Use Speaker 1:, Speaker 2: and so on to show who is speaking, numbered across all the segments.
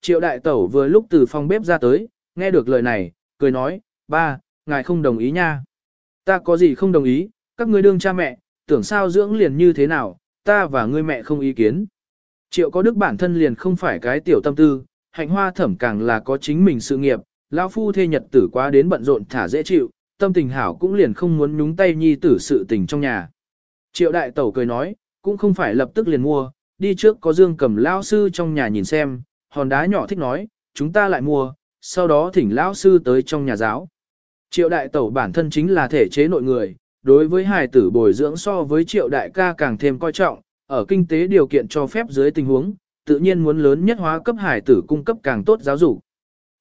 Speaker 1: Triệu đại tẩu vừa lúc từ phòng bếp ra tới, nghe được lời này, cười nói, ba, ngài không đồng ý nha. Ta có gì không đồng ý, các ngươi đương cha mẹ, tưởng sao dưỡng liền như thế nào, ta và ngươi mẹ không ý kiến. Triệu có đức bản thân liền không phải cái tiểu tâm tư, hạnh hoa thẩm càng là có chính mình sự nghiệp, lão phu thê nhật tử quá đến bận rộn thả dễ chịu, tâm tình hảo cũng liền không muốn nhúng tay nhi tử sự tình trong nhà. Triệu đại tẩu cười nói, cũng không phải lập tức liền mua, đi trước có dương cầm lão sư trong nhà nhìn xem, hòn đá nhỏ thích nói, chúng ta lại mua, sau đó thỉnh lão sư tới trong nhà giáo. Triệu đại tẩu bản thân chính là thể chế nội người, đối với hài tử bồi dưỡng so với triệu đại ca càng thêm coi trọng, ở kinh tế điều kiện cho phép dưới tình huống, tự nhiên muốn lớn nhất hóa cấp hài tử cung cấp càng tốt giáo dục.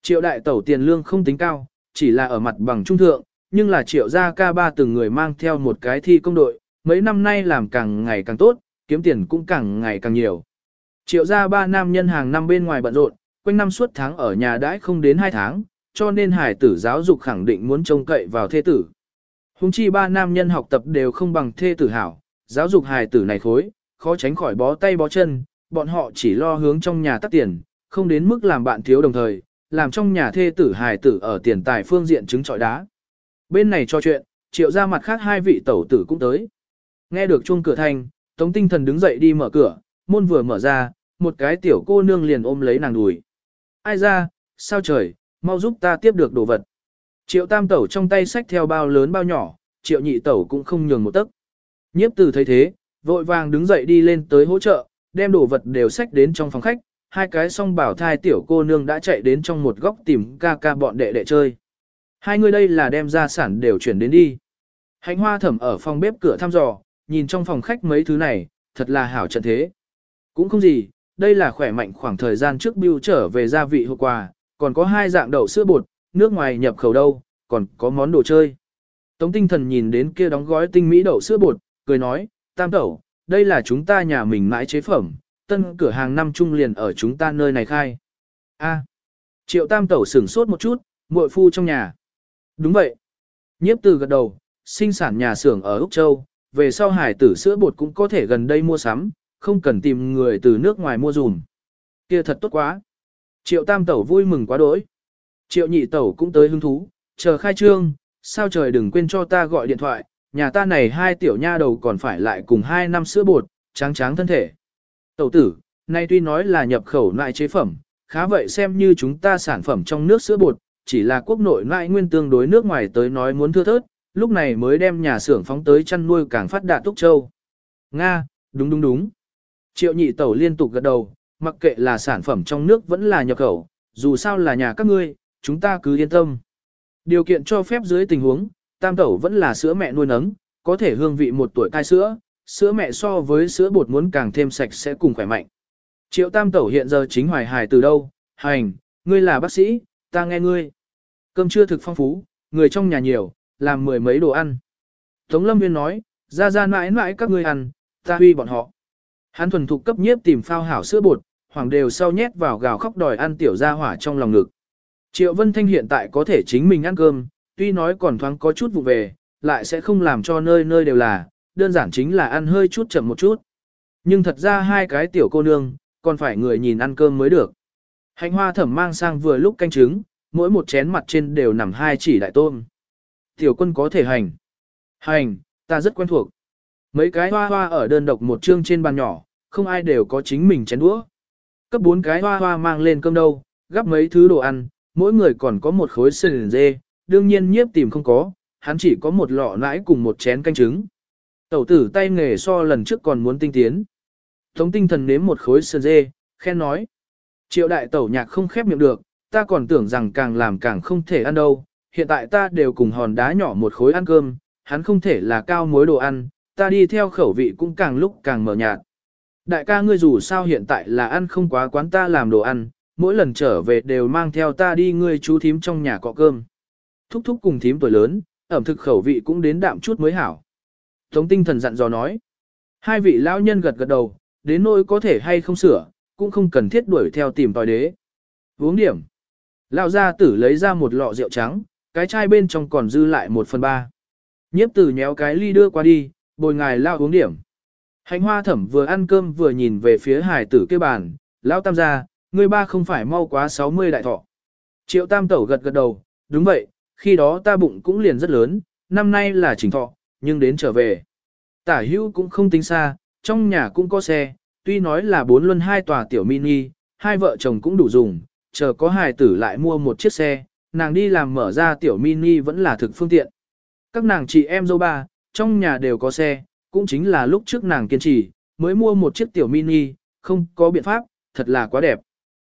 Speaker 1: Triệu đại tẩu tiền lương không tính cao, chỉ là ở mặt bằng trung thượng, nhưng là triệu gia ca ba từng người mang theo một cái thi công đội, mấy năm nay làm càng ngày càng tốt, kiếm tiền cũng càng ngày càng nhiều. Triệu gia ba nam nhân hàng năm bên ngoài bận rộn, quanh năm suốt tháng ở nhà đãi không đến hai tháng, cho nên hải tử giáo dục khẳng định muốn trông cậy vào thê tử. Hùng chi ba nam nhân học tập đều không bằng thê tử hảo, giáo dục hài tử này khối, khó tránh khỏi bó tay bó chân, bọn họ chỉ lo hướng trong nhà tắt tiền, không đến mức làm bạn thiếu đồng thời, làm trong nhà thê tử hài tử ở tiền tài phương diện chứng trọi đá. Bên này cho chuyện, triệu ra mặt khác hai vị tẩu tử cũng tới. Nghe được chuông cửa thành Tống tinh thần đứng dậy đi mở cửa, môn vừa mở ra, một cái tiểu cô nương liền ôm lấy nàng đùi. Ai ra, sao trời, mau giúp ta tiếp được đồ vật. Triệu tam tẩu trong tay sách theo bao lớn bao nhỏ, triệu nhị tẩu cũng không nhường một tấc. Nhiếp từ thấy thế, vội vàng đứng dậy đi lên tới hỗ trợ, đem đồ vật đều sách đến trong phòng khách, hai cái song bảo thai tiểu cô nương đã chạy đến trong một góc tìm ca ca bọn đệ đệ chơi. Hai người đây là đem gia sản đều chuyển đến đi. Hạnh hoa thẩm ở phòng bếp cửa thăm dò, nhìn trong phòng khách mấy thứ này, thật là hảo trận thế. Cũng không gì, đây là khỏe mạnh khoảng thời gian trước biêu trở về gia vị hộp quà, còn có hai dạng đậu sữa bột, nước ngoài nhập khẩu đâu, còn có món đồ chơi. Tống tinh thần nhìn đến kia đóng gói tinh mỹ đậu sữa bột, cười nói, tam tẩu, đây là chúng ta nhà mình mãi chế phẩm, tân cửa hàng năm trung liền ở chúng ta nơi này khai. A. triệu tam tẩu sửng sốt một chút, muội phu trong nhà. Đúng vậy. Nhiếp từ gật đầu, sinh sản nhà xưởng ở Úc Châu, về sau hải tử sữa bột cũng có thể gần đây mua sắm, không cần tìm người từ nước ngoài mua dùm. Kia thật tốt quá. Triệu tam tẩu vui mừng quá đỗi. Triệu nhị tẩu cũng tới hứng thú, chờ khai trương, sao trời đừng quên cho ta gọi điện thoại, nhà ta này hai tiểu nha đầu còn phải lại cùng hai năm sữa bột, trắng trắng thân thể. Tẩu tử, nay tuy nói là nhập khẩu loại chế phẩm, khá vậy xem như chúng ta sản phẩm trong nước sữa bột, chỉ là quốc nội loại nguyên tương đối nước ngoài tới nói muốn thưa thớt, lúc này mới đem nhà xưởng phóng tới chăn nuôi càng phát đạt Túc Châu. Nga, đúng đúng đúng. Triệu nhị tẩu liên tục gật đầu, mặc kệ là sản phẩm trong nước vẫn là nhập khẩu, dù sao là nhà các ngươi, chúng ta cứ yên tâm. Điều kiện cho phép dưới tình huống, tam tẩu vẫn là sữa mẹ nuôi nấng, có thể hương vị một tuổi cai sữa, sữa mẹ so với sữa bột muốn càng thêm sạch sẽ cùng khỏe mạnh. Triệu tam tẩu hiện giờ chính hoài hài từ đâu, hành, ngươi là bác sĩ, ta nghe ngươi. Cơm chưa thực phong phú, người trong nhà nhiều, làm mười mấy đồ ăn. Tống lâm viên nói, ra ra mãi mãi các ngươi ăn, ta huy bọn họ. Hắn thuần thục cấp nhiếp tìm phao hảo sữa bột, hoàng đều sau nhét vào gào khóc đòi ăn tiểu gia hỏa trong lòng ngực. Triệu Vân Thanh hiện tại có thể chính mình ăn cơm, tuy nói còn thoáng có chút vụ về, lại sẽ không làm cho nơi nơi đều là, đơn giản chính là ăn hơi chút chậm một chút. Nhưng thật ra hai cái tiểu cô nương, còn phải người nhìn ăn cơm mới được. Hành hoa thẩm mang sang vừa lúc canh trứng, mỗi một chén mặt trên đều nằm hai chỉ đại tôm. Tiểu quân có thể hành. Hành, ta rất quen thuộc. Mấy cái hoa hoa ở đơn độc một chương trên bàn nhỏ, không ai đều có chính mình chén đũa. Cấp bốn cái hoa hoa mang lên cơm đâu, gắp mấy thứ đồ ăn, mỗi người còn có một khối sườn dê, đương nhiên nhiếp tìm không có, hắn chỉ có một lọ nãi cùng một chén canh trứng. Tẩu tử tay nghề so lần trước còn muốn tinh tiến. Tống tinh thần nếm một khối sườn dê, khen nói. Triệu đại tẩu nhạc không khép miệng được, ta còn tưởng rằng càng làm càng không thể ăn đâu. Hiện tại ta đều cùng hòn đá nhỏ một khối ăn cơm, hắn không thể là cao muối đồ ăn, ta đi theo khẩu vị cũng càng lúc càng mở nhạt. Đại ca ngươi dù sao hiện tại là ăn không quá quán ta làm đồ ăn, mỗi lần trở về đều mang theo ta đi ngươi chú thím trong nhà cọ cơm. Thúc thúc cùng thím tuổi lớn, ẩm thực khẩu vị cũng đến đạm chút mới hảo. Tống tinh thần dặn dò nói. Hai vị lão nhân gật gật đầu, đến nỗi có thể hay không sửa, cũng không cần thiết đuổi theo tìm tòi đế. Uống điểm. Lão gia tử lấy ra một lọ rượu trắng, cái chai bên trong còn dư lại một phần ba. Nhiếp tử nhéo cái ly đưa qua đi, bồi ngài lao uống điểm. Hành hoa thẩm vừa ăn cơm vừa nhìn về phía hải tử kia bàn, lão tam gia, ngươi ba không phải mau quá 60 đại thọ. Triệu tam tẩu gật gật đầu, đúng vậy, khi đó ta bụng cũng liền rất lớn, năm nay là chỉnh thọ, nhưng đến trở về. Tả hữu cũng không tính xa, trong nhà cũng có xe, tuy nói là bốn luân hai tòa tiểu mini, hai vợ chồng cũng đủ dùng, chờ có hài tử lại mua một chiếc xe, nàng đi làm mở ra tiểu mini vẫn là thực phương tiện. Các nàng chị em dâu ba, trong nhà đều có xe, cũng chính là lúc trước nàng kiên trì, mới mua một chiếc tiểu mini, không có biện pháp, thật là quá đẹp.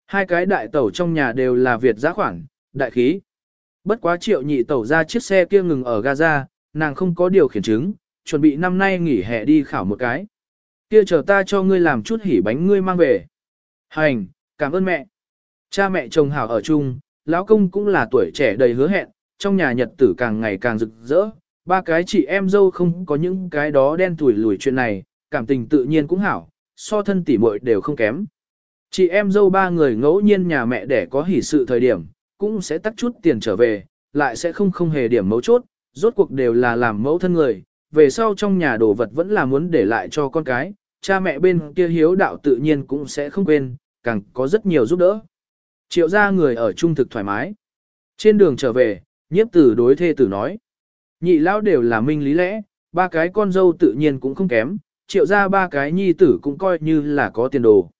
Speaker 1: Hai cái đại tẩu trong nhà đều là Việt giá khoản, đại khí. Bất quá triệu nhị tẩu ra chiếc xe kia ngừng ở Gaza, nàng không có điều khiển chứng, chuẩn bị năm nay nghỉ hè đi khảo một cái. Kia chờ ta cho ngươi làm chút hỉ bánh ngươi mang về. Hành, cảm ơn mẹ. Cha mẹ chồng hảo ở chung, lão công cũng là tuổi trẻ đầy hứa hẹn, trong nhà nhật tử càng ngày càng rực rỡ. Ba cái chị em dâu không có những cái đó đen tuổi lùi chuyện này, cảm tình tự nhiên cũng hảo, so thân tỉ muội đều không kém. Chị em dâu ba người ngẫu nhiên nhà mẹ để có hỉ sự thời điểm, cũng sẽ tắt chút tiền trở về, lại sẽ không không hề điểm mấu chốt, rốt cuộc đều là làm mẫu thân người, về sau trong nhà đồ vật vẫn là muốn để lại cho con cái, cha mẹ bên kia hiếu đạo tự nhiên cũng sẽ không quên, càng có rất nhiều giúp đỡ. Triệu gia người ở trung thực thoải mái. Trên đường trở về, nhiếp tử đối thê tử nói. Nhị lão đều là minh lý lẽ, ba cái con dâu tự nhiên cũng không kém, triệu gia ba cái nhi tử cũng coi như là có tiền đồ.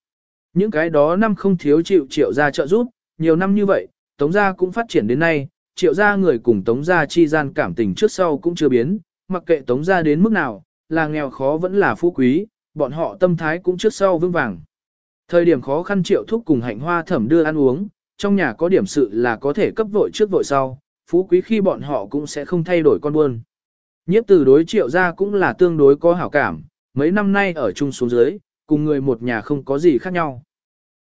Speaker 1: Những cái đó năm không thiếu chịu triệu gia trợ giúp, nhiều năm như vậy, tống gia cũng phát triển đến nay, triệu gia người cùng tống gia chi gian cảm tình trước sau cũng chưa biến, mặc kệ tống gia đến mức nào, là nghèo khó vẫn là phú quý, bọn họ tâm thái cũng trước sau vững vàng. Thời điểm khó khăn triệu thúc cùng hạnh hoa thẩm đưa ăn uống, trong nhà có điểm sự là có thể cấp vội trước vội sau, phú quý khi bọn họ cũng sẽ không thay đổi con buôn. Nhiếp từ đối triệu gia cũng là tương đối có hảo cảm, mấy năm nay ở chung xuống dưới, cùng người một nhà không có gì khác nhau.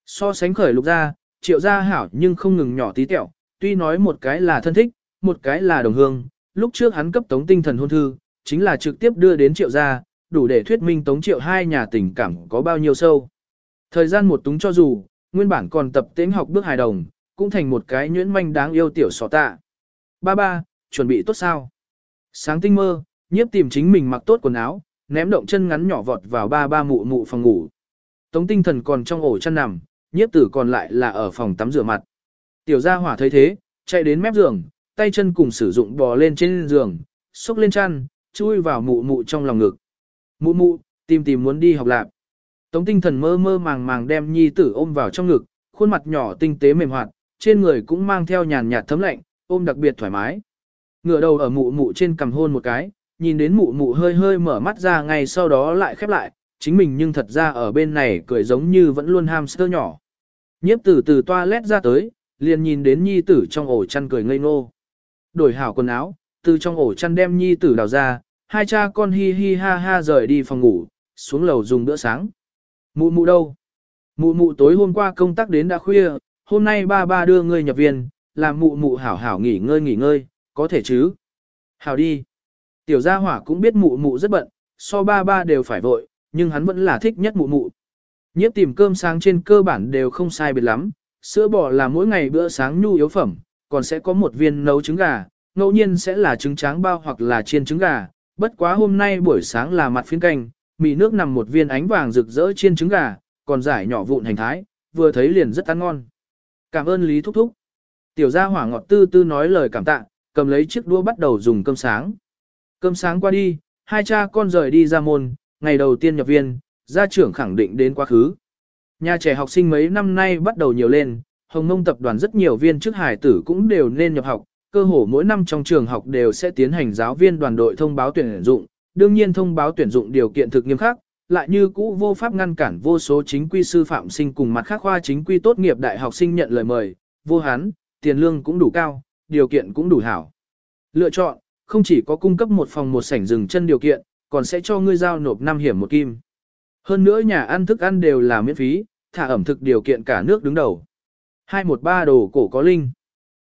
Speaker 1: So sánh khởi lục gia, triệu gia hảo nhưng không ngừng nhỏ tí tẹo, tuy nói một cái là thân thích, một cái là đồng hương, lúc trước hắn cấp tống tinh thần hôn thư, chính là trực tiếp đưa đến triệu gia, đủ để thuyết minh tống triệu hai nhà tình cảm có bao nhiêu sâu. Thời gian một túng cho dù, nguyên bản còn tập tễnh học bước hài đồng, cũng thành một cái nhuyễn manh đáng yêu tiểu sọ tạ. Ba ba, chuẩn bị tốt sao? Sáng tinh mơ, nhiếp tìm chính mình mặc tốt quần áo, ném động chân ngắn nhỏ vọt vào ba ba mụ mụ phòng ngủ. Tống tinh thần còn trong ổ chăn nằm, nhiếp tử còn lại là ở phòng tắm rửa mặt. Tiểu gia hỏa thấy thế, chạy đến mép giường, tay chân cùng sử dụng bò lên trên giường, xúc lên chăn, chui vào mụ mụ trong lòng ngực. Mụ mụ, tìm tìm muốn đi học lạc. Tống tinh thần mơ mơ màng màng đem nhi tử ôm vào trong ngực, khuôn mặt nhỏ tinh tế mềm hoạt, trên người cũng mang theo nhàn nhạt thấm lạnh, ôm đặc biệt thoải mái. Ngửa đầu ở mụ mụ trên cầm hôn một cái, nhìn đến mụ mụ hơi hơi mở mắt ra ngay sau đó lại khép lại, chính mình nhưng thật ra ở bên này cười giống như vẫn luôn hamster nhỏ. Nhiếp tử từ toilet ra tới, liền nhìn đến nhi tử trong ổ chăn cười ngây ngô. Đổi hảo quần áo, từ trong ổ chăn đem nhi tử đào ra, hai cha con hi hi ha ha rời đi phòng ngủ, xuống lầu dùng bữa sáng. Mụ mụ đâu? Mụ mụ tối hôm qua công tác đến đã khuya, hôm nay ba ba đưa ngươi nhập viện, làm mụ mụ hảo hảo nghỉ ngơi nghỉ ngơi, có thể chứ? Hảo đi. Tiểu gia hỏa cũng biết mụ mụ rất bận, so ba ba đều phải vội, nhưng hắn vẫn là thích nhất mụ mụ. Nhiếp tìm cơm sáng trên cơ bản đều không sai biệt lắm, sữa bò là mỗi ngày bữa sáng nhu yếu phẩm, còn sẽ có một viên nấu trứng gà, ngẫu nhiên sẽ là trứng tráng bao hoặc là chiên trứng gà, bất quá hôm nay buổi sáng là mặt phiến canh, mì nước nằm một viên ánh vàng rực rỡ chiên trứng gà, còn giải nhỏ vụn hành thái, vừa thấy liền rất ăn ngon. Cảm ơn Lý Thúc Thúc. Tiểu gia hỏa ngọt tư tư nói lời cảm tạ, cầm lấy chiếc đũa bắt đầu dùng cơm sáng. Cơm sáng qua đi, hai cha con rời đi ra môn, ngày đầu tiên nhập viên, gia trưởng khẳng định đến quá khứ. Nhà trẻ học sinh mấy năm nay bắt đầu nhiều lên, Hồng Nông tập đoàn rất nhiều viên chức hải tử cũng đều nên nhập học, cơ hồ mỗi năm trong trường học đều sẽ tiến hành giáo viên đoàn đội thông báo tuyển dụng, đương nhiên thông báo tuyển dụng điều kiện thực nghiêm khắc, lại như cũ vô pháp ngăn cản vô số chính quy sư phạm sinh cùng mặt khác khoa chính quy tốt nghiệp đại học sinh nhận lời mời, vô hán, tiền lương cũng đủ cao, điều kiện cũng đủ hảo. Lựa chọn, không chỉ có cung cấp một phòng một sảnh dừng chân điều kiện, còn sẽ cho ngươi giao nộp năm hiểm một kim. Hơn nữa nhà ăn thức ăn đều là miễn phí, thả ẩm thực điều kiện cả nước đứng đầu. 213 đồ cổ có linh.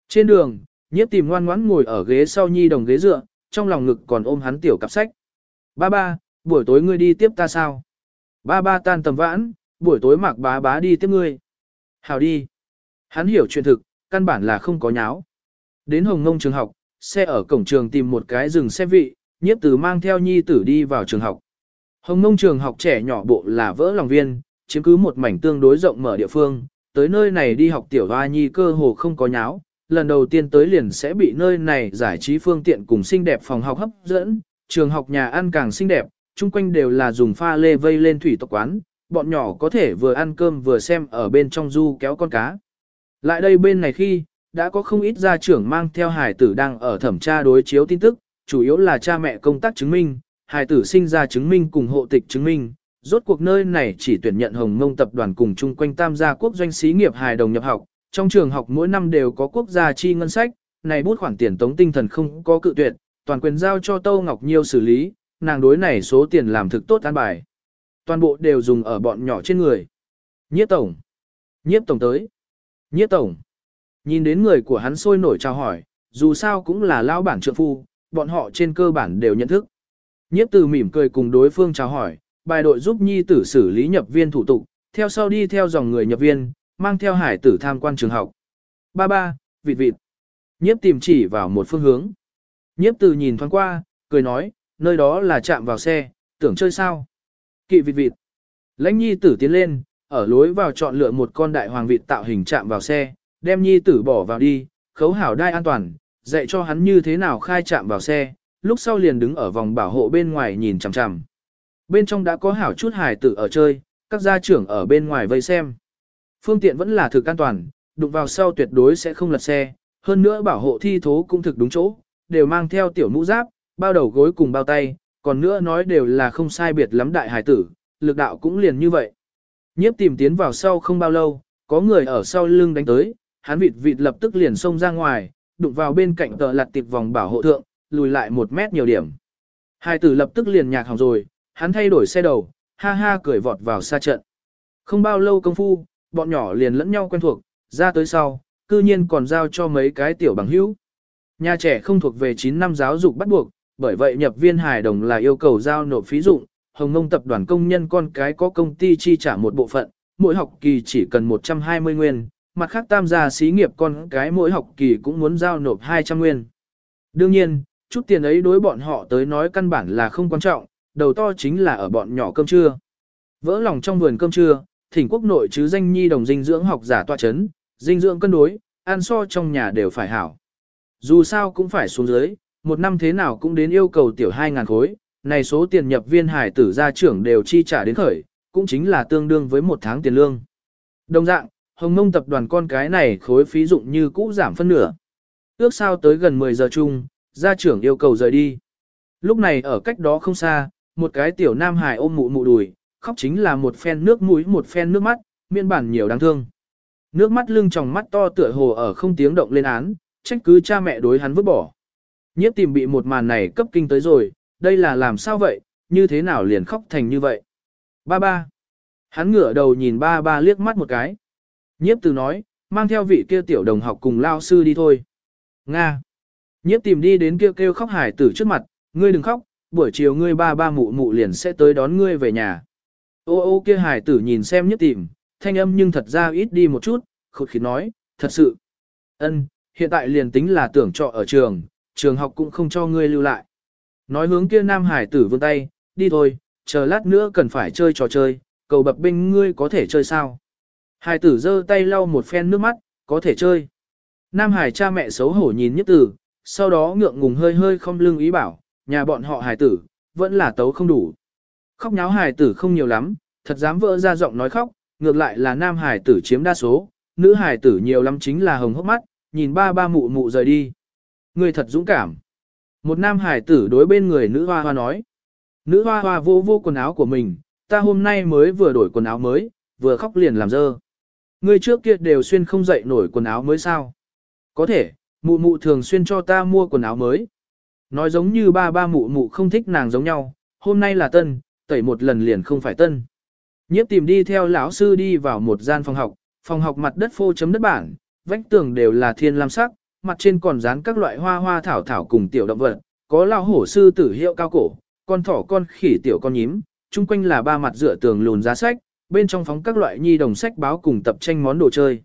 Speaker 1: Trên đường, nhiếp tìm ngoan ngoãn ngồi ở ghế sau nhi đồng ghế dựa, trong lòng ngực còn ôm hắn tiểu cặp sách. Ba ba, buổi tối ngươi đi tiếp ta sao? Ba ba tan tầm vãn, buổi tối mặc bá bá đi tiếp ngươi. Hào đi. Hắn hiểu chuyện thực, căn bản là không có nháo. Đến Hồng Ngông trường học, xe ở cổng trường tìm một cái rừng xe vị, nhiếp tử mang theo nhi tử đi vào trường học. Hồng Ngông trường học trẻ nhỏ bộ là vỡ lòng viên, chiếm cứ một mảnh tương đối rộng mở địa phương, tới nơi này đi học tiểu hoa nhi cơ hồ không có nháo, lần đầu tiên tới liền sẽ bị nơi này giải trí phương tiện cùng xinh đẹp phòng học hấp dẫn, trường học nhà ăn càng xinh đẹp, chung quanh đều là dùng pha lê vây lên thủy tộc quán, bọn nhỏ có thể vừa ăn cơm vừa xem ở bên trong du kéo con cá. Lại đây bên này khi, đã có không ít gia trưởng mang theo hài tử đang ở thẩm tra đối chiếu tin tức, chủ yếu là cha mẹ công tác chứng minh, hài tử sinh ra chứng minh cùng hộ tịch chứng minh. Rốt cuộc nơi này chỉ tuyển nhận Hồng Mông tập đoàn cùng chung quanh tam gia quốc doanh xí nghiệp hài đồng nhập học, trong trường học mỗi năm đều có quốc gia chi ngân sách, này bút khoản tiền tống tinh thần không có cự tuyệt, toàn quyền giao cho Tâu Ngọc Nhiêu xử lý, nàng đối này số tiền làm thực tốt an bài. Toàn bộ đều dùng ở bọn nhỏ trên người. Nhiếp tổng. Nhiếp tổng tới. Nhiếp tổng. Nhìn đến người của hắn sôi nổi chào hỏi, dù sao cũng là lao bản trượng phu, bọn họ trên cơ bản đều nhận thức. Nhiếp từ mỉm cười cùng đối phương chào hỏi, bài đội giúp nhi tử xử lý nhập viên thủ tục, theo sau đi theo dòng người nhập viên, mang theo hải tử tham quan trường học. Ba ba, vịt vịt. Nhiếp tìm chỉ vào một phương hướng. Nhiếp từ nhìn thoáng qua, cười nói, nơi đó là chạm vào xe, tưởng chơi sao. Kỵ vịt vịt. Lãnh nhi tử tiến lên, ở lối vào chọn lựa một con đại hoàng vịt tạo hình chạm vào xe, đem nhi tử bỏ vào đi, khấu hảo đai an toàn, dạy cho hắn như thế nào khai chạm vào xe, lúc sau liền đứng ở vòng bảo hộ bên ngoài nhìn chằm chằm. Bên trong đã có hảo chút hài tử ở chơi, các gia trưởng ở bên ngoài vây xem. Phương tiện vẫn là thực an toàn, đụng vào sau tuyệt đối sẽ không lật xe, hơn nữa bảo hộ thi thố cũng thực đúng chỗ, đều mang theo tiểu mũ giáp, bao đầu gối cùng bao tay, còn nữa nói đều là không sai biệt lắm đại hài tử, lực đạo cũng liền như vậy. Nhiếp tìm tiến vào sau không bao lâu, có người ở sau lưng đánh tới, hắn vịt vịt lập tức liền xông ra ngoài, đụng vào bên cạnh tờ lặt tiệp vòng bảo hộ thượng, lùi lại một mét nhiều điểm. Hai tử lập tức liền nhạc hỏng rồi, hắn thay đổi xe đầu, ha ha cười vọt vào xa trận. Không bao lâu công phu, bọn nhỏ liền lẫn nhau quen thuộc, ra tới sau, cư nhiên còn giao cho mấy cái tiểu bằng hữu. Nhà trẻ không thuộc về 9 năm giáo dục bắt buộc, bởi vậy nhập viên hài đồng là yêu cầu giao nộp phí dụng, Hồng Ngông tập đoàn công nhân con cái có công ty chi trả một bộ phận, mỗi học kỳ chỉ cần 120 nguyên, mặt khác tam gia xí nghiệp con cái mỗi học kỳ cũng muốn giao nộp 200 nguyên. Đương nhiên, chút tiền ấy đối bọn họ tới nói căn bản là không quan trọng, đầu to chính là ở bọn nhỏ cơm trưa. Vỡ lòng trong vườn cơm trưa, thỉnh quốc nội chứ danh nhi đồng dinh dưỡng học giả tọa chấn, dinh dưỡng cân đối, ăn so trong nhà đều phải hảo. Dù sao cũng phải xuống dưới, một năm thế nào cũng đến yêu cầu tiểu 2.000 khối, này số tiền nhập viên hải tử gia trưởng đều chi trả đến khởi, cũng chính là tương đương với một tháng tiền lương. Đồng dạng, Hồng Mông tập đoàn con cái này khối phí dụng như cũ giảm phân nửa. Ước sao tới gần 10 giờ chung, gia trưởng yêu cầu rời đi. Lúc này ở cách đó không xa, một cái tiểu nam hải ôm mụ mụ đùi, khóc chính là một phen nước mũi một phen nước mắt, miên bản nhiều đáng thương. Nước mắt lưng tròng mắt to tựa hồ ở không tiếng động lên án, trách cứ cha mẹ đối hắn vứt bỏ. Nhiếp tìm bị một màn này cấp kinh tới rồi, đây là làm sao vậy, như thế nào liền khóc thành như vậy. Ba ba. Hắn ngửa đầu nhìn ba ba liếc mắt một cái. Nhiếp từ nói, mang theo vị kia tiểu đồng học cùng lao sư đi thôi. Nga. Nhiếp tìm đi đến kia kêu khóc hải tử trước mặt, ngươi đừng khóc, buổi chiều ngươi ba ba mụ mụ liền sẽ tới đón ngươi về nhà. Ô ô kia hải tử nhìn xem nhiếp tìm, thanh âm nhưng thật ra ít đi một chút, khột khí nói, thật sự. ân, hiện tại liền tính là tưởng trọ ở trường, trường học cũng không cho ngươi lưu lại. Nói hướng kia nam hải tử vươn tay, đi thôi, chờ lát nữa cần phải chơi trò chơi, cầu bập binh ngươi có thể chơi sao. Hải tử giơ tay lau một phen nước mắt, có thể chơi. Nam hải cha mẹ xấu hổ nhìn nhất tử, sau đó ngượng ngùng hơi hơi không lưng ý bảo, nhà bọn họ hải tử, vẫn là tấu không đủ. Khóc nháo hải tử không nhiều lắm, thật dám vỡ ra giọng nói khóc, ngược lại là nam hải tử chiếm đa số, nữ hải tử nhiều lắm chính là hồng hốc mắt, nhìn ba ba mụ mụ rời đi. Người thật dũng cảm. Một nam hải tử đối bên người nữ hoa hoa nói. Nữ hoa hoa vô vô quần áo của mình, ta hôm nay mới vừa đổi quần áo mới, vừa khóc liền làm dơ. Người trước kia đều xuyên không dậy nổi quần áo mới sao? Có thể, mụ mụ thường xuyên cho ta mua quần áo mới. Nói giống như ba ba mụ mụ không thích nàng giống nhau, hôm nay là tân, tẩy một lần liền không phải tân. Nhiếp tìm đi theo lão sư đi vào một gian phòng học, phòng học mặt đất phô chấm đất bản, vách tường đều là thiên lam sắc, mặt trên còn dán các loại hoa hoa thảo thảo cùng tiểu động vật, có lao hổ sư tử hiệu cao cổ, con thỏ con khỉ tiểu con nhím, chung quanh là ba mặt dựa tường lùn giá sách, bên trong phóng các loại nhi đồng sách báo cùng tập tranh món đồ chơi.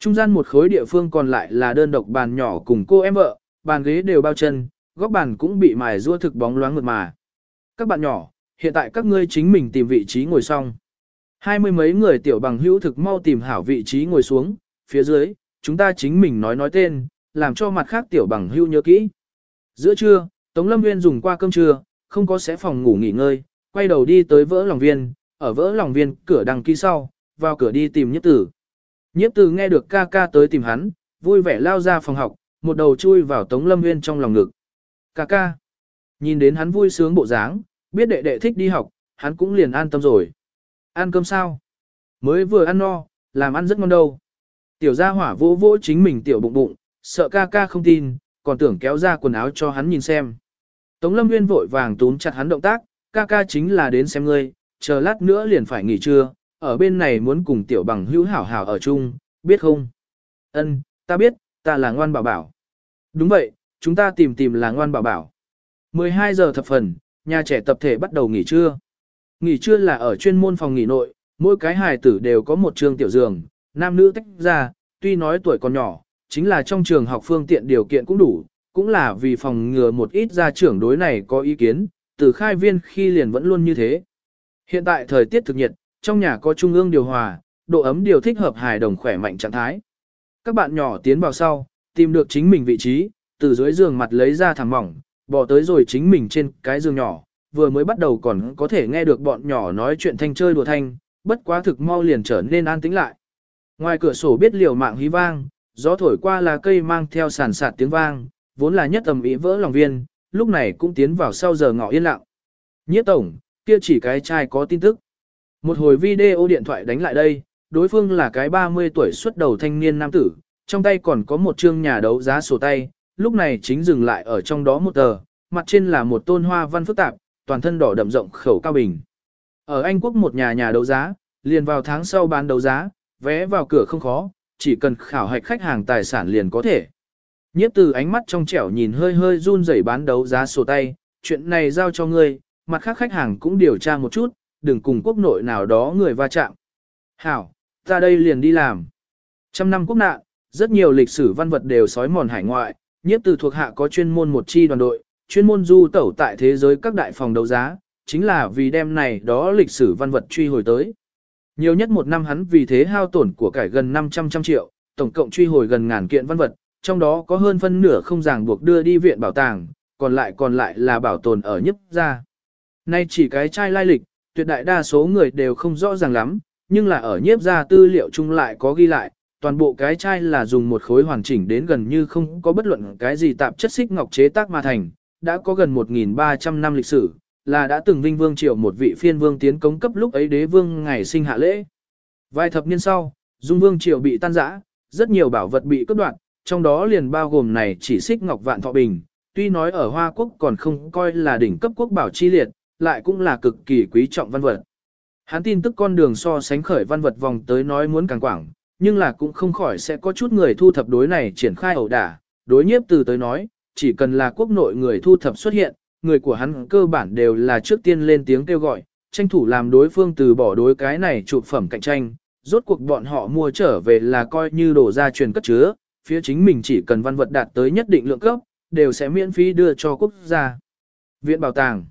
Speaker 1: Trung gian một khối địa phương còn lại là đơn độc bàn nhỏ cùng cô em vợ, bàn ghế đều bao chân, góc bàn cũng bị mài rua thực bóng loáng mượt mà. Các bạn nhỏ, hiện tại các ngươi chính mình tìm vị trí ngồi xong. Hai mươi mấy người tiểu bằng hữu thực mau tìm hảo vị trí ngồi xuống, phía dưới, chúng ta chính mình nói nói tên, làm cho mặt khác tiểu bằng hưu nhớ kỹ. Giữa trưa, Tống Lâm Nguyên dùng qua cơm trưa, không có sẽ phòng ngủ nghỉ ngơi, quay đầu đi tới vỡ lòng viên, ở vỡ lòng viên cửa đăng ký sau, vào cửa đi tìm nhiếp tử. Nhiếp tử nghe được ca ca tới tìm hắn, vui vẻ lao ra phòng học, một đầu chui vào Tống Lâm Nguyên trong lòng ngực. Ca ca. Nhìn đến hắn vui sướng bộ dáng, biết đệ đệ thích đi học, hắn cũng liền an tâm rồi. Ăn cơm sao? Mới vừa ăn no, làm ăn rất ngon đâu. Tiểu gia hỏa vỗ vỗ chính mình tiểu bụng bụng, sợ ca ca không tin, còn tưởng kéo ra quần áo cho hắn nhìn xem. Tống Lâm Nguyên vội vàng túm chặt hắn động tác, ca ca chính là đến xem ngươi, chờ lát nữa liền phải nghỉ trưa, ở bên này muốn cùng tiểu bằng hữu hảo hảo ở chung, biết không? Ân, ta biết, ta là ngoan bảo bảo. Đúng vậy, chúng ta tìm tìm là ngoan bảo bảo. 12 giờ thập phần, nhà trẻ tập thể bắt đầu nghỉ trưa. Nghỉ trưa là ở chuyên môn phòng nghỉ nội, mỗi cái hài tử đều có một trường tiểu giường, nam nữ tách ra, tuy nói tuổi còn nhỏ, chính là trong trường học phương tiện điều kiện cũng đủ, cũng là vì phòng ngừa một ít gia trưởng đối này có ý kiến, từ khai viên khi liền vẫn luôn như thế. Hiện tại thời tiết thực nhiệt, trong nhà có trung ương điều hòa, độ ấm điều thích hợp hài đồng khỏe mạnh trạng thái. Các bạn nhỏ tiến vào sau, tìm được chính mình vị trí, từ dưới giường mặt lấy ra thẳng mỏng, bỏ tới rồi chính mình trên cái giường nhỏ, vừa mới bắt đầu còn có thể nghe được bọn nhỏ nói chuyện thanh chơi đùa thanh, bất quá thực mau liền trở nên an tĩnh lại. Ngoài cửa sổ biết liều mạng hí vang, gió thổi qua là cây mang theo sàn sạt tiếng vang, vốn là nhất tầm ý vỡ lòng viên, lúc này cũng tiến vào sau giờ ngọ yên lặng. Nhiếp tổng, kia chỉ cái trai có tin tức. Một hồi video điện thoại đánh lại đây, đối phương là cái 30 tuổi xuất đầu thanh niên nam tử, trong tay còn có một chương nhà đấu giá sổ tay, lúc này chính dừng lại ở trong đó một tờ, mặt trên là một tôn hoa văn phức tạp, toàn thân đỏ đậm rộng khẩu cao bình. Ở Anh Quốc một nhà nhà đấu giá, liền vào tháng sau bán đấu giá, vé vào cửa không khó, chỉ cần khảo hạch khách hàng tài sản liền có thể. Nhiếp từ ánh mắt trong trẻo nhìn hơi hơi run rẩy bán đấu giá sổ tay, chuyện này giao cho ngươi, mặt khác khách hàng cũng điều tra một chút, đừng cùng quốc nội nào đó người va chạm. Hảo, ta đây liền đi làm. Trăm năm quốc nạn, rất nhiều lịch sử văn vật đều sói mòn hải ngoại, nhiếp từ thuộc hạ có chuyên môn một chi đoàn đội, chuyên môn du tẩu tại thế giới các đại phòng đấu giá, chính là vì đem này đó lịch sử văn vật truy hồi tới. Nhiều nhất một năm hắn vì thế hao tổn của cải gần 500 trăm triệu, tổng cộng truy hồi gần ngàn kiện văn vật, trong đó có hơn phân nửa không ràng buộc đưa đi viện bảo tàng, còn lại còn lại là bảo tồn ở nhấp ra. Nay chỉ cái trai lai lịch, tuyệt đại đa số người đều không rõ ràng lắm, nhưng là ở nhiếp ra tư liệu chung lại có ghi lại, toàn bộ cái chai là dùng một khối hoàn chỉnh đến gần như không có bất luận cái gì tạp chất xích ngọc chế tác mà thành, đã có gần 1.300 năm lịch sử, là đã từng vinh vương triều một vị phiên vương tiến cống cấp lúc ấy đế vương ngày sinh hạ lễ. Vài thập niên sau, dung vương triều bị tan rã, rất nhiều bảo vật bị cướp đoạt, trong đó liền bao gồm này chỉ xích ngọc vạn thọ bình, tuy nói ở Hoa Quốc còn không coi là đỉnh cấp quốc bảo chi liệt, lại cũng là cực kỳ quý trọng văn vật. Hắn tin tức con đường so sánh khởi văn vật vòng tới nói muốn càng quảng, nhưng là cũng không khỏi sẽ có chút người thu thập đối này triển khai ẩu đả, đối nhiếp từ tới nói, chỉ cần là quốc nội người thu thập xuất hiện, người của hắn cơ bản đều là trước tiên lên tiếng kêu gọi, tranh thủ làm đối phương từ bỏ đối cái này chụp phẩm cạnh tranh, rốt cuộc bọn họ mua trở về là coi như đổ ra truyền cất chứa, phía chính mình chỉ cần văn vật đạt tới nhất định lượng cấp, đều sẽ miễn phí đưa cho quốc gia. Viện bảo tàng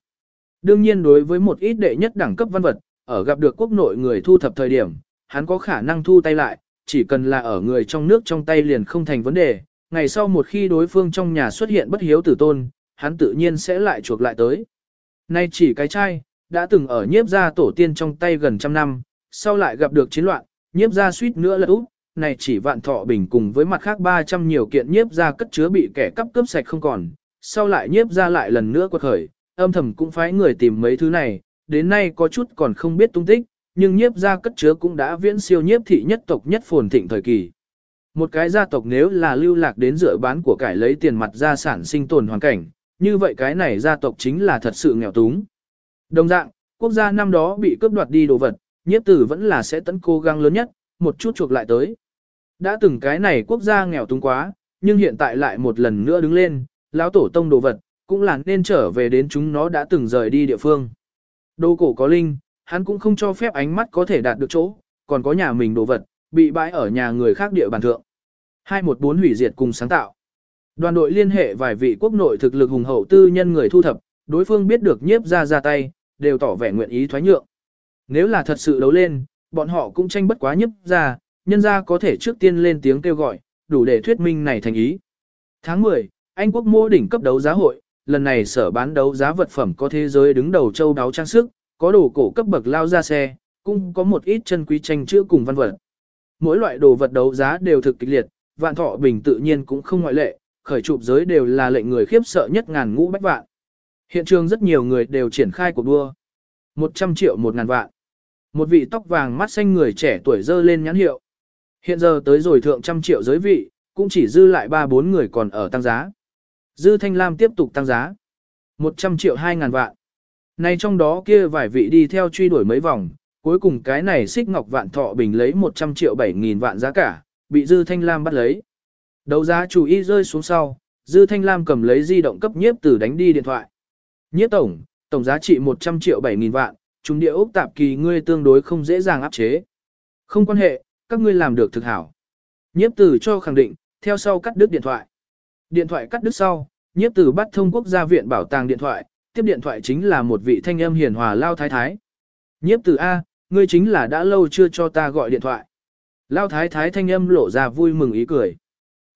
Speaker 1: Đương nhiên đối với một ít đệ nhất đẳng cấp văn vật, ở gặp được quốc nội người thu thập thời điểm, hắn có khả năng thu tay lại, chỉ cần là ở người trong nước trong tay liền không thành vấn đề, ngày sau một khi đối phương trong nhà xuất hiện bất hiếu tử tôn, hắn tự nhiên sẽ lại chuộc lại tới. Nay chỉ cái chai, đã từng ở nhiếp gia tổ tiên trong tay gần trăm năm, sau lại gặp được chiến loạn, nhiếp gia suýt nữa lật úp, này chỉ vạn thọ bình cùng với mặt khác 300 nhiều kiện nhiếp gia cất chứa bị kẻ cắp cướp sạch không còn, sau lại nhiếp gia lại lần nữa quật khởi, âm thầm cũng phái người tìm mấy thứ này, đến nay có chút còn không biết tung tích, nhưng nhiếp gia cất chứa cũng đã viễn siêu nhiếp thị nhất tộc nhất phồn thịnh thời kỳ. Một cái gia tộc nếu là lưu lạc đến dựa bán của cải lấy tiền mặt gia sản sinh tồn hoàn cảnh, như vậy cái này gia tộc chính là thật sự nghèo túng. Đồng dạng, quốc gia năm đó bị cướp đoạt đi đồ vật, nhiếp tử vẫn là sẽ tấn cố gắng lớn nhất, một chút chuộc lại tới. Đã từng cái này quốc gia nghèo túng quá, nhưng hiện tại lại một lần nữa đứng lên, lão tổ tông đồ vật, cũng là nên trở về đến chúng nó đã từng rời đi địa phương. Đồ cổ có linh, hắn cũng không cho phép ánh mắt có thể đạt được chỗ, còn có nhà mình đồ vật, bị bãi ở nhà người khác địa bàn thượng. 214 hủy diệt cùng sáng tạo. Đoàn đội liên hệ vài vị quốc nội thực lực hùng hậu tư nhân người thu thập, đối phương biết được nhiếp ra ra tay, đều tỏ vẻ nguyện ý thoái nhượng. Nếu là thật sự đấu lên, bọn họ cũng tranh bất quá nhiếp ra, nhân ra có thể trước tiên lên tiếng kêu gọi, đủ để thuyết minh này thành ý. Tháng 10, Anh quốc mô đỉnh cấp đấu giá hội, lần này sở bán đấu giá vật phẩm có thế giới đứng đầu châu đáo trang sức, có đồ cổ cấp bậc lao ra xe, cũng có một ít chân quý tranh chữa cùng văn vật. Mỗi loại đồ vật đấu giá đều thực kịch liệt, vạn thọ bình tự nhiên cũng không ngoại lệ, khởi chụp giới đều là lệnh người khiếp sợ nhất ngàn ngũ bách vạn. Hiện trường rất nhiều người đều triển khai cuộc đua. 100 triệu một ngàn vạn. Một vị tóc vàng mắt xanh người trẻ tuổi dơ lên nhãn hiệu. Hiện giờ tới rồi thượng trăm triệu giới vị, cũng chỉ dư lại 3-4 người còn ở tăng giá. Dư Thanh Lam tiếp tục tăng giá. 100 triệu 2 ngàn vạn. Này trong đó kia vài vị đi theo truy đuổi mấy vòng, cuối cùng cái này xích ngọc vạn thọ bình lấy 100 triệu 7 nghìn vạn giá cả, bị Dư Thanh Lam bắt lấy. Đấu giá chủ ý rơi xuống sau, Dư Thanh Lam cầm lấy di động cấp nhiếp tử đánh đi điện thoại. Nhiếp tổng, tổng giá trị 100 triệu 7 nghìn vạn, chúng địa ốc tạp kỳ ngươi tương đối không dễ dàng áp chế. Không quan hệ, các ngươi làm được thực hảo. Nhiếp tử cho khẳng định, theo sau cắt đứt điện thoại. Điện thoại cắt đứt sau, nhiếp tử bắt thông quốc gia viện bảo tàng điện thoại, tiếp điện thoại chính là một vị thanh âm hiền hòa lao thái thái. Nhiếp tử A, ngươi chính là đã lâu chưa cho ta gọi điện thoại. Lao thái thái thanh âm lộ ra vui mừng ý cười.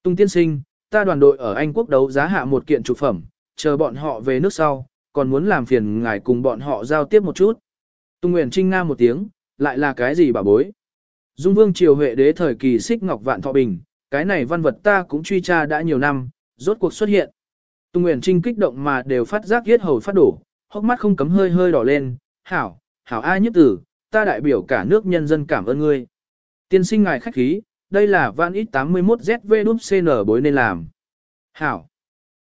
Speaker 1: Tung tiên sinh, ta đoàn đội ở Anh quốc đấu giá hạ một kiện trục phẩm, chờ bọn họ về nước sau, còn muốn làm phiền ngài cùng bọn họ giao tiếp một chút. Tung Nguyễn Trinh Nga một tiếng, lại là cái gì bà bối? Dung Vương Triều Huệ đế thời kỳ xích ngọc vạn thọ bình, cái này văn vật ta cũng truy tra đã nhiều năm, rốt cuộc xuất hiện. Tung Nguyễn Trinh kích động mà đều phát giác huyết hầu phát đổ, hốc mắt không cấm hơi hơi đỏ lên, hảo, hảo ai nhất tử, ta đại biểu cả nước nhân dân cảm ơn ngươi. Tiên sinh ngài khách khí, đây là van ít 81ZV CN bối nên làm. Hảo.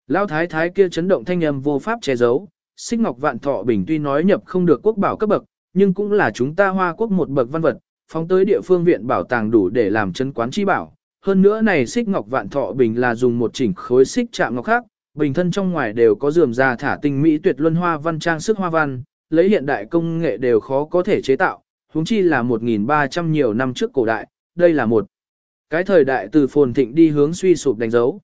Speaker 1: Lao thái thái kia chấn động thanh âm vô pháp che giấu, xích ngọc vạn thọ bình tuy nói nhập không được quốc bảo cấp bậc, nhưng cũng là chúng ta hoa quốc một bậc văn vật, phóng tới địa phương viện bảo tàng đủ để làm chân quán chi bảo. Hơn nữa này xích ngọc vạn thọ bình là dùng một chỉnh khối xích chạm ngọc khác, bình thân trong ngoài đều có dườm ra thả tinh mỹ tuyệt luân hoa văn trang sức hoa văn, lấy hiện đại công nghệ đều khó có thể chế tạo, huống chi là 1.300 nhiều năm trước cổ đại, đây là một cái thời đại từ phồn thịnh đi hướng suy sụp đánh dấu.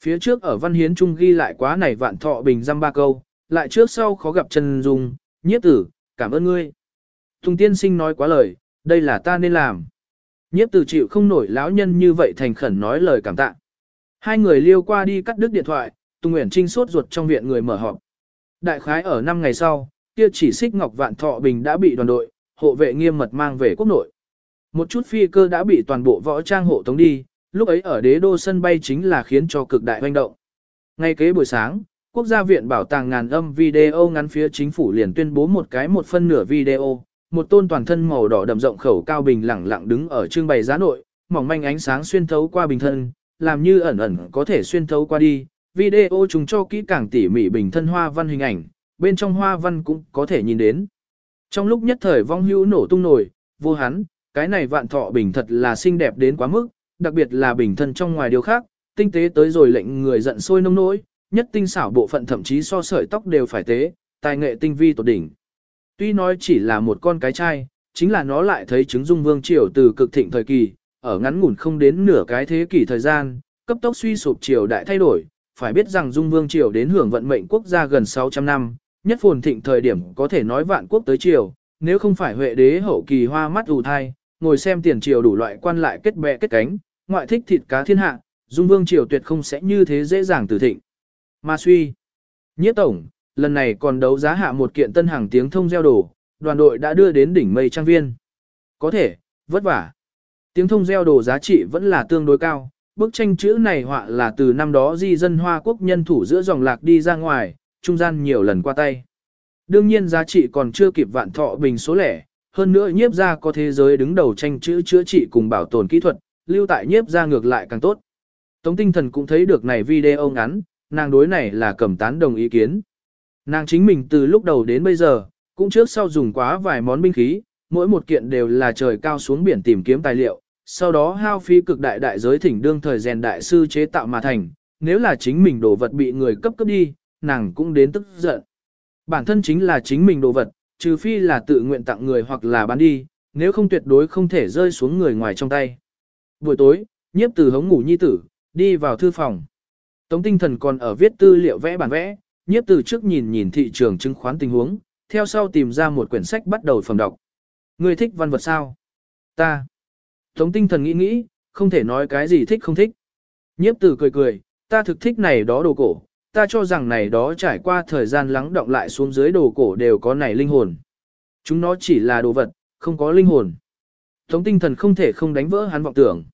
Speaker 1: Phía trước ở văn hiến trung ghi lại quá này vạn thọ bình dăm ba câu, lại trước sau khó gặp chân dung, nhiếp tử, cảm ơn ngươi. Tùng tiên sinh nói quá lời, đây là ta nên làm. Nhiếp tử chịu không nổi lão nhân như vậy thành khẩn nói lời cảm tạ. Hai người liêu qua đi cắt đứt điện thoại, Tùng Nguyễn Trinh sốt ruột trong viện người mở họp. Đại khái ở năm ngày sau, kia chỉ xích ngọc vạn thọ bình đã bị đoàn đội, hộ vệ nghiêm mật mang về quốc nội. Một chút phi cơ đã bị toàn bộ võ trang hộ tống đi, lúc ấy ở đế đô sân bay chính là khiến cho cực đại hoành động. Ngay kế buổi sáng, quốc gia viện bảo tàng ngàn âm video ngắn phía chính phủ liền tuyên bố một cái một phân nửa video, một tôn toàn thân màu đỏ đậm rộng khẩu cao bình lẳng lặng đứng ở trưng bày giá nội, mỏng manh ánh sáng xuyên thấu qua bình thân, làm như ẩn ẩn có thể xuyên thấu qua đi. Video chúng cho kỹ càng tỉ mỉ bình thân hoa văn hình ảnh, bên trong hoa văn cũng có thể nhìn đến. Trong lúc nhất thời vong hữu nổ tung nổi, vô hắn, cái này vạn thọ bình thật là xinh đẹp đến quá mức, đặc biệt là bình thân trong ngoài điều khác, tinh tế tới rồi lệnh người giận sôi nông nỗi, nhất tinh xảo bộ phận thậm chí so sợi tóc đều phải tế, tài nghệ tinh vi tột đỉnh. Tuy nói chỉ là một con cái trai, chính là nó lại thấy chứng dung vương triều từ cực thịnh thời kỳ, ở ngắn ngủn không đến nửa cái thế kỷ thời gian, cấp tốc suy sụp triều đại thay đổi, phải biết rằng dung vương triều đến hưởng vận mệnh quốc gia gần 600 năm, nhất phồn thịnh thời điểm có thể nói vạn quốc tới triều, nếu không phải huệ đế hậu kỳ hoa mắt ù thai, ngồi xem tiền triều đủ loại quan lại kết bè kết cánh, ngoại thích thịt cá thiên hạ, dung vương triều tuyệt không sẽ như thế dễ dàng từ thịnh. Mà suy, nhiếp tổng, lần này còn đấu giá hạ một kiện tân hàng tiếng thông gieo đồ, đoàn đội đã đưa đến đỉnh mây trang viên. Có thể, vất vả. Tiếng thông gieo đồ giá trị vẫn là tương đối cao, bức tranh chữ này họa là từ năm đó di dân Hoa Quốc nhân thủ giữa dòng lạc đi ra ngoài, trung gian nhiều lần qua tay. Đương nhiên giá trị còn chưa kịp vạn thọ bình số lẻ, hơn nữa nhiếp ra có thế giới đứng đầu tranh chữ chữa trị cùng bảo tồn kỹ thuật, lưu tại nhiếp ra ngược lại càng tốt. Tống tinh thần cũng thấy được này video ngắn, nàng đối này là cầm tán đồng ý kiến. Nàng chính mình từ lúc đầu đến bây giờ, cũng trước sau dùng quá vài món binh khí, mỗi một kiện đều là trời cao xuống biển tìm kiếm tài liệu, sau đó hao phí cực đại đại giới thỉnh đương thời rèn đại sư chế tạo mà thành, nếu là chính mình đồ vật bị người cấp cấp đi, nàng cũng đến tức giận. Bản thân chính là chính mình đồ vật, trừ phi là tự nguyện tặng người hoặc là bán đi, nếu không tuyệt đối không thể rơi xuống người ngoài trong tay. Buổi tối, nhiếp từ hống ngủ nhi tử, đi vào thư phòng. Tống tinh thần còn ở viết tư liệu vẽ bản vẽ, nhiếp từ trước nhìn nhìn thị trường chứng khoán tình huống, theo sau tìm ra một quyển sách bắt đầu phẩm đọc. Người thích văn vật sao? Ta. Tống tinh thần nghĩ nghĩ, không thể nói cái gì thích không thích. Nhiếp tử cười cười, ta thực thích này đó đồ cổ, ta cho rằng này đó trải qua thời gian lắng động lại xuống dưới đồ cổ đều có này linh hồn. Chúng nó chỉ là đồ vật, không có linh hồn. Tống tinh thần không thể không đánh vỡ hắn vọng tưởng.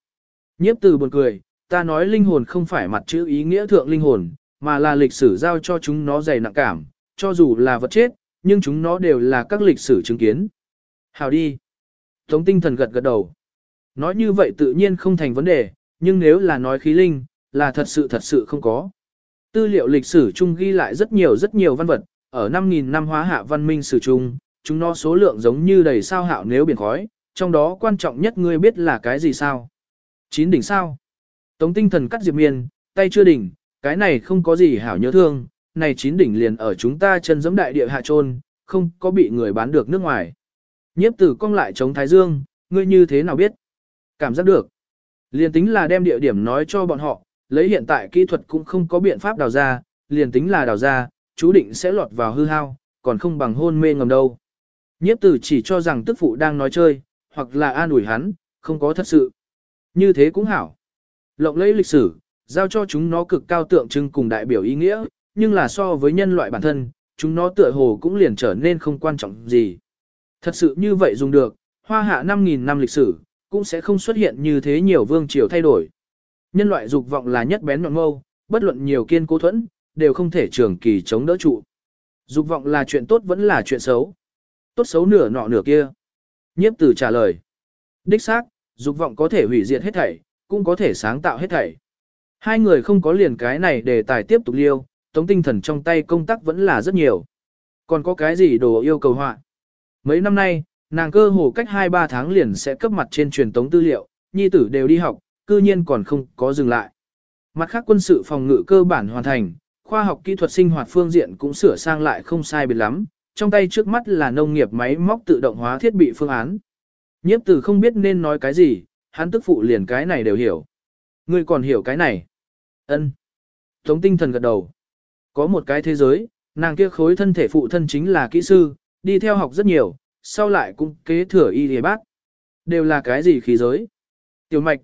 Speaker 1: Nhiếp từ buồn cười, ta nói linh hồn không phải mặt chữ ý nghĩa thượng linh hồn, mà là lịch sử giao cho chúng nó dày nặng cảm, cho dù là vật chết, nhưng chúng nó đều là các lịch sử chứng kiến. Hào đi. Tống tinh thần gật gật đầu. Nói như vậy tự nhiên không thành vấn đề, nhưng nếu là nói khí linh, là thật sự thật sự không có. Tư liệu lịch sử chung ghi lại rất nhiều rất nhiều văn vật, ở 5.000 năm hóa hạ văn minh sử chung, chúng nó số lượng giống như đầy sao hạo nếu biển khói, trong đó quan trọng nhất ngươi biết là cái gì sao? Chín đỉnh sao? Tống tinh thần cắt diệp miên, tay chưa đỉnh, cái này không có gì hảo nhớ thương, này chín đỉnh liền ở chúng ta chân giẫm đại địa hạ trôn, không có bị người bán được nước ngoài. Nhiếp tử cong lại chống Thái Dương, ngươi như thế nào biết? Cảm giác được. Liền tính là đem địa điểm nói cho bọn họ, lấy hiện tại kỹ thuật cũng không có biện pháp đào ra, liền tính là đào ra, chú định sẽ lọt vào hư hao, còn không bằng hôn mê ngầm đâu. Nhiếp tử chỉ cho rằng tức phụ đang nói chơi, hoặc là an ủi hắn, không có thật sự. Như thế cũng hảo. Lộng lấy lịch sử, giao cho chúng nó cực cao tượng trưng cùng đại biểu ý nghĩa, nhưng là so với nhân loại bản thân, chúng nó tựa hồ cũng liền trở nên không quan trọng gì. Thật sự như vậy dùng được, hoa hạ 5.000 năm lịch sử, cũng sẽ không xuất hiện như thế nhiều vương triều thay đổi. Nhân loại dục vọng là nhất bén nhọn mâu, bất luận nhiều kiên cố thuẫn, đều không thể trường kỳ chống đỡ trụ. Dục vọng là chuyện tốt vẫn là chuyện xấu. Tốt xấu nửa nọ nửa kia. Nhiếp tử trả lời. Đích xác, dục vọng có thể hủy diệt hết thảy, cũng có thể sáng tạo hết thảy. Hai người không có liền cái này để tài tiếp tục liêu, tống tinh thần trong tay công tác vẫn là rất nhiều. Còn có cái gì đồ yêu cầu họa? Mấy năm nay, nàng cơ hồ cách 2-3 tháng liền sẽ cấp mặt trên truyền tống tư liệu, nhi tử đều đi học, cư nhiên còn không có dừng lại. Mặt khác quân sự phòng ngự cơ bản hoàn thành, khoa học kỹ thuật sinh hoạt phương diện cũng sửa sang lại không sai biệt lắm, trong tay trước mắt là nông nghiệp máy móc tự động hóa thiết bị phương án. Nhiếp tử không biết nên nói cái gì, hắn tức phụ liền cái này đều hiểu. Ngươi còn hiểu cái này. ân Tống tinh thần gật đầu. Có một cái thế giới, nàng kia khối thân thể phụ thân chính là kỹ sư, đi theo học rất nhiều, sau lại cũng kế thừa y hề bác. Đều là cái gì khí giới? Tiểu mạch,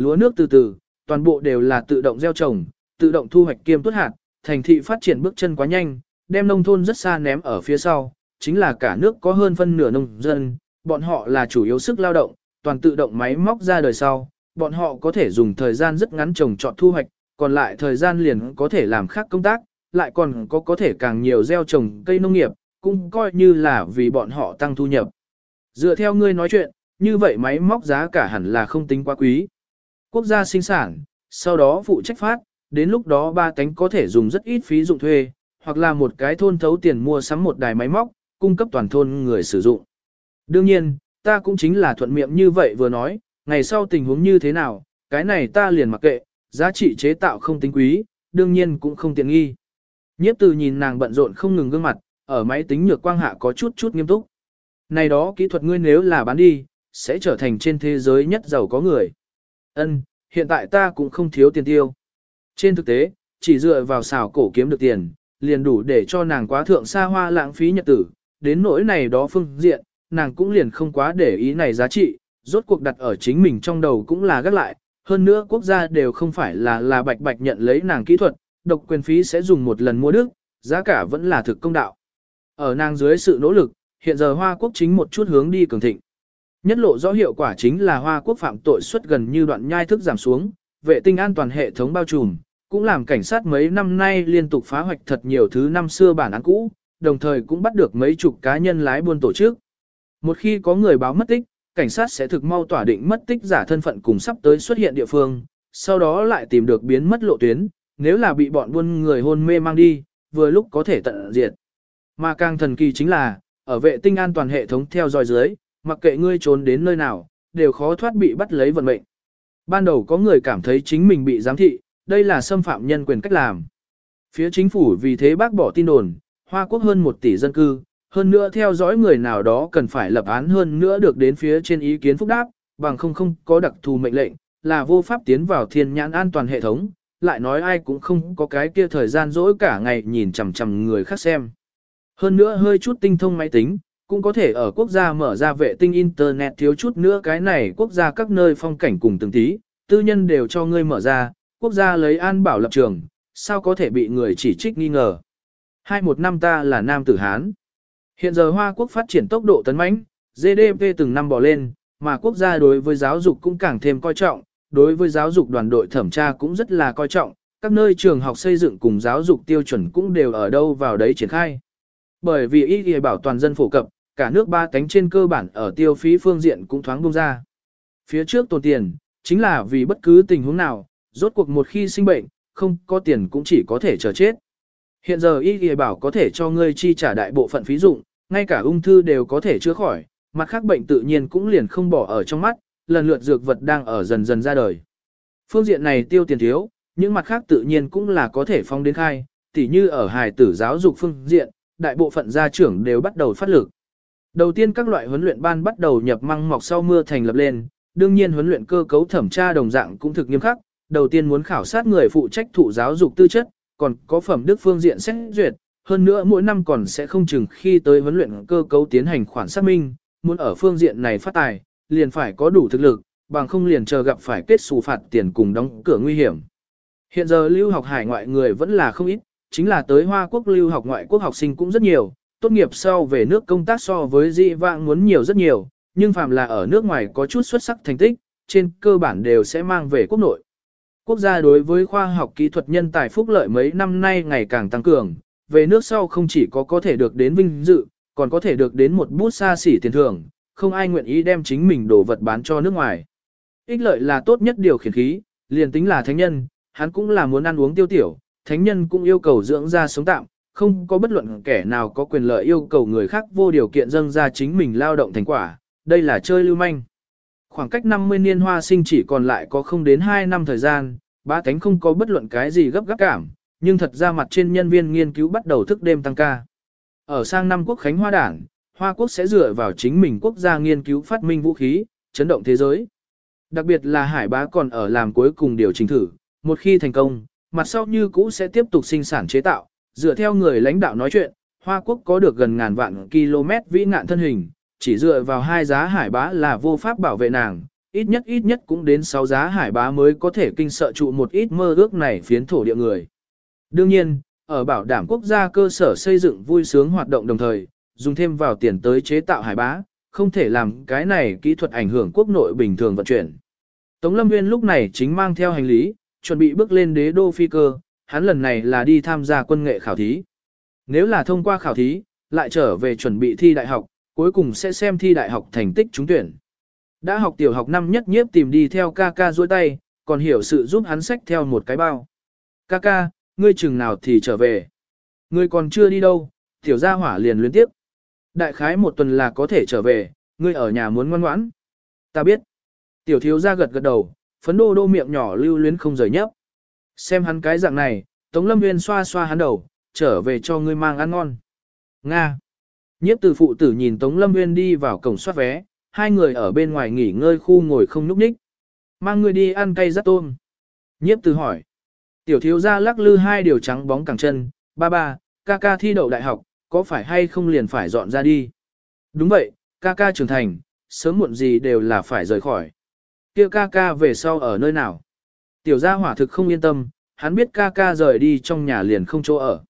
Speaker 1: lúa nước từ từ, toàn bộ đều là tự động gieo trồng, tự động thu hoạch kiêm tuất hạt, thành thị phát triển bước chân quá nhanh, đem nông thôn rất xa ném ở phía sau, chính là cả nước có hơn phân nửa nông dân, bọn họ là chủ yếu sức lao động, toàn tự động máy móc ra đời sau, bọn họ có thể dùng thời gian rất ngắn trồng trọt thu hoạch, còn lại thời gian liền có thể làm khác công tác, lại còn có có thể càng nhiều gieo trồng cây nông nghiệp, cũng coi như là vì bọn họ tăng thu nhập. Dựa theo ngươi nói chuyện, như vậy máy móc giá cả hẳn là không tính quá quý. Quốc gia sinh sản, sau đó phụ trách phát, đến lúc đó ba cánh có thể dùng rất ít phí dụng thuê, hoặc là một cái thôn thấu tiền mua sắm một đài máy móc, cung cấp toàn thôn người sử dụng. Đương nhiên, ta cũng chính là thuận miệng như vậy vừa nói, ngày sau tình huống như thế nào, cái này ta liền mặc kệ, giá trị chế tạo không tính quý, đương nhiên cũng không tiện nghi. Nhiếp từ nhìn nàng bận rộn không ngừng gương mặt, ở máy tính nhược quang hạ có chút chút nghiêm túc. Này đó kỹ thuật ngươi nếu là bán đi, sẽ trở thành trên thế giới nhất giàu có người. Ân, hiện tại ta cũng không thiếu tiền tiêu. Trên thực tế, chỉ dựa vào xào cổ kiếm được tiền, liền đủ để cho nàng quá thượng xa hoa lãng phí nhật tử, đến nỗi này đó phương diện, nàng cũng liền không quá để ý này giá trị, rốt cuộc đặt ở chính mình trong đầu cũng là gác lại, hơn nữa quốc gia đều không phải là là bạch bạch nhận lấy nàng kỹ thuật, độc quyền phí sẽ dùng một lần mua đức, giá cả vẫn là thực công đạo. Ở nàng dưới sự nỗ lực, hiện giờ Hoa Quốc chính một chút hướng đi cường thịnh. Nhất lộ rõ hiệu quả chính là Hoa Quốc phạm tội suất gần như đoạn nhai thức giảm xuống, vệ tinh an toàn hệ thống bao trùm, cũng làm cảnh sát mấy năm nay liên tục phá hoạch thật nhiều thứ năm xưa bản án cũ, đồng thời cũng bắt được mấy chục cá nhân lái buôn tổ chức. Một khi có người báo mất tích, cảnh sát sẽ thực mau tỏa định mất tích giả thân phận cùng sắp tới xuất hiện địa phương, sau đó lại tìm được biến mất lộ tuyến, nếu là bị bọn buôn người hôn mê mang đi, vừa lúc có thể tận diệt. Mà càng thần kỳ chính là, ở vệ tinh an toàn hệ thống theo dõi dưới, mặc kệ ngươi trốn đến nơi nào, đều khó thoát bị bắt lấy vận mệnh. Ban đầu có người cảm thấy chính mình bị giám thị, đây là xâm phạm nhân quyền cách làm. Phía chính phủ vì thế bác bỏ tin đồn, Hoa Quốc hơn 1 tỷ dân cư, hơn nữa theo dõi người nào đó cần phải lập án hơn nữa được đến phía trên ý kiến phúc đáp, bằng không không có đặc thù mệnh lệnh, là vô pháp tiến vào thiên nhãn an toàn hệ thống, lại nói ai cũng không có cái kia thời gian dỗi cả ngày nhìn chằm chằm người khác xem. Hơn nữa hơi chút tinh thông máy tính, cũng có thể ở quốc gia mở ra vệ tinh Internet thiếu chút nữa cái này quốc gia các nơi phong cảnh cùng từng tí, tư nhân đều cho ngươi mở ra, quốc gia lấy an bảo lập trường, sao có thể bị người chỉ trích nghi ngờ. Hai một năm ta là Nam Tử Hán. Hiện giờ Hoa Quốc phát triển tốc độ tấn mãnh, GDP từng năm bỏ lên, mà quốc gia đối với giáo dục cũng càng thêm coi trọng, đối với giáo dục đoàn đội thẩm tra cũng rất là coi trọng, các nơi trường học xây dựng cùng giáo dục tiêu chuẩn cũng đều ở đâu vào đấy triển khai. Bởi vì ý nghĩa bảo toàn dân phổ cập, cả nước ba cánh trên cơ bản ở tiêu phí phương diện cũng thoáng bông ra. Phía trước tồn tiền, chính là vì bất cứ tình huống nào, rốt cuộc một khi sinh bệnh, không có tiền cũng chỉ có thể chờ chết. Hiện giờ y y bảo có thể cho ngươi chi trả đại bộ phận phí dụng, ngay cả ung thư đều có thể chữa khỏi, mặt khác bệnh tự nhiên cũng liền không bỏ ở trong mắt, lần lượt dược vật đang ở dần dần ra đời. Phương diện này tiêu tiền thiếu, những mặt khác tự nhiên cũng là có thể phong đến khai, tỉ như ở hài tử giáo dục phương diện, đại bộ phận gia trưởng đều bắt đầu phát lực. Đầu tiên các loại huấn luyện ban bắt đầu nhập măng mọc sau mưa thành lập lên, đương nhiên huấn luyện cơ cấu thẩm tra đồng dạng cũng thực nghiêm khắc, đầu tiên muốn khảo sát người phụ trách thụ giáo dục tư chất, còn có phẩm đức phương diện xét duyệt, hơn nữa mỗi năm còn sẽ không chừng khi tới huấn luyện cơ cấu tiến hành khoản xác minh, muốn ở phương diện này phát tài, liền phải có đủ thực lực, bằng không liền chờ gặp phải kết xù phạt tiền cùng đóng cửa nguy hiểm. Hiện giờ lưu học hải ngoại người vẫn là không ít, chính là tới Hoa Quốc lưu học ngoại quốc học sinh cũng rất nhiều, tốt nghiệp sau về nước công tác so với dị vãng muốn nhiều rất nhiều, nhưng phàm là ở nước ngoài có chút xuất sắc thành tích, trên cơ bản đều sẽ mang về quốc nội. Quốc gia đối với khoa học kỹ thuật nhân tài phúc lợi mấy năm nay ngày càng tăng cường, về nước sau không chỉ có có thể được đến vinh dự, còn có thể được đến một bút xa xỉ tiền thưởng, không ai nguyện ý đem chính mình đồ vật bán cho nước ngoài. Ích lợi là tốt nhất điều khiển khí, liền tính là thánh nhân, hắn cũng là muốn ăn uống tiêu tiểu, thánh nhân cũng yêu cầu dưỡng ra sống tạm, không có bất luận kẻ nào có quyền lợi yêu cầu người khác vô điều kiện dâng ra chính mình lao động thành quả, đây là chơi lưu manh. Khoảng cách 50 niên hoa sinh chỉ còn lại có không đến 2 năm thời gian, ba cánh không có bất luận cái gì gấp gáp cảm, nhưng thật ra mặt trên nhân viên nghiên cứu bắt đầu thức đêm tăng ca. Ở sang năm quốc khánh hoa đảng, Hoa quốc sẽ dựa vào chính mình quốc gia nghiên cứu phát minh vũ khí, chấn động thế giới. Đặc biệt là hải bá còn ở làm cuối cùng điều chỉnh thử, một khi thành công, mặt sau như cũ sẽ tiếp tục sinh sản chế tạo, dựa theo người lãnh đạo nói chuyện, Hoa quốc có được gần ngàn vạn km vĩ ngạn thân hình, chỉ dựa vào hai giá hải bá là vô pháp bảo vệ nàng, ít nhất ít nhất cũng đến 6 giá hải bá mới có thể kinh sợ trụ một ít mơ ước này phiến thổ địa người. Đương nhiên, ở bảo đảm quốc gia cơ sở xây dựng vui sướng hoạt động đồng thời, dùng thêm vào tiền tới chế tạo hải bá, không thể làm cái này kỹ thuật ảnh hưởng quốc nội bình thường vận chuyển. Tống Lâm Nguyên lúc này chính mang theo hành lý, chuẩn bị bước lên đế đô phi cơ, hắn lần này là đi tham gia quân nghệ khảo thí. Nếu là thông qua khảo thí, lại trở về chuẩn bị thi đại học, cuối cùng sẽ xem thi đại học thành tích trúng tuyển. Đã học tiểu học năm nhất nhiếp tìm đi theo ca ca duỗi tay, còn hiểu sự giúp hắn xách theo một cái bao. Ca ca, ngươi chừng nào thì trở về. Ngươi còn chưa đi đâu, tiểu gia hỏa liền luyến tiếp. Đại khái một tuần là có thể trở về, ngươi ở nhà muốn ngoan ngoãn. Ta biết. Tiểu thiếu gia gật gật đầu, phấn đô đô miệng nhỏ lưu luyến không rời nhấp. Xem hắn cái dạng này, Tống Lâm Nguyên xoa xoa hắn đầu, trở về cho ngươi mang ăn ngon. Nga. Nhiếp từ phụ tử nhìn Tống Lâm Nguyên đi vào cổng soát vé, hai người ở bên ngoài nghỉ ngơi khu ngồi không núp ních. Mang ngươi đi ăn cây rắt tôm. Nhiếp từ hỏi. Tiểu thiếu gia lắc lư hai điều trắng bóng cẳng chân, ba ba, ca ca thi đậu đại học, có phải hay không liền phải dọn ra đi? Đúng vậy, ca ca trưởng thành, sớm muộn gì đều là phải rời khỏi. Kia ca ca về sau ở nơi nào? Tiểu gia hỏa thực không yên tâm, hắn biết ca ca rời đi trong nhà liền không chỗ ở.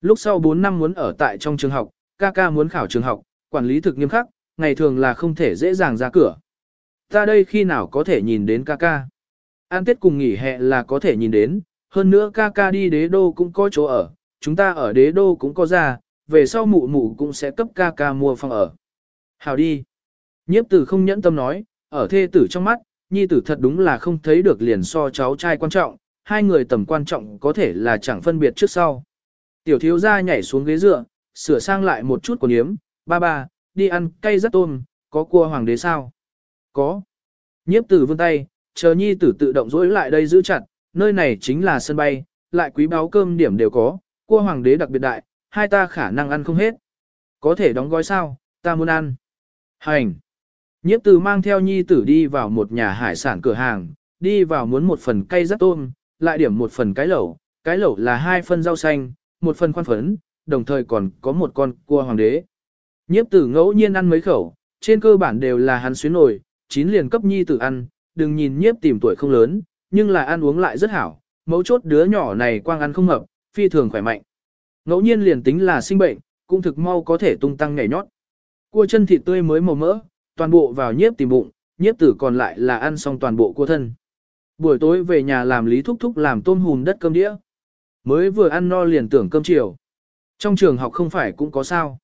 Speaker 1: Lúc sau 4 năm muốn ở tại trong trường học, ca ca muốn khảo trường học, quản lý thực nghiêm khắc, ngày thường là không thể dễ dàng ra cửa. Ta đây khi nào có thể nhìn đến ca ca? An Tết cùng nghỉ hè là có thể nhìn đến, hơn nữa ca ca đi đế đô cũng có chỗ ở, chúng ta ở đế đô cũng có ra, về sau mụ mụ cũng sẽ cấp ca ca mua phòng ở. Hào đi. Nhiếp tử không nhẫn tâm nói, ở thê tử trong mắt, nhi tử thật đúng là không thấy được liền so cháu trai quan trọng, hai người tầm quan trọng có thể là chẳng phân biệt trước sau. Tiểu thiếu gia nhảy xuống ghế dựa, sửa sang lại một chút của yếm, ba ba, đi ăn cay rất tôm, có cua hoàng đế sao? Có. Nhiếp tử vươn tay, chờ nhi tử tự động dối lại đây giữ chặt, nơi này chính là sân bay, lại quý báo cơm điểm đều có, cua hoàng đế đặc biệt đại, hai ta khả năng ăn không hết. Có thể đóng gói sao, ta muốn ăn. Hành. Nhiếp từ mang theo nhi tử đi vào một nhà hải sản cửa hàng, đi vào muốn một phần cây rất tôm, lại điểm một phần cái lẩu, cái lẩu là hai phân rau xanh, một phần khoan phấn, đồng thời còn có một con cua hoàng đế. Nhiếp tử ngẫu nhiên ăn mấy khẩu, trên cơ bản đều là hắn xuyến nổi, chín liền cấp nhi tử ăn, đừng nhìn nhiếp tìm tuổi không lớn, nhưng là ăn uống lại rất hảo, mấu chốt đứa nhỏ này quang ăn không hợp, phi thường khỏe mạnh. Ngẫu nhiên liền tính là sinh bệnh, cũng thực mau có thể tung tăng nhảy nhót. Cua chân thịt tươi mới màu mỡ, toàn bộ vào nhiếp tìm bụng, nhiếp tử còn lại là ăn xong toàn bộ cua thân. Buổi tối về nhà làm lý thúc thúc làm tôm hùm đất cơm đĩa. Mới vừa ăn no liền tưởng cơm chiều. Trong trường học không phải cũng có sao.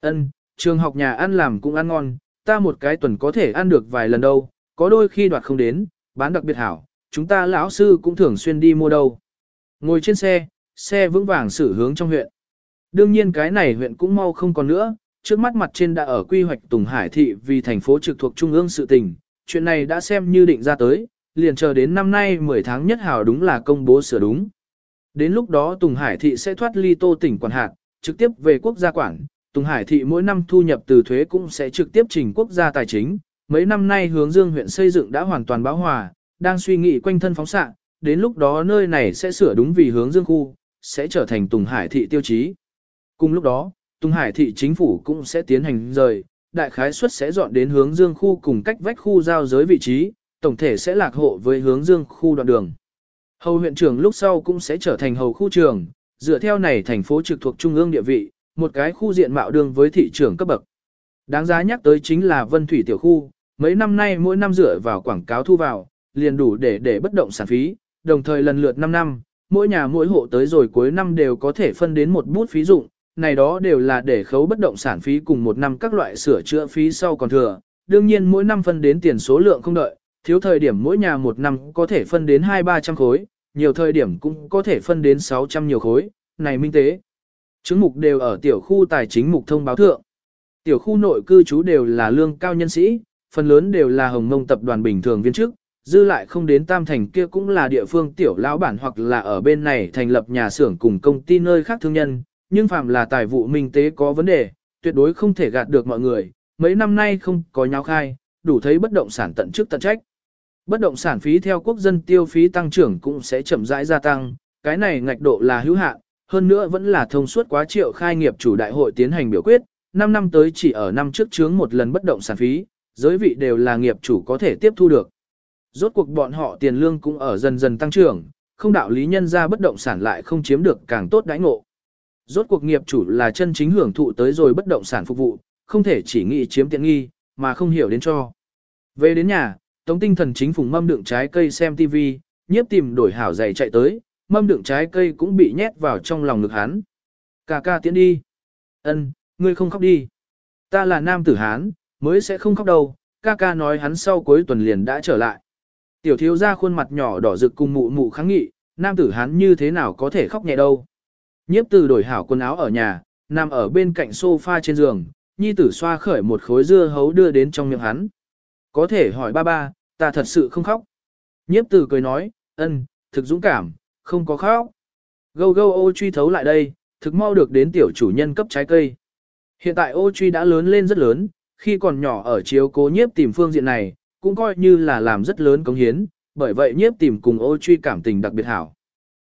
Speaker 1: Ân, trường học nhà ăn làm cũng ăn ngon, ta một cái tuần có thể ăn được vài lần đâu, có đôi khi đoạt không đến, bán đặc biệt hảo, chúng ta lão sư cũng thường xuyên đi mua đâu. Ngồi trên xe, xe vững vàng xử hướng trong huyện. Đương nhiên cái này huyện cũng mau không còn nữa, trước mắt mặt trên đã ở quy hoạch Tùng Hải thị vì thành phố trực thuộc trung ương sự tình, chuyện này đã xem như định ra tới, liền chờ đến năm nay 10 tháng nhất hào đúng là công bố sửa đúng. Đến lúc đó Tùng Hải thị sẽ thoát ly tô tỉnh quản hạt, trực tiếp về quốc gia quản, Tùng Hải thị mỗi năm thu nhập từ thuế cũng sẽ trực tiếp trình quốc gia tài chính. Mấy năm nay hướng dương huyện xây dựng đã hoàn toàn báo hòa, đang suy nghĩ quanh thân phóng xạ, đến lúc đó nơi này sẽ sửa đúng vì hướng dương khu, sẽ trở thành Tùng Hải thị tiêu chí. Cùng lúc đó, Tùng Hải thị chính phủ cũng sẽ tiến hành rời, đại khái suất sẽ dọn đến hướng dương khu cùng cách vách khu giao giới vị trí, tổng thể sẽ lạc hộ với hướng dương khu đoạn đường. Hầu huyện trưởng lúc sau cũng sẽ trở thành hầu khu trưởng, dựa theo này thành phố trực thuộc trung ương địa vị, một cái khu diện mạo đương với thị trường cấp bậc. Đáng giá nhắc tới chính là Vân Thủy tiểu khu, mấy năm nay mỗi năm dựa vào quảng cáo thu vào, liền đủ để để bất động sản phí, đồng thời lần lượt 5 năm, mỗi nhà mỗi hộ tới rồi cuối năm đều có thể phân đến một bút phí dụng, này đó đều là để khấu bất động sản phí cùng một năm các loại sửa chữa phí sau còn thừa, đương nhiên mỗi năm phân đến tiền số lượng không đợi, thiếu thời điểm mỗi nhà một năm có thể phân đến 2-300 khối, nhiều thời điểm cũng có thể phân đến 600 nhiều khối, này minh tế. Chứng mục đều ở tiểu khu tài chính mục thông báo thượng. Tiểu khu nội cư trú đều là lương cao nhân sĩ, phần lớn đều là hồng mông tập đoàn bình thường viên chức, dư lại không đến tam thành kia cũng là địa phương tiểu lão bản hoặc là ở bên này thành lập nhà xưởng cùng công ty nơi khác thương nhân, nhưng phạm là tài vụ minh tế có vấn đề, tuyệt đối không thể gạt được mọi người, mấy năm nay không có nháo khai, đủ thấy bất động sản tận chức tận trách. Bất động sản phí theo quốc dân tiêu phí tăng trưởng cũng sẽ chậm rãi gia tăng, cái này ngạch độ là hữu hạn, hơn nữa vẫn là thông suốt quá triệu khai nghiệp chủ đại hội tiến hành biểu quyết, 5 năm tới chỉ ở năm trước chướng một lần bất động sản phí, giới vị đều là nghiệp chủ có thể tiếp thu được. Rốt cuộc bọn họ tiền lương cũng ở dần dần tăng trưởng, không đạo lý nhân ra bất động sản lại không chiếm được càng tốt đãi ngộ. Rốt cuộc nghiệp chủ là chân chính hưởng thụ tới rồi bất động sản phục vụ, không thể chỉ nghĩ chiếm tiện nghi, mà không hiểu đến cho. Về đến nhà, Tống tinh thần chính phùng mâm đựng trái cây xem TV, nhiếp tìm đổi hảo giày chạy tới, mâm đựng trái cây cũng bị nhét vào trong lòng ngực hắn. Cà ca tiến đi. Ân, ngươi không khóc đi. Ta là nam tử hán, mới sẽ không khóc đâu, ca ca nói hắn sau cuối tuần liền đã trở lại. Tiểu thiếu ra khuôn mặt nhỏ đỏ rực cùng mụ mụ kháng nghị, nam tử hán như thế nào có thể khóc nhẹ đâu. Nhiếp từ đổi hảo quần áo ở nhà, nằm ở bên cạnh sofa trên giường, nhi tử xoa khởi một khối dưa hấu đưa đến trong miệng hắn. Có thể hỏi ba ba, ta thật sự không khóc. Nhiếp từ cười nói, ân, thực dũng cảm, không có khóc. Gâu gâu ô truy thấu lại đây, thực mau được đến tiểu chủ nhân cấp trái cây. Hiện tại ô truy đã lớn lên rất lớn, khi còn nhỏ ở chiếu cố nhiếp tìm phương diện này, cũng coi như là làm rất lớn công hiến, bởi vậy nhiếp tìm cùng ô truy cảm tình đặc biệt hảo.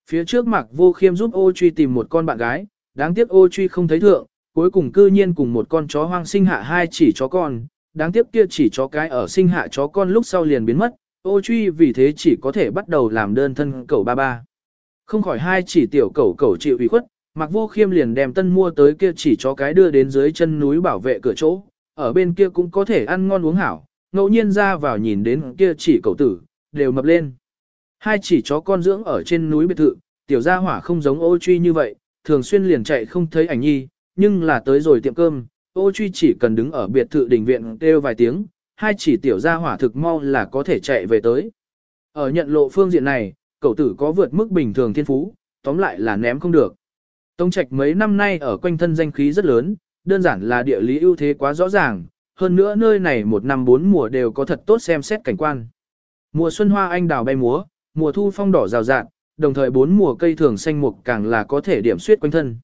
Speaker 1: Phía trước Mạc vô khiêm giúp ô truy tìm một con bạn gái, đáng tiếc ô truy không thấy thượng, cuối cùng cư nhiên cùng một con chó hoang sinh hạ hai chỉ chó con, đáng tiếc kia chỉ chó cái ở sinh hạ chó con lúc sau liền biến mất, ô truy vì thế chỉ có thể bắt đầu làm đơn thân cậu ba ba. Không khỏi hai chỉ tiểu cẩu cẩu chịu ủy khuất, Mặc Vô Khiêm liền đem tân mua tới kia chỉ chó cái đưa đến dưới chân núi bảo vệ cửa chỗ, ở bên kia cũng có thể ăn ngon uống hảo, ngẫu nhiên ra vào nhìn đến kia chỉ cậu tử, đều mập lên. Hai chỉ chó con dưỡng ở trên núi biệt thự, tiểu gia hỏa không giống ô truy như vậy, thường xuyên liền chạy không thấy ảnh nhi, nhưng là tới rồi tiệm cơm, ô truy chỉ cần đứng ở biệt thự đình viện kêu vài tiếng, hai chỉ tiểu gia hỏa thực mau là có thể chạy về tới. Ở nhận lộ phương diện này, cậu tử có vượt mức bình thường thiên phú, tóm lại là ném không được. Tông Trạch mấy năm nay ở quanh thân danh khí rất lớn, đơn giản là địa lý ưu thế quá rõ ràng, hơn nữa nơi này một năm bốn mùa đều có thật tốt xem xét cảnh quan. Mùa xuân hoa anh đào bay múa, mùa thu phong đỏ rào rạt, đồng thời bốn mùa cây thường xanh mục càng là có thể điểm suyết quanh thân.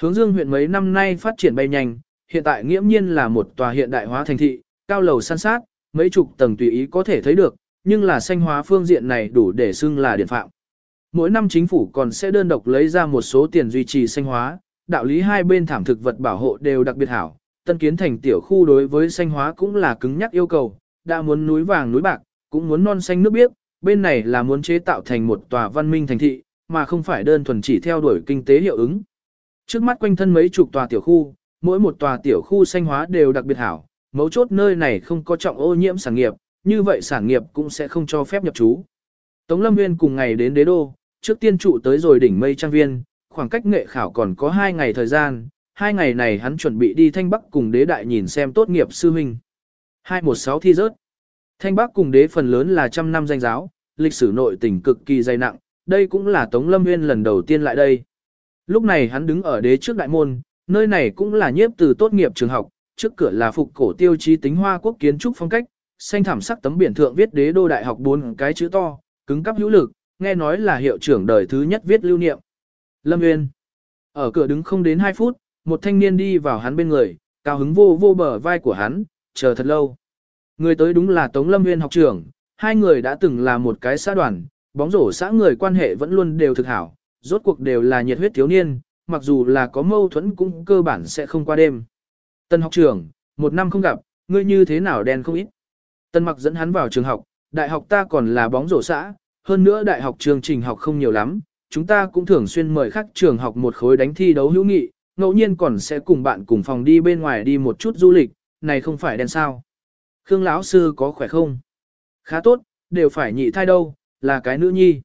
Speaker 1: Hướng Dương huyện mấy năm nay phát triển bay nhanh, hiện tại nghiễm nhiên là một tòa hiện đại hóa thành thị, cao lầu san sát, mấy chục tầng tùy ý có thể thấy được, nhưng là xanh hóa phương diện này đủ để xưng là điện phạm. Mỗi năm chính phủ còn sẽ đơn độc lấy ra một số tiền duy trì xanh hóa, đạo lý hai bên thảm thực vật bảo hộ đều đặc biệt hảo, tân kiến thành tiểu khu đối với xanh hóa cũng là cứng nhắc yêu cầu, đã muốn núi vàng núi bạc, cũng muốn non xanh nước biếc, bên này là muốn chế tạo thành một tòa văn minh thành thị, mà không phải đơn thuần chỉ theo đuổi kinh tế hiệu ứng. Trước mắt quanh thân mấy chục tòa tiểu khu, mỗi một tòa tiểu khu xanh hóa đều đặc biệt hảo, mấu chốt nơi này không có trọng ô nhiễm sản nghiệp, như vậy sản nghiệp cũng sẽ không cho phép nhập trú. Tống Lâm Nguyên cùng ngày đến đế đô, trước tiên trụ tới rồi đỉnh mây trang viên, khoảng cách nghệ khảo còn có 2 ngày thời gian, hai ngày này hắn chuẩn bị đi Thanh Bắc cùng đế đại nhìn xem tốt nghiệp sư huynh. 216 thi rớt. Thanh Bắc cùng đế phần lớn là trăm năm danh giáo, lịch sử nội tình cực kỳ dày nặng, đây cũng là Tống Lâm Nguyên lần đầu tiên lại đây. Lúc này hắn đứng ở đế trước đại môn, nơi này cũng là nhiếp từ tốt nghiệp trường học, trước cửa là phục cổ tiêu chí tính hoa quốc kiến trúc phong cách, xanh thảm sắc tấm biển thượng viết đế đô đại học bốn cái chữ to, cứng cắp hữu lực, nghe nói là hiệu trưởng đời thứ nhất viết lưu niệm. Lâm Nguyên. Ở cửa đứng không đến 2 phút, một thanh niên đi vào hắn bên người, cao hứng vô vô bờ vai của hắn, chờ thật lâu. Người tới đúng là Tống Lâm Nguyên học trưởng, hai người đã từng là một cái xã đoàn, bóng rổ xã người quan hệ vẫn luôn đều thực hảo, rốt cuộc đều là nhiệt huyết thiếu niên, mặc dù là có mâu thuẫn cũng cơ bản sẽ không qua đêm. Tân học trưởng, một năm không gặp, ngươi như thế nào đen không ít. Tân mặc dẫn hắn vào trường học, đại học ta còn là bóng rổ xã, hơn nữa đại học chương trình học không nhiều lắm, chúng ta cũng thường xuyên mời các trường học một khối đánh thi đấu hữu nghị, ngẫu nhiên còn sẽ cùng bạn cùng phòng đi bên ngoài đi một chút du lịch, này không phải đen sao. Khương lão sư có khỏe không? Khá tốt, đều phải nhị thai đâu, là cái nữ nhi.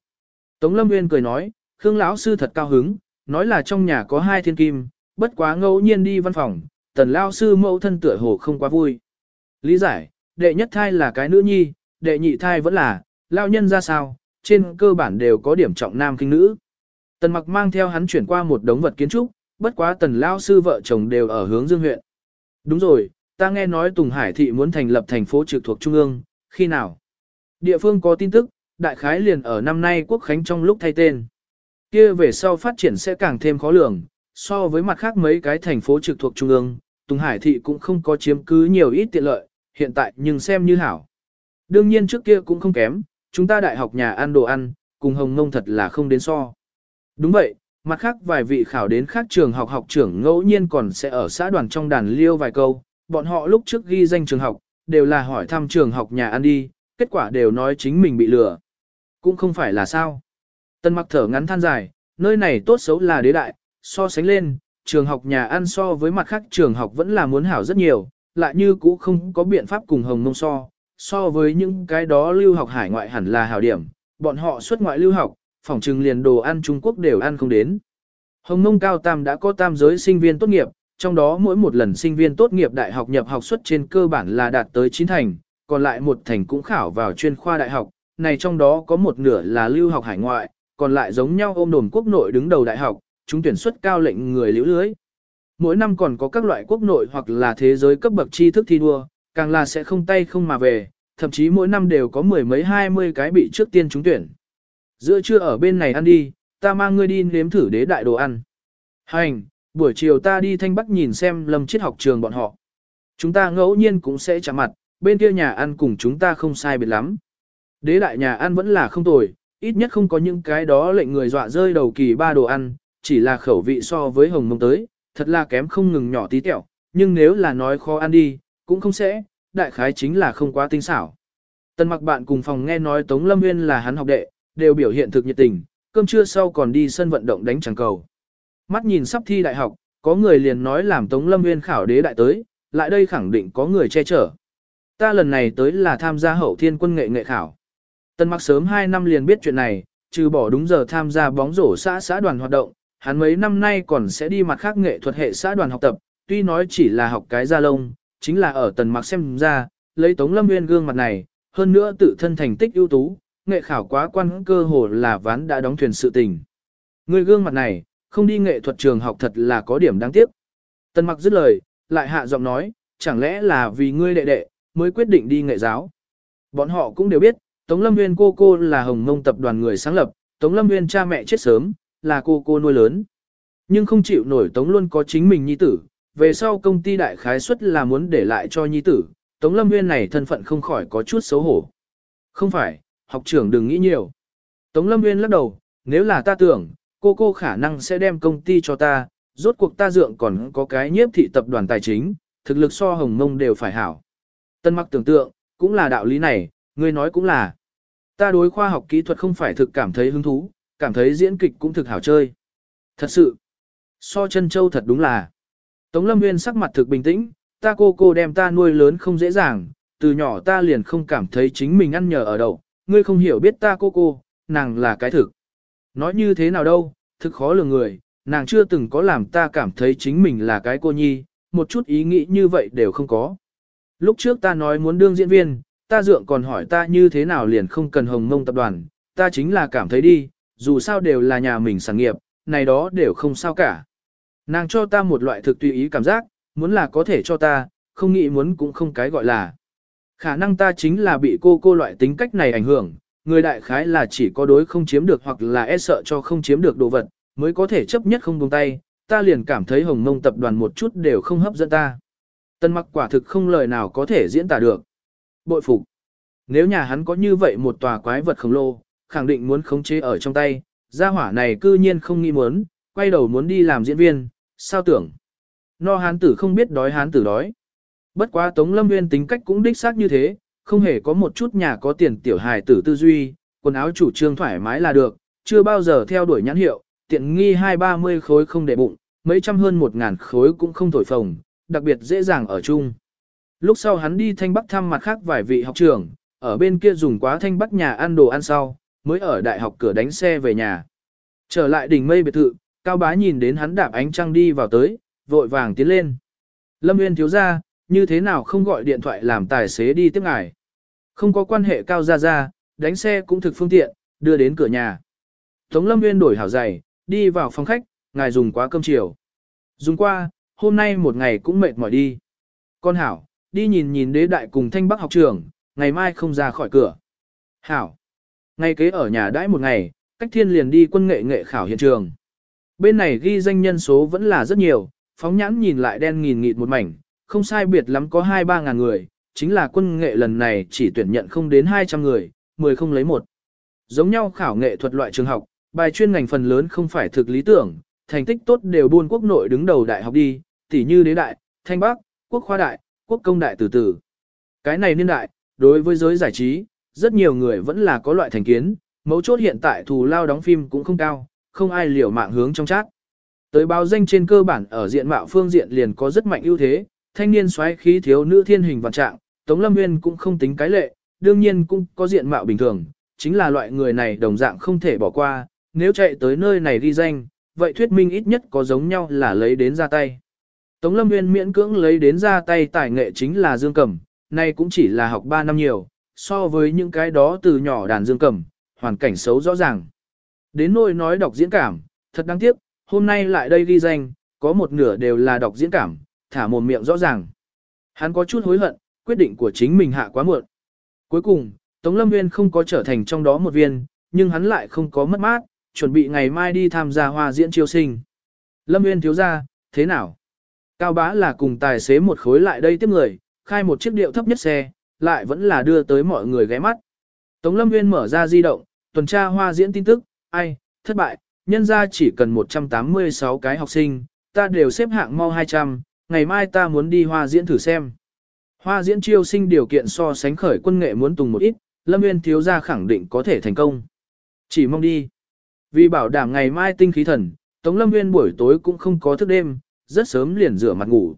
Speaker 1: Tống Lâm Nguyên cười nói, Khương lão sư thật cao hứng, nói là trong nhà có hai thiên kim, bất quá ngẫu nhiên đi văn phòng, tần lão sư mẫu thân tựa hồ không quá vui. Lý giải, đệ nhất thai là cái nữ nhi, đệ nhị thai vẫn là, lão nhân ra sao, trên cơ bản đều có điểm trọng nam kinh nữ. Tần mặc mang theo hắn chuyển qua một đống vật kiến trúc, bất quá tần lão sư vợ chồng đều ở hướng dương huyện. Đúng rồi, ta nghe nói Tùng Hải thị muốn thành lập thành phố trực thuộc Trung ương, khi nào? Địa phương có tin tức, đại khái liền ở năm nay quốc khánh trong lúc thay tên. Kia về sau phát triển sẽ càng thêm khó lường, so với mặt khác mấy cái thành phố trực thuộc Trung ương, Tùng Hải thị cũng không có chiếm cứ nhiều ít tiện lợi, hiện tại nhưng xem như hảo. Đương nhiên trước kia cũng không kém, chúng ta đại học nhà ăn đồ ăn, cùng Hồng Ngông thật là không đến so. Đúng vậy, mặt khác vài vị khảo đến khác trường học học trưởng ngẫu nhiên còn sẽ ở xã đoàn trong đàn liêu vài câu, bọn họ lúc trước ghi danh trường học, đều là hỏi thăm trường học nhà ăn đi, kết quả đều nói chính mình bị lừa. Cũng không phải là sao. Tân mặc thở ngắn than dài, nơi này tốt xấu là đế đại, so sánh lên, trường học nhà ăn so với mặt khác trường học vẫn là muốn hảo rất nhiều, lại như cũ không có biện pháp cùng hồng mông so, so với những cái đó lưu học hải ngoại hẳn là hảo điểm, bọn họ xuất ngoại lưu học, phỏng trừng liền đồ ăn Trung Quốc đều ăn không đến. Hồng Nông Cao Tam đã có tam giới sinh viên tốt nghiệp, trong đó mỗi một lần sinh viên tốt nghiệp đại học nhập học suất trên cơ bản là đạt tới 9 thành, còn lại một thành cũng khảo vào chuyên khoa đại học, này trong đó có một nửa là lưu học hải ngoại, còn lại giống nhau ôm đồn quốc nội đứng đầu đại học, chúng tuyển suất cao lệnh người liễu lưới. Mỗi năm còn có các loại quốc nội hoặc là thế giới cấp bậc tri thức thi đua, càng là sẽ không tay không mà về, thậm chí mỗi năm đều có mười mấy hai mươi cái bị trước tiên trúng tuyển. Giữa trưa ở bên này ăn đi, ta mang ngươi đi nếm thử đế đại đồ ăn. Hành, buổi chiều ta đi Thanh Bắc nhìn xem lâm triết học trường bọn họ. Chúng ta ngẫu nhiên cũng sẽ chạm mặt, bên kia nhà ăn cùng chúng ta không sai biệt lắm. Đế đại nhà ăn vẫn là không tồi, ít nhất không có những cái đó lệnh người dọa rơi đầu kỳ ba đồ ăn, chỉ là khẩu vị so với hồng mông tới, thật là kém không ngừng nhỏ tí tẹo, nhưng nếu là nói khó ăn đi, cũng không sẽ, đại khái chính là không quá tinh xảo. Tần mặc bạn cùng phòng nghe nói Tống Lâm Nguyên là hắn học đệ, đều biểu hiện thực nhiệt tình, cơm trưa sau còn đi sân vận động đánh chẳng cầu. Mắt nhìn sắp thi đại học, có người liền nói làm Tống Lâm Nguyên khảo đế đại tới, lại đây khẳng định có người che chở. Ta lần này tới là tham gia hậu thiên quân nghệ nghệ khảo. Tân mặc sớm 2 năm liền biết chuyện này, trừ bỏ đúng giờ tham gia bóng rổ xã xã đoàn hoạt động, hắn mấy năm nay còn sẽ đi mặt khác nghệ thuật hệ xã đoàn học tập, tuy nói chỉ là học cái gia lông, chính là ở tần mặc xem ra, lấy Tống Lâm Nguyên gương mặt này, hơn nữa tự thân thành tích ưu tú, nghệ khảo quá quan cơ hồ là ván đã đóng thuyền sự tình. Người gương mặt này, không đi nghệ thuật trường học thật là có điểm đáng tiếc. Tân mặc dứt lời, lại hạ giọng nói, chẳng lẽ là vì ngươi đệ đệ, mới quyết định đi nghệ giáo. Bọn họ cũng đều biết, Tống Lâm Nguyên cô cô là hồng mông tập đoàn người sáng lập, Tống Lâm Nguyên cha mẹ chết sớm, là cô cô nuôi lớn. Nhưng không chịu nổi Tống luôn có chính mình nhi tử, về sau công ty đại khái suất là muốn để lại cho nhi tử, Tống Lâm Nguyên này thân phận không khỏi có chút xấu hổ. Không phải, học trưởng đừng nghĩ nhiều. Tống Lâm Nguyên lắc đầu, nếu là ta tưởng, cô cô khả năng sẽ đem công ty cho ta, rốt cuộc ta dượng còn có cái nhiếp thị tập đoàn tài chính, thực lực so hồng mông đều phải hảo. Tân mặc tưởng tượng, cũng là đạo lý này, ngươi nói cũng là. Ta đối khoa học kỹ thuật không phải thực cảm thấy hứng thú, cảm thấy diễn kịch cũng thực hảo chơi. Thật sự, so chân châu thật đúng là. Tống Lâm Nguyên sắc mặt thực bình tĩnh, ta cô cô đem ta nuôi lớn không dễ dàng, từ nhỏ ta liền không cảm thấy chính mình ăn nhờ ở đậu, ngươi không hiểu biết ta cô cô, nàng là cái thực. Nói như thế nào đâu, thực khó lường người, nàng chưa từng có làm ta cảm thấy chính mình là cái cô nhi, một chút ý nghĩ như vậy đều không có. Lúc trước ta nói muốn đương diễn viên, ta dượng còn hỏi ta như thế nào liền không cần hồng mông tập đoàn, ta chính là cảm thấy đi, dù sao đều là nhà mình sản nghiệp, này đó đều không sao cả. Nàng cho ta một loại thực tùy ý cảm giác, muốn là có thể cho ta, không nghĩ muốn cũng không cái gọi là. Khả năng ta chính là bị cô cô loại tính cách này ảnh hưởng, người đại khái là chỉ có đối không chiếm được hoặc là e sợ cho không chiếm được đồ vật, mới có thể chấp nhất không buông tay, ta liền cảm thấy hồng mông tập đoàn một chút đều không hấp dẫn ta. Tân mặc quả thực không lời nào có thể diễn tả được. Bội phục. Nếu nhà hắn có như vậy một tòa quái vật khổng lồ, khẳng định muốn khống chế ở trong tay, gia hỏa này cư nhiên không nghĩ muốn, quay đầu muốn đi làm diễn viên, sao tưởng. No hán tử không biết đói hán tử đói. Bất quá Tống Lâm Nguyên tính cách cũng đích xác như thế, không hề có một chút nhà có tiền tiểu hài tử tư duy, quần áo chủ trương thoải mái là được, chưa bao giờ theo đuổi nhãn hiệu, tiện nghi hai ba mươi khối không để bụng, mấy trăm hơn một ngàn khối cũng không thổi phồng, đặc biệt dễ dàng ở chung. Lúc sau hắn đi thanh bắc thăm mặt khác vài vị học trưởng, ở bên kia dùng quá thanh bắc nhà ăn đồ ăn sau, mới ở đại học cửa đánh xe về nhà. Trở lại đỉnh mây biệt thự, Cao Bá nhìn đến hắn đạp ánh trăng đi vào tới, vội vàng tiến lên. Lâm Nguyên thiếu ra, như thế nào không gọi điện thoại làm tài xế đi tiếp ngài. Không có quan hệ Cao ra ra, đánh xe cũng thực phương tiện, đưa đến cửa nhà. Tống Lâm Nguyên đổi hảo giày, đi vào phòng khách, ngài dùng quá cơm chiều. Dùng qua, hôm nay một ngày cũng mệt mỏi đi. Con Hảo, đi nhìn nhìn đế đại cùng thanh bắc học trường, ngày mai không ra khỏi cửa. Hảo, ngay kế ở nhà đãi một ngày, cách thiên liền đi quân nghệ nghệ khảo hiện trường. Bên này ghi danh nhân số vẫn là rất nhiều, phóng nhãn nhìn lại đen nghìn nghịt một mảnh, không sai biệt lắm có 2-3 ngàn người, chính là quân nghệ lần này chỉ tuyển nhận không đến 200 người, 10 không lấy một. Giống nhau khảo nghệ thuật loại trường học, bài chuyên ngành phần lớn không phải thực lý tưởng, thành tích tốt đều buôn quốc nội đứng đầu đại học đi, tỉ như đế đại, thanh bắc, quốc khoa đại, quốc công đại từ từ. Cái này niên đại, đối với giới giải trí, rất nhiều người vẫn là có loại thành kiến, mấu chốt hiện tại thù lao đóng phim cũng không cao, không ai liều mạng hướng trong chát. Tới báo danh trên cơ bản ở diện mạo phương diện liền có rất mạnh ưu thế, thanh niên xoáy khí thiếu nữ thiên hình vạn trạng, Tống Lâm Nguyên cũng không tính cái lệ, đương nhiên cũng có diện mạo bình thường, chính là loại người này đồng dạng không thể bỏ qua, nếu chạy tới nơi này ghi danh, vậy thuyết minh ít nhất có giống nhau là lấy đến ra tay. Tống Lâm Nguyên miễn cưỡng lấy đến ra tay tài nghệ chính là Dương Cẩm, nay cũng chỉ là học 3 năm nhiều, so với những cái đó từ nhỏ đàn Dương Cẩm, hoàn cảnh xấu rõ ràng. Đến nỗi nói đọc diễn cảm, thật đáng tiếc, hôm nay lại đây ghi danh, có một nửa đều là đọc diễn cảm, thả mồm miệng rõ ràng. Hắn có chút hối hận, quyết định của chính mình hạ quá muộn. Cuối cùng, Tống Lâm Nguyên không có trở thành trong đó một viên, nhưng hắn lại không có mất mát, chuẩn bị ngày mai đi tham gia hoa diễn chiêu sinh. Lâm Nguyên thiếu ra, thế nào? Cao bá là cùng tài xế một khối lại đây tiếp người, khai một chiếc điệu thấp nhất xe, lại vẫn là đưa tới mọi người ghé mắt. Tống Lâm Nguyên mở ra di động, tuần tra hoa diễn tin tức, ai, thất bại, nhân ra chỉ cần 186 cái học sinh, ta đều xếp hạng mau 200, ngày mai ta muốn đi hoa diễn thử xem. Hoa diễn chiêu sinh điều kiện so sánh khởi quân nghệ muốn tùng một ít, Lâm Nguyên thiếu gia khẳng định có thể thành công. Chỉ mong đi. Vì bảo đảm ngày mai tinh khí thần, Tống Lâm Nguyên buổi tối cũng không có thức đêm, rất sớm liền rửa mặt ngủ.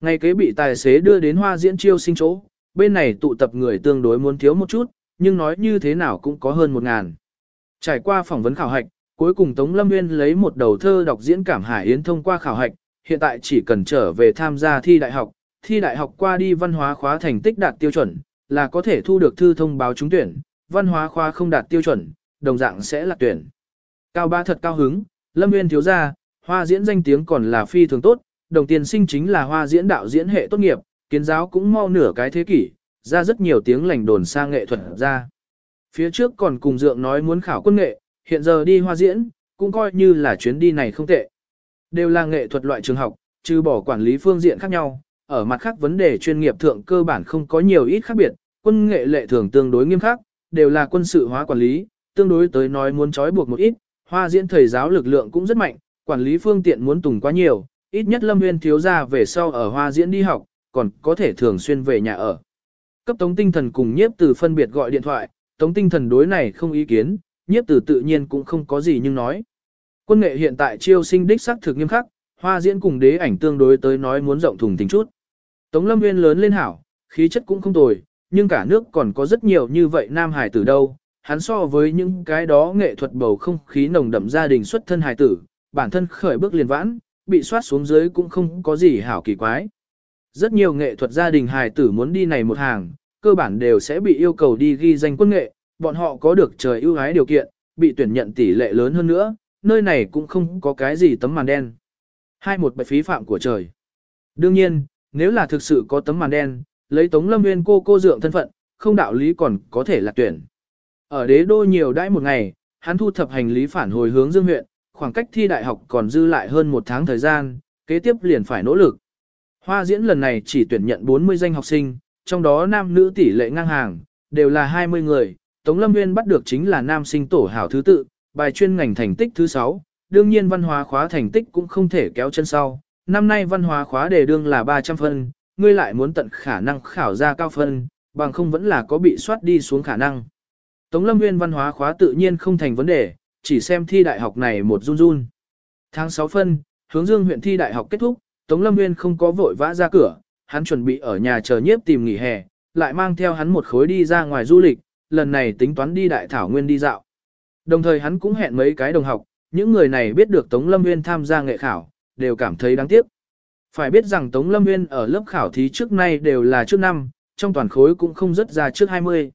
Speaker 1: Ngày kế bị tài xế đưa đến hoa diễn chiêu sinh chỗ, bên này tụ tập người tương đối muốn thiếu một chút, nhưng nói như thế nào cũng có hơn một ngàn. Trải qua phỏng vấn khảo hạch, cuối cùng Tống Lâm Nguyên lấy một đầu thơ đọc diễn cảm Hải Yến thông qua khảo hạch, hiện tại chỉ cần trở về tham gia thi đại học, thi đại học qua đi văn hóa khóa thành tích đạt tiêu chuẩn, là có thể thu được thư thông báo trúng tuyển, văn hóa khoa không đạt tiêu chuẩn, đồng dạng sẽ là tuyển. Cao ba thật cao hứng, Lâm Nguyên thiếu gia, hoa diễn danh tiếng còn là phi thường tốt, đồng tiền sinh chính là hoa diễn đạo diễn hệ tốt nghiệp, kiến giáo cũng mau nửa cái thế kỷ, ra rất nhiều tiếng lành đồn sang nghệ thuật ra. Phía trước còn cùng dượng nói muốn khảo quân nghệ, hiện giờ đi hoa diễn, cũng coi như là chuyến đi này không tệ. Đều là nghệ thuật loại trường học, trừ bỏ quản lý phương diện khác nhau, ở mặt khác vấn đề chuyên nghiệp thượng cơ bản không có nhiều ít khác biệt, quân nghệ lệ thường tương đối nghiêm khắc, đều là quân sự hóa quản lý, tương đối tới nói muốn trói buộc một ít, hoa diễn thầy giáo lực lượng cũng rất mạnh, quản lý phương tiện muốn tùng quá nhiều, ít nhất lâm nguyên thiếu ra về sau ở hoa diễn đi học, còn có thể thường xuyên về nhà ở. Cấp tống tinh thần cùng nhiếp từ phân biệt gọi điện thoại, tống tinh thần đối này không ý kiến, nhiếp từ tự nhiên cũng không có gì nhưng nói. Quân nghệ hiện tại chiêu sinh đích sắc thực nghiêm khắc, hoa diễn cùng đế ảnh tương đối tới nói muốn rộng thùng tính chút. Tống lâm nguyên lớn lên hảo, khí chất cũng không tồi, nhưng cả nước còn có rất nhiều như vậy nam hải tử đâu. Hắn so với những cái đó nghệ thuật bầu không khí nồng đậm gia đình xuất thân hài tử, bản thân khởi bước liền vãn, bị soát xuống dưới cũng không có gì hảo kỳ quái. Rất nhiều nghệ thuật gia đình hài tử muốn đi này một hàng, cơ bản đều sẽ bị yêu cầu đi ghi danh quân nghệ, bọn họ có được trời ưu ái điều kiện, bị tuyển nhận tỷ lệ lớn hơn nữa, nơi này cũng không có cái gì tấm màn đen. Hai một bạch phí phạm của trời. Đương nhiên, nếu là thực sự có tấm màn đen, lấy Tống Lâm Nguyên cô cô dượng thân phận, không đạo lý còn có thể là tuyển. Ở đế đô nhiều đãi một ngày, hắn thu thập hành lý phản hồi hướng Dương huyện, khoảng cách thi đại học còn dư lại hơn một tháng thời gian, kế tiếp liền phải nỗ lực. Hoa diễn lần này chỉ tuyển nhận 40 danh học sinh, trong đó nam nữ tỷ lệ ngang hàng, đều là 20 người. Tống Lâm Nguyên bắt được chính là nam sinh tổ hảo thứ tự, bài chuyên ngành thành tích thứ 6, đương nhiên văn hóa khóa thành tích cũng không thể kéo chân sau. Năm nay văn hóa khóa đề đương là 300 phân, ngươi lại muốn tận khả năng khảo ra cao phân, bằng không vẫn là có bị soát đi xuống khả năng. Tống Lâm Nguyên văn hóa khóa tự nhiên không thành vấn đề, chỉ xem thi đại học này một run run. Tháng 6 phân, hướng dương huyện thi đại học kết thúc, Tống Lâm Nguyên không có vội vã ra cửa, hắn chuẩn bị ở nhà chờ nhiếp tìm nghỉ hè, lại mang theo hắn một khối đi ra ngoài du lịch, lần này tính toán đi đại thảo nguyên đi dạo. Đồng thời hắn cũng hẹn mấy cái đồng học, những người này biết được Tống Lâm Nguyên tham gia nghệ khảo, đều cảm thấy đáng tiếc. Phải biết rằng Tống Lâm Nguyên ở lớp khảo thí trước nay đều là trước năm, trong toàn khối cũng không rất ra trước 20.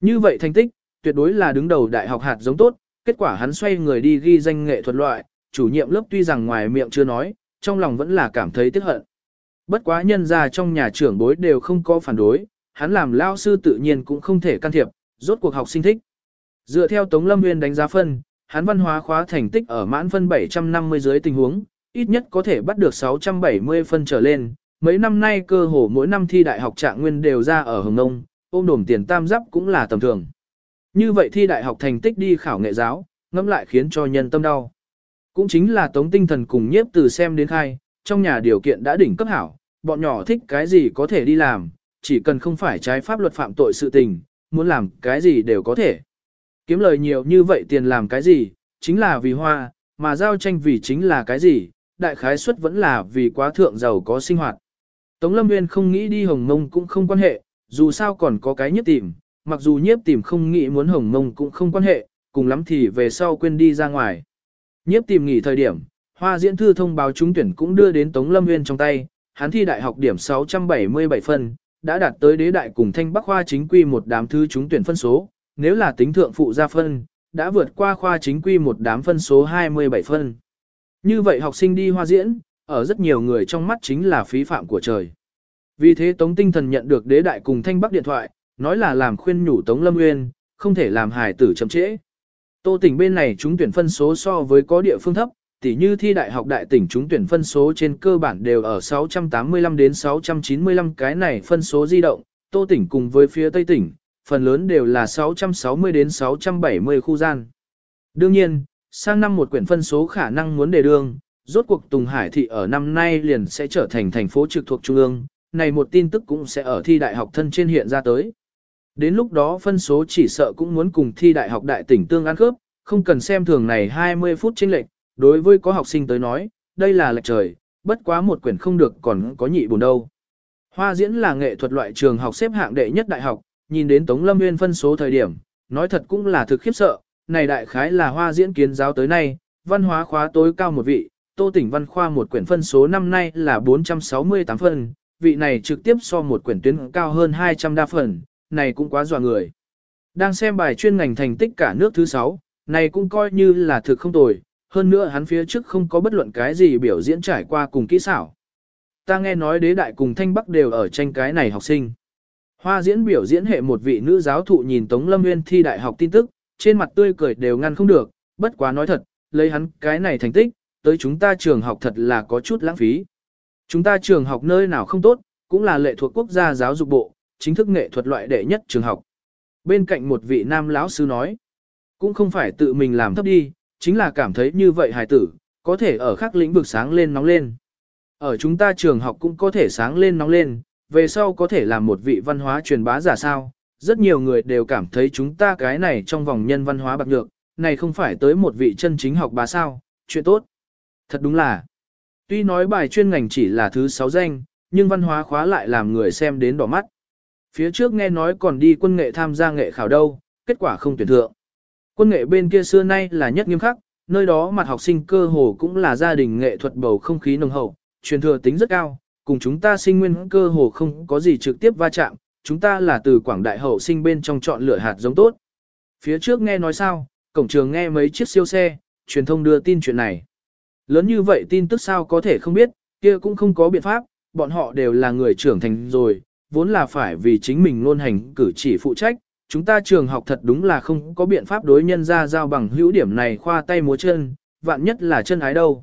Speaker 1: Như vậy thành tích, tuyệt đối là đứng đầu đại học hạt giống tốt, kết quả hắn xoay người đi ghi danh nghệ thuật loại, chủ nhiệm lớp tuy rằng ngoài miệng chưa nói, trong lòng vẫn là cảm thấy tiếc hận. Bất quá nhân ra trong nhà trưởng bối đều không có phản đối, hắn làm lao sư tự nhiên cũng không thể can thiệp, rốt cuộc học sinh thích. Dựa theo Tống Lâm Nguyên đánh giá phân, hắn văn hóa khóa thành tích ở mãn phân 750 dưới tình huống, ít nhất có thể bắt được 670 phân trở lên. Mấy năm nay cơ hồ mỗi năm thi đại học trạng nguyên đều ra ở Hồng Nông, ôm đồm tiền tam giáp cũng là tầm thường. Như vậy thi đại học thành tích đi khảo nghệ giáo, ngẫm lại khiến cho nhân tâm đau. Cũng chính là tống tinh thần cùng nhiếp từ xem đến khai, trong nhà điều kiện đã đỉnh cấp hảo, bọn nhỏ thích cái gì có thể đi làm, chỉ cần không phải trái pháp luật phạm tội sự tình, muốn làm cái gì đều có thể. Kiếm lời nhiều như vậy tiền làm cái gì, chính là vì hoa, mà giao tranh vì chính là cái gì, đại khái suất vẫn là vì quá thượng giàu có sinh hoạt. Tống Lâm Nguyên không nghĩ đi Hồng Mông cũng không quan hệ, dù sao còn có cái nhiếp tìm, mặc dù nhiếp tìm không nghĩ muốn Hồng Mông cũng không quan hệ, cùng lắm thì về sau quên đi ra ngoài. Nhiếp tìm nghỉ thời điểm, hoa diễn thư thông báo trúng tuyển cũng đưa đến Tống Lâm Nguyên trong tay, hắn thi đại học điểm 677 phân, đã đạt tới đế đại cùng thanh bắc hoa chính quy một đám thư trúng tuyển phân số, nếu là tính thượng phụ gia phân, đã vượt qua khoa chính quy một đám phân số 27 phân. Như vậy học sinh đi hoa diễn, ở rất nhiều người trong mắt chính là phí phạm của trời. Vì thế Tống Tinh Thần nhận được đế đại cùng thanh bắc điện thoại, nói là làm khuyên nhủ Tống Lâm Nguyên, không thể làm hài tử chậm trễ. Tô tỉnh bên này chúng tuyển phân số so với có địa phương thấp, tỉ như thi đại học đại tỉnh chúng tuyển phân số trên cơ bản đều ở 685 đến 695 cái này phân số di động, tô tỉnh cùng với phía tây tỉnh, phần lớn đều là 660 đến 670 khu gian. Đương nhiên, sang năm một quyển phân số khả năng muốn đề đương, rốt cuộc Tùng Hải thị ở năm nay liền sẽ trở thành thành phố trực thuộc trung ương, này một tin tức cũng sẽ ở thi đại học thân trên hiện ra tới. Đến lúc đó phân số chỉ sợ cũng muốn cùng thi đại học đại tỉnh tương ăn khớp, không cần xem thường này 20 phút chênh lệch, đối với có học sinh tới nói, đây là lệch trời, bất quá một quyển không được còn có nhị buồn đâu. Hoa diễn là nghệ thuật loại trường học xếp hạng đệ nhất đại học, nhìn đến Tống Lâm Nguyên phân số thời điểm, nói thật cũng là thực khiếp sợ, này đại khái là hoa diễn kiến giáo tới nay, văn hóa khóa tối cao một vị, tô tỉnh văn khoa một quyển phân số năm nay là 468 phân, vị này trực tiếp so một quyển tuyến cao hơn 200 đa phần, này cũng quá dọa người. Đang xem bài chuyên ngành thành tích cả nước thứ 6, này cũng coi như là thực không tồi, hơn nữa hắn phía trước không có bất luận cái gì biểu diễn trải qua cùng kỹ xảo. Ta nghe nói đế đại cùng thanh bắc đều ở tranh cái này học sinh. Hoa diễn biểu diễn hệ một vị nữ giáo thụ nhìn Tống Lâm Nguyên thi đại học tin tức, trên mặt tươi cười đều ngăn không được, bất quá nói thật, lấy hắn cái này thành tích, tới chúng ta trường học thật là có chút lãng phí. Chúng ta trường học nơi nào không tốt, cũng là lệ thuộc quốc gia giáo dục bộ, chính thức nghệ thuật loại đệ nhất trường học. Bên cạnh một vị nam lão sư nói, cũng không phải tự mình làm thấp đi, chính là cảm thấy như vậy hài tử, có thể ở khác lĩnh vực sáng lên nóng lên. Ở chúng ta trường học cũng có thể sáng lên nóng lên, về sau có thể làm một vị văn hóa truyền bá giả sao. Rất nhiều người đều cảm thấy chúng ta cái này trong vòng nhân văn hóa bạc nhược, này không phải tới một vị chân chính học bá sao, chuyện tốt. Thật đúng là, tuy nói bài chuyên ngành chỉ là thứ sáu danh, nhưng văn hóa khóa lại làm người xem đến đỏ mắt. Phía trước nghe nói còn đi quân nghệ tham gia nghệ khảo đâu, kết quả không tuyển thượng. Quân nghệ bên kia xưa nay là nhất nghiêm khắc, nơi đó mặt học sinh cơ hồ cũng là gia đình nghệ thuật bầu không khí nồng hậu, truyền thừa tính rất cao, cùng chúng ta sinh nguyên cơ hồ không có gì trực tiếp va chạm, chúng ta là từ quảng đại hậu sinh bên trong chọn lựa hạt giống tốt. Phía trước nghe nói sao, cổng trường nghe mấy chiếc siêu xe, truyền thông đưa tin chuyện này. Lớn như vậy tin tức sao có thể không biết, kia cũng không có biện pháp, bọn họ đều là người trưởng thành rồi, vốn là phải vì chính mình luôn hành cử chỉ phụ trách, chúng ta trường học thật đúng là không có biện pháp đối nhân ra giao bằng hữu điểm này khoa tay múa chân, vạn nhất là chân ái đâu.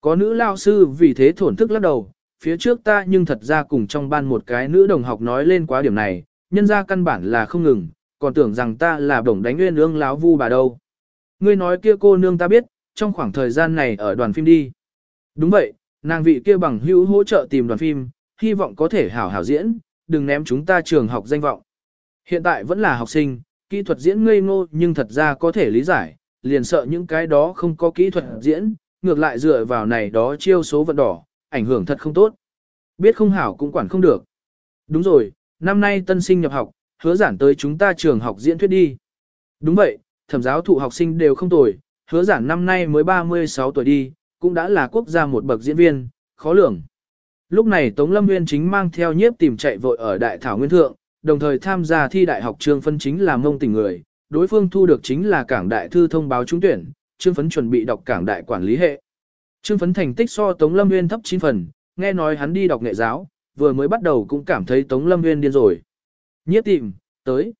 Speaker 1: Có nữ lao sư vì thế thổn thức lắc đầu, phía trước ta nhưng thật ra cùng trong ban một cái nữ đồng học nói lên quá điểm này, nhân ra căn bản là không ngừng, còn tưởng rằng ta là đồng đánh nguyên ương láo vu bà đâu. Ngươi nói kia cô nương ta biết, trong khoảng thời gian này ở đoàn phim đi. Đúng vậy, nàng vị kia bằng hữu hỗ trợ tìm đoàn phim, hy vọng có thể hảo hảo diễn, đừng ném chúng ta trường học danh vọng. Hiện tại vẫn là học sinh, kỹ thuật diễn ngây ngô nhưng thật ra có thể lý giải, liền sợ những cái đó không có kỹ thuật diễn, ngược lại dựa vào này đó chiêu số vận đỏ, ảnh hưởng thật không tốt. Biết không hảo cũng quản không được. Đúng rồi, năm nay tân sinh nhập học, hứa giản tới chúng ta trường học diễn thuyết đi. Đúng vậy, thẩm giáo thụ học sinh đều không tồi, hứa giản năm nay mới 36 tuổi đi, cũng đã là quốc gia một bậc diễn viên, khó lường. Lúc này Tống Lâm Nguyên chính mang theo nhiếp tìm chạy vội ở Đại Thảo Nguyên Thượng, đồng thời tham gia thi đại học trương phân chính là mông tình người, đối phương thu được chính là cảng đại thư thông báo trúng tuyển, trương phấn chuẩn bị đọc cảng đại quản lý hệ. Trương phấn thành tích so Tống Lâm Nguyên thấp 9 phần, nghe nói hắn đi đọc nghệ giáo, vừa mới bắt đầu cũng cảm thấy Tống Lâm Nguyên điên rồi. Nhiếp tìm, tới.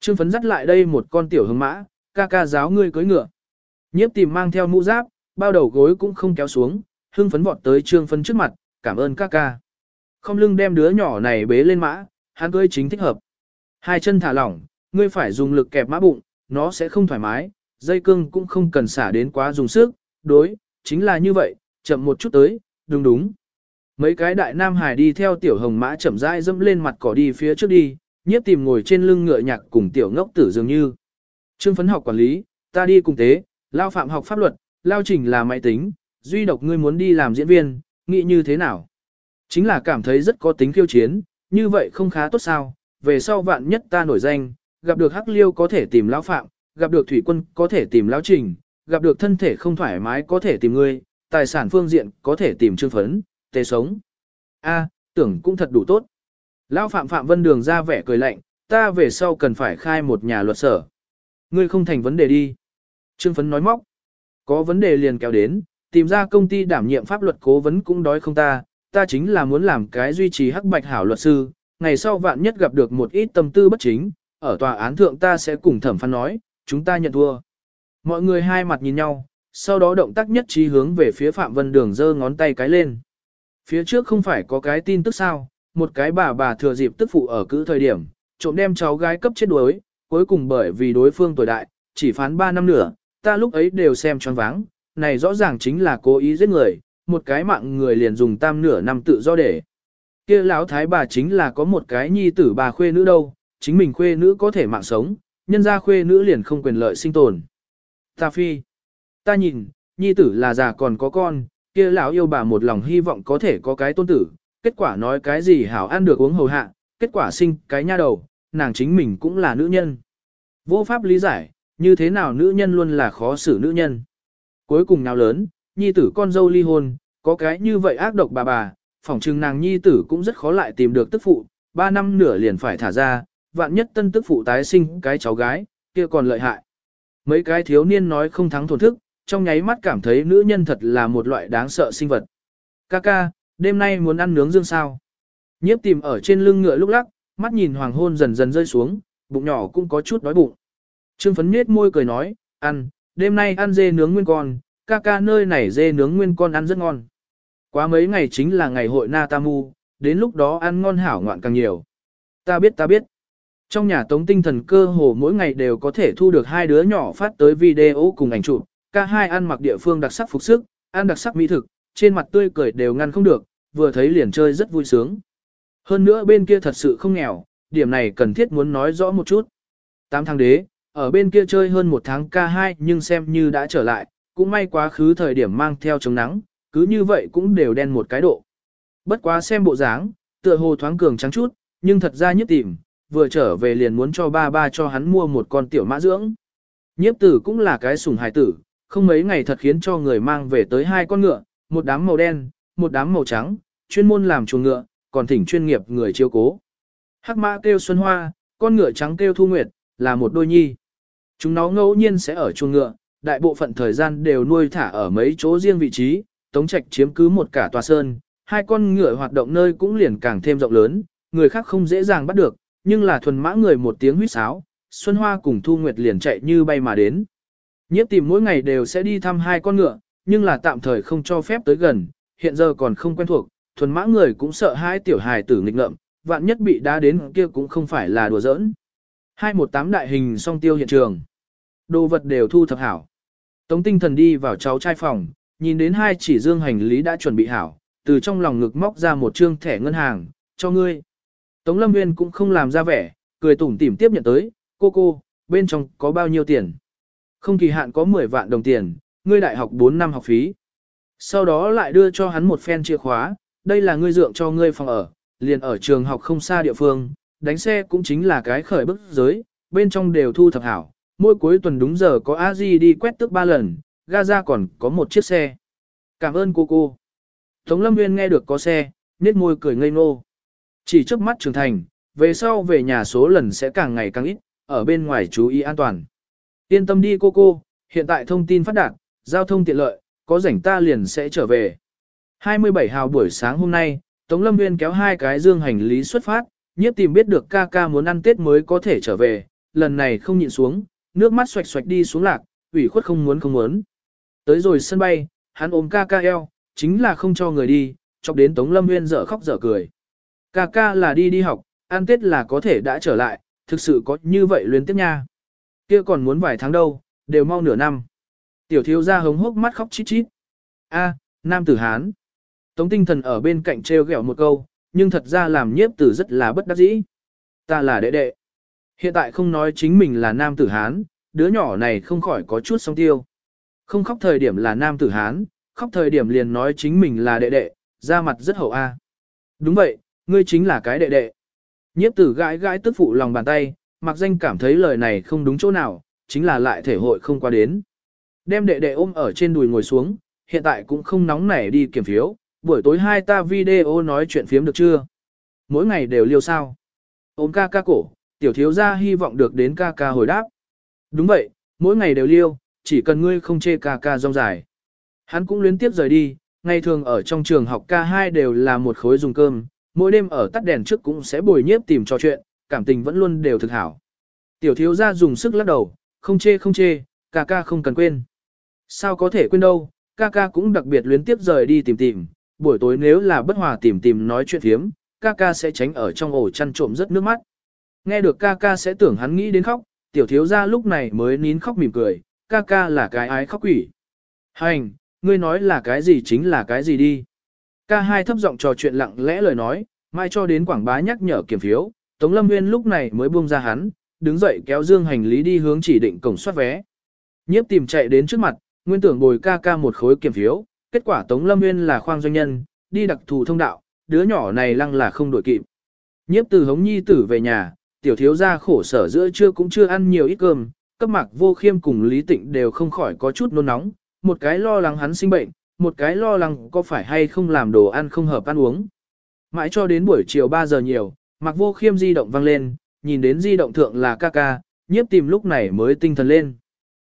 Speaker 1: Trương phấn dắt lại đây một con tiểu hương mã, ca ca giáo ngươi cưới ngựa. Nhiếp tìm mang theo mũ giáp, bao đầu gối cũng không kéo xuống, hưng phấn vọt tới trương phấn trước mặt, cảm ơn ca ca. Không lưng đem đứa nhỏ này bế lên mã, hắn cưới chính thích hợp. Hai chân thả lỏng, ngươi phải dùng lực kẹp mã bụng, nó sẽ không thoải mái, dây cương cũng không cần xả đến quá dùng sức, đối, chính là như vậy, chậm một chút tới, đúng đúng. Mấy cái đại nam hải đi theo tiểu hồng mã chậm rãi dẫm lên mặt cỏ đi phía trước đi, nhiếp tìm ngồi trên lưng ngựa nhạc cùng tiểu ngốc tử dường như. Trương phấn học quản lý, ta đi cùng tế, lao phạm học pháp luật, lao trình là máy tính, duy độc ngươi muốn đi làm diễn viên, nghĩ như thế nào? Chính là cảm thấy rất có tính khiêu chiến, như vậy không khá tốt sao, về sau vạn nhất ta nổi danh, gặp được hắc liêu có thể tìm lão phạm, gặp được thủy quân có thể tìm lão trình, gặp được thân thể không thoải mái có thể tìm ngươi, tài sản phương diện có thể tìm trương phấn, tê sống. A, tưởng cũng thật đủ tốt. Lão phạm phạm vân đường ra vẻ cười lạnh, ta về sau cần phải khai một nhà luật sở. Ngươi không thành vấn đề đi. Trương phấn nói móc. Có vấn đề liền kéo đến, tìm ra công ty đảm nhiệm pháp luật cố vấn cũng đói không ta, ta chính là muốn làm cái duy trì hắc bạch hảo luật sư, ngày sau vạn nhất gặp được một ít tâm tư bất chính, ở tòa án thượng ta sẽ cùng thẩm phán nói, chúng ta nhận thua. Mọi người hai mặt nhìn nhau, sau đó động tác nhất trí hướng về phía Phạm Vân Đường giơ ngón tay cái lên. Phía trước không phải có cái tin tức sao, một cái bà bà thừa dịp tức phụ ở cữ thời điểm, trộm đem cháu gái cấp chết đuối, cuối cùng bởi vì đối phương tuổi đại, chỉ phán 3 năm nữa, ta lúc ấy đều xem choáng váng, này rõ ràng chính là cố ý giết người, một cái mạng người liền dùng tam nửa năm tự do để. Kia lão thái bà chính là có một cái nhi tử bà khuê nữ đâu, chính mình khuê nữ có thể mạng sống, nhân ra khuê nữ liền không quyền lợi sinh tồn. Ta phi, ta nhìn, nhi tử là già còn có con, kia lão yêu bà một lòng hy vọng có thể có cái tôn tử, kết quả nói cái gì hảo ăn được uống hầu hạ, kết quả sinh cái nha đầu, nàng chính mình cũng là nữ nhân. Vô pháp lý giải, như thế nào nữ nhân luôn là khó xử nữ nhân. Cuối cùng nào lớn, nhi tử con dâu ly hôn, có cái như vậy ác độc bà bà, phỏng chừng nàng nhi tử cũng rất khó lại tìm được tức phụ, ba năm nửa liền phải thả ra, vạn nhất tân tức phụ tái sinh cái cháu gái, kia còn lợi hại. Mấy cái thiếu niên nói không thắng thổn thức, trong nháy mắt cảm thấy nữ nhân thật là một loại đáng sợ sinh vật. Kaka, đêm nay muốn ăn nướng dương sao? Nhiếp tìm ở trên lưng ngựa lúc lắc, mắt nhìn hoàng hôn dần dần rơi xuống, bụng nhỏ cũng có chút đói bụng. Trương phấn nhết môi cười nói, ăn, đêm nay ăn dê nướng nguyên con, ca ca nơi này dê nướng nguyên con ăn rất ngon. Quá mấy ngày chính là ngày hội Natamu, đến lúc đó ăn ngon hảo ngoạn càng nhiều. Ta biết ta biết. Trong nhà tống tinh thần cơ hồ mỗi ngày đều có thể thu được hai đứa nhỏ phát tới video cùng ảnh chụp, ca hai ăn mặc địa phương đặc sắc phục sức, ăn đặc sắc mỹ thực, trên mặt tươi cười đều ngăn không được, vừa thấy liền chơi rất vui sướng. Hơn nữa bên kia thật sự không nghèo, điểm này cần thiết muốn nói rõ một chút. Tám tháng đế, ở bên kia chơi hơn một tháng K2 nhưng xem như đã trở lại, cũng may quá khứ thời điểm mang theo chống nắng, cứ như vậy cũng đều đen một cái độ. Bất quá xem bộ dáng, tựa hồ thoáng cường trắng chút, nhưng thật ra nhất tìm, vừa trở về liền muốn cho ba ba cho hắn mua một con tiểu mã dưỡng. Nhiếp tử cũng là cái sủng hài tử, không mấy ngày thật khiến cho người mang về tới hai con ngựa, một đám màu đen, một đám màu trắng, chuyên môn làm chuồng ngựa, còn thỉnh chuyên nghiệp người chiếu cố. Hắc mã kêu Xuân Hoa, con ngựa trắng kêu Thu Nguyệt, là một đôi nhi. Chúng nó ngẫu nhiên sẽ ở chuồng ngựa, đại bộ phận thời gian đều nuôi thả ở mấy chỗ riêng vị trí, tống trạch chiếm cứ một cả tòa sơn, hai con ngựa hoạt động nơi cũng liền càng thêm rộng lớn, người khác không dễ dàng bắt được, nhưng là thuần mã người một tiếng huýt sáo, Xuân Hoa cùng Thu Nguyệt liền chạy như bay mà đến. Nhiếp tìm mỗi ngày đều sẽ đi thăm hai con ngựa, nhưng là tạm thời không cho phép tới gần, hiện giờ còn không quen thuộc, thuần mã người cũng sợ hai tiểu hài tử nghịch ngợm, vạn nhất bị đá đến kia cũng không phải là đùa giỡn. 218 đại hình song tiêu hiện trường. Đồ vật đều thu thập hảo. Tống tinh thần đi vào cháu trai phòng, nhìn đến hai chỉ dương hành lý đã chuẩn bị hảo, từ trong lòng ngực móc ra một trương thẻ ngân hàng, cho ngươi. Tống lâm nguyên cũng không làm ra vẻ, cười tủm tỉm tiếp nhận tới, cô cô, bên trong có bao nhiêu tiền? Không kỳ hạn có 10 vạn đồng tiền, ngươi đại học 4 năm học phí. Sau đó lại đưa cho hắn một phen chìa khóa, đây là ngươi dượng cho ngươi phòng ở, liền ở trường học không xa địa phương, đánh xe cũng chính là cái khởi bức giới, bên trong đều thu thập hảo, mỗi cuối tuần đúng giờ có a di đi quét tước ba lần, Gaza còn có một chiếc xe. Cảm ơn cô cô. Tống Lâm Nguyên nghe được có xe, nét môi cười ngây ngô. Chỉ trước mắt trưởng thành, về sau về nhà số lần sẽ càng ngày càng ít, ở bên ngoài chú ý an toàn. Yên tâm đi cô cô, hiện tại thông tin phát đạt, giao thông tiện lợi, có rảnh ta liền sẽ trở về. 27 hào buổi sáng hôm nay, Tống Lâm Nguyên kéo hai cái dương hành lý xuất phát, nhiếp tìm biết được ca ca muốn ăn Tết mới có thể trở về, lần này không nhịn xuống, nước mắt xoạch xoạch đi xuống lạc, ủy khuất không muốn không muốn. Tới rồi sân bay, hắn ôm ca ca eo, chính là không cho người đi, chọc đến Tống Lâm Nguyên dở khóc dở cười. Ca ca là đi đi học, ăn Tết là có thể đã trở lại, thực sự có như vậy luyến tiếp nha. Kia còn muốn vài tháng đâu, đều mau nửa năm. Tiểu thiếu gia hống hốc mắt khóc chít chít. A, nam tử Hán. Tống tinh thần ở bên cạnh treo gẹo một câu, nhưng thật ra làm nhiếp tử rất là bất đắc dĩ. Ta là đệ đệ. Hiện tại không nói chính mình là nam tử Hán, đứa nhỏ này không khỏi có chút song tiêu. Không khóc thời điểm là nam tử Hán, khóc thời điểm liền nói chính mình là đệ đệ, ra mặt rất hậu a. Đúng vậy, ngươi chính là cái đệ đệ. Nhiếp tử gãi gãi tức phụ lòng bàn tay, mặc danh cảm thấy lời này không đúng chỗ nào, chính là lại thể hội không qua đến. Đem đệ đệ ôm ở trên đùi ngồi xuống, hiện tại cũng không nóng nảy đi kiểm phiếu, buổi tối hai ta video nói chuyện phiếm được chưa? Mỗi ngày đều liêu sao? Ôm ca ca cổ, tiểu thiếu gia hy vọng được đến ca ca hồi đáp. Đúng vậy, mỗi ngày đều liêu, chỉ cần ngươi không chê ca ca rong dài. Hắn cũng liên tiếp rời đi, ngày thường ở trong trường học ca hai đều là một khối dùng cơm, mỗi đêm ở tắt đèn trước cũng sẽ bồi nhiếp tìm trò chuyện, cảm tình vẫn luôn đều thực hảo. Tiểu thiếu gia dùng sức lắc đầu, không chê không chê, ca ca không cần quên. Sao có thể quên đâu, ca ca cũng đặc biệt luyến tiếp rời đi tìm tìm, buổi tối nếu là bất hòa tìm tìm nói chuyện thiếm, ca ca sẽ tránh ở trong ổ chăn trộm rất nước mắt. Nghe được ca ca sẽ tưởng hắn nghĩ đến khóc, tiểu thiếu gia lúc này mới nín khóc mỉm cười, ca ca là cái ái khóc quỷ. Hành, ngươi nói là cái gì chính là cái gì đi. Ca hai thấp giọng trò chuyện lặng lẽ lời nói, mai cho đến quảng bá nhắc nhở kiểm phiếu, Tống Lâm Nguyên lúc này mới buông ra hắn, đứng dậy kéo dương hành lý đi hướng chỉ định cổng soát vé. Nhiếp tìm chạy đến trước mặt, nguyên tưởng bồi ca ca một khối kiểm phiếu, kết quả Tống Lâm Nguyên là khoang doanh nhân, đi đặc thù thông đạo, đứa nhỏ này lăng là không đổi kịp. Nhiếp từ hống nhi tử về nhà, tiểu thiếu gia khổ sở giữa trưa cũng chưa ăn nhiều ít cơm, cấp mặc vô khiêm cùng Lý Tịnh đều không khỏi có chút nôn nóng, một cái lo lắng hắn sinh bệnh, một cái lo lắng có phải hay không làm đồ ăn không hợp ăn uống. Mãi cho đến buổi chiều 3 giờ nhiều, mặc vô khiêm di động vang lên, nhìn đến di động thượng là ca ca, nhiếp tìm lúc này mới tinh thần lên.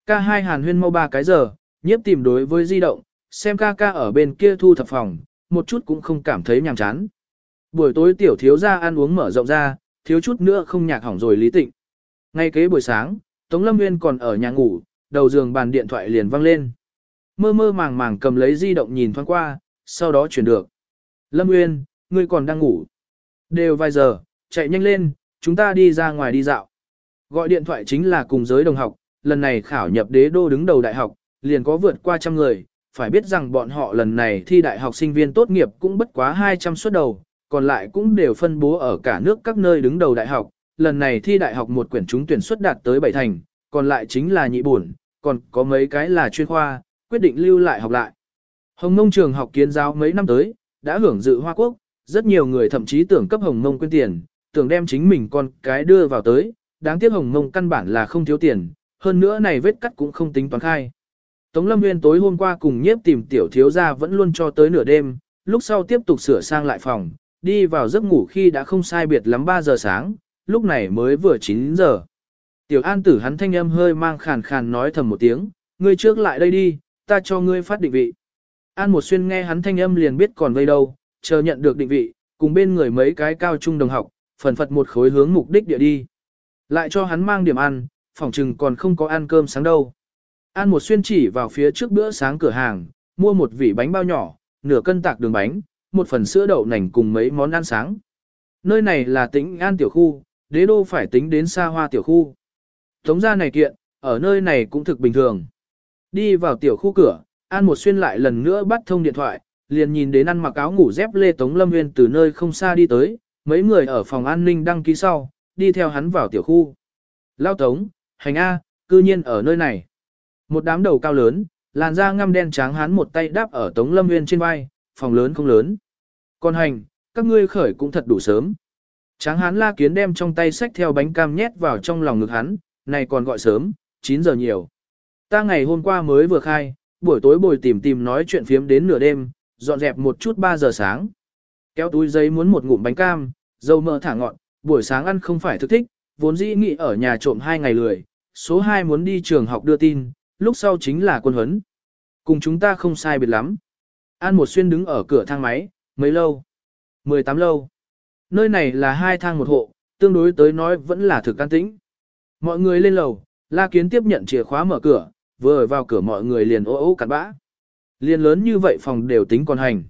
Speaker 1: Ca hai hàn huyên mau ba cái giờ, nhiếp tìm đối với di động, xem ca ca ở bên kia thu thập phòng, một chút cũng không cảm thấy nhàm chán. Buổi tối tiểu thiếu ra ăn uống mở rộng ra, thiếu chút nữa không nhạc hỏng rồi lý tịnh. Ngay kế buổi sáng, Tống Lâm Nguyên còn ở nhà ngủ, đầu giường bàn điện thoại liền vang lên. Mơ mơ màng màng cầm lấy di động nhìn thoáng qua, sau đó chuyển được. Lâm Nguyên, ngươi còn đang ngủ. Đều vài giờ, chạy nhanh lên, chúng ta đi ra ngoài đi dạo. Gọi điện thoại chính là cùng giới đồng học, lần này khảo nhập đế đô đứng đầu đại học, liền có vượt qua trăm người, phải biết rằng bọn họ lần này thi đại học sinh viên tốt nghiệp cũng bất quá 200 suất đầu, còn lại cũng đều phân bố ở cả nước các nơi đứng đầu đại học. Lần này thi đại học một quyển chúng tuyển xuất đạt tới bảy thành, còn lại chính là nhị buồn, còn có mấy cái là chuyên khoa, quyết định lưu lại học lại. Hồng Mông trường học kiến giáo mấy năm tới, đã hưởng dự Hoa Quốc, rất nhiều người thậm chí tưởng cấp Hồng Mông quên tiền, tưởng đem chính mình con cái đưa vào tới, đáng tiếc Hồng Mông căn bản là không thiếu tiền, hơn nữa này vết cắt cũng không tính toán khai. Tống Lâm Nguyên tối hôm qua cùng nhiếp tìm tiểu thiếu gia vẫn luôn cho tới nửa đêm, lúc sau tiếp tục sửa sang lại phòng, đi vào giấc ngủ khi đã không sai biệt lắm 3 giờ sáng, lúc này mới vừa 9 giờ. Tiểu an tử hắn thanh âm hơi mang khàn khàn nói thầm một tiếng, ngươi trước lại đây đi, ta cho ngươi phát định vị. An một xuyên nghe hắn thanh âm liền biết còn vây đâu, chờ nhận được định vị, cùng bên người mấy cái cao trung đồng học, phần phật một khối hướng mục đích địa đi. Lại cho hắn mang điểm ăn, phòng trừng còn không có ăn cơm sáng đâu. An một xuyên chỉ vào phía trước bữa sáng cửa hàng, mua một vỉ bánh bao nhỏ, nửa cân tạc đường bánh, một phần sữa đậu nành cùng mấy món ăn sáng. Nơi này là tính an tiểu khu, đế đô phải tính đến xa hoa tiểu khu. Tống gia này kiện, ở nơi này cũng thực bình thường. Đi vào tiểu khu cửa, An một xuyên lại lần nữa bắt thông điện thoại, liền nhìn đến ăn mặc áo ngủ dép lê Tống Lâm Nguyên từ nơi không xa đi tới, mấy người ở phòng an ninh đăng ký sau, đi theo hắn vào tiểu khu. Lao Tống, hành A, cư nhiên ở nơi này. Một đám đầu cao lớn, làn da ngăm đen trắng hắn một tay đáp ở Tống Lâm Nguyên trên vai, phòng lớn không lớn. Còn hành, các ngươi khởi cũng thật đủ sớm. Tráng hán la kiến đem trong tay sách theo bánh cam nhét vào trong lòng ngực hắn, này còn gọi sớm, 9 giờ nhiều. Ta ngày hôm qua mới vừa khai, buổi tối bồi tìm tìm nói chuyện phiếm đến nửa đêm, dọn dẹp một chút 3 giờ sáng. Kéo túi giấy muốn một ngụm bánh cam, dầu mỡ thả ngọn, buổi sáng ăn không phải thức thích, vốn dĩ nghĩ ở nhà trộm hai ngày lười, số 2 muốn đi trường học đưa tin, lúc sau chính là quân huấn. Cùng chúng ta không sai biệt lắm. An một xuyên đứng ở cửa thang máy, mấy lâu? 18 lâu. Nơi này là hai thang một hộ, tương đối tới nói vẫn là thực can tĩnh. Mọi người lên lầu, La Kiến tiếp nhận chìa khóa mở cửa, vừa vào cửa mọi người liền ô ô cặn bã. Liền lớn như vậy phòng đều tính còn hành.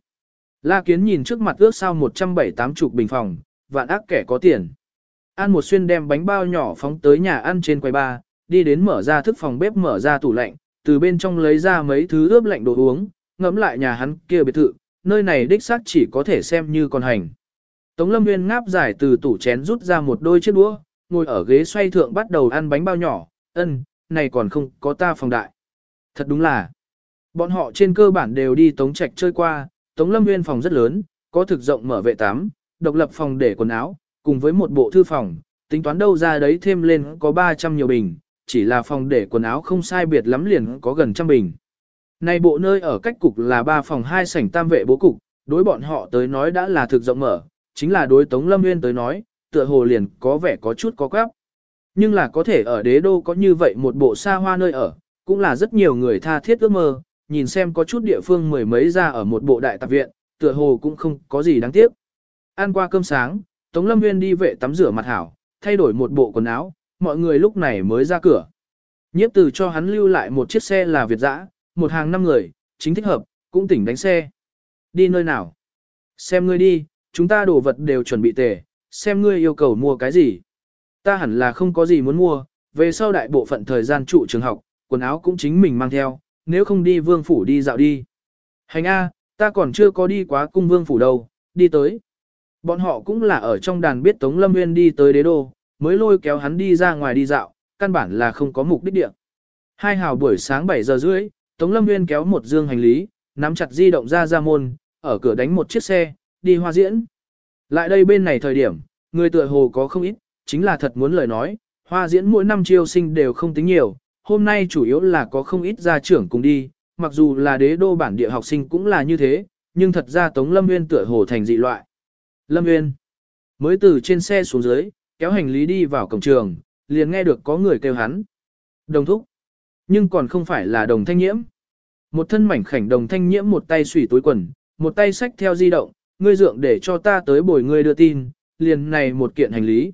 Speaker 1: La Kiến nhìn trước mặt ước sao 178 chục bình phòng, vạn ác kẻ có tiền. An một xuyên đem bánh bao nhỏ phóng tới nhà ăn trên quầy ba, đi đến mở ra thức phòng bếp mở ra tủ lạnh, từ bên trong lấy ra mấy thứ ướp lạnh đồ uống, ngẫm lại nhà hắn kia biệt thự, nơi này đích xác chỉ có thể xem như còn hành. Tống Lâm Nguyên ngáp giải từ tủ chén rút ra một đôi chiếc đũa, ngồi ở ghế xoay thượng bắt đầu ăn bánh bao nhỏ, ân, này còn không có ta phòng đại. Thật đúng là, bọn họ trên cơ bản đều đi Tống Trạch chơi qua, Tống Lâm Nguyên phòng rất lớn, có thực rộng mở vệ tắm, độc lập phòng để quần áo, cùng với một bộ thư phòng, tính toán đâu ra đấy thêm lên có 300 nhiều bình, chỉ là phòng để quần áo không sai biệt lắm liền có gần trăm bình. Này bộ nơi ở cách cục là ba phòng hai sảnh tam vệ bố cục, đối bọn họ tới nói đã là thực rộng mở, chính là đối Tống Lâm Nguyên tới nói, tựa hồ liền có vẻ có chút có quáp. Nhưng là có thể ở đế đô có như vậy một bộ xa hoa nơi ở, cũng là rất nhiều người tha thiết ước mơ, nhìn xem có chút địa phương mười mấy ra ở một bộ đại tạp viện, tựa hồ cũng không có gì đáng tiếc. Ăn qua cơm sáng, Tống Lâm Nguyên đi vệ tắm rửa mặt hảo, thay đổi một bộ quần áo, mọi người lúc này mới ra cửa. Nhiếp từ cho hắn lưu lại một chiếc xe là Việt dã, một hàng năm người, chính thích hợp, cũng tỉnh đánh xe. Đi nơi nào? Xem ngươi đi, chúng ta đồ vật đều chuẩn bị tề, xem ngươi yêu cầu mua cái gì. Ta hẳn là không có gì muốn mua, về sau đại bộ phận thời gian trụ trường học, quần áo cũng chính mình mang theo, nếu không đi vương phủ đi dạo đi. Hành A, ta còn chưa có đi quá cung vương phủ đâu, đi tới. Bọn họ cũng là ở trong đàn biết Tống Lâm Nguyên đi tới đế đô, mới lôi kéo hắn đi ra ngoài đi dạo, căn bản là không có mục đích địa. Hai hào buổi sáng 7 giờ rưỡi, Tống Lâm Nguyên kéo một dương hành lý, nắm chặt di động ra ra môn, ở cửa đánh một chiếc xe, đi hoa diễn. Lại đây bên này thời điểm, người tựa hồ có không ít, chính là thật muốn lời nói, hoa diễn mỗi năm chiêu sinh đều không tính nhiều, hôm nay chủ yếu là có không ít gia trưởng cùng đi, mặc dù là đế đô bản địa học sinh cũng là như thế, nhưng thật ra Tống Lâm Nguyên tựa hồ thành dị loại. Lâm Nguyên mới từ trên xe xuống dưới, kéo hành lý đi vào cổng trường, liền nghe được có người kêu hắn. Đồng thúc. Nhưng còn không phải là đồng thanh nhiễm. Một thân mảnh khảnh đồng thanh nhiễm một tay xủy túi quần, một tay xách theo di động, ngươi dượng để cho ta tới bồi ngươi đưa tin, liền này một kiện hành lý.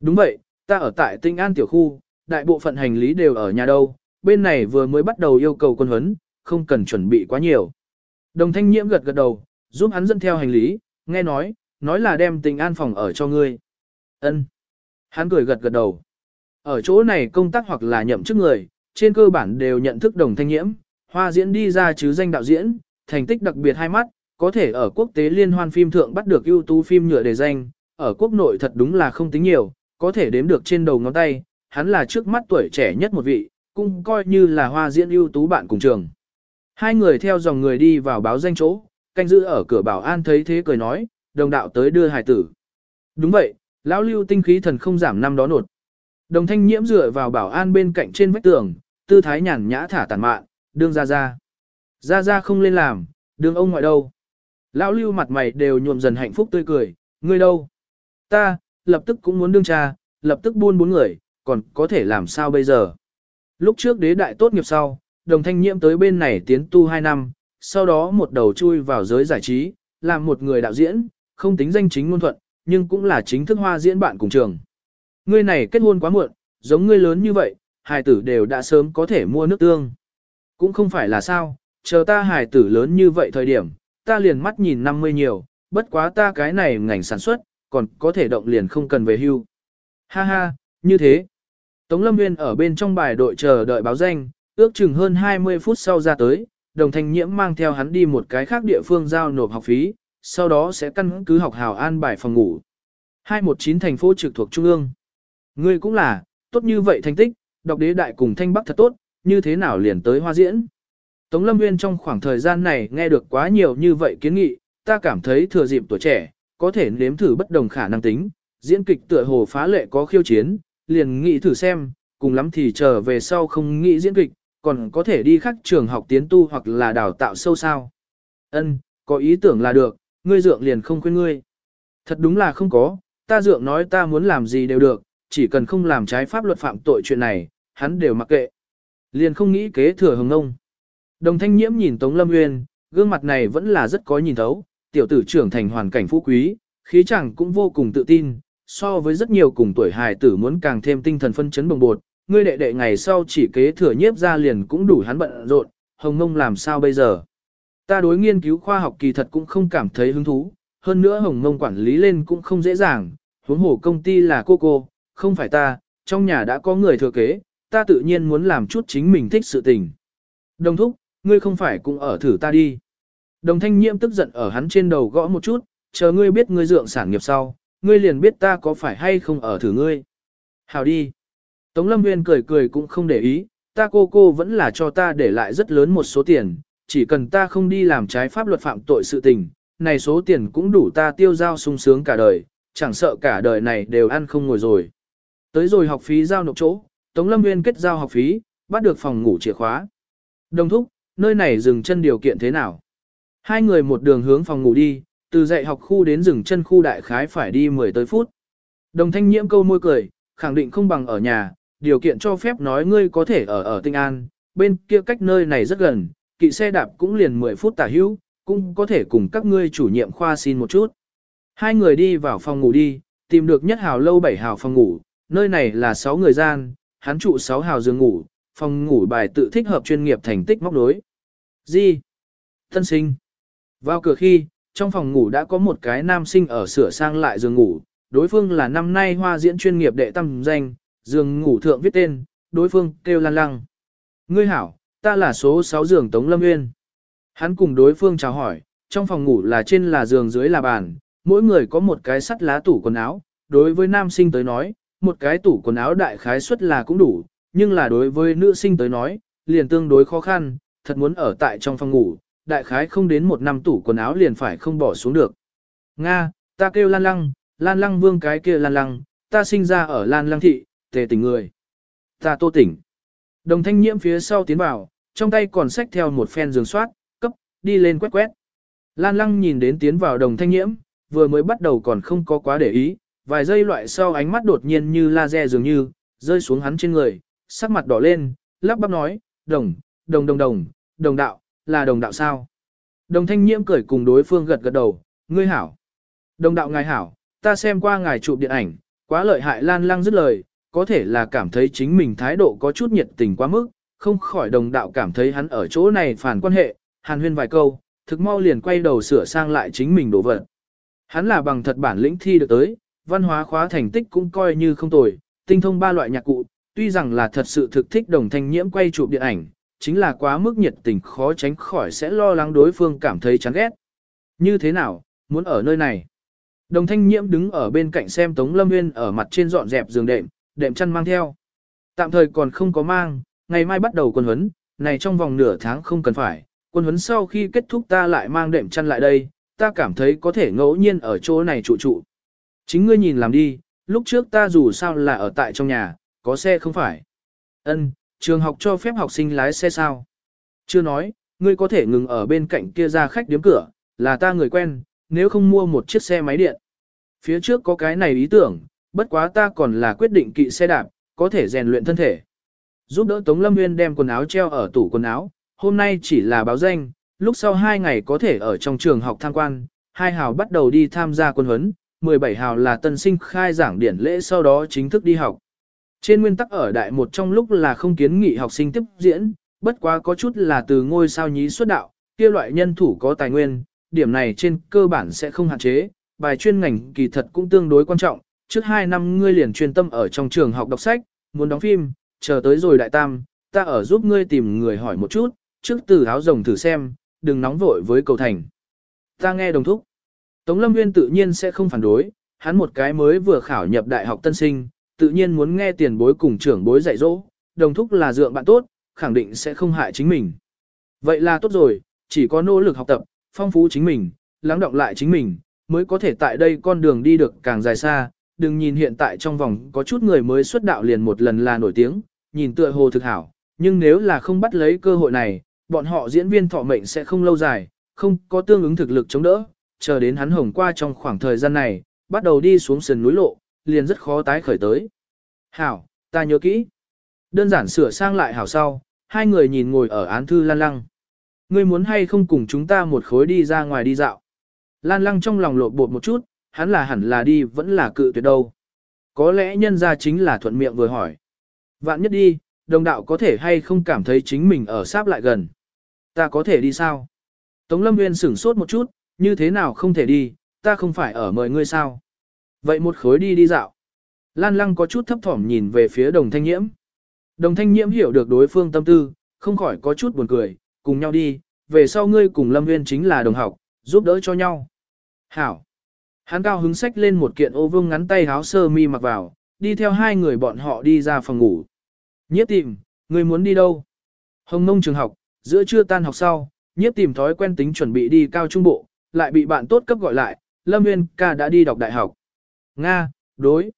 Speaker 1: Đúng vậy, ta ở tại tinh an tiểu khu, đại bộ phận hành lý đều ở nhà đâu, bên này vừa mới bắt đầu yêu cầu quân huấn, không cần chuẩn bị quá nhiều. Đồng thanh nhiễm gật gật đầu, giúp hắn dẫn theo hành lý, nghe nói, nói là đem Tinh an phòng ở cho ngươi. Ân. Hắn cười gật gật đầu. Ở chỗ này công tác hoặc là nhậm chức người, trên cơ bản đều nhận thức đồng thanh nhiễm, hoa diễn đi ra chứ danh đạo diễn, thành tích đặc biệt hai mắt, có thể ở quốc tế liên hoan phim thượng bắt được ưu tú phim nhựa đề danh, ở quốc nội thật đúng là không tính nhiều, có thể đếm được trên đầu ngón tay, hắn là trước mắt tuổi trẻ nhất một vị, cũng coi như là hoa diễn ưu tú bạn cùng trường. Hai người theo dòng người đi vào báo danh chỗ, canh giữ ở cửa bảo an thấy thế cười nói, đồng đạo tới đưa hải tử. Đúng vậy, lão lưu tinh khí thần không giảm năm đó nột. Đồng thanh nhiễm dựa vào bảo an bên cạnh trên vách tường, tư thái nhàn nhã thả tàn mạn, đương ra ra. Ra ra không lên làm, đương ông ngoại đâu. Lão lưu mặt mày đều nhuộm dần hạnh phúc tươi cười, ngươi đâu? Ta, lập tức cũng muốn đương cha, lập tức buôn bốn người, còn có thể làm sao bây giờ? Lúc trước đế đại tốt nghiệp sau, đồng thanh nhiễm tới bên này tiến tu 2 năm, sau đó một đầu chui vào giới giải trí, làm một người đạo diễn, không tính danh chính ngôn thuận, nhưng cũng là chính thức hoa diễn bạn cùng trường. Ngươi này kết hôn quá muộn, giống ngươi lớn như vậy, hài tử đều đã sớm có thể mua nước tương. Cũng không phải là sao, chờ ta hài tử lớn như vậy thời điểm, ta liền mắt nhìn 50 nhiều, bất quá ta cái này ngành sản xuất, còn có thể động liền không cần về hưu. Ha ha, như thế. Tống Lâm Nguyên ở bên trong bài đội chờ đợi báo danh, ước chừng hơn 20 phút sau ra tới, đồng thanh nhiễm mang theo hắn đi một cái khác địa phương giao nộp học phí, sau đó sẽ căn cứ học hào an bài phòng ngủ. 219 thành phố trực thuộc Trung ương. Ngươi cũng là, tốt như vậy thành tích, đọc đế đại cùng thanh bắc thật tốt, như thế nào liền tới hoa diễn. Tống Lâm Nguyên trong khoảng thời gian này nghe được quá nhiều như vậy kiến nghị, ta cảm thấy thừa dịp tuổi trẻ, có thể nếm thử bất đồng khả năng tính, diễn kịch tựa hồ phá lệ có khiêu chiến, liền nghĩ thử xem, cùng lắm thì trở về sau không nghĩ diễn kịch, còn có thể đi khác trường học tiến tu hoặc là đào tạo sâu sao. Ân, có ý tưởng là được, ngươi dượng liền không khuyên ngươi. Thật đúng là không có, ta dượng nói ta muốn làm gì đều được, chỉ cần không làm trái pháp luật phạm tội chuyện này, hắn đều mặc kệ. Liền không nghĩ kế thừa hồng ông. Đồng thanh nhiễm nhìn Tống Lâm Nguyên, gương mặt này vẫn là rất có nhìn thấu, tiểu tử trưởng thành hoàn cảnh phú quý, khí chẳng cũng vô cùng tự tin, so với rất nhiều cùng tuổi hài tử muốn càng thêm tinh thần phân chấn bồng bột, ngươi đệ đệ ngày sau chỉ kế thừa nhiếp ra liền cũng đủ hắn bận rộn, hồng ngông làm sao bây giờ. Ta đối nghiên cứu khoa học kỳ thật cũng không cảm thấy hứng thú, hơn nữa hồng ngông quản lý lên cũng không dễ dàng, huống hồ công ty là cô cô, không phải ta, trong nhà đã có người thừa kế, ta tự nhiên muốn làm chút chính mình thích sự tình. Đồng thúc, ngươi không phải cũng ở thử ta đi. Đồng thanh nhiễm tức giận ở hắn trên đầu gõ một chút, chờ ngươi biết ngươi dượng sản nghiệp sau, ngươi liền biết ta có phải hay không ở thử ngươi. Hào đi. Tống lâm nguyên cười cười cũng không để ý, ta cô cô vẫn là cho ta để lại rất lớn một số tiền, chỉ cần ta không đi làm trái pháp luật phạm tội sự tình, này số tiền cũng đủ ta tiêu giao sung sướng cả đời, chẳng sợ cả đời này đều ăn không ngồi rồi. Tới rồi học phí giao nộp chỗ, Tống Lâm Nguyên kết giao học phí, bắt được phòng ngủ chìa khóa. Đồng thúc, nơi này dừng chân điều kiện thế nào? Hai người một đường hướng phòng ngủ đi, từ dạy học khu đến rừng chân khu đại khái phải đi 10 tới phút. Đồng thanh nhiễm câu môi cười, khẳng định không bằng ở nhà, điều kiện cho phép nói ngươi có thể ở ở Tinh An, bên kia cách nơi này rất gần, kỵ xe đạp cũng liền 10 phút tả hữu, cũng có thể cùng các ngươi chủ nhiệm khoa xin một chút. Hai người đi vào phòng ngủ đi, tìm được nhất hào lâu bảy hào phòng ngủ, nơi này là 6 người gian, hắn trụ 6 hào giường ngủ, phòng ngủ bài tự thích hợp chuyên nghiệp thành tích móc đối. Gì? Thân sinh. Vào cửa khi, trong phòng ngủ đã có một cái nam sinh ở sửa sang lại giường ngủ, đối phương là năm nay hoa diễn chuyên nghiệp đệ tâm danh, giường ngủ thượng viết tên, đối phương kêu lan lăng. Ngươi hảo, ta là số 6 giường Tống Lâm Nguyên. Hắn cùng đối phương chào hỏi, trong phòng ngủ là trên là giường dưới là bàn, mỗi người có một cái sắt lá tủ quần áo, đối với nam sinh tới nói, một cái tủ quần áo đại khái suất là cũng đủ, nhưng là đối với nữ sinh tới nói, liền tương đối khó khăn, thật muốn ở tại trong phòng ngủ, đại khái không đến một năm tủ quần áo liền phải không bỏ xuống được. Nga, ta kêu Lan Lăng, Lan Lăng vương cái kia Lan Lăng, ta sinh ra ở Lan Lăng thị, tề tỉnh người. Ta tô tỉnh. Đồng thanh nhiễm phía sau tiến vào, trong tay còn xách theo một phen giường soát, cấp, đi lên quét quét. Lan Lăng nhìn đến tiến vào đồng thanh nhiễm, vừa mới bắt đầu còn không có quá để ý, vài giây loại sau ánh mắt đột nhiên như laser dường như, rơi xuống hắn trên người, sắc mặt đỏ lên, lắp bắp nói, đồng, đồng đồng đồng, đồng đạo, là đồng đạo sao? Đồng thanh nhiễm cười cùng đối phương gật gật đầu, ngươi hảo. Đồng đạo ngài hảo, ta xem qua ngài chụp điện ảnh, quá lợi hại lan lăng dứt lời, có thể là cảm thấy chính mình thái độ có chút nhiệt tình quá mức, không khỏi đồng đạo cảm thấy hắn ở chỗ này phản quan hệ, hàn huyên vài câu, thực mau liền quay đầu sửa sang lại chính mình đổ vật. Hắn là bằng thật bản lĩnh thi được tới, văn hóa khóa thành tích cũng coi như không tồi, tinh thông ba loại nhạc cụ, tuy rằng là thật sự thực thích đồng thanh nhiễm quay chụp điện ảnh, chính là quá mức nhiệt tình khó tránh khỏi sẽ lo lắng đối phương cảm thấy chán ghét. Như thế nào, muốn ở nơi này? Đồng thanh nhiễm đứng ở bên cạnh xem Tống Lâm Nguyên ở mặt trên dọn dẹp giường đệm, đệm chăn mang theo. Tạm thời còn không có mang, ngày mai bắt đầu quân huấn, này trong vòng nửa tháng không cần phải, quân huấn sau khi kết thúc ta lại mang đệm chăn lại đây, ta cảm thấy có thể ngẫu nhiên ở chỗ này trụ trụ. Chính ngươi nhìn làm đi, lúc trước ta dù sao là ở tại trong nhà, có xe không phải. Ân, trường học cho phép học sinh lái xe sao? Chưa nói, ngươi có thể ngừng ở bên cạnh kia ra khách điếm cửa, là ta người quen, nếu không mua một chiếc xe máy điện. Phía trước có cái này ý tưởng, bất quá ta còn là quyết định kỵ xe đạp, có thể rèn luyện thân thể. Giúp đỡ Tống Lâm Nguyên đem quần áo treo ở tủ quần áo, hôm nay chỉ là báo danh, lúc sau hai ngày có thể ở trong trường học tham quan, hai hào bắt đầu đi tham gia quân huấn, 17 hào là tân sinh khai giảng điển lễ sau đó chính thức đi học. Trên nguyên tắc ở đại một trong lúc là không kiến nghị học sinh tiếp diễn, bất quá có chút là từ ngôi sao nhí xuất đạo, kia loại nhân thủ có tài nguyên, điểm này trên cơ bản sẽ không hạn chế, bài chuyên ngành kỳ thật cũng tương đối quan trọng, trước 2 năm ngươi liền chuyên tâm ở trong trường học đọc sách, muốn đóng phim, chờ tới rồi đại tam, ta ở giúp ngươi tìm người hỏi một chút, trước từ áo rồng thử xem, đừng nóng vội với cầu thành. Ta nghe đồng thúc. Tống Lâm Nguyên tự nhiên sẽ không phản đối, hắn một cái mới vừa khảo nhập đại học tân sinh, tự nhiên muốn nghe tiền bối cùng trưởng bối dạy dỗ, đồng thúc là dượng bạn tốt, khẳng định sẽ không hại chính mình. Vậy là tốt rồi, chỉ có nỗ lực học tập, phong phú chính mình, lắng động lại chính mình, mới có thể tại đây con đường đi được càng dài xa, đừng nhìn hiện tại trong vòng có chút người mới xuất đạo liền một lần là nổi tiếng, nhìn tựa hồ thực hảo, nhưng nếu là không bắt lấy cơ hội này, bọn họ diễn viên thọ mệnh sẽ không lâu dài, không có tương ứng thực lực chống đỡ, chờ đến hắn hồng qua trong khoảng thời gian này, bắt đầu đi xuống sườn núi lộ, liền rất khó tái khởi tới. Hảo, ta nhớ kỹ. Đơn giản sửa sang lại hảo sau, hai người nhìn ngồi ở án thư lan lăng. Ngươi muốn hay không cùng chúng ta một khối đi ra ngoài đi dạo. Lan lăng trong lòng lột bột một chút, hắn là hẳn là đi vẫn là cự tuyệt đâu. Có lẽ nhân ra chính là thuận miệng vừa hỏi. Vạn nhất đi, đồng đạo có thể hay không cảm thấy chính mình ở sáp lại gần. Ta có thể đi sao? Tống Lâm Nguyên sửng sốt một chút, như thế nào không thể đi, ta không phải ở mời ngươi sao? Vậy một khối đi đi dạo. Lan Lăng có chút thấp thỏm nhìn về phía đồng thanh nhiễm. Đồng thanh nhiễm hiểu được đối phương tâm tư, không khỏi có chút buồn cười, cùng nhau đi, về sau ngươi cùng Lâm Nguyên chính là đồng học, giúp đỡ cho nhau. Hảo. Hắn cao hứng sách lên một kiện ô vương ngắn tay áo sơ mi mặc vào, đi theo hai người bọn họ đi ra phòng ngủ. Nhiếp tìm, ngươi muốn đi đâu? Hồng nông trường học, giữa trưa tan học sau, nhiếp tìm thói quen tính chuẩn bị đi cao trung bộ, lại bị bạn tốt cấp gọi lại, Lâm Nguyên ca đã đi đọc đại học. Nga, đối.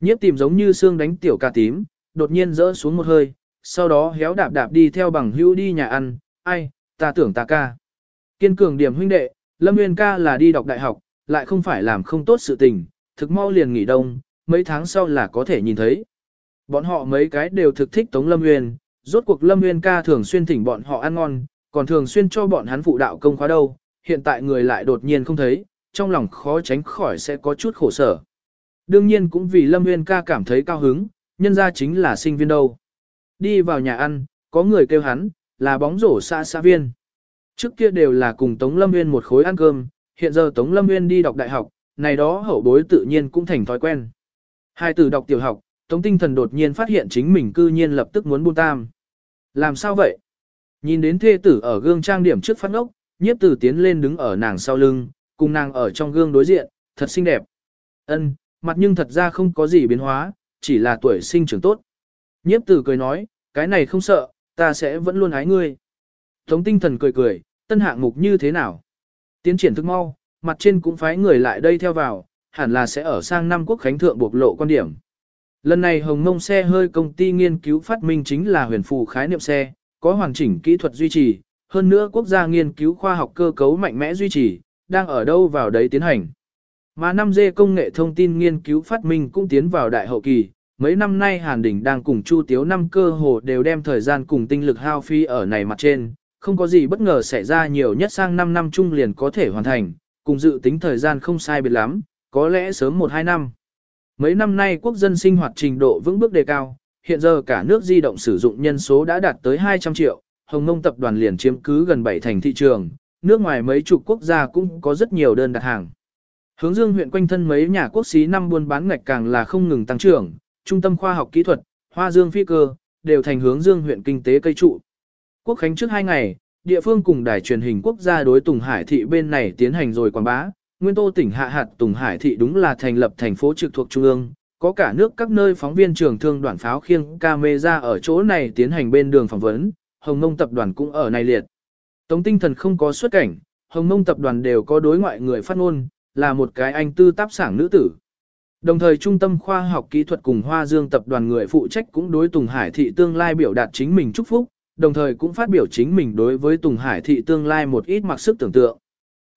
Speaker 1: Nhiếp tìm giống như xương đánh tiểu ca tím, đột nhiên rỡ xuống một hơi, sau đó héo đạp đạp đi theo bằng hữu đi nhà ăn, ai, ta tưởng ta ca. Kiên cường điểm huynh đệ, Lâm Nguyên ca là đi đọc đại học, lại không phải làm không tốt sự tình, thực mau liền nghỉ đông, mấy tháng sau là có thể nhìn thấy. Bọn họ mấy cái đều thực thích Tống Lâm Nguyên, rốt cuộc Lâm Nguyên ca thường xuyên thỉnh bọn họ ăn ngon, còn thường xuyên cho bọn hắn phụ đạo công khóa đâu, hiện tại người lại đột nhiên không thấy, trong lòng khó tránh khỏi sẽ có chút khổ sở. Đương nhiên cũng vì Lâm Nguyên ca cảm thấy cao hứng, nhân ra chính là sinh viên đâu. Đi vào nhà ăn, có người kêu hắn, là bóng rổ xã xã viên. Trước kia đều là cùng Tống Lâm Nguyên một khối ăn cơm, hiện giờ Tống Lâm Nguyên đi đọc đại học, này đó hậu bối tự nhiên cũng thành thói quen. Hai từ đọc tiểu học, Tống Tinh Thần đột nhiên phát hiện chính mình cư nhiên lập tức muốn buông tam. Làm sao vậy? Nhìn đến thê tử ở gương trang điểm trước phát ngốc, nhiếp tử tiến lên đứng ở nàng sau lưng, cùng nàng ở trong gương đối diện, thật xinh đẹp. Ân, mặt nhưng thật ra không có gì biến hóa, chỉ là tuổi sinh trưởng tốt. Nhiếp tử cười nói, cái này không sợ, ta sẽ vẫn luôn ái ngươi. Tống tinh thần cười cười, tân hạng mục như thế nào? Tiến triển thức mau, mặt trên cũng phái người lại đây theo vào, hẳn là sẽ ở sang năm quốc khánh thượng bộc lộ quan điểm. Lần này Hồng Mông xe hơi công ty nghiên cứu phát minh chính là huyền phù khái niệm xe, có hoàn chỉnh kỹ thuật duy trì, hơn nữa quốc gia nghiên cứu khoa học cơ cấu mạnh mẽ duy trì, đang ở đâu vào đấy tiến hành. Mà 5G công nghệ thông tin nghiên cứu phát minh cũng tiến vào đại hậu kỳ, mấy năm nay Hàn Đình đang cùng Chu Tiếu năm cơ hồ đều đem thời gian cùng tinh lực hao phi ở này mặt trên, không có gì bất ngờ xảy ra nhiều nhất sang 5 năm chung liền có thể hoàn thành, cùng dự tính thời gian không sai biệt lắm, có lẽ sớm 1-2 năm. Mấy năm nay quốc dân sinh hoạt trình độ vững bước đề cao, hiện giờ cả nước di động sử dụng nhân số đã đạt tới 200 triệu, Hồng Nông tập đoàn liền chiếm cứ gần 7 thành thị trường, nước ngoài mấy chục quốc gia cũng có rất nhiều đơn đặt hàng. Hướng Dương huyện quanh thân mấy nhà quốc xí năm buôn bán ngạch càng là không ngừng tăng trưởng, trung tâm khoa học kỹ thuật, Hoa Dương phi cơ, đều thành hướng Dương huyện kinh tế cây trụ. Quốc khánh trước hai ngày, địa phương cùng đài truyền hình quốc gia đối Tùng Hải thị bên này tiến hành rồi quảng bá. Nguyên Tô tỉnh hạ hạt Tùng Hải thị đúng là thành lập thành phố trực thuộc trung ương, có cả nước các nơi phóng viên trường thương đoàn pháo khiêng camera ở chỗ này tiến hành bên đường phỏng vấn, Hồng Nông tập đoàn cũng ở này liệt. Tống tinh thần không có xuất cảnh, Hồng Nông tập đoàn đều có đối ngoại người phát ngôn, là một cái anh tư táp sảng nữ tử. Đồng thời Trung tâm Khoa học Kỹ thuật cùng Hoa Dương tập đoàn người phụ trách cũng đối Tùng Hải thị tương lai biểu đạt chính mình chúc phúc, đồng thời cũng phát biểu chính mình đối với Tùng Hải thị tương lai một ít mặc sức tưởng tượng.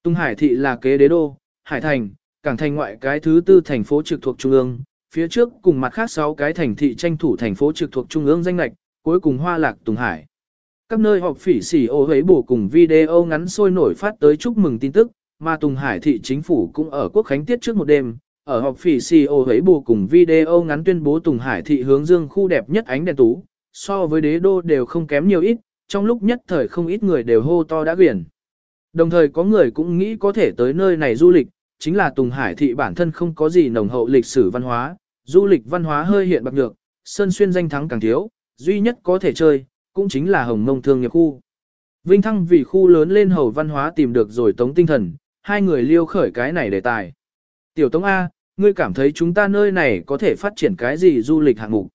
Speaker 1: Tùng Hải thị là kế đế đô, Hải Thành, cảng thành ngoại cái thứ tư thành phố trực thuộc Trung ương, phía trước cùng mặt khác 6 cái thành thị tranh thủ thành phố trực thuộc Trung ương danh lạch, cuối cùng hoa lạc Tùng Hải. Các nơi họp phỉ xỉ ô hấy bổ cùng video ngắn sôi nổi phát tới chúc mừng tin tức, mà Tùng Hải thị chính phủ cũng ở quốc khánh tiết trước một đêm, ở họp phỉ xỉ ô hấy bổ cùng video ngắn tuyên bố Tùng Hải thị hướng dương khu đẹp nhất ánh đèn tú, so với đế đô đều không kém nhiều ít, trong lúc nhất thời không ít người đều hô to đã quyển. Đồng thời có người cũng nghĩ có thể tới nơi này du lịch, chính là Tùng Hải thị bản thân không có gì nồng hậu lịch sử văn hóa, du lịch văn hóa hơi hiện bạc được, sơn xuyên danh thắng càng thiếu, duy nhất có thể chơi, cũng chính là hồng mông thương nghiệp khu. Vinh Thăng vì khu lớn lên hầu văn hóa tìm được rồi tống tinh thần, hai người liêu khởi cái này đề tài. Tiểu Tống A, ngươi cảm thấy chúng ta nơi này có thể phát triển cái gì du lịch hạng mục?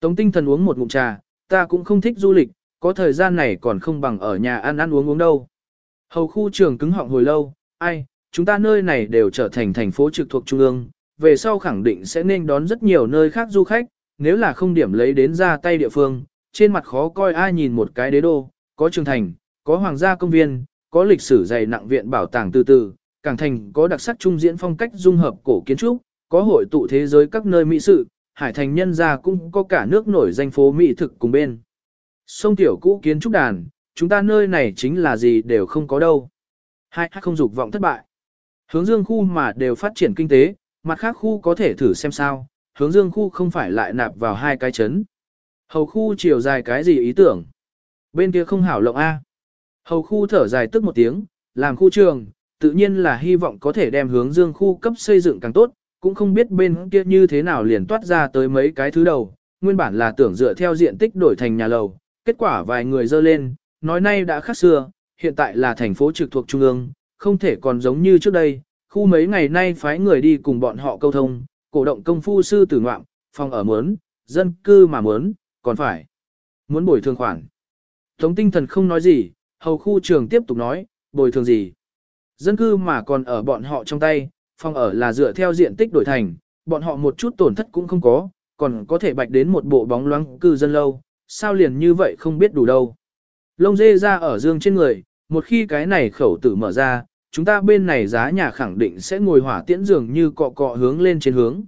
Speaker 1: Tống tinh thần uống một ngụm trà, ta cũng không thích du lịch, có thời gian này còn không bằng ở nhà ăn ăn uống uống đâu. Hầu khu trường cứng họng hồi lâu, ai, chúng ta nơi này đều trở thành thành phố trực thuộc trung ương, về sau khẳng định sẽ nên đón rất nhiều nơi khác du khách, nếu là không điểm lấy đến ra tay địa phương, trên mặt khó coi ai nhìn một cái đế đô, có trường thành, có hoàng gia công viên, có lịch sử dày nặng viện bảo tàng từ từ, càng thành có đặc sắc trung diễn phong cách dung hợp cổ kiến trúc, có hội tụ thế giới các nơi mỹ sự, hải thành nhân gia cũng có cả nước nổi danh phố mỹ thực cùng bên. Sông tiểu cũ kiến trúc đàn, chúng ta nơi này chính là gì đều không có đâu. Hai không dục vọng thất bại. Hướng dương khu mà đều phát triển kinh tế, mặt khác khu có thể thử xem sao, hướng dương khu không phải lại nạp vào hai cái chấn. Hầu khu chiều dài cái gì ý tưởng? Bên kia không hảo lộng A. Hầu khu thở dài tức một tiếng, làm khu trường, tự nhiên là hy vọng có thể đem hướng dương khu cấp xây dựng càng tốt, cũng không biết bên kia như thế nào liền toát ra tới mấy cái thứ đầu, nguyên bản là tưởng dựa theo diện tích đổi thành nhà lầu, kết quả vài người dơ lên, nói nay đã khác xưa, hiện tại là thành phố trực thuộc trung ương, không thể còn giống như trước đây, khu mấy ngày nay phái người đi cùng bọn họ câu thông, cổ động công phu sư tử ngoạm, phòng ở mướn, dân cư mà mướn, còn phải muốn bồi thường khoản. Tống tinh thần không nói gì, hầu khu trường tiếp tục nói, bồi thường gì. Dân cư mà còn ở bọn họ trong tay, phòng ở là dựa theo diện tích đổi thành, bọn họ một chút tổn thất cũng không có, còn có thể bạch đến một bộ bóng loáng cư dân lâu, sao liền như vậy không biết đủ đâu. Lông dê ra ở dương trên người, một khi cái này khẩu tử mở ra, chúng ta bên này giá nhà khẳng định sẽ ngồi hỏa tiễn dường như cọ cọ hướng lên trên hướng.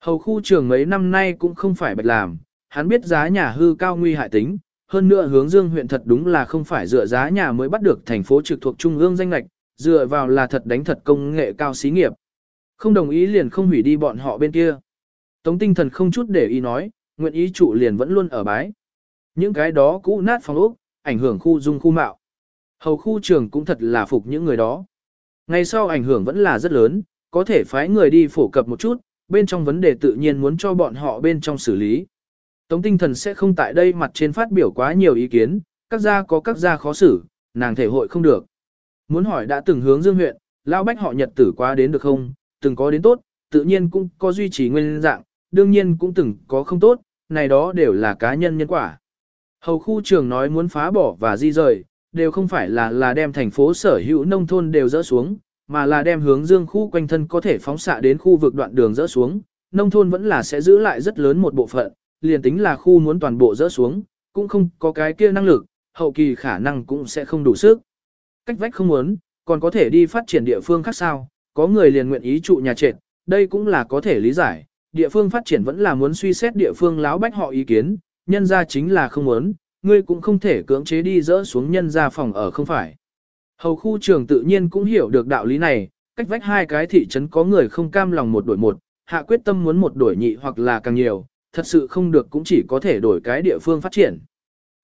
Speaker 1: Hầu khu trường mấy năm nay cũng không phải bạch làm, hắn biết giá nhà hư cao nguy hại tính, hơn nữa hướng dương huyện thật đúng là không phải dựa giá nhà mới bắt được thành phố trực thuộc trung ương danh lạch, dựa vào là thật đánh thật công nghệ cao xí nghiệp. Không đồng ý liền không hủy đi bọn họ bên kia. Tống tinh thần không chút để ý nói, nguyện ý trụ liền vẫn luôn ở bái. Những cái đó cũ nát phòng ốc, ảnh hưởng khu dung khu mạo. Hầu khu trường cũng thật là phục những người đó. Ngày sau ảnh hưởng vẫn là rất lớn, có thể phái người đi phổ cập một chút, bên trong vấn đề tự nhiên muốn cho bọn họ bên trong xử lý. Tống tinh thần sẽ không tại đây mặt trên phát biểu quá nhiều ý kiến, các gia có các gia khó xử, nàng thể hội không được. Muốn hỏi đã từng hướng dương huyện, lão bách họ nhật tử quá đến được không, từng có đến tốt, tự nhiên cũng có duy trì nguyên dạng, đương nhiên cũng từng có không tốt, này đó đều là cá nhân nhân quả. Hầu khu trường nói muốn phá bỏ và di rời, đều không phải là là đem thành phố sở hữu nông thôn đều dỡ xuống, mà là đem hướng dương khu quanh thân có thể phóng xạ đến khu vực đoạn đường dỡ xuống, nông thôn vẫn là sẽ giữ lại rất lớn một bộ phận, liền tính là khu muốn toàn bộ dỡ xuống, cũng không có cái kia năng lực, hậu kỳ khả năng cũng sẽ không đủ sức. Cách vách không muốn, còn có thể đi phát triển địa phương khác sao, có người liền nguyện ý trụ nhà trệt, đây cũng là có thể lý giải, địa phương phát triển vẫn là muốn suy xét địa phương láo bách họ ý kiến, nhân ra chính là không muốn, ngươi cũng không thể cưỡng chế đi dỡ xuống nhân ra phòng ở không phải. Hầu khu trường tự nhiên cũng hiểu được đạo lý này, cách vách hai cái thị trấn có người không cam lòng một đổi một, hạ quyết tâm muốn một đổi nhị hoặc là càng nhiều, thật sự không được cũng chỉ có thể đổi cái địa phương phát triển.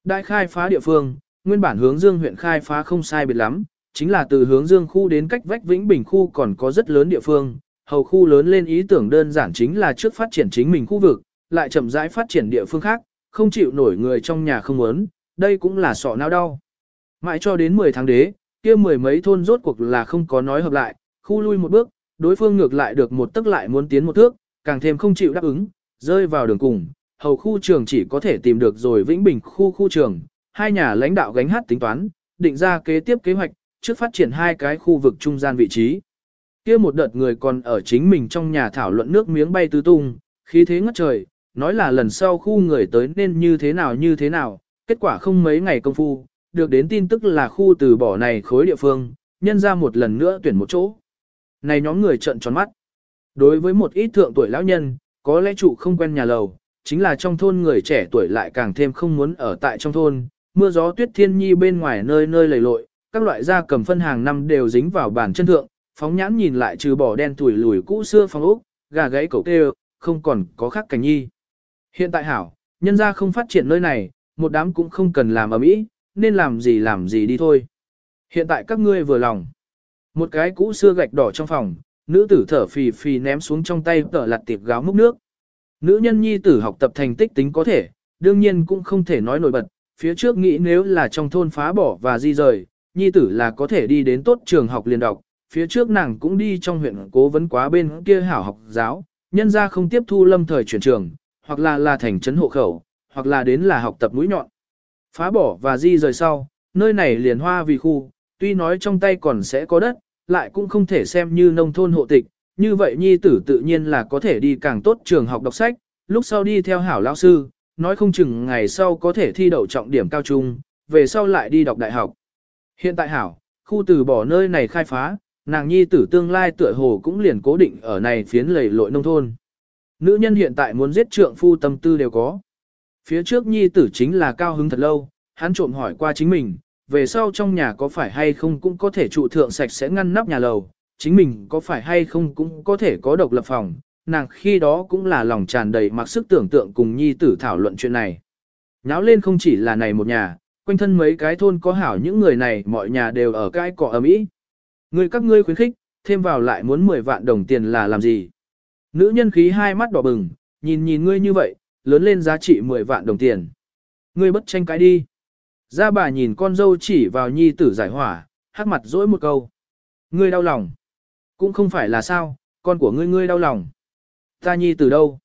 Speaker 1: Đại khai phá địa phương, nguyên bản hướng dương huyện khai phá không sai biệt lắm, chính là từ hướng dương khu đến cách vách Vĩnh Bình khu còn có rất lớn địa phương, hầu khu lớn lên ý tưởng đơn giản chính là trước phát triển chính mình khu vực, lại chậm rãi phát triển địa phương khác, không chịu nổi người trong nhà không muốn, đây cũng là sọ não đau. Mãi cho đến 10 tháng đế, kia mười mấy thôn rốt cuộc là không có nói hợp lại, khu lui một bước, đối phương ngược lại được một tức lại muốn tiến một thước, càng thêm không chịu đáp ứng, rơi vào đường cùng, hầu khu trường chỉ có thể tìm được rồi Vĩnh Bình khu khu trường, hai nhà lãnh đạo gánh hát tính toán, định ra kế tiếp kế hoạch, trước phát triển hai cái khu vực trung gian vị trí. Kia một đợt người còn ở chính mình trong nhà thảo luận nước miếng bay tứ tung, khí thế ngất trời, nói là lần sau khu người tới nên như thế nào như thế nào, kết quả không mấy ngày công phu, được đến tin tức là khu từ bỏ này khối địa phương, nhân ra một lần nữa tuyển một chỗ. Này nhóm người trợn tròn mắt. Đối với một ít thượng tuổi lão nhân, có lẽ chủ không quen nhà lầu, chính là trong thôn người trẻ tuổi lại càng thêm không muốn ở tại trong thôn, mưa gió tuyết thiên nhi bên ngoài nơi nơi lầy lội, các loại gia cầm phân hàng năm đều dính vào bàn chân thượng, phóng nhãn nhìn lại trừ bỏ đen tuổi lùi cũ xưa phong ốc, gà gáy cầu kêu, không còn có khác cảnh nhi. Hiện tại hảo, nhân gia không phát triển nơi này, một đám cũng không cần làm ở mỹ, nên làm gì làm gì đi thôi. Hiện tại các ngươi vừa lòng. Một cái cũ xưa gạch đỏ trong phòng, nữ tử thở phì phì ném xuống trong tay tờ lặt tiệp gáo múc nước. Nữ nhân nhi tử học tập thành tích tính có thể, đương nhiên cũng không thể nói nổi bật, phía trước nghĩ nếu là trong thôn phá bỏ và di rời, nhi tử là có thể đi đến tốt trường học liền đọc, phía trước nàng cũng đi trong huyện cố vấn quá bên kia hảo học giáo, nhân ra không tiếp thu lâm thời chuyển trường, hoặc là là thành trấn hộ khẩu, hoặc là đến là học tập mũi nhọn. Phá bỏ và di rời sau, nơi này liền hoa vì khu, tuy nói trong tay còn sẽ có đất, lại cũng không thể xem như nông thôn hộ tịch, như vậy nhi tử tự nhiên là có thể đi càng tốt trường học đọc sách, lúc sau đi theo hảo lão sư, nói không chừng ngày sau có thể thi đậu trọng điểm cao trung, về sau lại đi đọc đại học. Hiện tại hảo, khu từ bỏ nơi này khai phá, nàng nhi tử tương lai tựa hồ cũng liền cố định ở này phiến lầy lội nông thôn. Nữ nhân hiện tại muốn giết trượng phu tâm tư đều có. Phía trước nhi tử chính là cao hứng thật lâu, hắn trộm hỏi qua chính mình, về sau trong nhà có phải hay không cũng có thể trụ thượng sạch sẽ ngăn nắp nhà lầu, chính mình có phải hay không cũng có thể có độc lập phòng, nàng khi đó cũng là lòng tràn đầy mặc sức tưởng tượng cùng nhi tử thảo luận chuyện này. Nháo lên không chỉ là này một nhà, quanh thân mấy cái thôn có hảo những người này mọi nhà đều ở cái cỏ ấm ý. Người các ngươi khuyến khích, thêm vào lại muốn 10 vạn đồng tiền là làm gì? Nữ nhân khí hai mắt đỏ bừng, nhìn nhìn ngươi như vậy, lớn lên giá trị 10 vạn đồng tiền. Ngươi bất tranh cái đi. Gia bà nhìn con dâu chỉ vào nhi tử giải hỏa, hắc mặt dỗi một câu. Ngươi đau lòng. Cũng không phải là sao, con của ngươi ngươi đau lòng. Ta nhi tử đâu?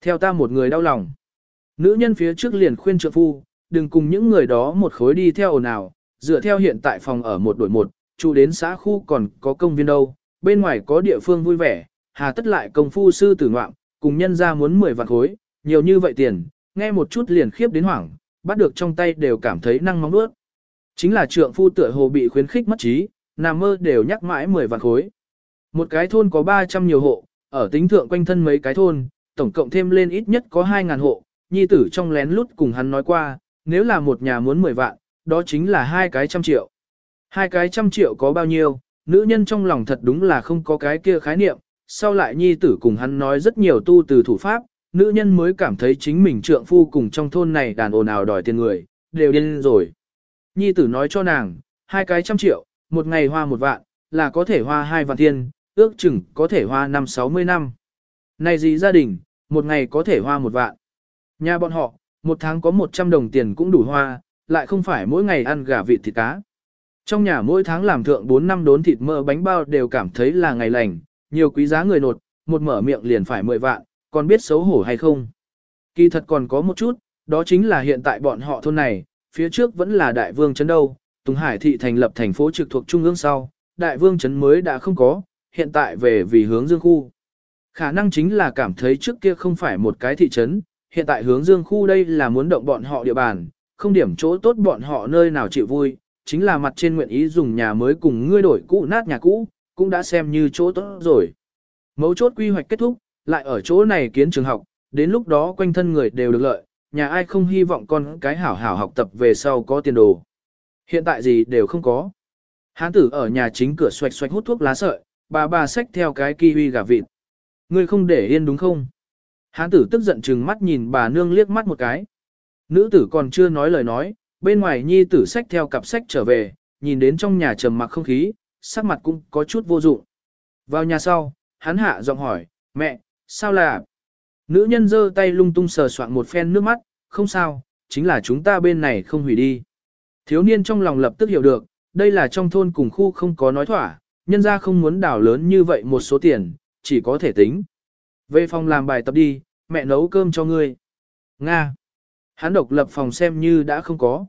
Speaker 1: Theo ta một người đau lòng. Nữ nhân phía trước liền khuyên trợ phu, đừng cùng những người đó một khối đi theo ồn ào, dựa theo hiện tại phòng ở một đổi một, trụ đến xã khu còn có công viên đâu, bên ngoài có địa phương vui vẻ, hà tất lại công phu sư tử ngoạm, cùng nhân ra muốn 10 vạn khối, nhiều như vậy tiền, nghe một chút liền khiếp đến hoảng, bắt được trong tay đều cảm thấy năng mong nuốt. Chính là trượng phu tựa hồ bị khuyến khích mất trí, nằm mơ đều nhắc mãi 10 vạn khối. Một cái thôn có 300 nhiều hộ, ở tính thượng quanh thân mấy cái thôn, tổng cộng thêm lên ít nhất có 2.000 hộ, nhi tử trong lén lút cùng hắn nói qua, nếu là một nhà muốn 10 vạn, đó chính là hai cái trăm triệu. Hai cái trăm triệu có bao nhiêu, nữ nhân trong lòng thật đúng là không có cái kia khái niệm, sau lại nhi tử cùng hắn nói rất nhiều tu từ thủ pháp, nữ nhân mới cảm thấy chính mình trượng phu cùng trong thôn này đàn ồn ào đòi tiền người, đều điên rồi. Nhi tử nói cho nàng, hai cái trăm triệu, một ngày hoa một vạn, là có thể hoa hai vạn tiền, ước chừng có thể hoa năm sáu mươi năm. Này gì gia đình, một ngày có thể hoa một vạn. Nhà bọn họ, một tháng có một trăm đồng tiền cũng đủ hoa, lại không phải mỗi ngày ăn gà vịt thịt cá. Trong nhà mỗi tháng làm thượng 4 năm đốn thịt mỡ bánh bao đều cảm thấy là ngày lành, nhiều quý giá người nột, một mở miệng liền phải 10 vạn, còn biết xấu hổ hay không. Kỳ thật còn có một chút, đó chính là hiện tại bọn họ thôn này, phía trước vẫn là đại vương trấn đâu, Tùng Hải thị thành lập thành phố trực thuộc trung ương sau, đại vương trấn mới đã không có, hiện tại về vì hướng dương khu. Khả năng chính là cảm thấy trước kia không phải một cái thị trấn, hiện tại hướng dương khu đây là muốn động bọn họ địa bàn, không điểm chỗ tốt bọn họ nơi nào chịu vui, chính là mặt trên nguyện ý dùng nhà mới cùng ngươi đổi cũ nát nhà cũ, cũng đã xem như chỗ tốt rồi. Mấu chốt quy hoạch kết thúc, lại ở chỗ này kiến trường học, đến lúc đó quanh thân người đều được lợi, nhà ai không hy vọng con cái hảo hảo học tập về sau có tiền đồ. Hiện tại gì đều không có. Hán tử ở nhà chính cửa xoạch xoạch hút thuốc lá sợi, bà bà xách theo cái kiwi gà vịt. Ngươi không để yên đúng không? Hán tử tức giận chừng mắt nhìn bà nương liếc mắt một cái. Nữ tử còn chưa nói lời nói, bên ngoài nhi tử xách theo cặp sách trở về, nhìn đến trong nhà trầm mặc không khí, sắc mặt cũng có chút vô dụng. Vào nhà sau, hắn hạ giọng hỏi, mẹ, sao là? Nữ nhân giơ tay lung tung sờ soạn một phen nước mắt, không sao, chính là chúng ta bên này không hủy đi. Thiếu niên trong lòng lập tức hiểu được, đây là trong thôn cùng khu không có nói thỏa, nhân ra không muốn đảo lớn như vậy một số tiền, chỉ có thể tính. Về phòng làm bài tập đi, mẹ nấu cơm cho ngươi. Nga. Hắn độc lập phòng xem như đã không có.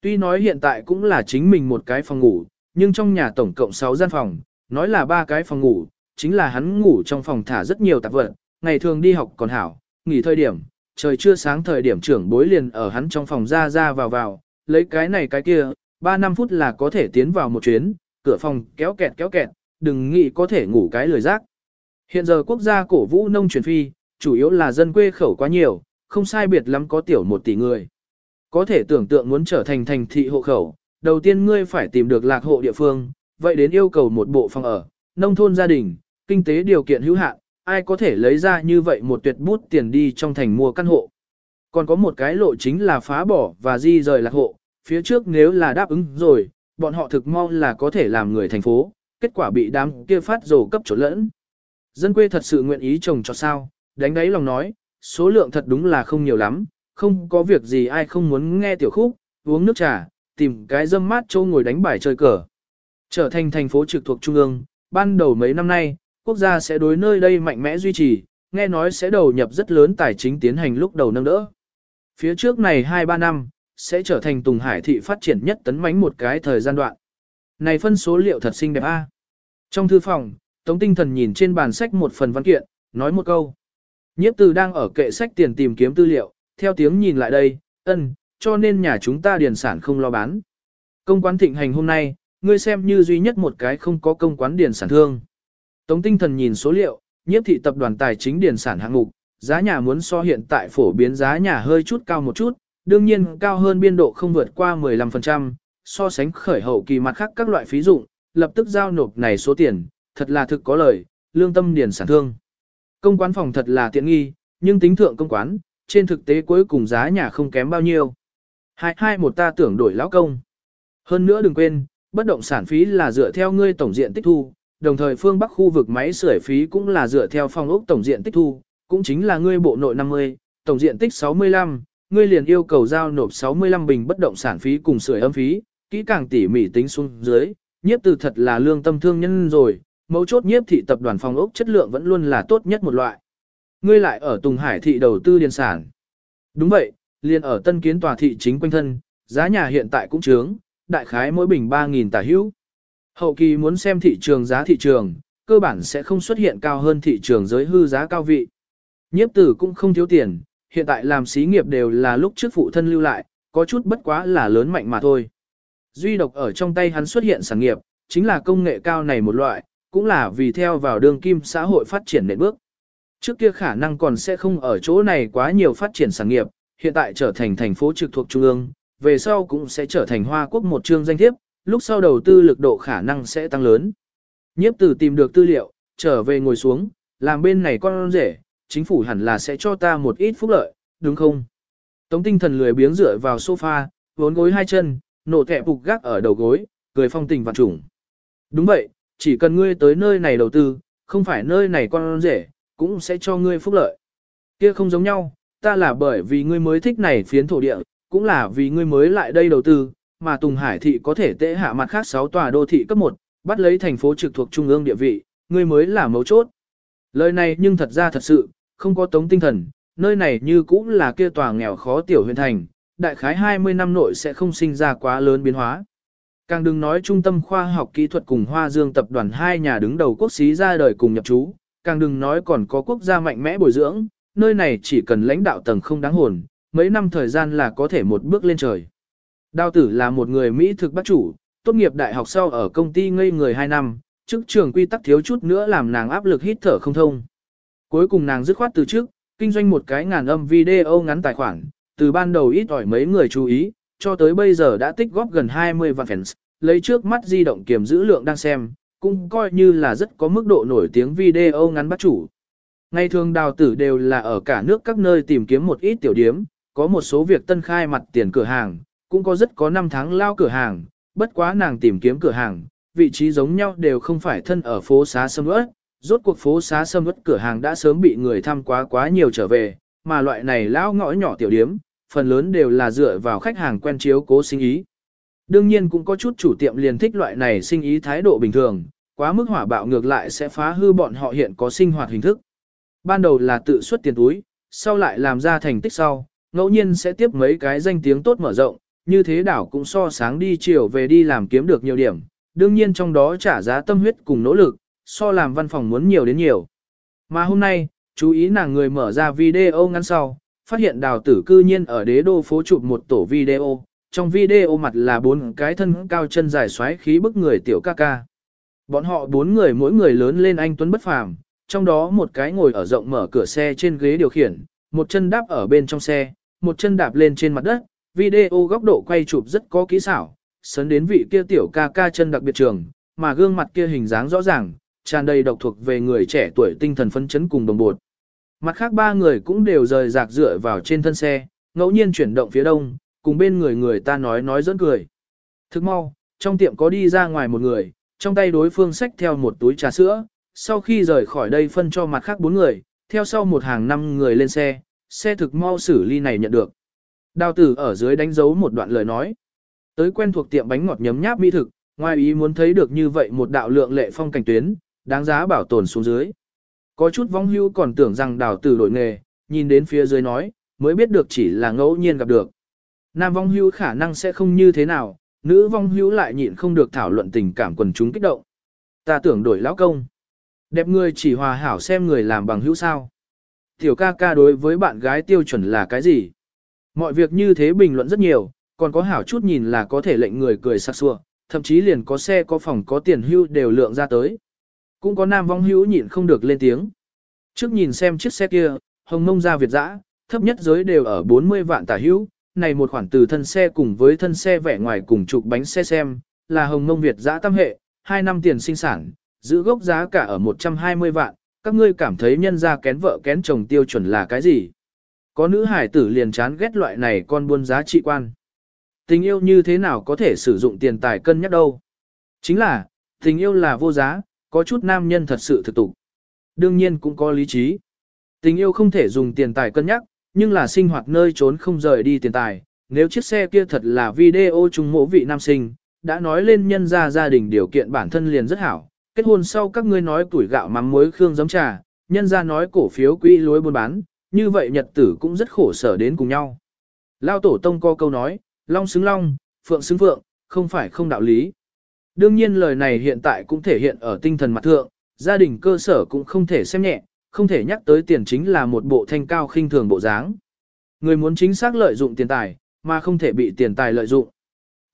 Speaker 1: Tuy nói hiện tại cũng là chính mình một cái phòng ngủ, nhưng trong nhà tổng cộng 6 gian phòng, nói là ba cái phòng ngủ, chính là hắn ngủ trong phòng thả rất nhiều tạp vật, ngày thường đi học còn hảo, nghỉ thời điểm, trời chưa sáng thời điểm trưởng bối liền ở hắn trong phòng ra ra vào vào, lấy cái này cái kia, 3 năm phút là có thể tiến vào một chuyến, cửa phòng kéo kẹt kéo kẹt, đừng nghĩ có thể ngủ cái lười rác. Hiện giờ quốc gia cổ vũ nông truyền phi, chủ yếu là dân quê khẩu quá nhiều, không sai biệt lắm có tiểu một tỷ người. Có thể tưởng tượng muốn trở thành thành thị hộ khẩu, đầu tiên ngươi phải tìm được lạc hộ địa phương, vậy đến yêu cầu một bộ phòng ở, nông thôn gia đình, kinh tế điều kiện hữu hạn, ai có thể lấy ra như vậy một tuyệt bút tiền đi trong thành mua căn hộ. Còn có một cái lộ chính là phá bỏ và di rời lạc hộ, phía trước nếu là đáp ứng rồi, bọn họ thực mong là có thể làm người thành phố, kết quả bị đám kia phát rồ cấp trộn lẫn. Dân quê thật sự nguyện ý trồng cho sao, đánh đáy lòng nói, số lượng thật đúng là không nhiều lắm, không có việc gì ai không muốn nghe tiểu khúc, uống nước trà, tìm cái dâm mát châu ngồi đánh bài chơi cờ. Trở thành thành phố trực thuộc trung ương, ban đầu mấy năm nay, quốc gia sẽ đối nơi đây mạnh mẽ duy trì, nghe nói sẽ đầu nhập rất lớn tài chính tiến hành lúc đầu nâng đỡ. Phía trước này 2-3 năm, sẽ trở thành Tùng Hải thị phát triển nhất tấn mánh một cái thời gian đoạn. Này phân số liệu thật xinh đẹp a. Trong thư phòng, Tống Tinh Thần nhìn trên bàn sách một phần văn kiện, nói một câu. Nhiếp từ đang ở kệ sách tiền tìm kiếm tư liệu, theo tiếng nhìn lại đây, ân, cho nên nhà chúng ta điền sản không lo bán. Công quán thịnh hành hôm nay, ngươi xem như duy nhất một cái không có công quán điền sản thương. Tống tinh thần nhìn số liệu, nhiếp thị tập đoàn tài chính điền sản hạng mục, giá nhà muốn so hiện tại phổ biến giá nhà hơi chút cao một chút, đương nhiên cao hơn biên độ không vượt qua 15%, so sánh khởi hậu kỳ mặt khác các loại phí dụng, lập tức giao nộp này số tiền, thật là thực có lời, lương tâm điền sản thương. Công quán phòng thật là tiện nghi, nhưng tính thượng công quán, trên thực tế cuối cùng giá nhà không kém bao nhiêu. Hai hai một ta tưởng đổi lão công. Hơn nữa đừng quên, bất động sản phí là dựa theo ngươi tổng diện tích thu, đồng thời phương Bắc khu vực máy sưởi phí cũng là dựa theo phong ốc tổng diện tích thu, cũng chính là ngươi bộ nội 50, tổng diện tích 65, ngươi liền yêu cầu giao nộp 65 bình bất động sản phí cùng sưởi âm phí, kỹ càng tỉ mỉ tính xuống dưới, nhiếp từ thật là lương tâm thương nhân rồi, mấu chốt nhiếp thị tập đoàn phong ốc chất lượng vẫn luôn là tốt nhất một loại. Ngươi lại ở Tùng Hải thị đầu tư điền sản. Đúng vậy, liền ở tân kiến tòa thị chính quanh thân, giá nhà hiện tại cũng trướng, đại khái mỗi bình 3.000 tả hữu. Hậu kỳ muốn xem thị trường giá thị trường, cơ bản sẽ không xuất hiện cao hơn thị trường giới hư giá cao vị. Nhiếp tử cũng không thiếu tiền, hiện tại làm xí nghiệp đều là lúc trước phụ thân lưu lại, có chút bất quá là lớn mạnh mà thôi. Duy độc ở trong tay hắn xuất hiện sản nghiệp, chính là công nghệ cao này một loại, cũng là vì theo vào đường kim xã hội phát triển nền bước. Trước kia khả năng còn sẽ không ở chỗ này quá nhiều phát triển sản nghiệp, hiện tại trở thành thành phố trực thuộc trung ương, về sau cũng sẽ trở thành Hoa Quốc một chương danh thiếp, lúc sau đầu tư lực độ khả năng sẽ tăng lớn. Nhiếp tử tìm được tư liệu, trở về ngồi xuống, làm bên này con rể, chính phủ hẳn là sẽ cho ta một ít phúc lợi, đúng không? Tống tinh thần lười biếng dựa vào sofa, vốn gối hai chân, nổ thẻ phục gác ở đầu gối, cười phong tình vạn trùng. Đúng vậy, chỉ cần ngươi tới nơi này đầu tư, không phải nơi này con rể, cũng sẽ cho ngươi phúc lợi. Kia không giống nhau, ta là bởi vì ngươi mới thích này phiến thổ địa, cũng là vì ngươi mới lại đây đầu tư, mà Tùng Hải thị có thể tệ hạ mặt khác 6 tòa đô thị cấp 1, bắt lấy thành phố trực thuộc trung ương địa vị, ngươi mới là mấu chốt. Lời này nhưng thật ra thật sự, không có tống tinh thần, nơi này như cũng là kia tòa nghèo khó tiểu huyện thành, đại khái 20 năm nội sẽ không sinh ra quá lớn biến hóa. Càng đừng nói trung tâm khoa học kỹ thuật cùng Hoa Dương tập đoàn hai nhà đứng đầu quốc xí ra đời cùng nhập trú, càng đừng nói còn có quốc gia mạnh mẽ bồi dưỡng, nơi này chỉ cần lãnh đạo tầng không đáng hồn, mấy năm thời gian là có thể một bước lên trời. Đào tử là một người Mỹ thực bác chủ, tốt nghiệp đại học sau ở công ty ngây người 2 năm, chức trường quy tắc thiếu chút nữa làm nàng áp lực hít thở không thông. Cuối cùng nàng dứt khoát từ trước, kinh doanh một cái ngàn âm video ngắn tài khoản, từ ban đầu ít ỏi mấy người chú ý, cho tới bây giờ đã tích góp gần 20 vạn fans, lấy trước mắt di động kiểm giữ lượng đang xem, cũng coi như là rất có mức độ nổi tiếng video ngắn bắt chủ. Ngày thường đào tử đều là ở cả nước các nơi tìm kiếm một ít tiểu điếm, có một số việc tân khai mặt tiền cửa hàng, cũng có rất có năm tháng lao cửa hàng, bất quá nàng tìm kiếm cửa hàng, vị trí giống nhau đều không phải thân ở phố xá sâm ớt, rốt cuộc phố xá sâm ớt cửa hàng đã sớm bị người thăm quá quá nhiều trở về, mà loại này lao ngõ nhỏ tiểu điếm, phần lớn đều là dựa vào khách hàng quen chiếu cố sinh ý. Đương nhiên cũng có chút chủ tiệm liền thích loại này sinh ý thái độ bình thường, quá mức hỏa bạo ngược lại sẽ phá hư bọn họ hiện có sinh hoạt hình thức. Ban đầu là tự xuất tiền túi, sau lại làm ra thành tích sau, ngẫu nhiên sẽ tiếp mấy cái danh tiếng tốt mở rộng, như thế đảo cũng so sáng đi chiều về đi làm kiếm được nhiều điểm, đương nhiên trong đó trả giá tâm huyết cùng nỗ lực, so làm văn phòng muốn nhiều đến nhiều. Mà hôm nay, chú ý nàng người mở ra video ngắn sau, phát hiện đào tử cư nhiên ở đế đô phố chụp một tổ video, trong video mặt là bốn cái thân cao chân dài xoáy khí bức người tiểu ca ca. Bọn họ bốn người mỗi người lớn lên anh Tuấn bất phàm, trong đó một cái ngồi ở rộng mở cửa xe trên ghế điều khiển, một chân đáp ở bên trong xe, một chân đạp lên trên mặt đất, video góc độ quay chụp rất có kỹ xảo, sấn đến vị kia tiểu ca ca chân đặc biệt trường, mà gương mặt kia hình dáng rõ ràng, tràn đầy độc thuộc về người trẻ tuổi tinh thần phấn chấn cùng đồng bột. Mặt khác ba người cũng đều rời rạc dựa vào trên thân xe, ngẫu nhiên chuyển động phía đông, cùng bên người người ta nói nói dẫn cười. Thức mau, trong tiệm có đi ra ngoài một người, trong tay đối phương xách theo một túi trà sữa, sau khi rời khỏi đây phân cho mặt khác bốn người, theo sau một hàng năm người lên xe, xe thực mau xử ly này nhận được. Đào tử ở dưới đánh dấu một đoạn lời nói. Tới quen thuộc tiệm bánh ngọt nhấm nháp mỹ thực, ngoài ý muốn thấy được như vậy một đạo lượng lệ phong cảnh tuyến, đáng giá bảo tồn xuống dưới. Có chút vong hưu còn tưởng rằng đào tử đổi nghề, nhìn đến phía dưới nói, mới biết được chỉ là ngẫu nhiên gặp được. Nam vong hưu khả năng sẽ không như thế nào, nữ vong hưu lại nhịn không được thảo luận tình cảm quần chúng kích động. Ta tưởng đổi lão công. Đẹp người chỉ hòa hảo xem người làm bằng hữu sao. Tiểu ca ca đối với bạn gái tiêu chuẩn là cái gì? Mọi việc như thế bình luận rất nhiều, còn có hảo chút nhìn là có thể lệnh người cười sặc sủa, thậm chí liền có xe có phòng có tiền hưu đều lượng ra tới. Cũng có nam vong hữu nhịn không được lên tiếng. Trước nhìn xem chiếc xe kia, hồng mông ra Việt dã, thấp nhất giới đều ở 40 vạn tả hữu, này một khoản từ thân xe cùng với thân xe vẻ ngoài cùng chục bánh xe xem, là hồng mông Việt dã tam hệ, 2 năm tiền sinh sản, giữ gốc giá cả ở 120 vạn, các ngươi cảm thấy nhân ra kén vợ kén chồng tiêu chuẩn là cái gì? Có nữ hải tử liền chán ghét loại này con buôn giá trị quan. Tình yêu như thế nào có thể sử dụng tiền tài cân nhắc đâu? Chính là, tình yêu là vô giá, có chút nam nhân thật sự thực tục. Đương nhiên cũng có lý trí. Tình yêu không thể dùng tiền tài cân nhắc, nhưng là sinh hoạt nơi trốn không rời đi tiền tài. Nếu chiếc xe kia thật là video chung mộ vị nam sinh, đã nói lên nhân ra gia đình điều kiện bản thân liền rất hảo. Kết hôn sau các ngươi nói tuổi gạo mắm muối khương giấm trà, nhân ra nói cổ phiếu quỹ lối buôn bán, như vậy nhật tử cũng rất khổ sở đến cùng nhau. Lao tổ tông có câu nói, long xứng long, phượng xứng phượng, không phải không đạo lý. Đương nhiên lời này hiện tại cũng thể hiện ở tinh thần mặt thượng, gia đình cơ sở cũng không thể xem nhẹ, không thể nhắc tới tiền chính là một bộ thanh cao khinh thường bộ dáng. Người muốn chính xác lợi dụng tiền tài, mà không thể bị tiền tài lợi dụng.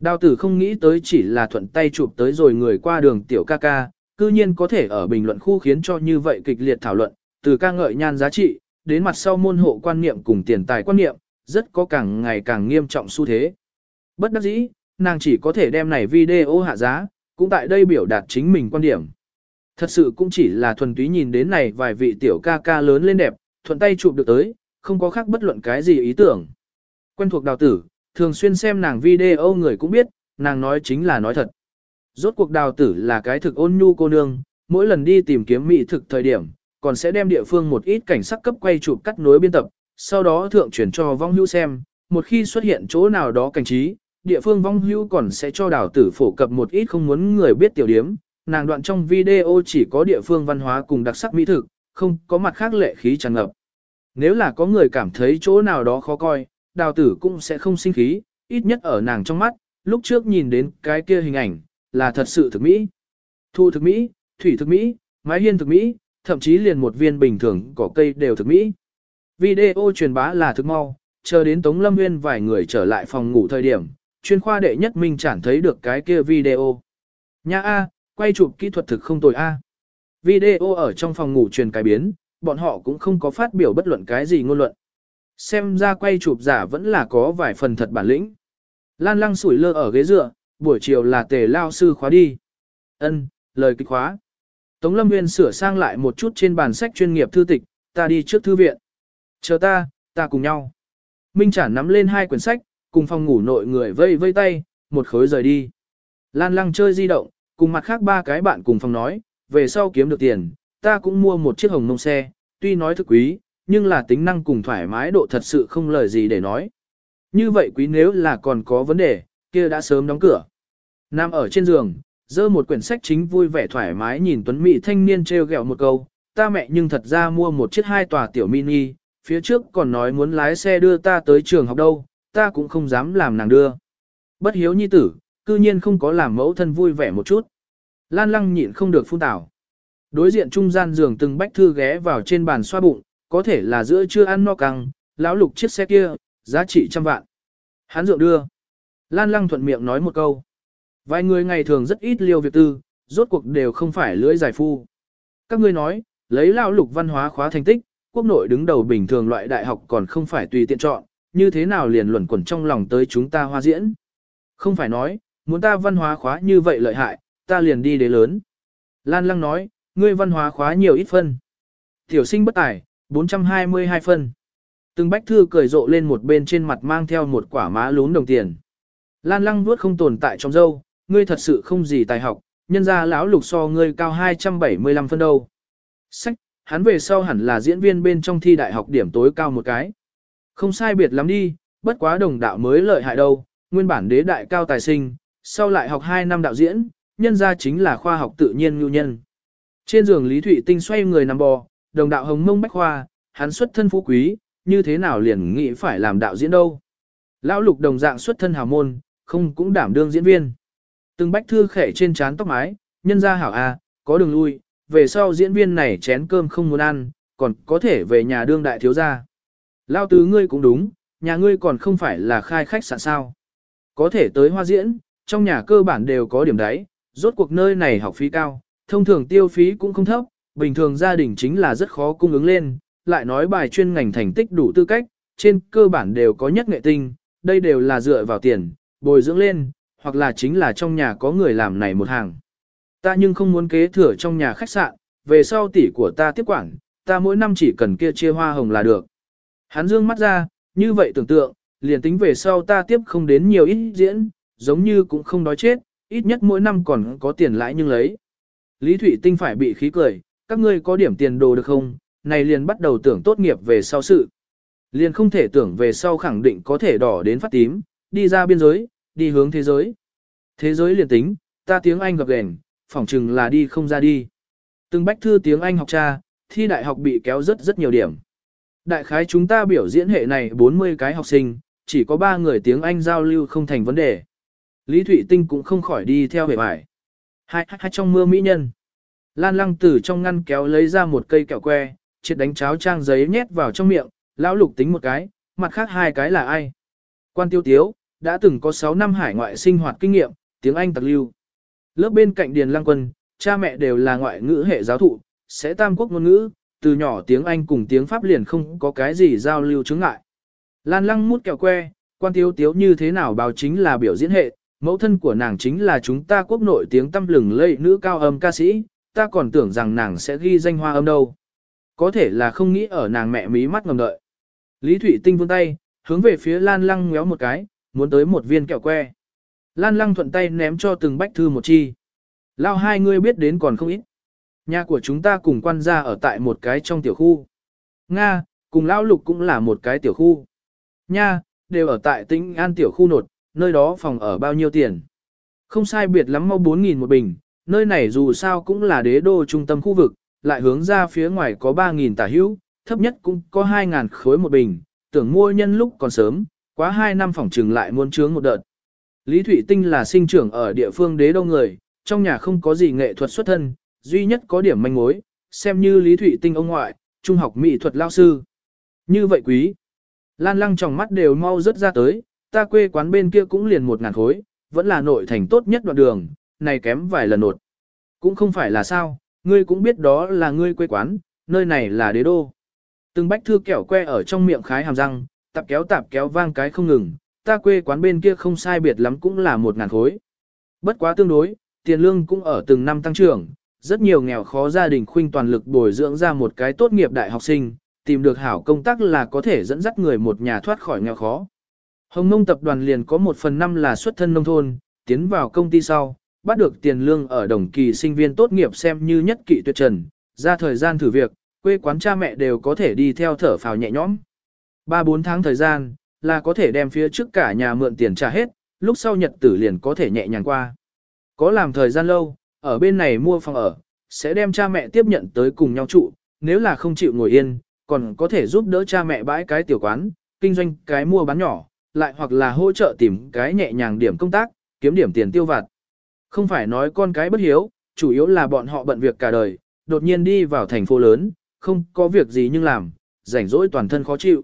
Speaker 1: Đào tử không nghĩ tới chỉ là thuận tay chụp tới rồi người qua đường tiểu ca ca, cư nhiên có thể ở bình luận khu khiến cho như vậy kịch liệt thảo luận, từ ca ngợi nhan giá trị, đến mặt sau môn hộ quan niệm cùng tiền tài quan niệm, rất có càng ngày càng nghiêm trọng xu thế. Bất đắc dĩ, nàng chỉ có thể đem này video hạ giá, cũng tại đây biểu đạt chính mình quan điểm. Thật sự cũng chỉ là thuần túy nhìn đến này vài vị tiểu ca ca lớn lên đẹp, thuận tay chụp được tới, không có khác bất luận cái gì ý tưởng. Quen thuộc đào tử, thường xuyên xem nàng video người cũng biết, nàng nói chính là nói thật. Rốt cuộc đào tử là cái thực ôn nhu cô nương, mỗi lần đi tìm kiếm mỹ thực thời điểm, còn sẽ đem địa phương một ít cảnh sắc cấp quay chụp cắt nối biên tập, sau đó thượng chuyển cho vong hữu xem, một khi xuất hiện chỗ nào đó cảnh trí, địa phương vong hữu còn sẽ cho đào tử phổ cập một ít không muốn người biết tiểu điếm, nàng đoạn trong video chỉ có địa phương văn hóa cùng đặc sắc mỹ thực, không có mặt khác lệ khí tràn ngập. Nếu là có người cảm thấy chỗ nào đó khó coi, đào tử cũng sẽ không sinh khí, ít nhất ở nàng trong mắt, lúc trước nhìn đến cái kia hình ảnh, là thật sự thực mỹ. Thu thực mỹ, thủy thực mỹ, mái hiên thực mỹ, thậm chí liền một viên bình thường cỏ cây đều thực mỹ. Video truyền bá là thực mau, chờ đến Tống Lâm Nguyên vài người trở lại phòng ngủ thời điểm, chuyên khoa đệ nhất minh chẳng thấy được cái kia video. Nha A, quay chụp kỹ thuật thực không tồi A. Video ở trong phòng ngủ truyền cái biến, bọn họ cũng không có phát biểu bất luận cái gì ngôn luận. Xem ra quay chụp giả vẫn là có vài phần thật bản lĩnh. Lan lăng sủi lơ ở ghế dựa, buổi chiều là tề lao sư khóa đi. Ân, lời kịch khóa. Tống Lâm Nguyên sửa sang lại một chút trên bàn sách chuyên nghiệp thư tịch, ta đi trước thư viện. Chờ ta, ta cùng nhau. Minh Trản nắm lên hai quyển sách, cùng phòng ngủ nội người vây vây tay, một khối rời đi. Lan lăng chơi di động, cùng mặt khác ba cái bạn cùng phòng nói, về sau kiếm được tiền, ta cũng mua một chiếc hồng nông xe, tuy nói thức quý, nhưng là tính năng cùng thoải mái độ thật sự không lời gì để nói. Như vậy quý nếu là còn có vấn đề, kia đã sớm đóng cửa. Nam ở trên giường, dơ một quyển sách chính vui vẻ thoải mái nhìn tuấn mỹ thanh niên treo gẹo một câu, ta mẹ nhưng thật ra mua một chiếc hai tòa tiểu mini, phía trước còn nói muốn lái xe đưa ta tới trường học đâu, ta cũng không dám làm nàng đưa. Bất hiếu nhi tử, cư nhiên không có làm mẫu thân vui vẻ một chút. Lan lăng nhịn không được phun tảo. Đối diện trung gian giường từng bách thư ghé vào trên bàn xoa bụng, có thể là giữa chưa ăn no căng, lão lục chiếc xe kia, giá trị trăm vạn. Hắn dượng đưa. Lan lăng thuận miệng nói một câu. Vài người ngày thường rất ít liêu việc tư, rốt cuộc đều không phải lưỡi giải phu. Các ngươi nói, lấy lao lục văn hóa khóa thành tích, quốc nội đứng đầu bình thường loại đại học còn không phải tùy tiện chọn, như thế nào liền luẩn quẩn trong lòng tới chúng ta hoa diễn. Không phải nói, muốn ta văn hóa khóa như vậy lợi hại, ta liền đi đế lớn. Lan Lăng nói, ngươi văn hóa khóa nhiều ít phân. Tiểu sinh bất tài, 422 phân. Từng bách thư cười rộ lên một bên trên mặt mang theo một quả má lún đồng tiền. Lan Lăng vuốt không tồn tại trong dâu, ngươi thật sự không gì tài học, nhân ra lão lục so ngươi cao 275 phân đâu. Sách, hắn về sau hẳn là diễn viên bên trong thi đại học điểm tối cao một cái. Không sai biệt lắm đi, bất quá đồng đạo mới lợi hại đâu, nguyên bản đế đại cao tài sinh, sau lại học 2 năm đạo diễn, nhân ra chính là khoa học tự nhiên nhu nhân. Trên giường Lý Thụy Tinh xoay người nằm bò, đồng đạo hồng mông bách khoa, hắn xuất thân phú quý, như thế nào liền nghĩ phải làm đạo diễn đâu. Lão lục đồng dạng xuất thân hào môn, không cũng đảm đương diễn viên. Từng bách thư khẽ trên trán tóc mái, nhân ra hảo a, có đường lui, về sau diễn viên này chén cơm không muốn ăn, còn có thể về nhà đương đại thiếu gia. Lao tứ ngươi cũng đúng, nhà ngươi còn không phải là khai khách sạn sao. Có thể tới hoa diễn, trong nhà cơ bản đều có điểm đấy, rốt cuộc nơi này học phí cao, thông thường tiêu phí cũng không thấp, bình thường gia đình chính là rất khó cung ứng lên, lại nói bài chuyên ngành thành tích đủ tư cách, trên cơ bản đều có nhất nghệ tinh, đây đều là dựa vào tiền, bồi dưỡng lên, hoặc là chính là trong nhà có người làm này một hàng. Ta nhưng không muốn kế thừa trong nhà khách sạn, về sau tỷ của ta tiếp quản, ta mỗi năm chỉ cần kia chia hoa hồng là được. Hắn dương mắt ra, như vậy tưởng tượng, liền tính về sau ta tiếp không đến nhiều ít diễn, giống như cũng không đói chết, ít nhất mỗi năm còn có tiền lãi nhưng lấy. Lý Thụy Tinh phải bị khí cười, các ngươi có điểm tiền đồ được không, này liền bắt đầu tưởng tốt nghiệp về sau sự. Liền không thể tưởng về sau khẳng định có thể đỏ đến phát tím, đi ra biên giới, đi hướng thế giới. Thế giới liền tính, ta tiếng Anh gặp gền, phỏng chừng là đi không ra đi. Từng bách thư tiếng Anh học cha, thi đại học bị kéo rất rất nhiều điểm. Đại khái chúng ta biểu diễn hệ này 40 cái học sinh, chỉ có 3 người tiếng Anh giao lưu không thành vấn đề. Lý Thụy Tinh cũng không khỏi đi theo hệ bài. Hai, hai trong mưa mỹ nhân. Lan lăng từ trong ngăn kéo lấy ra một cây kẹo que, triệt đánh cháo trang giấy nhét vào trong miệng, lão lục tính một cái, mặt khác hai cái là ai. Quan tiêu tiếu, đã từng có 6 năm hải ngoại sinh hoạt kinh nghiệm, tiếng Anh tặc lưu. Lớp bên cạnh Điền Lăng Quân, cha mẹ đều là ngoại ngữ hệ giáo thụ, sẽ tam quốc ngôn ngữ, từ nhỏ tiếng Anh cùng tiếng Pháp liền không có cái gì giao lưu chứng ngại. Lan Lăng mút kẹo que, quan thiếu tiếu như thế nào báo chính là biểu diễn hệ, mẫu thân của nàng chính là chúng ta quốc nội tiếng tâm lừng lây nữ cao âm ca sĩ, ta còn tưởng rằng nàng sẽ ghi danh hoa âm đâu. Có thể là không nghĩ ở nàng mẹ mí mắt ngầm đợi. Lý Thụy Tinh vươn tay, hướng về phía Lan Lăng ngéo một cái, muốn tới một viên kẹo que. Lan Lăng thuận tay ném cho từng bách thư một chi. Lao hai ngươi biết đến còn không ít. Nhà của chúng ta cùng quan gia ở tại một cái trong tiểu khu. Nga, cùng Lao Lục cũng là một cái tiểu khu. Nha, đều ở tại tỉnh An tiểu khu nột, nơi đó phòng ở bao nhiêu tiền. Không sai biệt lắm mau 4.000 một bình, nơi này dù sao cũng là đế đô trung tâm khu vực, lại hướng ra phía ngoài có 3.000 tả hữu, thấp nhất cũng có 2.000 khối một bình, tưởng mua nhân lúc còn sớm, quá 2 năm phòng trừng lại muốn chướng một đợt. Lý Thụy Tinh là sinh trưởng ở địa phương đế đô người, trong nhà không có gì nghệ thuật xuất thân, duy nhất có điểm manh mối, xem như Lý Thụy Tinh ông ngoại, trung học mỹ thuật lao sư. Như vậy quý. Lan lăng trong mắt đều mau rớt ra tới, ta quê quán bên kia cũng liền một ngàn khối, vẫn là nội thành tốt nhất đoạn đường, này kém vài lần nột. Cũng không phải là sao, ngươi cũng biết đó là ngươi quê quán, nơi này là đế đô. Từng bách thư kẹo que ở trong miệng khái hàm răng, tạp kéo tạp kéo vang cái không ngừng, ta quê quán bên kia không sai biệt lắm cũng là một ngàn khối. Bất quá tương đối, tiền lương cũng ở từng năm tăng trưởng, rất nhiều nghèo khó gia đình khuynh toàn lực bồi dưỡng ra một cái tốt nghiệp đại học sinh, tìm được hảo công tác là có thể dẫn dắt người một nhà thoát khỏi nghèo khó. Hồng Nông tập đoàn liền có một phần năm là xuất thân nông thôn, tiến vào công ty sau, bắt được tiền lương ở đồng kỳ sinh viên tốt nghiệp xem như nhất kỵ tuyệt trần, ra thời gian thử việc, quê quán cha mẹ đều có thể đi theo thở phào nhẹ nhõm. 3-4 tháng thời gian, là có thể đem phía trước cả nhà mượn tiền trả hết, lúc sau nhật tử liền có thể nhẹ nhàng qua. Có làm thời gian lâu, ở bên này mua phòng ở, sẽ đem cha mẹ tiếp nhận tới cùng nhau trụ, nếu là không chịu ngồi yên, còn có thể giúp đỡ cha mẹ bãi cái tiểu quán, kinh doanh cái mua bán nhỏ, lại hoặc là hỗ trợ tìm cái nhẹ nhàng điểm công tác, kiếm điểm tiền tiêu vặt. Không phải nói con cái bất hiếu, chủ yếu là bọn họ bận việc cả đời, đột nhiên đi vào thành phố lớn, không có việc gì nhưng làm, rảnh rỗi toàn thân khó chịu.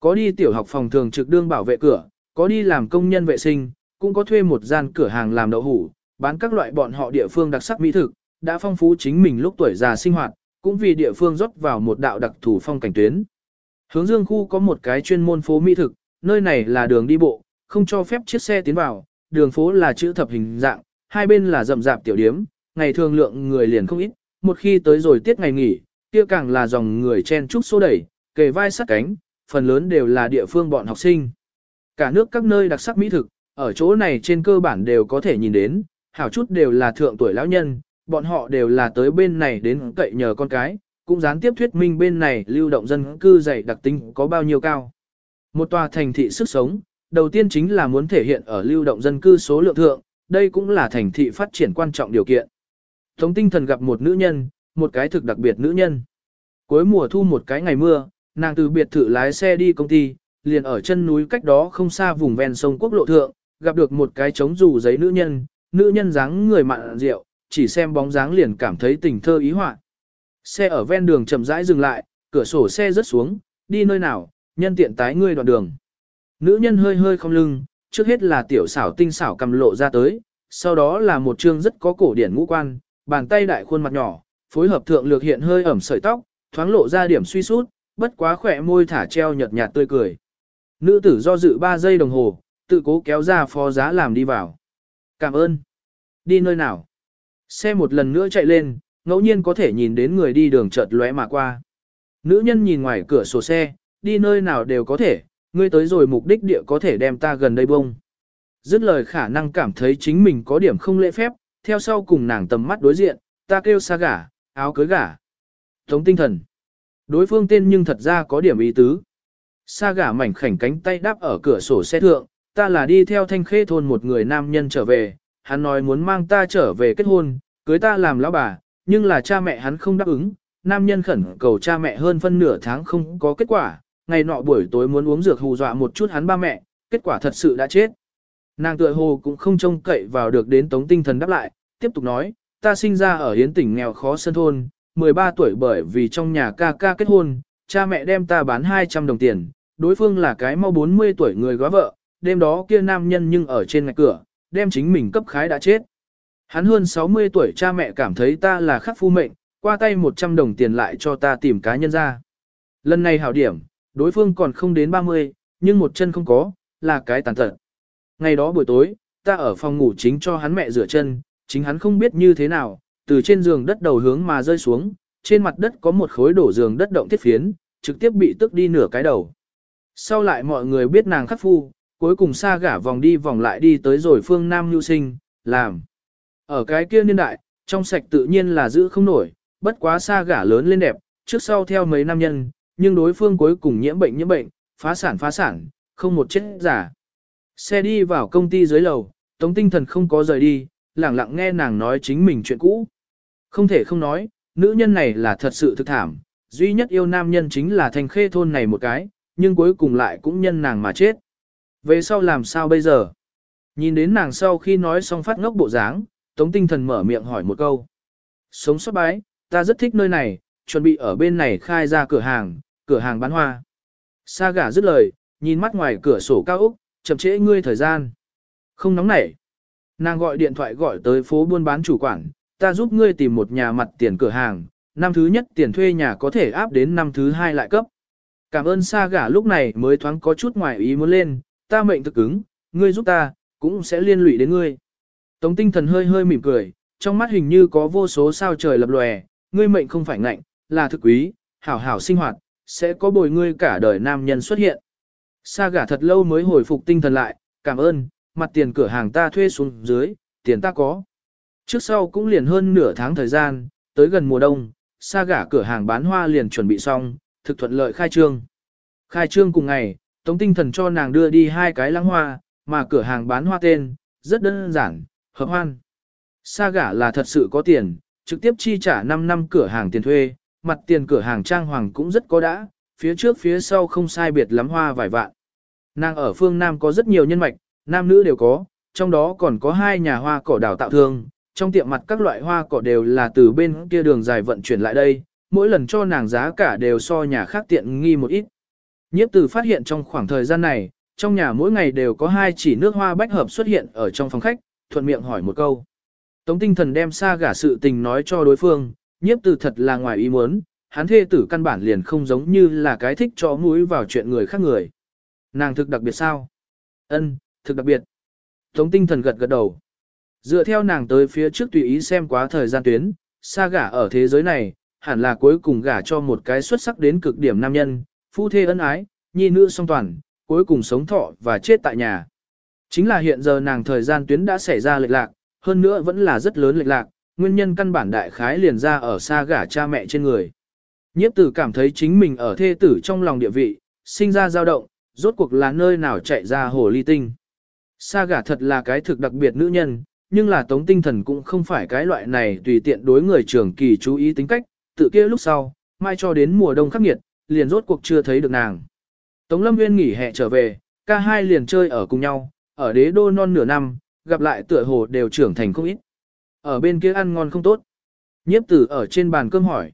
Speaker 1: Có đi tiểu học phòng thường trực đương bảo vệ cửa, có đi làm công nhân vệ sinh, cũng có thuê một gian cửa hàng làm đậu hủ, bán các loại bọn họ địa phương đặc sắc mỹ thực, đã phong phú chính mình lúc tuổi già sinh hoạt, cũng vì địa phương rót vào một đạo đặc thù phong cảnh tuyến. Hướng dương khu có một cái chuyên môn phố mỹ thực, nơi này là đường đi bộ, không cho phép chiếc xe tiến vào, đường phố là chữ thập hình dạng, hai bên là rậm rạp tiểu điếm, ngày thường lượng người liền không ít, một khi tới rồi tiết ngày nghỉ, kia càng là dòng người chen chúc xô đẩy, kề vai sát cánh, phần lớn đều là địa phương bọn học sinh. Cả nước các nơi đặc sắc mỹ thực, ở chỗ này trên cơ bản đều có thể nhìn đến, hảo chút đều là thượng tuổi lão nhân, bọn họ đều là tới bên này đến cậy nhờ con cái, cũng gián tiếp thuyết minh bên này lưu động dân cư dày đặc tính có bao nhiêu cao. Một tòa thành thị sức sống, đầu tiên chính là muốn thể hiện ở lưu động dân cư số lượng thượng, đây cũng là thành thị phát triển quan trọng điều kiện. Tống tinh thần gặp một nữ nhân, một cái thực đặc biệt nữ nhân. Cuối mùa thu một cái ngày mưa, nàng từ biệt thự lái xe đi công ty, liền ở chân núi cách đó không xa vùng ven sông quốc lộ thượng, gặp được một cái trống dù giấy nữ nhân, nữ nhân dáng người mặn rượu, chỉ xem bóng dáng liền cảm thấy tình thơ ý họa. Xe ở ven đường chậm rãi dừng lại, cửa sổ xe rớt xuống, đi nơi nào, nhân tiện tái ngươi đoạn đường. Nữ nhân hơi hơi không lưng, trước hết là tiểu xảo tinh xảo cầm lộ ra tới, sau đó là một chương rất có cổ điển ngũ quan, bàn tay đại khuôn mặt nhỏ, phối hợp thượng lược hiện hơi ẩm sợi tóc, thoáng lộ ra điểm suy sút, bất quá khỏe môi thả treo nhợt nhạt tươi cười. Nữ tử do dự 3 giây đồng hồ, tự cố kéo ra phó giá làm đi vào. Cảm ơn. Đi nơi nào? Xe một lần nữa chạy lên, ngẫu nhiên có thể nhìn đến người đi đường chợt lóe mà qua. Nữ nhân nhìn ngoài cửa sổ xe, đi nơi nào đều có thể, ngươi tới rồi mục đích địa có thể đem ta gần đây bông. Dứt lời khả năng cảm thấy chính mình có điểm không lễ phép, theo sau cùng nàng tầm mắt đối diện, ta kêu xa gả, áo cưới gả. Tống tinh thần. Đối phương tên nhưng thật ra có điểm ý tứ. Sa gả mảnh khảnh cánh tay đáp ở cửa sổ xe thượng, ta là đi theo thanh khê thôn một người nam nhân trở về, hắn nói muốn mang ta trở về kết hôn, cưới ta làm lão bà, nhưng là cha mẹ hắn không đáp ứng, nam nhân khẩn cầu cha mẹ hơn phân nửa tháng không có kết quả, ngày nọ buổi tối muốn uống dược hù dọa một chút hắn ba mẹ, kết quả thật sự đã chết. Nàng tựa hồ cũng không trông cậy vào được đến tống tinh thần đáp lại, tiếp tục nói, ta sinh ra ở hiến tỉnh nghèo khó sân thôn, 13 tuổi bởi vì trong nhà ca ca kết hôn, cha mẹ đem ta bán 200 đồng tiền, đối phương là cái mau 40 tuổi người góa vợ, đêm đó kia nam nhân nhưng ở trên ngạch cửa, đem chính mình cấp khái đã chết. Hắn hơn 60 tuổi cha mẹ cảm thấy ta là khắc phu mệnh, qua tay 100 đồng tiền lại cho ta tìm cá nhân ra. Lần này hảo điểm, đối phương còn không đến 30, nhưng một chân không có, là cái tàn tật. Ngày đó buổi tối, ta ở phòng ngủ chính cho hắn mẹ rửa chân, chính hắn không biết như thế nào, từ trên giường đất đầu hướng mà rơi xuống, trên mặt đất có một khối đổ giường đất động thiết phiến, trực tiếp bị tức đi nửa cái đầu. Sau lại mọi người biết nàng khắc phu, cuối cùng xa gả vòng đi vòng lại đi tới rồi phương Nam Nhu Sinh, làm. Ở cái kia niên đại, trong sạch tự nhiên là giữ không nổi, bất quá xa gả lớn lên đẹp, trước sau theo mấy nam nhân, nhưng đối phương cuối cùng nhiễm bệnh nhiễm bệnh, phá sản phá sản, không một chết giả. Xe đi vào công ty dưới lầu, tống tinh thần không có rời đi, lẳng lặng nghe nàng nói chính mình chuyện cũ. Không thể không nói, nữ nhân này là thật sự thực thảm, duy nhất yêu nam nhân chính là thành khê thôn này một cái, nhưng cuối cùng lại cũng nhân nàng mà chết. Về sau làm sao bây giờ? Nhìn đến nàng sau khi nói xong phát ngốc bộ dáng, Tống Tinh Thần mở miệng hỏi một câu. Sống sót bái, ta rất thích nơi này, chuẩn bị ở bên này khai ra cửa hàng, cửa hàng bán hoa. Sa gà dứt lời, nhìn mắt ngoài cửa sổ cao úc, chậm trễ ngươi thời gian. Không nóng nảy. Nàng gọi điện thoại gọi tới phố buôn bán chủ quản, ta giúp ngươi tìm một nhà mặt tiền cửa hàng, năm thứ nhất tiền thuê nhà có thể áp đến năm thứ hai lại cấp. Cảm ơn sa gả lúc này mới thoáng có chút ngoài ý muốn lên, ta mệnh thực ứng, ngươi giúp ta, cũng sẽ liên lụy đến ngươi. Tống tinh thần hơi hơi mỉm cười, trong mắt hình như có vô số sao trời lập lòe, ngươi mệnh không phải ngạnh, là thực quý, hảo hảo sinh hoạt, sẽ có bồi ngươi cả đời nam nhân xuất hiện. Sa gả thật lâu mới hồi phục tinh thần lại, cảm ơn, mặt tiền cửa hàng ta thuê xuống dưới, tiền ta có. Trước sau cũng liền hơn nửa tháng thời gian, tới gần mùa đông, sa gả cửa hàng bán hoa liền chuẩn bị xong, thực thuận lợi khai trương. Khai trương cùng ngày, Tống Tinh Thần cho nàng đưa đi hai cái lãng hoa, mà cửa hàng bán hoa tên, rất đơn giản, hợp hoan. Sa gả là thật sự có tiền, trực tiếp chi trả 5 năm cửa hàng tiền thuê, mặt tiền cửa hàng trang hoàng cũng rất có đã, phía trước phía sau không sai biệt lắm hoa vài vạn. Nàng ở phương Nam có rất nhiều nhân mạch, nam nữ đều có, trong đó còn có hai nhà hoa cỏ đào tạo thương, trong tiệm mặt các loại hoa cỏ đều là từ bên kia đường dài vận chuyển lại đây, mỗi lần cho nàng giá cả đều so nhà khác tiện nghi một ít. Nhiếp từ phát hiện trong khoảng thời gian này, trong nhà mỗi ngày đều có hai chỉ nước hoa bách hợp xuất hiện ở trong phòng khách, thuận miệng hỏi một câu. Tống tinh thần đem xa gả sự tình nói cho đối phương, nhiếp từ thật là ngoài ý muốn, hắn thê tử căn bản liền không giống như là cái thích cho mũi vào chuyện người khác người. Nàng thực đặc biệt sao? Ân, thực đặc biệt. Tống tinh thần gật gật đầu. Dựa theo nàng tới phía trước tùy ý xem quá thời gian tuyến, xa gả ở thế giới này, hẳn là cuối cùng gả cho một cái xuất sắc đến cực điểm nam nhân, phu thê ân ái, nhi nữ song toàn, cuối cùng sống thọ và chết tại nhà. Chính là hiện giờ nàng thời gian tuyến đã xảy ra lệch lạc, hơn nữa vẫn là rất lớn lệch lạc, nguyên nhân căn bản đại khái liền ra ở xa gả cha mẹ trên người. Nhiếp tử cảm thấy chính mình ở thê tử trong lòng địa vị, sinh ra dao động, rốt cuộc là nơi nào chạy ra hồ ly tinh. Sa gả thật là cái thực đặc biệt nữ nhân, nhưng là tống tinh thần cũng không phải cái loại này tùy tiện đối người trưởng kỳ chú ý tính cách, tự kia lúc sau, mai cho đến mùa đông khắc nghiệt, liền rốt cuộc chưa thấy được nàng. Tống lâm nguyên nghỉ hè trở về, ca hai liền chơi ở cùng nhau, ở đế đô non nửa năm, gặp lại tựa hồ đều trưởng thành không ít. Ở bên kia ăn ngon không tốt. Nhiếp tử ở trên bàn cơm hỏi.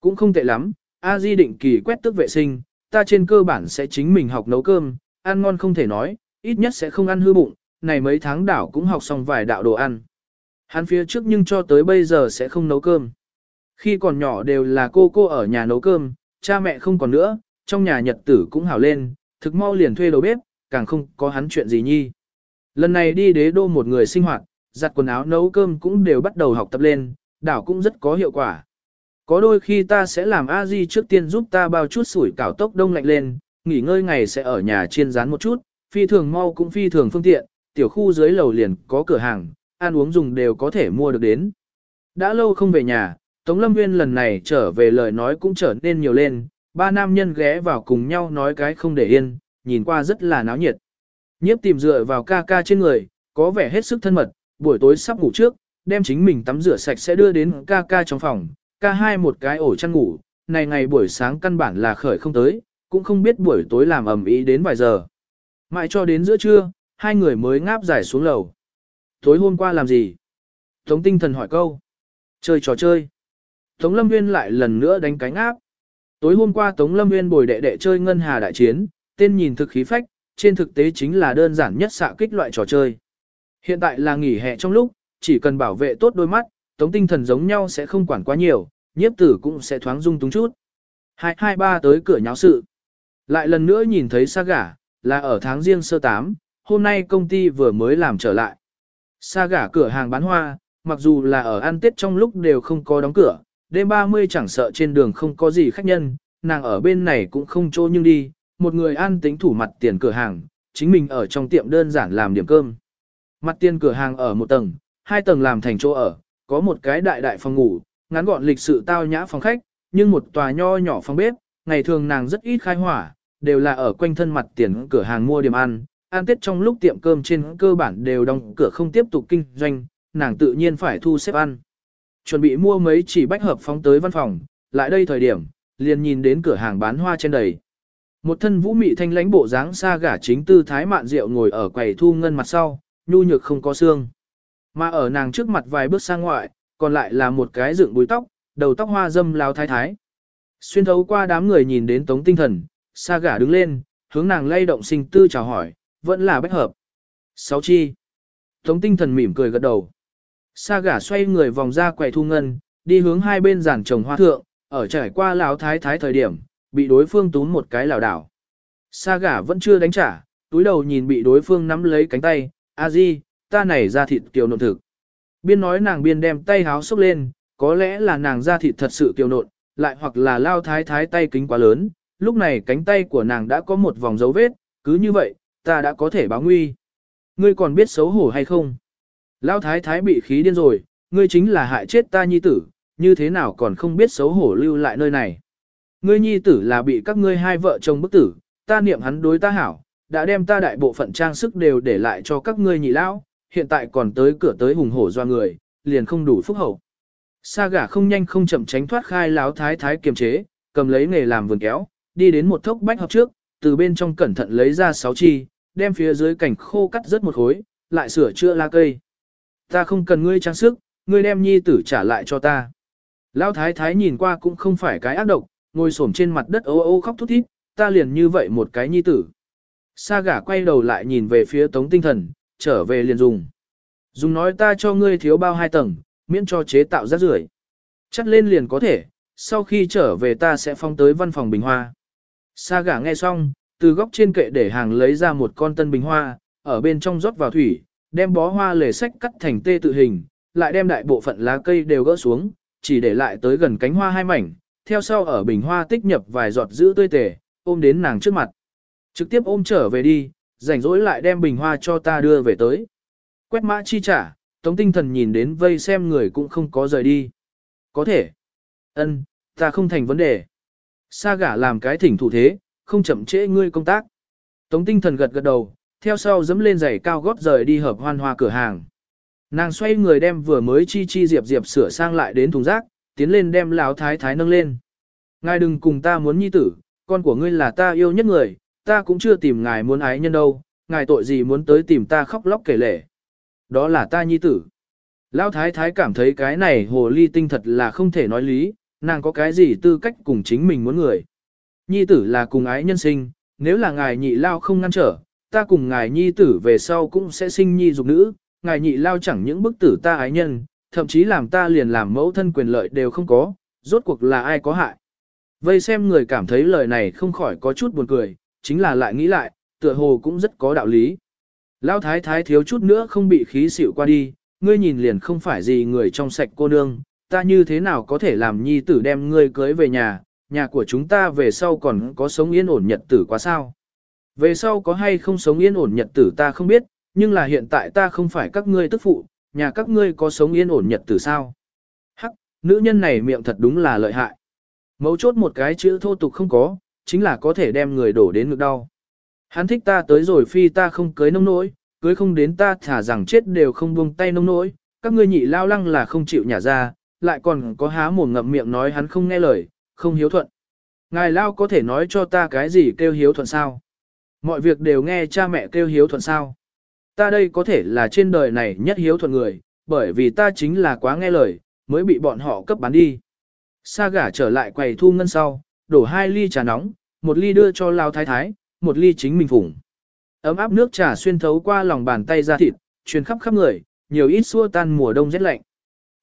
Speaker 1: Cũng không tệ lắm, A Di định kỳ quét tước vệ sinh, ta trên cơ bản sẽ chính mình học nấu cơm, ăn ngon không thể nói, ít nhất sẽ không ăn hư bụng, này mấy tháng đảo cũng học xong vài đạo đồ ăn. Hắn phía trước nhưng cho tới bây giờ sẽ không nấu cơm. Khi còn nhỏ đều là cô cô ở nhà nấu cơm, cha mẹ không còn nữa, trong nhà nhật tử cũng hảo lên, thực mau liền thuê đầu bếp, càng không có hắn chuyện gì nhi. Lần này đi đế đô một người sinh hoạt, giặt quần áo nấu cơm cũng đều bắt đầu học tập lên, đảo cũng rất có hiệu quả. Có đôi khi ta sẽ làm a di trước tiên giúp ta bao chút sủi cảo tốc đông lạnh lên, nghỉ ngơi ngày sẽ ở nhà chiên rán một chút, phi thường mau cũng phi thường phương tiện, tiểu khu dưới lầu liền có cửa hàng, ăn uống dùng đều có thể mua được đến. Đã lâu không về nhà, Tống Lâm Nguyên lần này trở về lời nói cũng trở nên nhiều lên, ba nam nhân ghé vào cùng nhau nói cái không để yên, nhìn qua rất là náo nhiệt. Nhiếp tìm dựa vào ca ca trên người, có vẻ hết sức thân mật, buổi tối sắp ngủ trước, đem chính mình tắm rửa sạch sẽ đưa đến ca ca trong phòng, ca hai một cái ổ chăn ngủ, này ngày buổi sáng căn bản là khởi không tới, cũng không biết buổi tối làm ầm ĩ đến vài giờ. Mãi cho đến giữa trưa, hai người mới ngáp giải xuống lầu. Tối hôm qua làm gì? Tống tinh thần hỏi câu. Chơi trò chơi. Tống Lâm Nguyên lại lần nữa đánh cánh áp. Tối hôm qua Tống Lâm Nguyên bồi đệ đệ chơi ngân hà đại chiến, tên nhìn thực khí phách, trên thực tế chính là đơn giản nhất xạ kích loại trò chơi. Hiện tại là nghỉ hè trong lúc, chỉ cần bảo vệ tốt đôi mắt, Tống tinh thần giống nhau sẽ không quản quá nhiều, nhiếp tử cũng sẽ thoáng dung túng chút. Hai hai ba tới cửa nháo sự. Lại lần nữa nhìn thấy sa gả, là ở tháng riêng sơ tám, hôm nay công ty vừa mới làm trở lại. Sa gả cửa hàng bán hoa, mặc dù là ở ăn tết trong lúc đều không có đóng cửa, đêm 30 chẳng sợ trên đường không có gì khách nhân, nàng ở bên này cũng không chỗ nhưng đi, một người ăn tính thủ mặt tiền cửa hàng, chính mình ở trong tiệm đơn giản làm điểm cơm. Mặt tiền cửa hàng ở một tầng, hai tầng làm thành chỗ ở, có một cái đại đại phòng ngủ, ngắn gọn lịch sự tao nhã phòng khách, nhưng một tòa nho nhỏ phòng bếp, ngày thường nàng rất ít khai hỏa, đều là ở quanh thân mặt tiền cửa hàng mua điểm ăn, An tết trong lúc tiệm cơm trên cơ bản đều đóng cửa không tiếp tục kinh doanh, nàng tự nhiên phải thu xếp ăn. Chuẩn bị mua mấy chỉ bách hợp phóng tới văn phòng, lại đây thời điểm, liền nhìn đến cửa hàng bán hoa trên đầy. Một thân vũ mị thanh lãnh bộ dáng xa gả chính tư thái mạn rượu ngồi ở quầy thu ngân mặt sau, nhu nhược không có xương. Mà ở nàng trước mặt vài bước sang ngoại, còn lại là một cái dựng búi tóc, đầu tóc hoa dâm lao thái thái. Xuyên thấu qua đám người nhìn đến tống tinh thần, xa gả đứng lên, hướng nàng lay động sinh tư chào hỏi, vẫn là bách hợp. Sáu chi. Tống tinh thần mỉm cười gật đầu. Sa gả xoay người vòng ra quầy thu ngân, đi hướng hai bên giàn trồng hoa thượng, ở trải qua lão thái thái thời điểm, bị đối phương túm một cái lảo đảo. Sa gả vẫn chưa đánh trả, túi đầu nhìn bị đối phương nắm lấy cánh tay, a di, ta này ra thịt kiều nộn thực. Biên nói nàng biên đem tay háo xốc lên, có lẽ là nàng ra thịt thật sự kiều nộn, lại hoặc là lao thái thái tay kính quá lớn, lúc này cánh tay của nàng đã có một vòng dấu vết, cứ như vậy, ta đã có thể báo nguy. Ngươi còn biết xấu hổ hay không? Lão thái thái bị khí điên rồi, ngươi chính là hại chết ta nhi tử, như thế nào còn không biết xấu hổ lưu lại nơi này. Ngươi nhi tử là bị các ngươi hai vợ chồng bức tử, ta niệm hắn đối ta hảo, đã đem ta đại bộ phận trang sức đều để lại cho các ngươi nhị lão, hiện tại còn tới cửa tới hùng hổ doa người, liền không đủ phúc hậu. Sa gà không nhanh không chậm tránh thoát khai láo thái thái kiềm chế, cầm lấy nghề làm vườn kéo, đi đến một thốc bách hợp trước, từ bên trong cẩn thận lấy ra sáu chi, đem phía dưới cảnh khô cắt rất một khối, lại sửa chữa la cây. Ta không cần ngươi trang sức, ngươi đem nhi tử trả lại cho ta. Lão thái thái nhìn qua cũng không phải cái ác độc, ngồi xổm trên mặt đất ô ô khóc thút thít, ta liền như vậy một cái nhi tử. Sa gả quay đầu lại nhìn về phía tống tinh thần, trở về liền dùng. Dùng nói ta cho ngươi thiếu bao hai tầng, miễn cho chế tạo rác rưởi. Chắt lên liền có thể, sau khi trở về ta sẽ phong tới văn phòng bình hoa. Sa gả nghe xong, từ góc trên kệ để hàng lấy ra một con tân bình hoa, ở bên trong rót vào thủy, đem bó hoa lề sách cắt thành tê tự hình, lại đem đại bộ phận lá cây đều gỡ xuống, chỉ để lại tới gần cánh hoa hai mảnh, theo sau ở bình hoa tích nhập vài giọt giữ tươi tề, ôm đến nàng trước mặt. Trực tiếp ôm trở về đi, rảnh rỗi lại đem bình hoa cho ta đưa về tới. Quét mã chi trả, tống tinh thần nhìn đến vây xem người cũng không có rời đi. Có thể. ân, ta không thành vấn đề. Sa gả làm cái thỉnh thủ thế, không chậm trễ ngươi công tác. Tống tinh thần gật gật đầu, theo sau dẫm lên giày cao gót rời đi hợp hoan hoa cửa hàng. Nàng xoay người đem vừa mới chi chi diệp diệp sửa sang lại đến thùng rác, tiến lên đem lão thái thái nâng lên. Ngài đừng cùng ta muốn nhi tử, con của ngươi là ta yêu nhất người, ta cũng chưa tìm ngài muốn ái nhân đâu, ngài tội gì muốn tới tìm ta khóc lóc kể lể. Đó là ta nhi tử. Lão thái thái cảm thấy cái này hồ ly tinh thật là không thể nói lý, nàng có cái gì tư cách cùng chính mình muốn người. Nhi tử là cùng ái nhân sinh, nếu là ngài nhị lao không ngăn trở, ta cùng ngài nhi tử về sau cũng sẽ sinh nhi dục nữ, ngài nhị lao chẳng những bức tử ta ái nhân, thậm chí làm ta liền làm mẫu thân quyền lợi đều không có, rốt cuộc là ai có hại. Vây xem người cảm thấy lời này không khỏi có chút buồn cười, chính là lại nghĩ lại, tựa hồ cũng rất có đạo lý. Lão thái thái thiếu chút nữa không bị khí xỉu qua đi, ngươi nhìn liền không phải gì người trong sạch cô nương, ta như thế nào có thể làm nhi tử đem ngươi cưới về nhà, nhà của chúng ta về sau còn có sống yên ổn nhật tử quá sao. Về sau có hay không sống yên ổn nhật tử ta không biết, nhưng là hiện tại ta không phải các ngươi tức phụ, nhà các ngươi có sống yên ổn nhật tử sao. Hắc, nữ nhân này miệng thật đúng là lợi hại. Mấu chốt một cái chữ thô tục không có, chính là có thể đem người đổ đến ngực đau. Hắn thích ta tới rồi phi ta không cưới nông nỗi, cưới không đến ta thả rằng chết đều không buông tay nông nỗi, các ngươi nhị lao lăng là không chịu nhả ra, lại còn có há mồm ngậm miệng nói hắn không nghe lời, không hiếu thuận. Ngài lao có thể nói cho ta cái gì kêu hiếu thuận sao? Mọi việc đều nghe cha mẹ kêu hiếu thuận sao? Ta đây có thể là trên đời này nhất hiếu thuận người, bởi vì ta chính là quá nghe lời, mới bị bọn họ cấp bán đi. Sa gả trở lại quầy thu ngân sau, đổ hai ly trà nóng, một ly đưa cho lao thái thái, một ly chính mình phủng. Ấm áp nước trà xuyên thấu qua lòng bàn tay ra thịt, truyền khắp khắp người, nhiều ít xua tan mùa đông rét lạnh.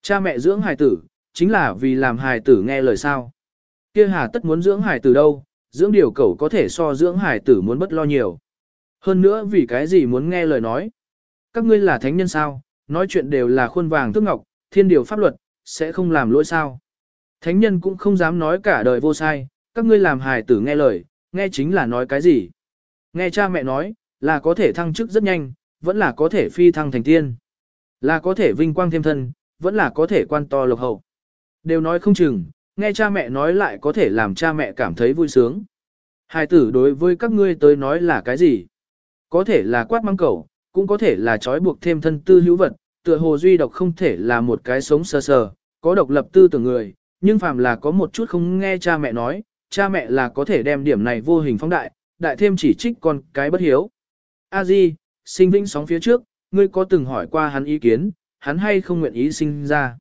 Speaker 1: Cha mẹ dưỡng hài tử, chính là vì làm hài tử nghe lời sao kia hà tất muốn dưỡng hải tử đâu, dưỡng điều cẩu có thể so dưỡng hải tử muốn bất lo nhiều. Hơn nữa vì cái gì muốn nghe lời nói. Các ngươi là thánh nhân sao, nói chuyện đều là khuôn vàng thước ngọc, thiên điều pháp luật, sẽ không làm lỗi sao. Thánh nhân cũng không dám nói cả đời vô sai, các ngươi làm hài tử nghe lời, nghe chính là nói cái gì. Nghe cha mẹ nói, là có thể thăng chức rất nhanh, vẫn là có thể phi thăng thành tiên. Là có thể vinh quang thêm thân, vẫn là có thể quan to lộc hậu. Đều nói không chừng, nghe cha mẹ nói lại có thể làm cha mẹ cảm thấy vui sướng. Hài tử đối với các ngươi tới nói là cái gì? Có thể là quát mang cầu, cũng có thể là trói buộc thêm thân tư hữu vật, tựa hồ duy độc không thể là một cái sống sờ sờ, có độc lập tư tưởng người, nhưng phàm là có một chút không nghe cha mẹ nói, cha mẹ là có thể đem điểm này vô hình phóng đại, đại thêm chỉ trích con cái bất hiếu. A Di, sinh vĩnh sóng phía trước, ngươi có từng hỏi qua hắn ý kiến, hắn hay không nguyện ý sinh ra.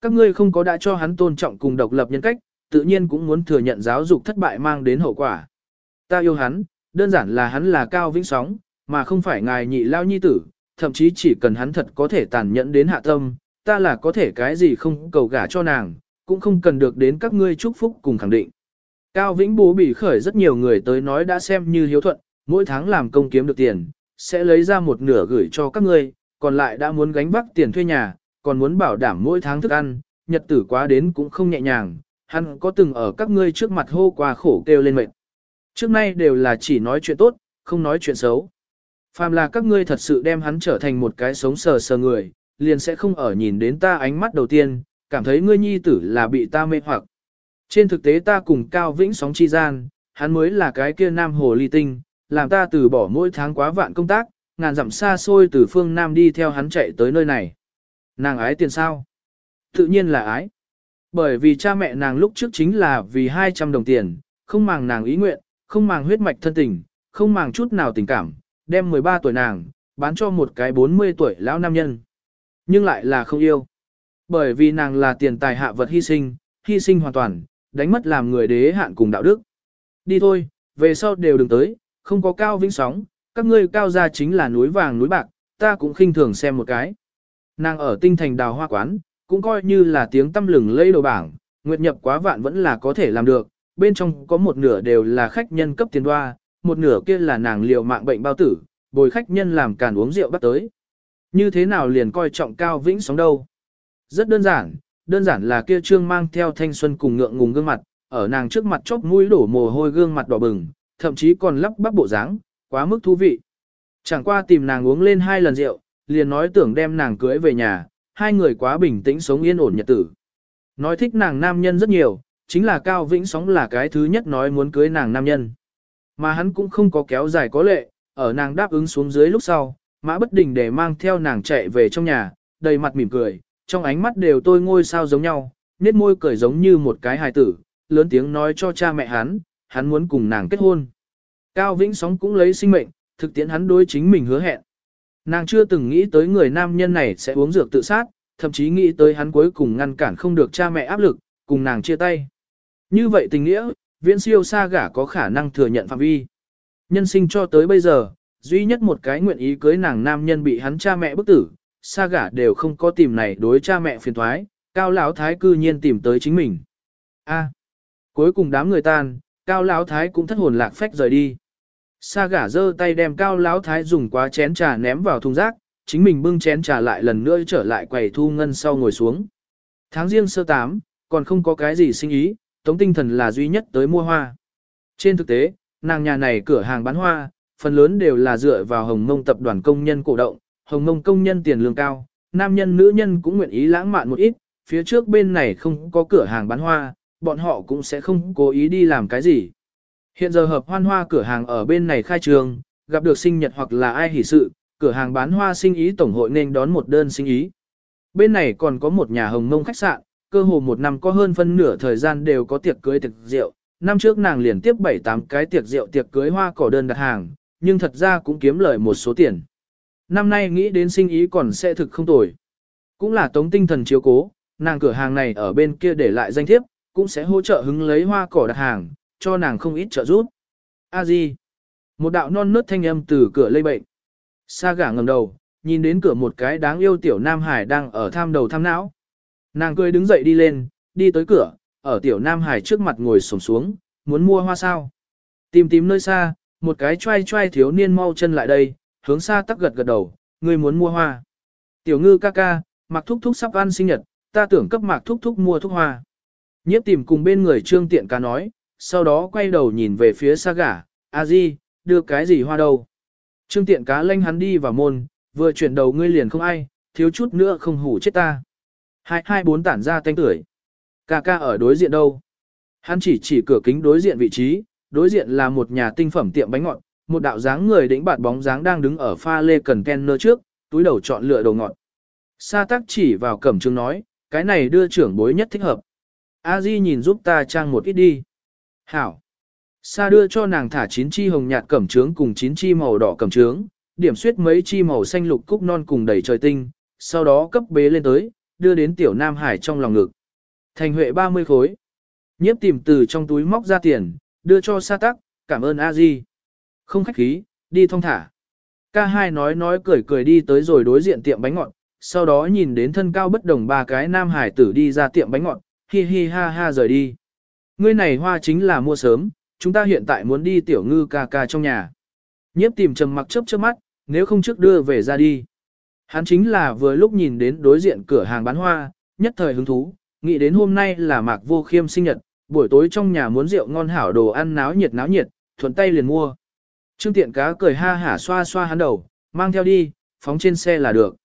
Speaker 1: Các ngươi không có đã cho hắn tôn trọng cùng độc lập nhân cách, tự nhiên cũng muốn thừa nhận giáo dục thất bại mang đến hậu quả. Ta yêu hắn, đơn giản là hắn là cao vĩnh sóng, mà không phải ngài nhị lao nhi tử, thậm chí chỉ cần hắn thật có thể tàn nhẫn đến hạ tâm, ta là có thể cái gì không cầu gả cho nàng, cũng không cần được đến các ngươi chúc phúc cùng khẳng định. Cao Vĩnh Bố bị khởi rất nhiều người tới nói đã xem như hiếu thuận, mỗi tháng làm công kiếm được tiền, sẽ lấy ra một nửa gửi cho các ngươi, còn lại đã muốn gánh vác tiền thuê nhà, còn muốn bảo đảm mỗi tháng thức ăn, nhật tử quá đến cũng không nhẹ nhàng, hắn có từng ở các ngươi trước mặt hô qua khổ kêu lên mệt. Trước nay đều là chỉ nói chuyện tốt, không nói chuyện xấu. Phàm là các ngươi thật sự đem hắn trở thành một cái sống sờ sờ người, liền sẽ không ở nhìn đến ta ánh mắt đầu tiên, cảm thấy ngươi nhi tử là bị ta mê hoặc. Trên thực tế ta cùng Cao Vĩnh sóng chi gian, hắn mới là cái kia nam hồ ly tinh, làm ta từ bỏ mỗi tháng quá vạn công tác, ngàn dặm xa xôi từ phương Nam đi theo hắn chạy tới nơi này. Nàng ái tiền sao? Tự nhiên là ái. Bởi vì cha mẹ nàng lúc trước chính là vì 200 đồng tiền, không màng nàng ý nguyện, không màng huyết mạch thân tình, không màng chút nào tình cảm, đem 13 tuổi nàng, bán cho một cái 40 tuổi lão nam nhân. Nhưng lại là không yêu. Bởi vì nàng là tiền tài hạ vật hy sinh, hy sinh hoàn toàn, đánh mất làm người đế hạn cùng đạo đức. Đi thôi, về sau đều đừng tới, không có cao vĩnh sóng, các ngươi cao ra chính là núi vàng núi bạc, ta cũng khinh thường xem một cái. Nàng ở tinh thành đào hoa quán, cũng coi như là tiếng tâm lừng lây đầu bảng, nguyệt nhập quá vạn vẫn là có thể làm được, bên trong có một nửa đều là khách nhân cấp tiền đoa, một nửa kia là nàng liều mạng bệnh bao tử, bồi khách nhân làm càn uống rượu bắt tới. Như thế nào liền coi trọng cao vĩnh sóng đâu? Rất đơn giản, đơn giản là kia trương mang theo thanh xuân cùng ngượng ngùng gương mặt, ở nàng trước mặt chốc mũi đổ mồ hôi gương mặt đỏ bừng, thậm chí còn lắp bắp bộ dáng, quá mức thú vị. Chẳng qua tìm nàng uống lên hai lần rượu, liền nói tưởng đem nàng cưới về nhà, hai người quá bình tĩnh sống yên ổn nhật tử. Nói thích nàng nam nhân rất nhiều, chính là Cao Vĩnh Sóng là cái thứ nhất nói muốn cưới nàng nam nhân. Mà hắn cũng không có kéo dài có lệ, ở nàng đáp ứng xuống dưới lúc sau, mã bất đình để mang theo nàng chạy về trong nhà, đầy mặt mỉm cười, trong ánh mắt đều tôi ngôi sao giống nhau, nét môi cười giống như một cái hài tử, lớn tiếng nói cho cha mẹ hắn, hắn muốn cùng nàng kết hôn. Cao Vĩnh Sóng cũng lấy sinh mệnh, thực tiễn hắn đối chính mình hứa hẹn. Nàng chưa từng nghĩ tới người nam nhân này sẽ uống dược tự sát, thậm chí nghĩ tới hắn cuối cùng ngăn cản không được cha mẹ áp lực, cùng nàng chia tay. Như vậy tình nghĩa, viễn siêu xa gả có khả năng thừa nhận phạm vi. Nhân sinh cho tới bây giờ, duy nhất một cái nguyện ý cưới nàng nam nhân bị hắn cha mẹ bức tử, xa gả đều không có tìm này đối cha mẹ phiền thoái, cao lão thái cư nhiên tìm tới chính mình. A. cuối cùng đám người tan, cao lão thái cũng thất hồn lạc phách rời đi. Sa gả giơ tay đem cao lão thái dùng quá chén trà ném vào thùng rác, chính mình bưng chén trà lại lần nữa trở lại quầy thu ngân sau ngồi xuống. Tháng riêng sơ tám, còn không có cái gì sinh ý, tống tinh thần là duy nhất tới mua hoa. Trên thực tế, nàng nhà này cửa hàng bán hoa, phần lớn đều là dựa vào hồng mông tập đoàn công nhân cổ động, hồng mông công nhân tiền lương cao, nam nhân nữ nhân cũng nguyện ý lãng mạn một ít, phía trước bên này không có cửa hàng bán hoa, bọn họ cũng sẽ không cố ý đi làm cái gì. Hiện giờ hợp hoan hoa cửa hàng ở bên này khai trường, gặp được sinh nhật hoặc là ai hỷ sự, cửa hàng bán hoa sinh ý tổng hội nên đón một đơn sinh ý. Bên này còn có một nhà hồng mông khách sạn, cơ hồ một năm có hơn phân nửa thời gian đều có tiệc cưới tiệc rượu. Năm trước nàng liền tiếp 7-8 cái tiệc rượu tiệc cưới hoa cỏ đơn đặt hàng, nhưng thật ra cũng kiếm lời một số tiền. Năm nay nghĩ đến sinh ý còn sẽ thực không tồi. Cũng là tống tinh thần chiếu cố, nàng cửa hàng này ở bên kia để lại danh thiếp, cũng sẽ hỗ trợ hứng lấy hoa cỏ đặt hàng, cho nàng không ít trợ giúp. A Di. Một đạo non nớt thanh âm từ cửa lây bệnh. Sa gả ngầm đầu, nhìn đến cửa một cái đáng yêu tiểu Nam Hải đang ở tham đầu tham não. Nàng cười đứng dậy đi lên, đi tới cửa, ở tiểu Nam Hải trước mặt ngồi sổng xuống, muốn mua hoa sao. Tìm tìm nơi xa, một cái trai trai thiếu niên mau chân lại đây, hướng xa tắc gật gật đầu, người muốn mua hoa. Tiểu ngư ca ca, mặc thúc thúc sắp ăn sinh nhật, ta tưởng cấp mạc thúc thúc mua thuốc hoa. Nhiếp tìm cùng bên người trương tiện ca nói, sau đó quay đầu nhìn về phía xa gả, a di, đưa cái gì hoa đâu. Trương tiện cá lanh hắn đi vào môn, vừa chuyển đầu ngươi liền không ai, thiếu chút nữa không hủ chết ta. Hai hai bốn tản ra tanh tưởi. Ca ca ở đối diện đâu? Hắn chỉ chỉ cửa kính đối diện vị trí, đối diện là một nhà tinh phẩm tiệm bánh ngọt, một đạo dáng người đĩnh bạt bóng dáng đang đứng ở pha lê cần kenner trước, túi đầu chọn lựa đồ ngọt. Sa tác chỉ vào cẩm trương nói, cái này đưa trưởng bối nhất thích hợp. A Di nhìn giúp ta trang một ít đi. Hảo. Sa đưa cho nàng thả chín chi hồng nhạt cẩm trướng cùng chín chi màu đỏ cẩm trướng, điểm suyết mấy chi màu xanh lục cúc non cùng đầy trời tinh, sau đó cấp bế lên tới, đưa đến tiểu Nam Hải trong lòng ngực. Thành huệ 30 khối. Nhiếp tìm từ trong túi móc ra tiền, đưa cho sa tắc, cảm ơn a di. Không khách khí, đi thong thả. Ca hai nói nói cười cười đi tới rồi đối diện tiệm bánh ngọt, sau đó nhìn đến thân cao bất đồng ba cái Nam Hải tử đi ra tiệm bánh ngọt, hi hi ha ha rời đi. Ngươi này hoa chính là mua sớm, chúng ta hiện tại muốn đi tiểu ngư ca ca trong nhà. Nhiếp tìm trầm mặc chớp chớp mắt, nếu không trước đưa về ra đi. Hắn chính là vừa lúc nhìn đến đối diện cửa hàng bán hoa, nhất thời hứng thú, nghĩ đến hôm nay là mạc vô khiêm sinh nhật, buổi tối trong nhà muốn rượu ngon hảo đồ ăn náo nhiệt náo nhiệt, thuận tay liền mua. Trương tiện cá cười ha hả xoa xoa hắn đầu, mang theo đi, phóng trên xe là được.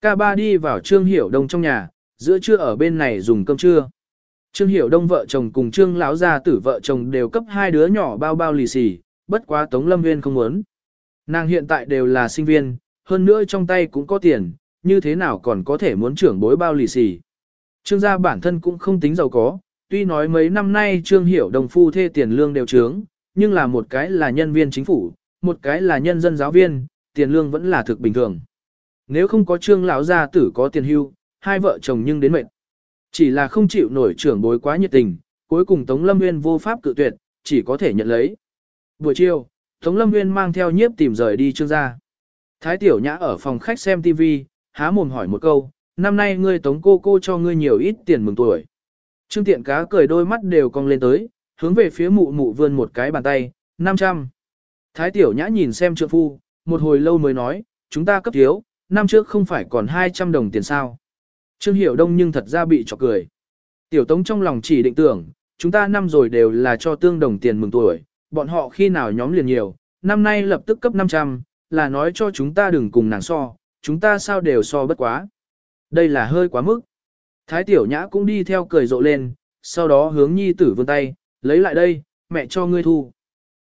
Speaker 1: Ca ba đi vào Trương Hiểu Đông trong nhà, giữa trưa ở bên này dùng cơm trưa. Trương Hiểu Đông vợ chồng cùng Trương lão gia tử vợ chồng đều cấp hai đứa nhỏ bao bao lì xì, bất quá Tống Lâm Viên không muốn. Nàng hiện tại đều là sinh viên, hơn nữa trong tay cũng có tiền, như thế nào còn có thể muốn trưởng bối bao lì xì. Trương gia bản thân cũng không tính giàu có, tuy nói mấy năm nay Trương Hiểu đồng phu thê tiền lương đều trướng, nhưng là một cái là nhân viên chính phủ, một cái là nhân dân giáo viên, tiền lương vẫn là thực bình thường. Nếu không có Trương lão gia tử có tiền hưu, hai vợ chồng nhưng đến mệnh. Chỉ là không chịu nổi trưởng bối quá nhiệt tình, cuối cùng Tống Lâm Nguyên vô pháp cự tuyệt, chỉ có thể nhận lấy. Buổi chiều, Tống Lâm Nguyên mang theo nhiếp tìm rời đi Trương gia. Thái Tiểu Nhã ở phòng khách xem TV, há mồm hỏi một câu, năm nay ngươi Tống cô cô cho ngươi nhiều ít tiền mừng tuổi. Trương Tiện Cá cười đôi mắt đều cong lên tới, hướng về phía mụ mụ vươn một cái bàn tay, 500. Thái Tiểu Nhã nhìn xem trượng phu, một hồi lâu mới nói, chúng ta cấp thiếu, năm trước không phải còn 200 đồng tiền sao. Trương Hiểu Đông nhưng thật ra bị chọc cười. Tiểu Tống trong lòng chỉ định tưởng, chúng ta năm rồi đều là cho tương đồng tiền mừng tuổi, bọn họ khi nào nhóm liền nhiều, năm nay lập tức cấp 500, là nói cho chúng ta đừng cùng nàng so, chúng ta sao đều so bất quá. Đây là hơi quá mức. Thái Tiểu Nhã cũng đi theo cười rộ lên, sau đó hướng nhi tử vươn tay, lấy lại đây, mẹ cho ngươi thu.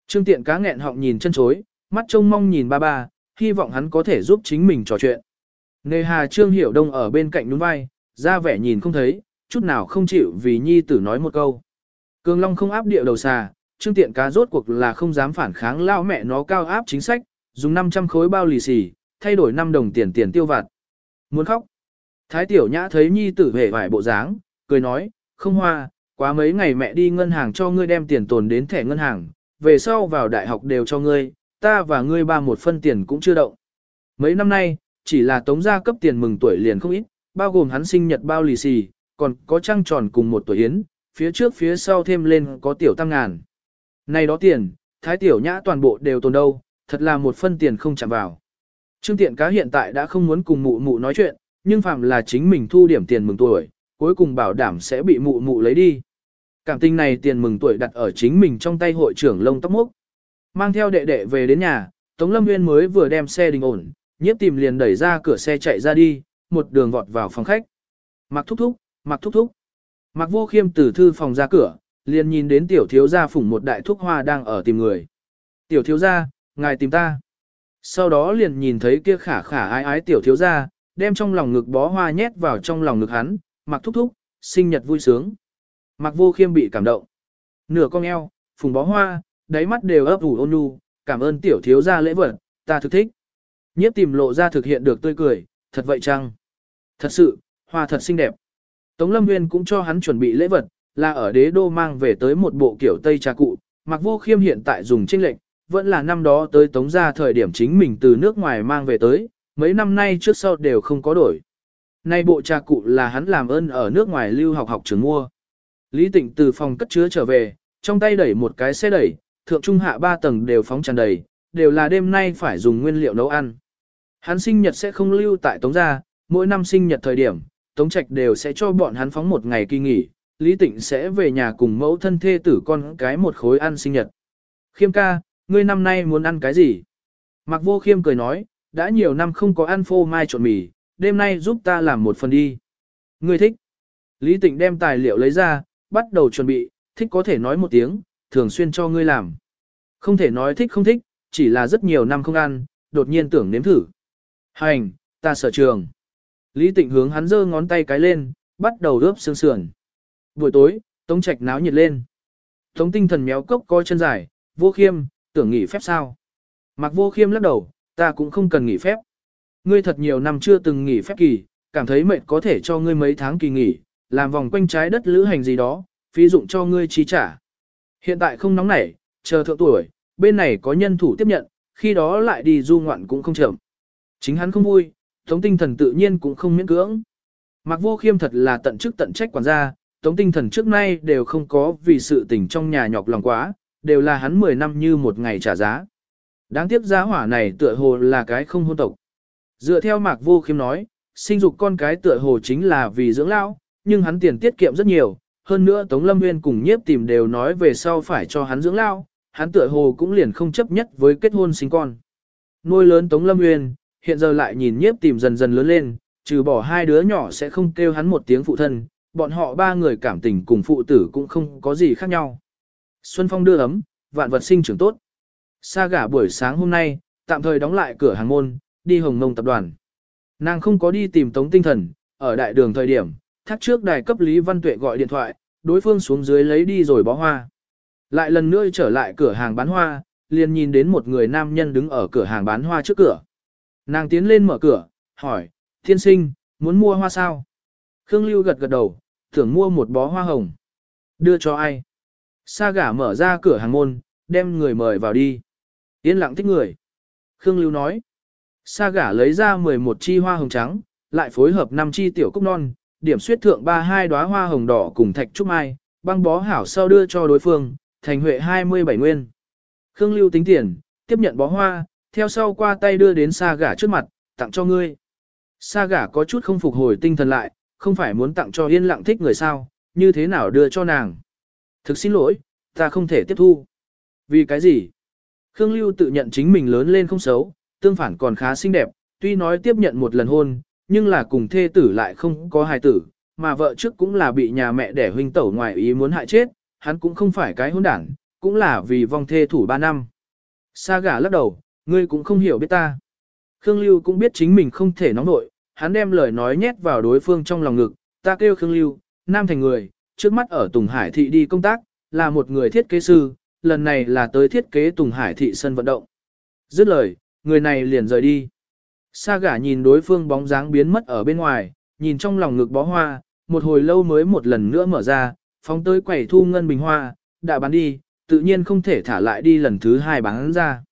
Speaker 1: Trương Tiện cá nghẹn họng nhìn chân chối, mắt trông mong nhìn ba ba, hy vọng hắn có thể giúp chính mình trò chuyện. Nề hà Trương Hiểu Đông ở bên cạnh đúng vai, ra vẻ nhìn không thấy, chút nào không chịu vì nhi tử nói một câu. Cường Long không áp địa đầu xà, Trương Tiện cá rốt cuộc là không dám phản kháng lao mẹ nó cao áp chính sách, dùng 500 khối bao lì xì, thay đổi 5 đồng tiền tiền tiêu vặt. Muốn khóc. Thái Tiểu Nhã thấy nhi tử vẻ vải bộ dáng, cười nói, không hoa, quá mấy ngày mẹ đi ngân hàng cho ngươi đem tiền tồn đến thẻ ngân hàng, về sau vào đại học đều cho ngươi, ta và ngươi ba một phân tiền cũng chưa động. Mấy năm nay, chỉ là tống gia cấp tiền mừng tuổi liền không ít, bao gồm hắn sinh nhật bao lì xì, còn có trăng tròn cùng một tuổi yến, phía trước phía sau thêm lên có tiểu tăng ngàn. Này đó tiền, thái tiểu nhã toàn bộ đều tồn đâu, thật là một phân tiền không chạm vào. Trương tiện cá hiện tại đã không muốn cùng mụ mụ nói chuyện, nhưng phạm là chính mình thu điểm tiền mừng tuổi, cuối cùng bảo đảm sẽ bị mụ mụ lấy đi. Cảm tình này tiền mừng tuổi đặt ở chính mình trong tay hội trưởng lông tóc mốc. Mang theo đệ đệ về đến nhà, Tống Lâm Nguyên mới vừa đem xe đình ổn, nhiếp tìm liền đẩy ra cửa xe chạy ra đi, một đường vọt vào phòng khách. Mặc thúc thúc, mặc thúc thúc. Mặc vô khiêm từ thư phòng ra cửa, liền nhìn đến tiểu thiếu gia phủng một đại thúc hoa đang ở tìm người. Tiểu thiếu gia, ngài tìm ta. Sau đó liền nhìn thấy kia khả khả ái ái tiểu thiếu gia, đem trong lòng ngực bó hoa nhét vào trong lòng ngực hắn, mặc thúc thúc, sinh nhật vui sướng. Mặc vô khiêm bị cảm động. Nửa con eo, phùng bó hoa, đáy mắt đều ấp ủ ôn nhu, cảm ơn tiểu thiếu gia lễ vật, ta thực thích. Nhiếp tìm lộ ra thực hiện được tươi cười, thật vậy chăng? Thật sự, hoa thật xinh đẹp. Tống Lâm Nguyên cũng cho hắn chuẩn bị lễ vật, là ở đế đô mang về tới một bộ kiểu Tây trà cụ, mặc vô khiêm hiện tại dùng trinh lệnh, vẫn là năm đó tới Tống ra thời điểm chính mình từ nước ngoài mang về tới, mấy năm nay trước sau đều không có đổi. Nay bộ trà cụ là hắn làm ơn ở nước ngoài lưu học học trường mua. Lý Tịnh từ phòng cất chứa trở về, trong tay đẩy một cái xe đẩy, thượng trung hạ ba tầng đều phóng tràn đầy, đều là đêm nay phải dùng nguyên liệu nấu ăn. Hắn sinh nhật sẽ không lưu tại Tống gia, mỗi năm sinh nhật thời điểm, Tống Trạch đều sẽ cho bọn hắn phóng một ngày kỳ nghỉ, Lý Tịnh sẽ về nhà cùng mẫu thân thê tử con cái một khối ăn sinh nhật. Khiêm ca, ngươi năm nay muốn ăn cái gì? Mạc Vô Khiêm cười nói, đã nhiều năm không có ăn phô mai trộn mì, đêm nay giúp ta làm một phần đi. Ngươi thích. Lý Tịnh đem tài liệu lấy ra, bắt đầu chuẩn bị, thích có thể nói một tiếng, thường xuyên cho ngươi làm. Không thể nói thích không thích, chỉ là rất nhiều năm không ăn, đột nhiên tưởng nếm thử. Hành, ta sở trường. Lý Tịnh hướng hắn giơ ngón tay cái lên, bắt đầu ướp xương sườn. Buổi tối, Tống Trạch náo nhiệt lên. Tống tinh thần méo cốc coi chân dài, vô khiêm, tưởng nghỉ phép sao. Mặc vô khiêm lắc đầu, ta cũng không cần nghỉ phép. Ngươi thật nhiều năm chưa từng nghỉ phép kỳ, cảm thấy mệt có thể cho ngươi mấy tháng kỳ nghỉ, làm vòng quanh trái đất lữ hành gì đó, phí dụng cho ngươi chi trả. Hiện tại không nóng nảy, chờ thượng tuổi, bên này có nhân thủ tiếp nhận, khi đó lại đi du ngoạn cũng không chậm. Chính hắn không vui, Tống tinh thần tự nhiên cũng không miễn cưỡng. Mặc vô khiêm thật là tận chức tận trách quản gia, Tống tinh thần trước nay đều không có vì sự tình trong nhà nhọc lòng quá, đều là hắn 10 năm như một ngày trả giá. Đáng tiếc giá hỏa này tựa hồ là cái không hôn tộc. Dựa theo mạc vô khiêm nói, sinh dục con cái tựa hồ chính là vì dưỡng lão, nhưng hắn tiền tiết kiệm rất nhiều, hơn nữa Tống Lâm Nguyên cùng nhiếp tìm đều nói về sau phải cho hắn dưỡng lão, hắn tựa hồ cũng liền không chấp nhất với kết hôn sinh con. Nuôi lớn Tống Lâm Nguyên, hiện giờ lại nhìn nhiếp tìm dần dần lớn lên, trừ bỏ hai đứa nhỏ sẽ không kêu hắn một tiếng phụ thân, bọn họ ba người cảm tình cùng phụ tử cũng không có gì khác nhau. Xuân phong đưa ấm, vạn vật sinh trưởng tốt. Sa gả buổi sáng hôm nay, tạm thời đóng lại cửa hàng môn, đi hồng mông tập đoàn. Nàng không có đi tìm tống tinh thần, ở đại đường thời điểm, thác trước đài cấp Lý Văn Tuệ gọi điện thoại, đối phương xuống dưới lấy đi rồi bó hoa. Lại lần nữa trở lại cửa hàng bán hoa, liền nhìn đến một người nam nhân đứng ở cửa hàng bán hoa trước cửa. Nàng tiến lên mở cửa, hỏi, thiên sinh, muốn mua hoa sao? Khương Lưu gật gật đầu, tưởng mua một bó hoa hồng. Đưa cho ai? Sa gả mở ra cửa hàng môn, đem người mời vào đi. Yên lặng thích người. Khương Lưu nói. Sa gả lấy ra 11 chi hoa hồng trắng, lại phối hợp 5 chi tiểu cúc non, điểm suyết thượng 32 đóa hoa hồng đỏ cùng thạch trúc mai, băng bó hảo sau đưa cho đối phương, thành huệ 27 nguyên. Khương Lưu tính tiền, tiếp nhận bó hoa, theo sau qua tay đưa đến sa gả trước mặt, tặng cho ngươi. Sa gả có chút không phục hồi tinh thần lại, không phải muốn tặng cho yên lặng thích người sao, như thế nào đưa cho nàng. Thực xin lỗi, ta không thể tiếp thu. Vì cái gì? Khương Lưu tự nhận chính mình lớn lên không xấu, tương phản còn khá xinh đẹp, tuy nói tiếp nhận một lần hôn, nhưng là cùng thê tử lại không có hài tử, mà vợ trước cũng là bị nhà mẹ đẻ huynh tẩu ngoài ý muốn hại chết, hắn cũng không phải cái hôn đảng, cũng là vì vong thê thủ ba năm. Sa gà lắc đầu, ngươi cũng không hiểu biết ta. Khương Lưu cũng biết chính mình không thể nóng nội, hắn đem lời nói nhét vào đối phương trong lòng ngực, ta kêu Khương Lưu, nam thành người, trước mắt ở Tùng Hải thị đi công tác, là một người thiết kế sư, lần này là tới thiết kế Tùng Hải thị sân vận động. Dứt lời, người này liền rời đi. Sa gả nhìn đối phương bóng dáng biến mất ở bên ngoài, nhìn trong lòng ngực bó hoa, một hồi lâu mới một lần nữa mở ra, phóng tới quầy thu ngân bình hoa, đã bán đi, tự nhiên không thể thả lại đi lần thứ hai bán ra.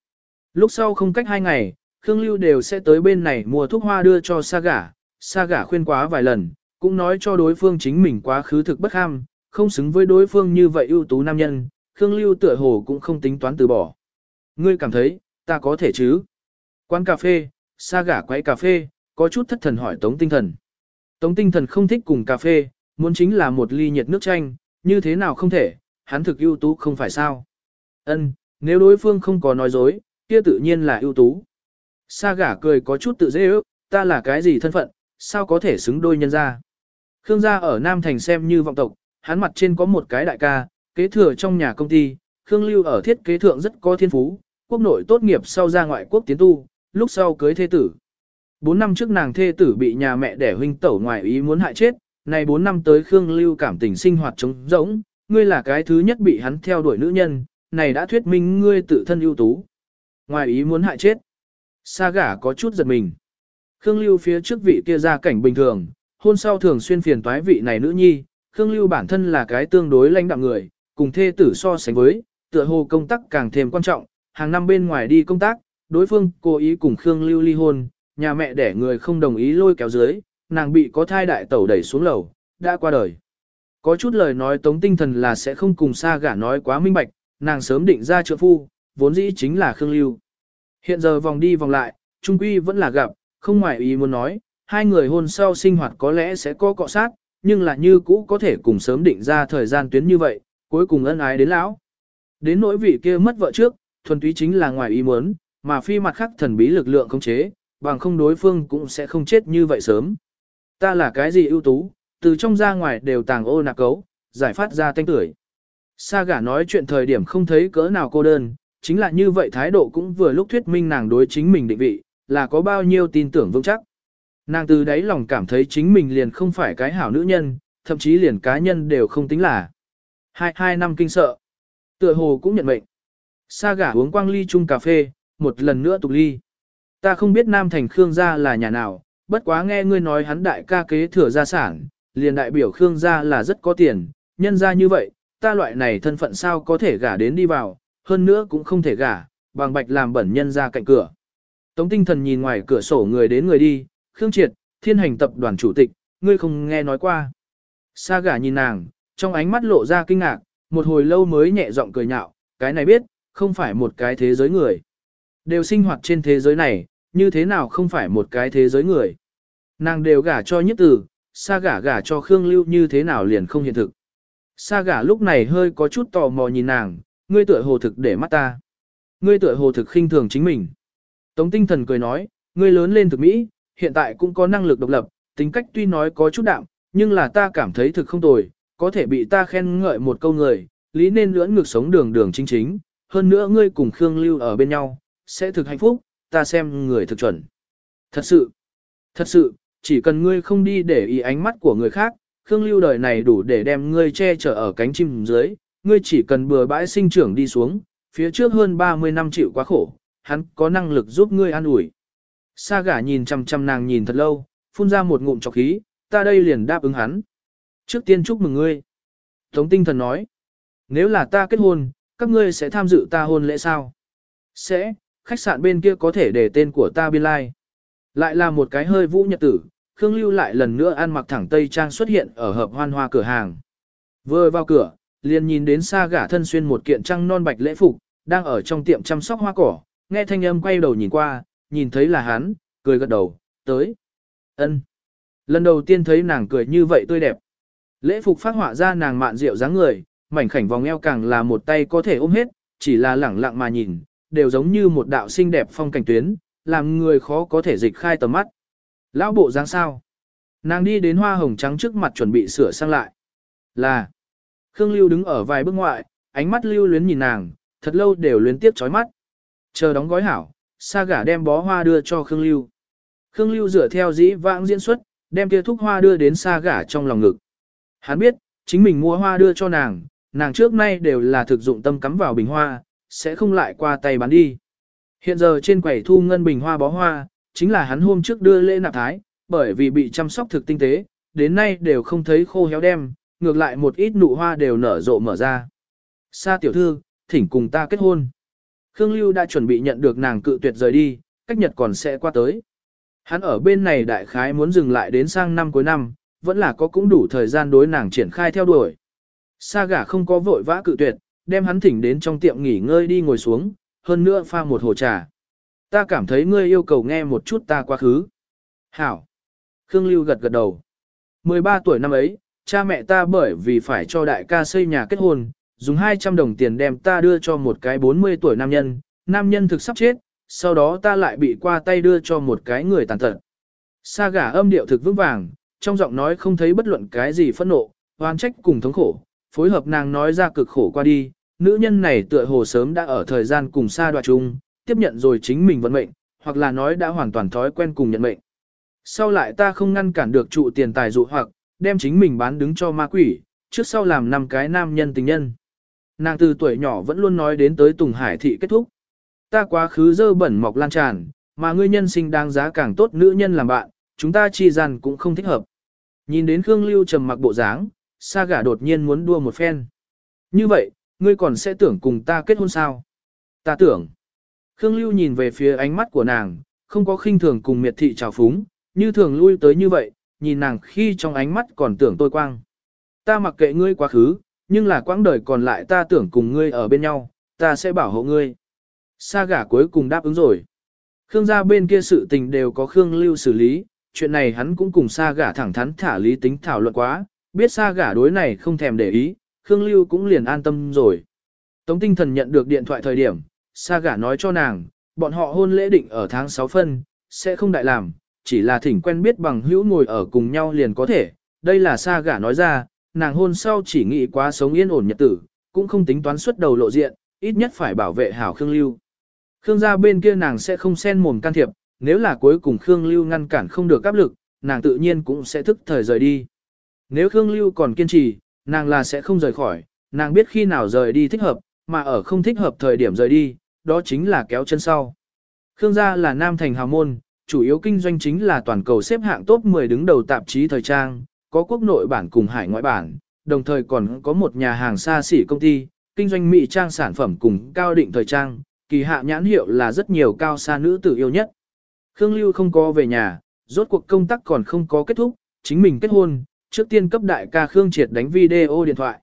Speaker 1: Lúc sau không cách hai ngày, Khương Lưu đều sẽ tới bên này mua thuốc hoa đưa cho Sa gả, Sa gả khuyên quá vài lần, cũng nói cho đối phương chính mình quá khứ thực bất ham, không xứng với đối phương như vậy ưu tú nam nhân, Khương Lưu tựa hồ cũng không tính toán từ bỏ. Ngươi cảm thấy, ta có thể chứ? Quán cà phê, Sa gả quấy cà phê, có chút thất thần hỏi Tống Tinh Thần. Tống Tinh Thần không thích cùng cà phê, muốn chính là một ly nhiệt nước chanh, như thế nào không thể, hắn thực ưu tú không phải sao? Ân, nếu đối phương không có nói dối, kia tự nhiên là ưu tú. Sa gả cười có chút tự dễ ước, ta là cái gì thân phận, sao có thể xứng đôi nhân gia? Khương gia ở Nam Thành xem như vọng tộc, hắn mặt trên có một cái đại ca, kế thừa trong nhà công ty, Khương Lưu ở thiết kế thượng rất có thiên phú, quốc nội tốt nghiệp sau ra ngoại quốc tiến tu, lúc sau cưới thê tử. Bốn năm trước nàng thê tử bị nhà mẹ đẻ huynh tẩu ngoài ý muốn hại chết, này bốn năm tới Khương Lưu cảm tình sinh hoạt trống rỗng, ngươi là cái thứ nhất bị hắn theo đuổi nữ nhân, này đã thuyết minh ngươi tự thân ưu tú. Ngoài ý muốn hại chết. Sa gả có chút giật mình. Khương Lưu phía trước vị kia ra cảnh bình thường, hôn sau thường xuyên phiền toái vị này nữ nhi, Khương Lưu bản thân là cái tương đối lãnh đạm người, cùng thê tử so sánh với, tựa hồ công tác càng thêm quan trọng, hàng năm bên ngoài đi công tác, đối phương cố ý cùng Khương Lưu ly hôn, nhà mẹ đẻ người không đồng ý lôi kéo dưới, nàng bị có thai đại tẩu đẩy xuống lầu, đã qua đời. Có chút lời nói tống tinh thần là sẽ không cùng xa gả nói quá minh bạch, nàng sớm định ra trượng phu, vốn dĩ chính là Khương Lưu. Hiện giờ vòng đi vòng lại, trung quy vẫn là gặp, không ngoài ý muốn nói, hai người hôn sau sinh hoạt có lẽ sẽ có cọ sát, nhưng là như cũ có thể cùng sớm định ra thời gian tuyến như vậy, cuối cùng ân ái đến lão. Đến nỗi vị kia mất vợ trước, thuần túy chính là ngoài ý muốn, mà phi mặt khắc thần bí lực lượng không chế, bằng không đối phương cũng sẽ không chết như vậy sớm. Ta là cái gì ưu tú, từ trong ra ngoài đều tàng ô nạc cấu, giải phát ra tanh tuổi. Sa gả nói chuyện thời điểm không thấy cỡ nào cô đơn, chính là như vậy thái độ cũng vừa lúc thuyết minh nàng đối chính mình định vị, là có bao nhiêu tin tưởng vững chắc. Nàng từ đấy lòng cảm thấy chính mình liền không phải cái hảo nữ nhân, thậm chí liền cá nhân đều không tính là. Hai, hai năm kinh sợ. Tựa hồ cũng nhận mệnh. Sa gả uống quang ly chung cà phê, một lần nữa tục ly. Ta không biết Nam Thành Khương gia là nhà nào, bất quá nghe ngươi nói hắn đại ca kế thừa gia sản, liền đại biểu Khương gia là rất có tiền, nhân gia như vậy, ta loại này thân phận sao có thể gả đến đi vào, hơn nữa cũng không thể gả, bằng bạch làm bẩn nhân gia cạnh cửa. Tống tinh thần nhìn ngoài cửa sổ người đến người đi, Khương Triệt, thiên hành tập đoàn chủ tịch, ngươi không nghe nói qua. Sa gả nhìn nàng, trong ánh mắt lộ ra kinh ngạc, một hồi lâu mới nhẹ giọng cười nhạo, cái này biết, không phải một cái thế giới người. Đều sinh hoạt trên thế giới này, như thế nào không phải một cái thế giới người. Nàng đều gả cho nhất tử, sa gả gả cho Khương Lưu như thế nào liền không hiện thực. Sa gả lúc này hơi có chút tò mò nhìn nàng, ngươi tựa hồ thực để mắt ta. Ngươi tựa hồ thực khinh thường chính mình. Tống tinh thần cười nói, ngươi lớn lên thực Mỹ, hiện tại cũng có năng lực độc lập, tính cách tuy nói có chút đạm, nhưng là ta cảm thấy thực không tồi, có thể bị ta khen ngợi một câu người, lý nên lưỡng ngược sống đường đường chính chính, hơn nữa ngươi cùng Khương Lưu ở bên nhau, sẽ thực hạnh phúc, ta xem người thực chuẩn. Thật sự, thật sự, chỉ cần ngươi không đi để ý ánh mắt của người khác, Khương Lưu đời này đủ để đem ngươi che chở ở cánh chim dưới, ngươi chỉ cần bừa bãi sinh trưởng đi xuống, phía trước hơn 30 năm chịu quá khổ, hắn có năng lực giúp ngươi an ủi. Sa gả nhìn chăm chăm nàng nhìn thật lâu, phun ra một ngụm chọc khí, ta đây liền đáp ứng hắn. Trước tiên chúc mừng ngươi. Tống tinh thần nói, nếu là ta kết hôn, các ngươi sẽ tham dự ta hôn lễ sao? Sẽ, khách sạn bên kia có thể để tên của ta biên lai. Lại là một cái hơi vũ nhật tử, Khương Lưu lại lần nữa ăn mặc thẳng tây trang xuất hiện ở hợp hoan hoa cửa hàng. Vừa vào cửa, liền nhìn đến xa gả thân xuyên một kiện trăng non bạch lễ phục, đang ở trong tiệm chăm sóc hoa cỏ, nghe thanh âm quay đầu nhìn qua, nhìn thấy là hắn, cười gật đầu, tới. ân. Lần đầu tiên thấy nàng cười như vậy tươi đẹp. Lễ phục phát họa ra nàng mạn rượu dáng người, mảnh khảnh vòng eo càng là một tay có thể ôm hết, chỉ là lẳng lặng mà nhìn, đều giống như một đạo xinh đẹp phong cảnh tuyến, làm người khó có thể dịch khai tầm mắt. Lão bộ dáng sao? Nàng đi đến hoa hồng trắng trước mặt chuẩn bị sửa sang lại. Là. Khương Lưu đứng ở vài bước ngoại, ánh mắt lưu luyến nhìn nàng, thật lâu đều luyến tiếp chói mắt. Chờ đóng gói hảo, sa gả đem bó hoa đưa cho Khương Lưu. Khương Lưu dựa theo dĩ vãng diễn xuất, đem kia thúc hoa đưa đến sa gả trong lòng ngực. Hắn biết, chính mình mua hoa đưa cho nàng, nàng trước nay đều là thực dụng tâm cắm vào bình hoa, sẽ không lại qua tay bán đi. Hiện giờ trên quầy thu ngân bình hoa bó hoa, chính là hắn hôm trước đưa lễ nạp thái, bởi vì bị chăm sóc thực tinh tế, đến nay đều không thấy khô héo đem, ngược lại một ít nụ hoa đều nở rộ mở ra. Sa tiểu thư, thỉnh cùng ta kết hôn. Khương Lưu đã chuẩn bị nhận được nàng cự tuyệt rời đi, cách nhật còn sẽ qua tới. Hắn ở bên này đại khái muốn dừng lại đến sang năm cuối năm, vẫn là có cũng đủ thời gian đối nàng triển khai theo đuổi. Sa gả không có vội vã cự tuyệt, đem hắn thỉnh đến trong tiệm nghỉ ngơi đi ngồi xuống, hơn nữa pha một hồ trà. Ta cảm thấy ngươi yêu cầu nghe một chút ta quá khứ. Hảo. Khương Lưu gật gật đầu. 13 tuổi năm ấy, cha mẹ ta bởi vì phải cho đại ca xây nhà kết hôn, dùng 200 đồng tiền đem ta đưa cho một cái 40 tuổi nam nhân, nam nhân thực sắp chết, sau đó ta lại bị qua tay đưa cho một cái người tàn tật. Sa gả âm điệu thực vững vàng, trong giọng nói không thấy bất luận cái gì phẫn nộ, oan trách cùng thống khổ, phối hợp nàng nói ra cực khổ qua đi, nữ nhân này tựa hồ sớm đã ở thời gian cùng sa đoạt chung, tiếp nhận rồi chính mình vận mệnh, hoặc là nói đã hoàn toàn thói quen cùng nhận mệnh. Sau lại ta không ngăn cản được trụ tiền tài dụ hoặc, đem chính mình bán đứng cho ma quỷ, trước sau làm năm cái nam nhân tình nhân. Nàng từ tuổi nhỏ vẫn luôn nói đến tới Tùng Hải thị kết thúc. Ta quá khứ dơ bẩn mọc lan tràn, mà ngươi nhân sinh đáng giá càng tốt nữ nhân làm bạn, chúng ta chi rằng cũng không thích hợp. Nhìn đến Khương Lưu trầm mặc bộ dáng, sa gả đột nhiên muốn đua một phen. Như vậy, ngươi còn sẽ tưởng cùng ta kết hôn sao? Ta tưởng. Khương Lưu nhìn về phía ánh mắt của nàng, không có khinh thường cùng miệt thị trào phúng, như thường lui tới như vậy, nhìn nàng khi trong ánh mắt còn tưởng tôi quang. Ta mặc kệ ngươi quá khứ, nhưng là quãng đời còn lại ta tưởng cùng ngươi ở bên nhau, ta sẽ bảo hộ ngươi. Sa gả cuối cùng đáp ứng rồi. Khương gia bên kia sự tình đều có Khương Lưu xử lý, chuyện này hắn cũng cùng Sa gả thẳng thắn thả lý tính thảo luận quá, biết Sa gả đối này không thèm để ý, Khương Lưu cũng liền an tâm rồi. Tống tinh thần nhận được điện thoại thời điểm, Sa gả nói cho nàng, bọn họ hôn lễ định ở tháng 6 phân, sẽ không đại làm, chỉ là thỉnh quen biết bằng hữu ngồi ở cùng nhau liền có thể. Đây là Sa gả nói ra, nàng hôn sau chỉ nghĩ quá sống yên ổn nhật tử, cũng không tính toán xuất đầu lộ diện, ít nhất phải bảo vệ hảo Khương Lưu. Khương gia bên kia nàng sẽ không xen mồm can thiệp, nếu là cuối cùng Khương Lưu ngăn cản không được áp lực, nàng tự nhiên cũng sẽ thức thời rời đi. Nếu Khương Lưu còn kiên trì, nàng là sẽ không rời khỏi, nàng biết khi nào rời đi thích hợp, mà ở không thích hợp thời điểm rời đi, đó chính là kéo chân sau. Khương gia là nam thành hào môn, chủ yếu kinh doanh chính là toàn cầu xếp hạng top 10 đứng đầu tạp chí thời trang, có quốc nội bản cùng hải ngoại bản, đồng thời còn có một nhà hàng xa xỉ công ty, kinh doanh mỹ trang sản phẩm cùng cao định thời trang, kỳ hạ nhãn hiệu là rất nhiều cao xa nữ tử yêu nhất. Khương Lưu không có về nhà, rốt cuộc công tác còn không có kết thúc, chính mình kết hôn, trước tiên cấp đại ca Khương Triệt đánh video điện thoại.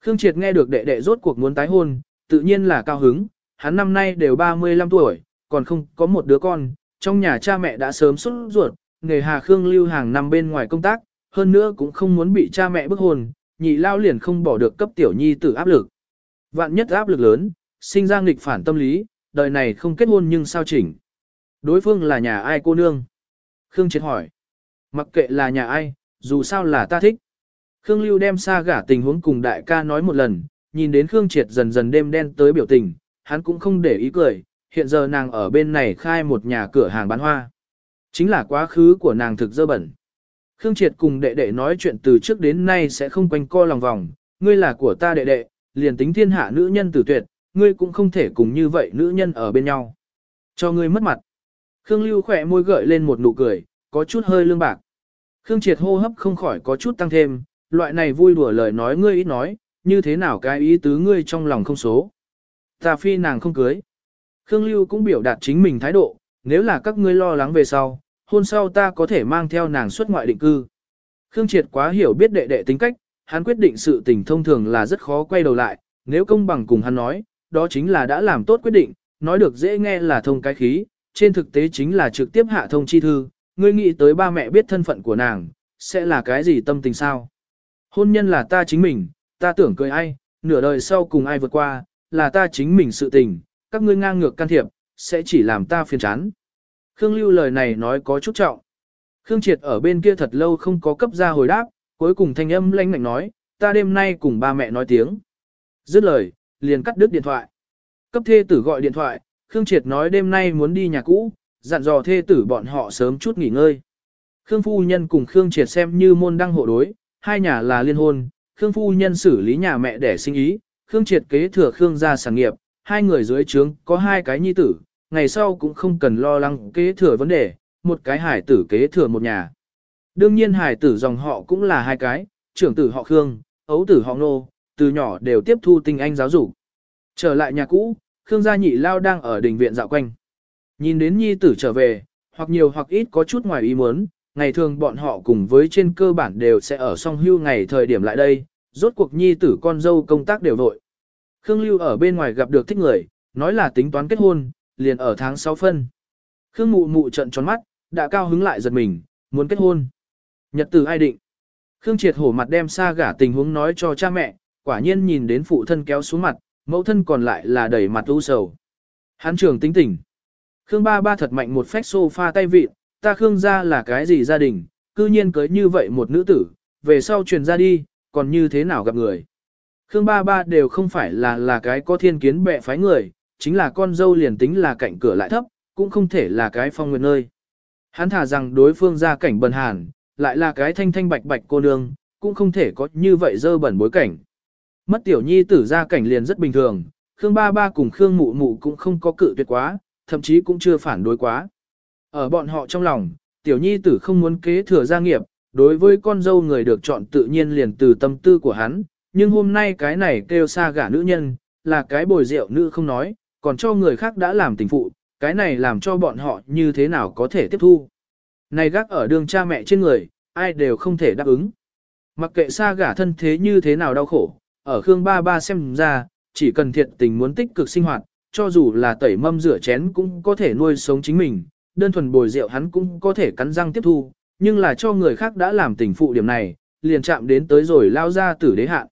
Speaker 1: Khương Triệt nghe được đệ đệ rốt cuộc muốn tái hôn, tự nhiên là cao hứng, hắn năm nay đều 35 tuổi, còn không có một đứa con, trong nhà cha mẹ đã sớm xuất ruột, nghề hà Khương Lưu hàng năm bên ngoài công tác, hơn nữa cũng không muốn bị cha mẹ bức hồn, nhị lao liền không bỏ được cấp tiểu nhi tử áp lực. Vạn nhất áp lực lớn, sinh ra nghịch phản tâm lý, đời này không kết hôn nhưng sao chỉnh. Đối phương là nhà ai cô nương? Khương Triệt hỏi. Mặc kệ là nhà ai, dù sao là ta thích. Khương Lưu đem xa gả tình huống cùng đại ca nói một lần, nhìn đến Khương Triệt dần dần đêm đen tới biểu tình, hắn cũng không để ý cười, hiện giờ nàng ở bên này khai một nhà cửa hàng bán hoa. Chính là quá khứ của nàng thực dơ bẩn. Khương Triệt cùng đệ đệ nói chuyện từ trước đến nay sẽ không quanh co lòng vòng, ngươi là của ta đệ đệ, liền tính thiên hạ nữ nhân tử tuyệt, ngươi cũng không thể cùng như vậy nữ nhân ở bên nhau. Cho ngươi mất mặt. Khương Lưu khỏe môi gợi lên một nụ cười, có chút hơi lương bạc. Khương Triệt hô hấp không khỏi có chút tăng thêm, loại này vui đùa lời nói ngươi ít nói, như thế nào cái ý tứ ngươi trong lòng không số. Ta phi nàng không cưới. Khương Lưu cũng biểu đạt chính mình thái độ, nếu là các ngươi lo lắng về sau, hôn sau ta có thể mang theo nàng xuất ngoại định cư. Khương Triệt quá hiểu biết đệ đệ tính cách, hắn quyết định sự tình thông thường là rất khó quay đầu lại, nếu công bằng cùng hắn nói, đó chính là đã làm tốt quyết định, nói được dễ nghe là thông cái khí, trên thực tế chính là trực tiếp hạ thông chi thư, ngươi nghĩ tới ba mẹ biết thân phận của nàng, sẽ là cái gì tâm tình sao? Hôn nhân là ta chính mình, ta tưởng cười ai, nửa đời sau cùng ai vượt qua, là ta chính mình sự tình, các ngươi ngang ngược can thiệp, sẽ chỉ làm ta phiền chán. Khương Lưu lời này nói có chút trọng. Khương Triệt ở bên kia thật lâu không có cấp ra hồi đáp, cuối cùng thanh âm lanh lạnh nói, ta đêm nay cùng ba mẹ nói tiếng. Dứt lời, liền cắt đứt điện thoại. Cấp thê tử gọi điện thoại, Khương Triệt nói đêm nay muốn đi nhà cũ, dặn dò thê tử bọn họ sớm chút nghỉ ngơi. Khương Phu Nhân cùng Khương Triệt xem như môn đăng hộ đối, hai nhà là liên hôn, Khương Phu Nhân xử lý nhà mẹ để sinh ý, Khương Triệt kế thừa Khương gia sản nghiệp, hai người dưới trướng có hai cái nhi tử, ngày sau cũng không cần lo lắng kế thừa vấn đề, một cái hải tử kế thừa một nhà. Đương nhiên hải tử dòng họ cũng là hai cái, trưởng tử họ Khương, ấu tử họ Nô, từ nhỏ đều tiếp thu tinh anh giáo dục. Trở lại nhà cũ, Khương gia nhị lao đang ở đình viện dạo quanh. Nhìn đến nhi tử trở về, hoặc nhiều hoặc ít có chút ngoài ý muốn, ngày thường bọn họ cùng với trên cơ bản đều sẽ ở song hưu ngày thời điểm lại đây, rốt cuộc nhi tử con dâu công tác đều vội. Khương Lưu ở bên ngoài gặp được thích người, nói là tính toán kết hôn, liền ở tháng 6 phân. Khương mụ mụ trận tròn mắt, đã cao hứng lại giật mình, muốn kết hôn. Nhật tử ai định. Khương triệt hổ mặt đem xa gả tình huống nói cho cha mẹ, quả nhiên nhìn đến phụ thân kéo xuống mặt, mẫu thân còn lại là đẩy mặt u sầu. Hán trường tính tỉnh. Khương ba ba thật mạnh một phách sofa tay vịt, ta Khương gia là cái gì gia đình, cư nhiên cưới như vậy một nữ tử, về sau truyền ra đi, còn như thế nào gặp người. Khương ba ba đều không phải là là cái có thiên kiến bệ phái người, chính là con dâu liền tính là cạnh cửa lại thấp, cũng không thể là cái phong nguyệt nơi. Hắn thả rằng đối phương ra cảnh bần hàn, lại là cái thanh thanh bạch bạch cô nương, cũng không thể có như vậy dơ bẩn bối cảnh. Mất tiểu nhi tử ra cảnh liền rất bình thường, Khương ba ba cùng Khương mụ mụ cũng không có cự tuyệt quá, thậm chí cũng chưa phản đối quá. Ở bọn họ trong lòng, tiểu nhi tử không muốn kế thừa gia nghiệp, đối với con dâu người được chọn tự nhiên liền từ tâm tư của hắn, nhưng hôm nay cái này kêu xa gả nữ nhân, là cái bồi rượu nữ không nói, còn cho người khác đã làm tình phụ, cái này làm cho bọn họ như thế nào có thể tiếp thu. Này gác ở đường cha mẹ trên người, ai đều không thể đáp ứng. Mặc kệ xa gả thân thế như thế nào đau khổ, ở Khương Ba Ba xem ra, chỉ cần thiệt tình muốn tích cực sinh hoạt, cho dù là tẩy mâm rửa chén cũng có thể nuôi sống chính mình, đơn thuần bồi rượu hắn cũng có thể cắn răng tiếp thu, nhưng là cho người khác đã làm tình phụ điểm này, liền chạm đến tới rồi lao ra tử đế hạn.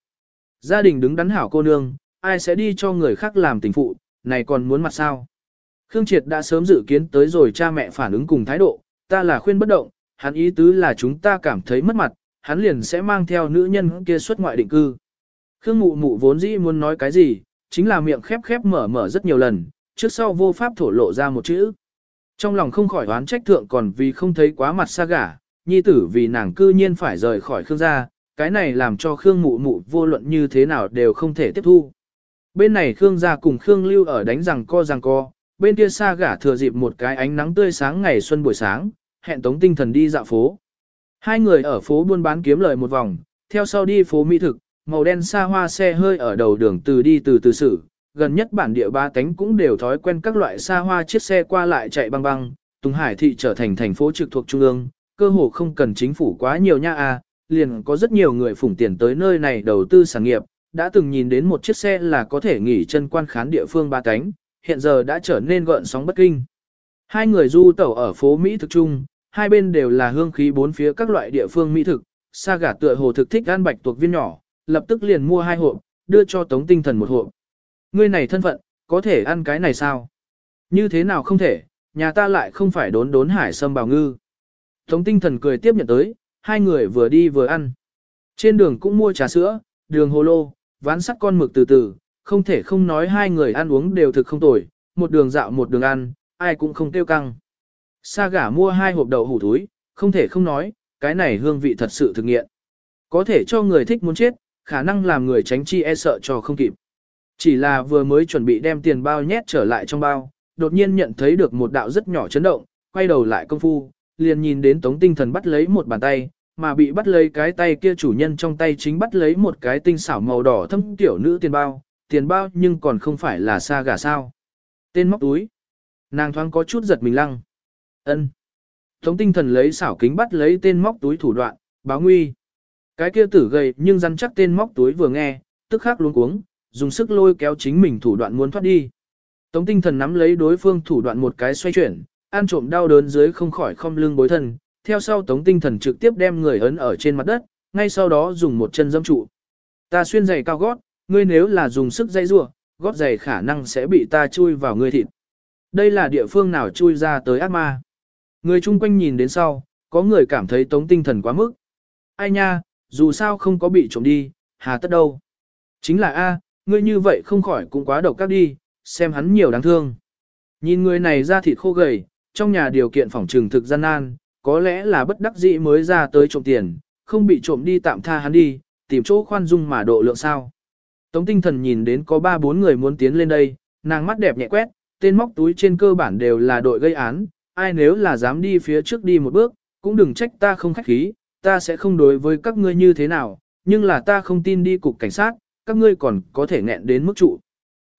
Speaker 1: Gia đình đứng đắn hảo cô nương, ai sẽ đi cho người khác làm tình phụ, này còn muốn mặt sao? Khương Triệt đã sớm dự kiến tới rồi cha mẹ phản ứng cùng thái độ, ta là khuyên bất động, hắn ý tứ là chúng ta cảm thấy mất mặt, hắn liền sẽ mang theo nữ nhân kia xuất ngoại định cư. Khương mụ mụ vốn dĩ muốn nói cái gì, chính là miệng khép khép mở mở rất nhiều lần, trước sau vô pháp thổ lộ ra một chữ. Trong lòng không khỏi đoán trách thượng còn vì không thấy quá mặt xa gả, nhi tử vì nàng cư nhiên phải rời khỏi Khương gia, cái này làm cho Khương mụ mụ vô luận như thế nào đều không thể tiếp thu. Bên này Khương gia cùng Khương lưu ở đánh rằng co rằng co, bên kia xa gả thừa dịp một cái ánh nắng tươi sáng ngày xuân buổi sáng, hẹn tống tinh thần đi dạo phố. Hai người ở phố buôn bán kiếm lời một vòng, theo sau đi phố mỹ thực, màu đen xa hoa xe hơi ở đầu đường từ đi từ từ xử, gần nhất bản địa ba tánh cũng đều thói quen các loại xa hoa chiếc xe qua lại chạy băng băng, Tùng Hải thị trở thành thành phố trực thuộc trung ương, cơ hồ không cần chính phủ quá nhiều nha a, liền có rất nhiều người phủng tiền tới nơi này đầu tư sản nghiệp, đã từng nhìn đến một chiếc xe là có thể nghỉ chân quan khán địa phương ba cánh, hiện giờ đã trở nên gợn sóng bất kinh. Hai người du tẩu ở phố Mỹ thực trung, hai bên đều là hương khí bốn phía các loại địa phương mỹ thực, sa gà tựa hồ thực thích ăn bạch tuộc viên nhỏ, lập tức liền mua hai hộp, đưa cho Tống Tinh Thần một hộp. Ngươi này thân phận, có thể ăn cái này sao? Như thế nào không thể, nhà ta lại không phải đốn đốn hải sâm bào ngư. Tống Tinh Thần cười tiếp nhận tới, hai người vừa đi vừa ăn. Trên đường cũng mua trà sữa, đường hồ lô, ván sắt con mực từ từ, không thể không nói hai người ăn uống đều thực không tồi, một đường dạo một đường ăn, ai cũng không tiêu căng. Sa gả mua hai hộp đậu hủ túi, không thể không nói, cái này hương vị thật sự thực nghiện. Có thể cho người thích muốn chết, khả năng làm người tránh chi e sợ cho không kịp. Chỉ là vừa mới chuẩn bị đem tiền bao nhét trở lại trong bao, đột nhiên nhận thấy được một đạo rất nhỏ chấn động, quay đầu lại công phu, liền nhìn đến tống tinh thần bắt lấy một bàn tay, mà bị bắt lấy cái tay kia chủ nhân trong tay chính bắt lấy một cái tinh xảo màu đỏ thâm tiểu nữ tiền bao, tiền bao nhưng còn không phải là xa gà sao. Tên móc túi. Nàng thoáng có chút giật mình lăng. ân Tống tinh thần lấy xảo kính bắt lấy tên móc túi thủ đoạn, báo nguy. Cái kia tử gầy nhưng rắn chắc tên móc túi vừa nghe, tức khắc luống cuống, dùng sức lôi kéo chính mình thủ đoạn muốn thoát đi. Tống tinh thần nắm lấy đối phương thủ đoạn một cái xoay chuyển, ăn trộm đau đớn dưới không khỏi không lưng bối thân, theo sau tống tinh thần trực tiếp đem người ấn ở trên mặt đất, ngay sau đó dùng một chân dâm trụ. Ta xuyên giày cao gót, ngươi nếu là dùng sức dây rua, gót giày khả năng sẽ bị ta chui vào ngươi thịt. Đây là địa phương nào chui ra tới ác ma. Người chung quanh nhìn đến sau, có người cảm thấy tống tinh thần quá mức. Ai nha, dù sao không có bị trộm đi, hà tất đâu. Chính là A, ngươi như vậy không khỏi cũng quá độc các đi, xem hắn nhiều đáng thương. Nhìn người này ra thịt khô gầy, trong nhà điều kiện phòng trừng thực gian nan, có lẽ là bất đắc dĩ mới ra tới trộm tiền, không bị trộm đi tạm tha hắn đi, tìm chỗ khoan dung mà độ lượng sao. Tống tinh thần nhìn đến có ba bốn người muốn tiến lên đây, nàng mắt đẹp nhẹ quét, tên móc túi trên cơ bản đều là đội gây án, ai nếu là dám đi phía trước đi một bước, cũng đừng trách ta không khách khí, ta sẽ không đối với các ngươi như thế nào, nhưng là ta không tin đi cục cảnh sát, các ngươi còn có thể nghẹn đến mức trụ.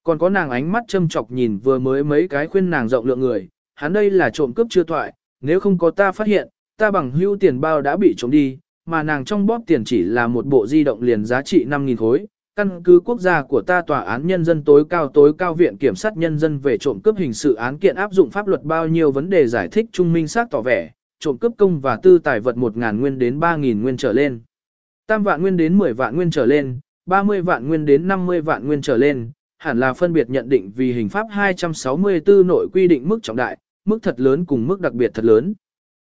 Speaker 1: Còn có nàng ánh mắt châm chọc nhìn vừa mới mấy cái khuyên nàng rộng lượng người, hắn đây là trộm cướp chưa toại, nếu không có ta phát hiện, ta bằng hưu tiền bao đã bị trộm đi, mà nàng trong bóp tiền chỉ là một bộ di động liền giá trị 5.000 khối. Căn cứ quốc gia của ta tòa án nhân dân tối cao tối cao viện kiểm sát nhân dân về trộm cướp hình sự án kiện áp dụng pháp luật bao nhiêu vấn đề giải thích trung minh xác tỏ vẻ, trộm cướp công và tư tài vật 1.000 nguyên đến 3.000 nguyên trở lên. Tam vạn nguyên đến 10 vạn nguyên trở lên, 30 vạn nguyên đến 50 vạn nguyên trở lên, hẳn là phân biệt nhận định vì hình pháp 264 nội quy định mức trọng đại, mức thật lớn cùng mức đặc biệt thật lớn.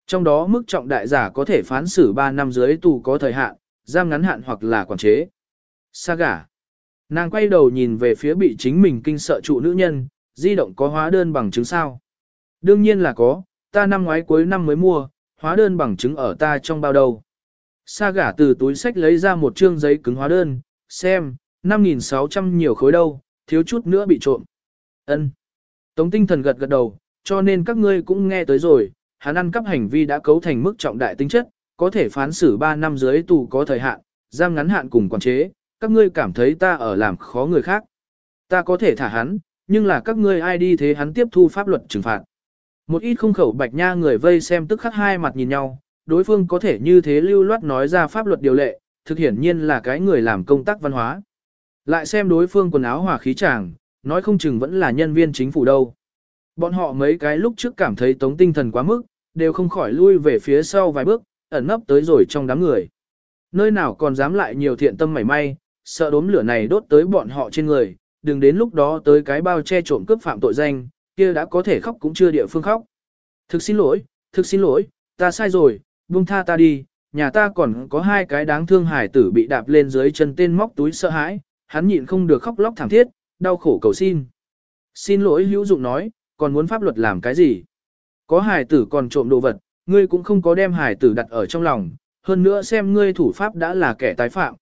Speaker 1: Trong đó mức trọng đại giả có thể phán xử 3 năm dưới tù có thời hạn, giam ngắn hạn hoặc là quản chế. Sa gả. Nàng quay đầu nhìn về phía bị chính mình kinh sợ trụ nữ nhân, di động có hóa đơn bằng chứng sao? Đương nhiên là có, ta năm ngoái cuối năm mới mua, hóa đơn bằng chứng ở ta trong bao đầu. Sa gả từ túi sách lấy ra một trương giấy cứng hóa đơn, xem, 5.600 nhiều khối đâu, thiếu chút nữa bị trộm. Ân. Tống tinh thần gật gật đầu, cho nên các ngươi cũng nghe tới rồi, hắn ăn cắp hành vi đã cấu thành mức trọng đại tính chất, có thể phán xử 3 năm dưới tù có thời hạn, giam ngắn hạn cùng quản chế, các ngươi cảm thấy ta ở làm khó người khác. Ta có thể thả hắn, nhưng là các ngươi ai đi thế hắn tiếp thu pháp luật trừng phạt. Một ít không khẩu bạch nha người vây xem tức khắc hai mặt nhìn nhau, đối phương có thể như thế lưu loát nói ra pháp luật điều lệ, thực hiển nhiên là cái người làm công tác văn hóa. Lại xem đối phương quần áo hòa khí chàng, nói không chừng vẫn là nhân viên chính phủ đâu. Bọn họ mấy cái lúc trước cảm thấy tống tinh thần quá mức, đều không khỏi lui về phía sau vài bước, ẩn nấp tới rồi trong đám người. Nơi nào còn dám lại nhiều thiện tâm mảy may, sợ đốm lửa này đốt tới bọn họ trên người, đừng đến lúc đó tới cái bao che trộm cướp phạm tội danh, kia đã có thể khóc cũng chưa địa phương khóc. Thực xin lỗi, thực xin lỗi, ta sai rồi, buông tha ta đi, nhà ta còn có hai cái đáng thương hải tử bị đạp lên dưới chân tên móc túi sợ hãi, hắn nhịn không được khóc lóc thảm thiết, đau khổ cầu xin. Xin lỗi hữu dụng nói, còn muốn pháp luật làm cái gì? Có hải tử còn trộm đồ vật, ngươi cũng không có đem hải tử đặt ở trong lòng, hơn nữa xem ngươi thủ pháp đã là kẻ tái phạm.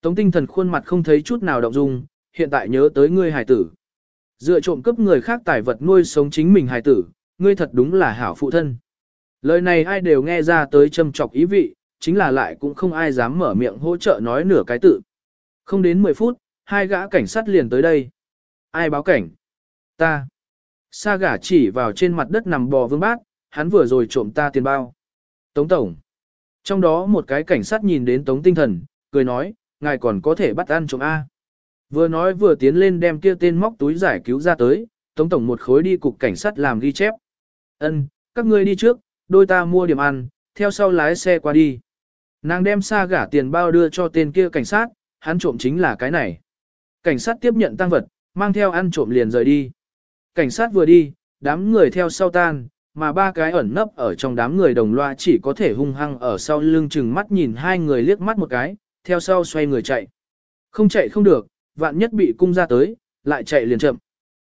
Speaker 1: Tống tinh thần khuôn mặt không thấy chút nào động dung, hiện tại nhớ tới ngươi hải tử. Dựa trộm cướp người khác tài vật nuôi sống chính mình hải tử, ngươi thật đúng là hảo phụ thân. Lời này ai đều nghe ra tới châm chọc ý vị, chính là lại cũng không ai dám mở miệng hỗ trợ nói nửa cái tự. Không đến 10 phút, hai gã cảnh sát liền tới đây. Ai báo cảnh? Ta. Sa gả chỉ vào trên mặt đất nằm bò vương bát, hắn vừa rồi trộm ta tiền bao. Tống Tổng. Trong đó một cái cảnh sát nhìn đến Tống Tinh Thần, cười nói, ngài còn có thể bắt ăn trộm A. Vừa nói vừa tiến lên đem kia tên móc túi giải cứu ra tới, Tống Tổng một khối đi cục cảnh sát làm ghi chép. Ân, các ngươi đi trước, đôi ta mua điểm ăn, theo sau lái xe qua đi. Nàng đem xa gả tiền bao đưa cho tên kia cảnh sát, hắn trộm chính là cái này. Cảnh sát tiếp nhận tăng vật, mang theo ăn trộm liền rời đi. Cảnh sát vừa đi, đám người theo sau tan, mà ba cái ẩn nấp ở trong đám người đồng loa chỉ có thể hung hăng ở sau lưng chừng mắt nhìn hai người liếc mắt một cái, theo sau xoay người chạy. Không chạy không được, vạn nhất bị cung ra tới, lại chạy liền chậm.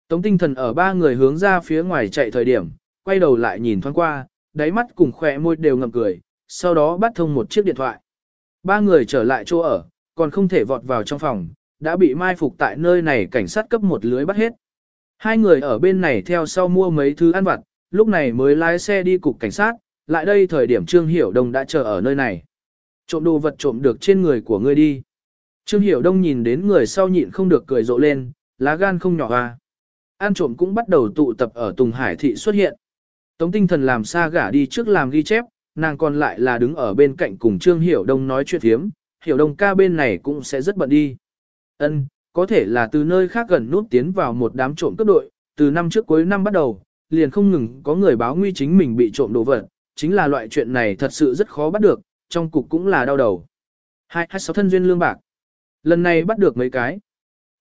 Speaker 1: Tống tinh thần ở ba người hướng ra phía ngoài chạy thời điểm, quay đầu lại nhìn thoáng qua, đáy mắt cùng khỏe môi đều ngậm cười, sau đó bắt thông một chiếc điện thoại. Ba người trở lại chỗ ở, còn không thể vọt vào trong phòng, đã bị mai phục tại nơi này cảnh sát cấp một lưới bắt hết. Hai người ở bên này theo sau mua mấy thứ ăn vặt, lúc này mới lái xe đi cục cảnh sát, lại đây thời điểm Trương Hiểu Đông đã chờ ở nơi này. Trộm đồ vật trộm được trên người của ngươi đi. Trương Hiểu Đông nhìn đến người sau nhịn không được cười rộ lên, lá gan không nhỏ à. An trộm cũng bắt đầu tụ tập ở Tùng Hải thị xuất hiện. Tống tinh thần làm xa gả đi trước làm ghi chép, nàng còn lại là đứng ở bên cạnh cùng Trương Hiểu Đông nói chuyện thiếm, Hiểu Đông ca bên này cũng sẽ rất bận đi. Ân, có thể là từ nơi khác gần nút tiến vào một đám trộm cướp đội, từ năm trước cuối năm bắt đầu, liền không ngừng có người báo nguy chính mình bị trộm đồ vật, chính là loại chuyện này thật sự rất khó bắt được, trong cục cũng là đau đầu. Hai hai sáu thân duyên lương bạc. Lần này bắt được mấy cái.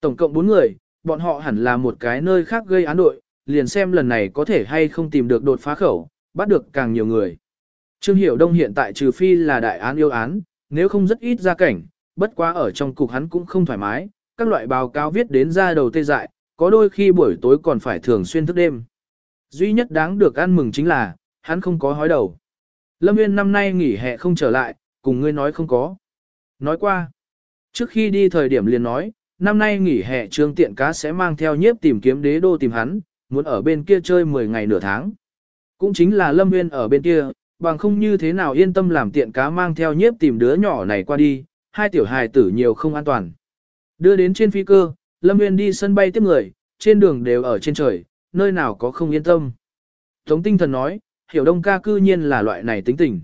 Speaker 1: Tổng cộng bốn người, bọn họ hẳn là một cái nơi khác gây án đội, liền xem lần này có thể hay không tìm được đột phá khẩu, bắt được càng nhiều người. Trương Hiểu Đông hiện tại trừ phi là đại án yêu án, nếu không rất ít ra cảnh, bất quá ở trong cục hắn cũng không thoải mái, các loại báo cáo viết đến ra đầu tê dại, có đôi khi buổi tối còn phải thường xuyên thức đêm. Duy nhất đáng được ăn mừng chính là, hắn không có hói đầu. Lâm Nguyên năm nay nghỉ hè không trở lại, cùng ngươi nói không có. Nói qua, trước khi đi thời điểm liền nói, năm nay nghỉ hè trương tiện cá sẽ mang theo nhiếp tìm kiếm đế đô tìm hắn, muốn ở bên kia chơi 10 ngày nửa tháng. Cũng chính là Lâm Nguyên ở bên kia, bằng không như thế nào yên tâm làm tiện cá mang theo nhiếp tìm đứa nhỏ này qua đi, hai tiểu hài tử nhiều không an toàn. Đưa đến trên phi cơ, Lâm Nguyên đi sân bay tiếp người, trên đường đều ở trên trời, nơi nào có không yên tâm. Tống tinh thần nói, hiểu đông ca cư nhiên là loại này tính tình.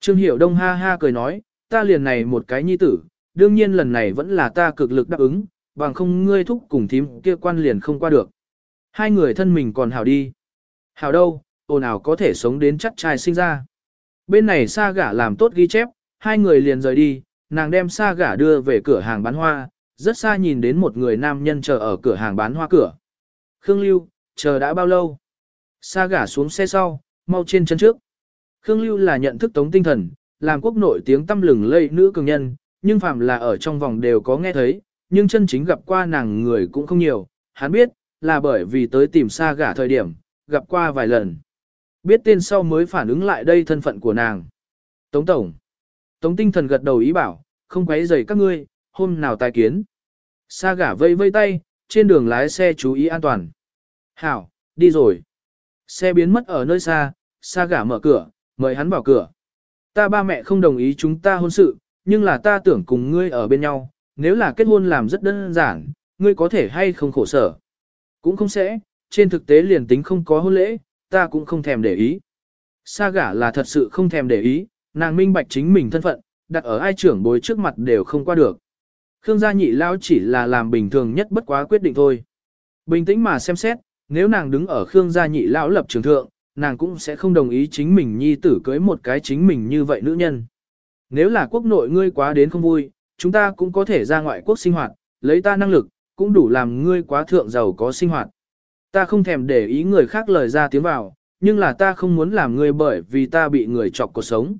Speaker 1: Trương hiểu đông ha ha cười nói, ta liền này một cái nhi tử, đương nhiên lần này vẫn là ta cực lực đáp ứng, bằng không ngươi thúc cùng thím kia quan liền không qua được. Hai người thân mình còn hảo đi. Hảo đâu, ồn ào có thể sống đến chắc trai sinh ra. Bên này sa gả làm tốt ghi chép, hai người liền rời đi, nàng đem sa gả đưa về cửa hàng bán hoa, rất xa nhìn đến một người nam nhân chờ ở cửa hàng bán hoa cửa. Khương Lưu, chờ đã bao lâu? Sa gả xuống xe sau, mau trên chân trước. Khương Lưu là nhận thức tống tinh thần, làm quốc nội tiếng tâm lừng lây nữ cường nhân, nhưng phạm là ở trong vòng đều có nghe thấy, nhưng chân chính gặp qua nàng người cũng không nhiều, hắn biết, là bởi vì tới tìm sa gả thời điểm, gặp qua vài lần. Biết tên sau mới phản ứng lại đây thân phận của nàng. Tống Tổng. Tống tinh thần gật đầu ý bảo, không quấy rầy các ngươi, hôm nào tài kiến. Sa gả vây vây tay, trên đường lái xe chú ý an toàn. Hảo, đi rồi. Xe biến mất ở nơi xa, sa gả mở cửa, mời hắn vào cửa. Ta ba mẹ không đồng ý chúng ta hôn sự, nhưng là ta tưởng cùng ngươi ở bên nhau, nếu là kết hôn làm rất đơn giản, ngươi có thể hay không khổ sở. Cũng không sẽ, trên thực tế liền tính không có hôn lễ, ta cũng không thèm để ý. Sa gả là thật sự không thèm để ý, nàng minh bạch chính mình thân phận, đặt ở ai trưởng bối trước mặt đều không qua được. Khương gia nhị lao chỉ là làm bình thường nhất bất quá quyết định thôi. Bình tĩnh mà xem xét, nếu nàng đứng ở Khương gia nhị lão lập trường thượng, nàng cũng sẽ không đồng ý chính mình nhi tử cưới một cái chính mình như vậy nữ nhân. Nếu là quốc nội ngươi quá đến không vui, chúng ta cũng có thể ra ngoại quốc sinh hoạt, lấy ta năng lực, cũng đủ làm ngươi quá thượng giàu có sinh hoạt. Ta không thèm để ý người khác lời ra tiếng vào, nhưng là ta không muốn làm ngươi bởi vì ta bị người chọc cuộc sống.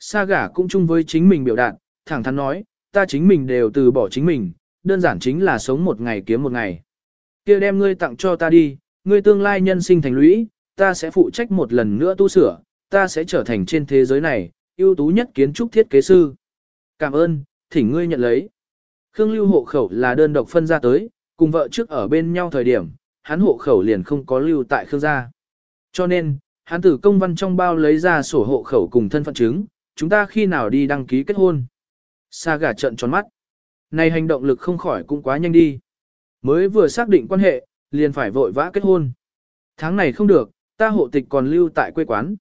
Speaker 1: Sa gả cũng chung với chính mình biểu đạt, thẳng thắn nói, ta chính mình đều từ bỏ chính mình, đơn giản chính là sống một ngày kiếm một ngày. kia đem ngươi tặng cho ta đi, ngươi tương lai nhân sinh thành lũy, ta sẽ phụ trách một lần nữa tu sửa, ta sẽ trở thành trên thế giới này, ưu tú nhất kiến trúc thiết kế sư. Cảm ơn, thỉnh ngươi nhận lấy. Khương lưu hộ khẩu là đơn độc phân ra tới, cùng vợ trước ở bên nhau thời điểm, hắn hộ khẩu liền không có lưu tại Khương gia. Cho nên, hắn từ công văn trong bao lấy ra sổ hộ khẩu cùng thân phận chứng, chúng ta khi nào đi đăng ký kết hôn. Sa gà trận tròn mắt. Này hành động lực không khỏi cũng quá nhanh đi. Mới vừa xác định quan hệ, liền phải vội vã kết hôn. Tháng này không được, ta hộ tịch còn lưu tại quê quán.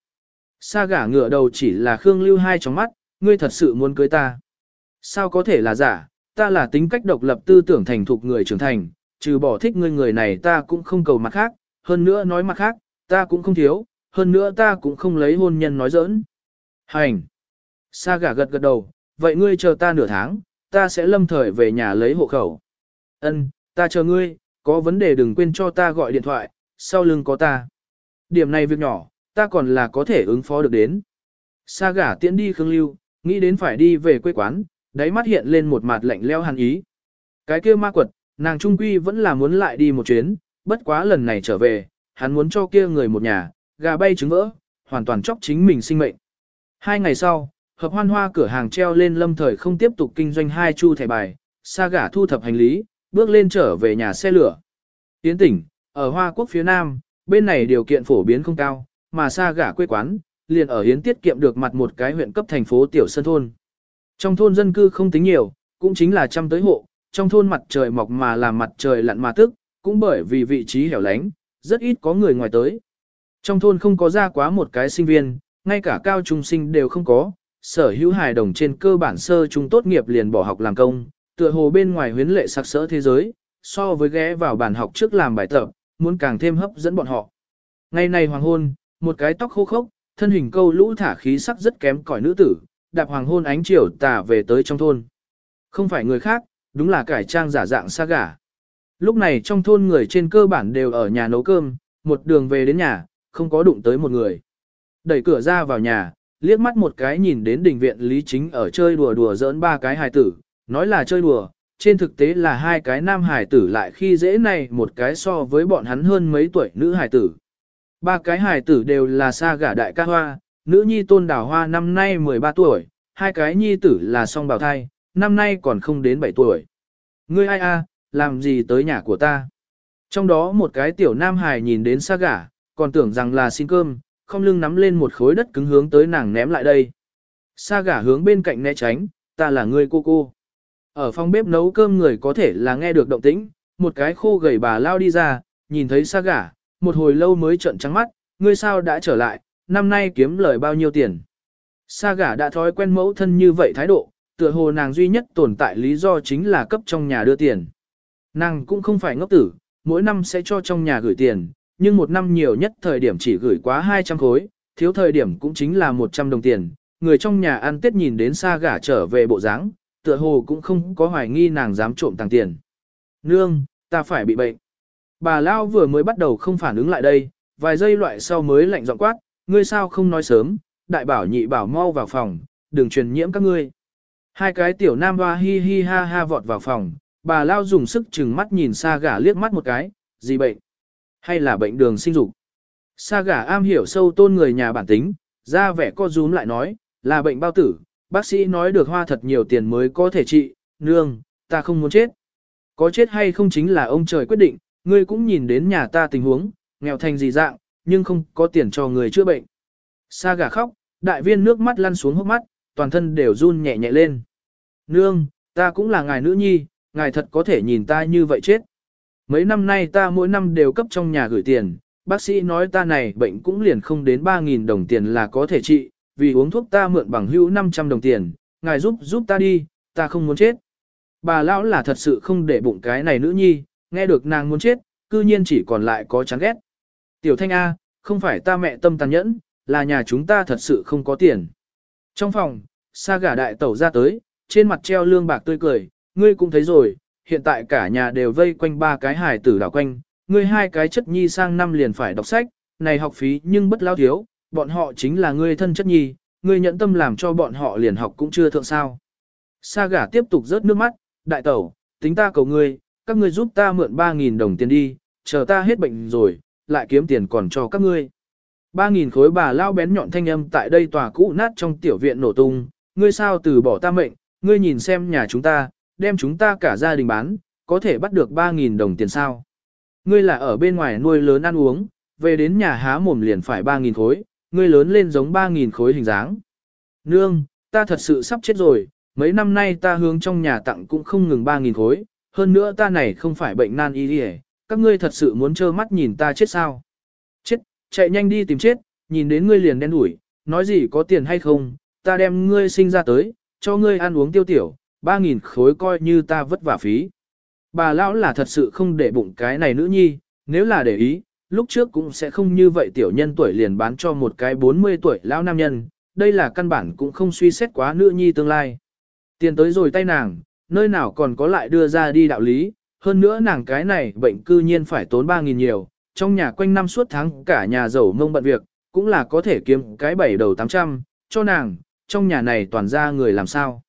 Speaker 1: Sa gả ngựa đầu chỉ là Khương lưu hai trong mắt, ngươi thật sự muốn cưới ta. Sao có thể là giả, ta là tính cách độc lập tư tưởng thành thục người trưởng thành, trừ bỏ thích ngươi người này ta cũng không cầu mặt khác, hơn nữa nói mặt khác, ta cũng không thiếu, hơn nữa ta cũng không lấy hôn nhân nói giỡn. Hành! Sa gả gật gật đầu, vậy ngươi chờ ta nửa tháng, ta sẽ lâm thời về nhà lấy hộ khẩu. Ân, ta chờ ngươi, có vấn đề đừng quên cho ta gọi điện thoại, sau lưng có ta. Điểm này việc nhỏ, ta còn là có thể ứng phó được đến. Sa gả tiễn đi Khương Lưu, nghĩ đến phải đi về quê quán, đáy mắt hiện lên một mặt lạnh leo hàn ý. Cái kia ma quật, nàng trung quy vẫn là muốn lại đi một chuyến, bất quá lần này trở về, hắn muốn cho kia người một nhà, gà bay trứng vỡ, hoàn toàn chóc chính mình sinh mệnh. Hai ngày sau, hợp hoan hoa cửa hàng treo lên lâm thời không tiếp tục kinh doanh hai chu thẻ bài, sa gả thu thập hành lý, bước lên trở về nhà xe lửa. Tiến tỉnh, ở Hoa Quốc phía Nam, bên này điều kiện phổ biến không cao, mà sa gả quê quán, liền ở Hiến tiết kiệm được mặt một cái huyện cấp thành phố Tiểu Sơn Thôn. Trong thôn dân cư không tính nhiều, cũng chính là trăm tới hộ, trong thôn mặt trời mọc mà làm mặt trời lặn mà tức, cũng bởi vì vị trí hẻo lánh, rất ít có người ngoài tới. Trong thôn không có ra quá một cái sinh viên, ngay cả cao trung sinh đều không có, sở hữu hài đồng trên cơ bản sơ trung tốt nghiệp liền bỏ học làm công, tựa hồ bên ngoài huyến lệ sặc sỡ thế giới, so với ghé vào bàn học trước làm bài tập, muốn càng thêm hấp dẫn bọn họ. Ngày này hoàng hôn, một cái tóc khô khốc, thân hình câu lũ thả khí sắc rất kém cỏi nữ tử, đạp hoàng hôn ánh chiều tà về tới trong thôn. Không phải người khác, đúng là cải trang giả dạng xa gả. Lúc này trong thôn người trên cơ bản đều ở nhà nấu cơm, một đường về đến nhà, không có đụng tới một người. Đẩy cửa ra vào nhà, liếc mắt một cái nhìn đến đình viện Lý Chính ở chơi đùa đùa giỡn ba cái hài tử, nói là chơi đùa, trên thực tế là hai cái nam hài tử lại khi dễ này một cái so với bọn hắn hơn mấy tuổi nữ hài tử. Ba cái hài tử đều là xa gả đại ca hoa, nữ nhi tôn đào hoa năm nay 13 tuổi, hai cái nhi tử là song bào thai, năm nay còn không đến 7 tuổi. Ngươi ai a, làm gì tới nhà của ta? Trong đó một cái tiểu nam hài nhìn đến xa gả, còn tưởng rằng là xin cơm, không lưng nắm lên một khối đất cứng hướng tới nàng ném lại đây. Sa gả hướng bên cạnh né tránh, ta là người cô cô. Ở phòng bếp nấu cơm người có thể là nghe được động tĩnh, một cái khô gầy bà lao đi ra, nhìn thấy sa gả, một hồi lâu mới trợn trắng mắt, ngươi sao đã trở lại, năm nay kiếm lời bao nhiêu tiền. Sa gả đã thói quen mẫu thân như vậy thái độ, tựa hồ nàng duy nhất tồn tại lý do chính là cấp trong nhà đưa tiền. Nàng cũng không phải ngốc tử, mỗi năm sẽ cho trong nhà gửi tiền, nhưng một năm nhiều nhất thời điểm chỉ gửi quá 200 khối, thiếu thời điểm cũng chính là 100 đồng tiền. Người trong nhà ăn tết nhìn đến xa gả trở về bộ dáng, tựa hồ cũng không có hoài nghi nàng dám trộm tàng tiền. Nương, ta phải bị bệnh. Bà Lao vừa mới bắt đầu không phản ứng lại đây, vài giây loại sau mới lạnh giọng quát, ngươi sao không nói sớm, đại bảo nhị bảo mau vào phòng, đừng truyền nhiễm các ngươi. Hai cái tiểu nam hoa hi hi ha ha vọt vào phòng, bà Lao dùng sức chừng mắt nhìn xa gả liếc mắt một cái, gì bệnh? Hay là bệnh đường sinh dục? Sa Gà am hiểu sâu tôn người nhà bản tính, ra vẻ co rúm lại nói, là bệnh bao tử, bác sĩ nói được hoa thật nhiều tiền mới có thể trị, nương, ta không muốn chết. Có chết hay không chính là ông trời quyết định, ngươi cũng nhìn đến nhà ta tình huống, nghèo thành gì dạng, nhưng không có tiền cho người chữa bệnh. Sa gà khóc, đại viên nước mắt lăn xuống hốc mắt, toàn thân đều run nhẹ nhẹ lên. Nương, ta cũng là ngài nữ nhi, ngài thật có thể nhìn ta như vậy chết. Mấy năm nay ta mỗi năm đều cấp trong nhà gửi tiền, bác sĩ nói ta này bệnh cũng liền không đến 3.000 đồng tiền là có thể trị, vì uống thuốc ta mượn bằng hữu 500 đồng tiền, ngài giúp giúp ta đi, ta không muốn chết. Bà lão là thật sự không để bụng cái này nữ nhi, nghe được nàng muốn chết, cư nhiên chỉ còn lại có chán ghét. Tiểu thanh A, không phải ta mẹ tâm tàn nhẫn, là nhà chúng ta thật sự không có tiền. Trong phòng, sa gà đại tẩu ra tới, trên mặt treo lương bạc tươi cười, ngươi cũng thấy rồi, hiện tại cả nhà đều vây quanh ba cái hài tử đảo quanh, ngươi hai cái chất nhi sang năm liền phải đọc sách, này học phí nhưng bất lao thiếu, bọn họ chính là ngươi thân chất nhi, ngươi nhận tâm làm cho bọn họ liền học cũng chưa thượng sao. Sa gả tiếp tục rớt nước mắt, đại tẩu, tính ta cầu ngươi, các ngươi giúp ta mượn 3.000 đồng tiền đi, chờ ta hết bệnh rồi, lại kiếm tiền còn cho các ngươi. 3.000 khối bà lao bén nhọn thanh âm tại đây tòa cũ nát trong tiểu viện nổ tung, ngươi sao từ bỏ ta mệnh, ngươi nhìn xem nhà chúng ta, đem chúng ta cả gia đình bán, có thể bắt được 3.000 đồng tiền sao. Ngươi là ở bên ngoài nuôi lớn ăn uống, về đến nhà há mồm liền phải 3.000 khối, ngươi lớn lên giống 3.000 khối hình dáng. Nương, ta thật sự sắp chết rồi, mấy năm nay ta hướng trong nhà tặng cũng không ngừng 3.000 khối, hơn nữa ta này không phải bệnh nan y đi các ngươi thật sự muốn trơ mắt nhìn ta chết sao. Chết, chạy nhanh đi tìm chết, nhìn đến ngươi liền đen đuổi, nói gì có tiền hay không, ta đem ngươi sinh ra tới, cho ngươi ăn uống tiêu tiểu, ba nghìn khối coi như ta vất vả phí. Bà lão là thật sự không để bụng cái này nữ nhi, nếu là để ý, lúc trước cũng sẽ không như vậy tiểu nhân tuổi liền bán cho một cái 40 tuổi lão nam nhân, đây là căn bản cũng không suy xét quá nữ nhi tương lai. Tiền tới rồi tay nàng, nơi nào còn có lại đưa ra đi đạo lý, hơn nữa nàng cái này bệnh cư nhiên phải tốn 3.000 nhiều, trong nhà quanh năm suốt tháng cả nhà giàu mông bận việc, cũng là có thể kiếm cái bảy đầu 800, cho nàng, trong nhà này toàn ra người làm sao.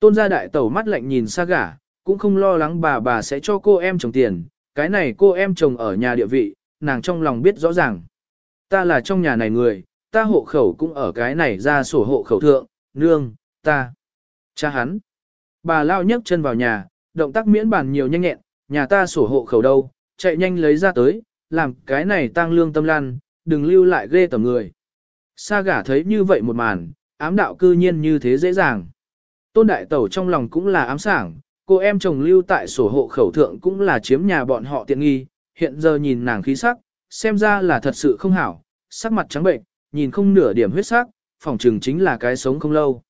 Speaker 1: Tôn gia đại tẩu mắt lạnh nhìn xa gả, cũng không lo lắng bà bà sẽ cho cô em chồng tiền, cái này cô em chồng ở nhà địa vị, nàng trong lòng biết rõ ràng. Ta là trong nhà này người, ta hộ khẩu cũng ở cái này ra sổ hộ khẩu thượng, nương, ta, cha hắn. Bà lao nhấc chân vào nhà, động tác miễn bàn nhiều nhanh nhẹn, nhà ta sổ hộ khẩu đâu, chạy nhanh lấy ra tới, làm cái này tăng lương tâm lan, đừng lưu lại ghê tầm người. Sa gả thấy như vậy một màn, ám đạo cư nhiên như thế dễ dàng. Tôn đại tẩu trong lòng cũng là ám sảng, cô em chồng lưu tại sổ hộ khẩu thượng cũng là chiếm nhà bọn họ tiện nghi, hiện giờ nhìn nàng khí sắc, xem ra là thật sự không hảo, sắc mặt trắng bệnh, nhìn không nửa điểm huyết sắc, phòng trừng chính là cái sống không lâu.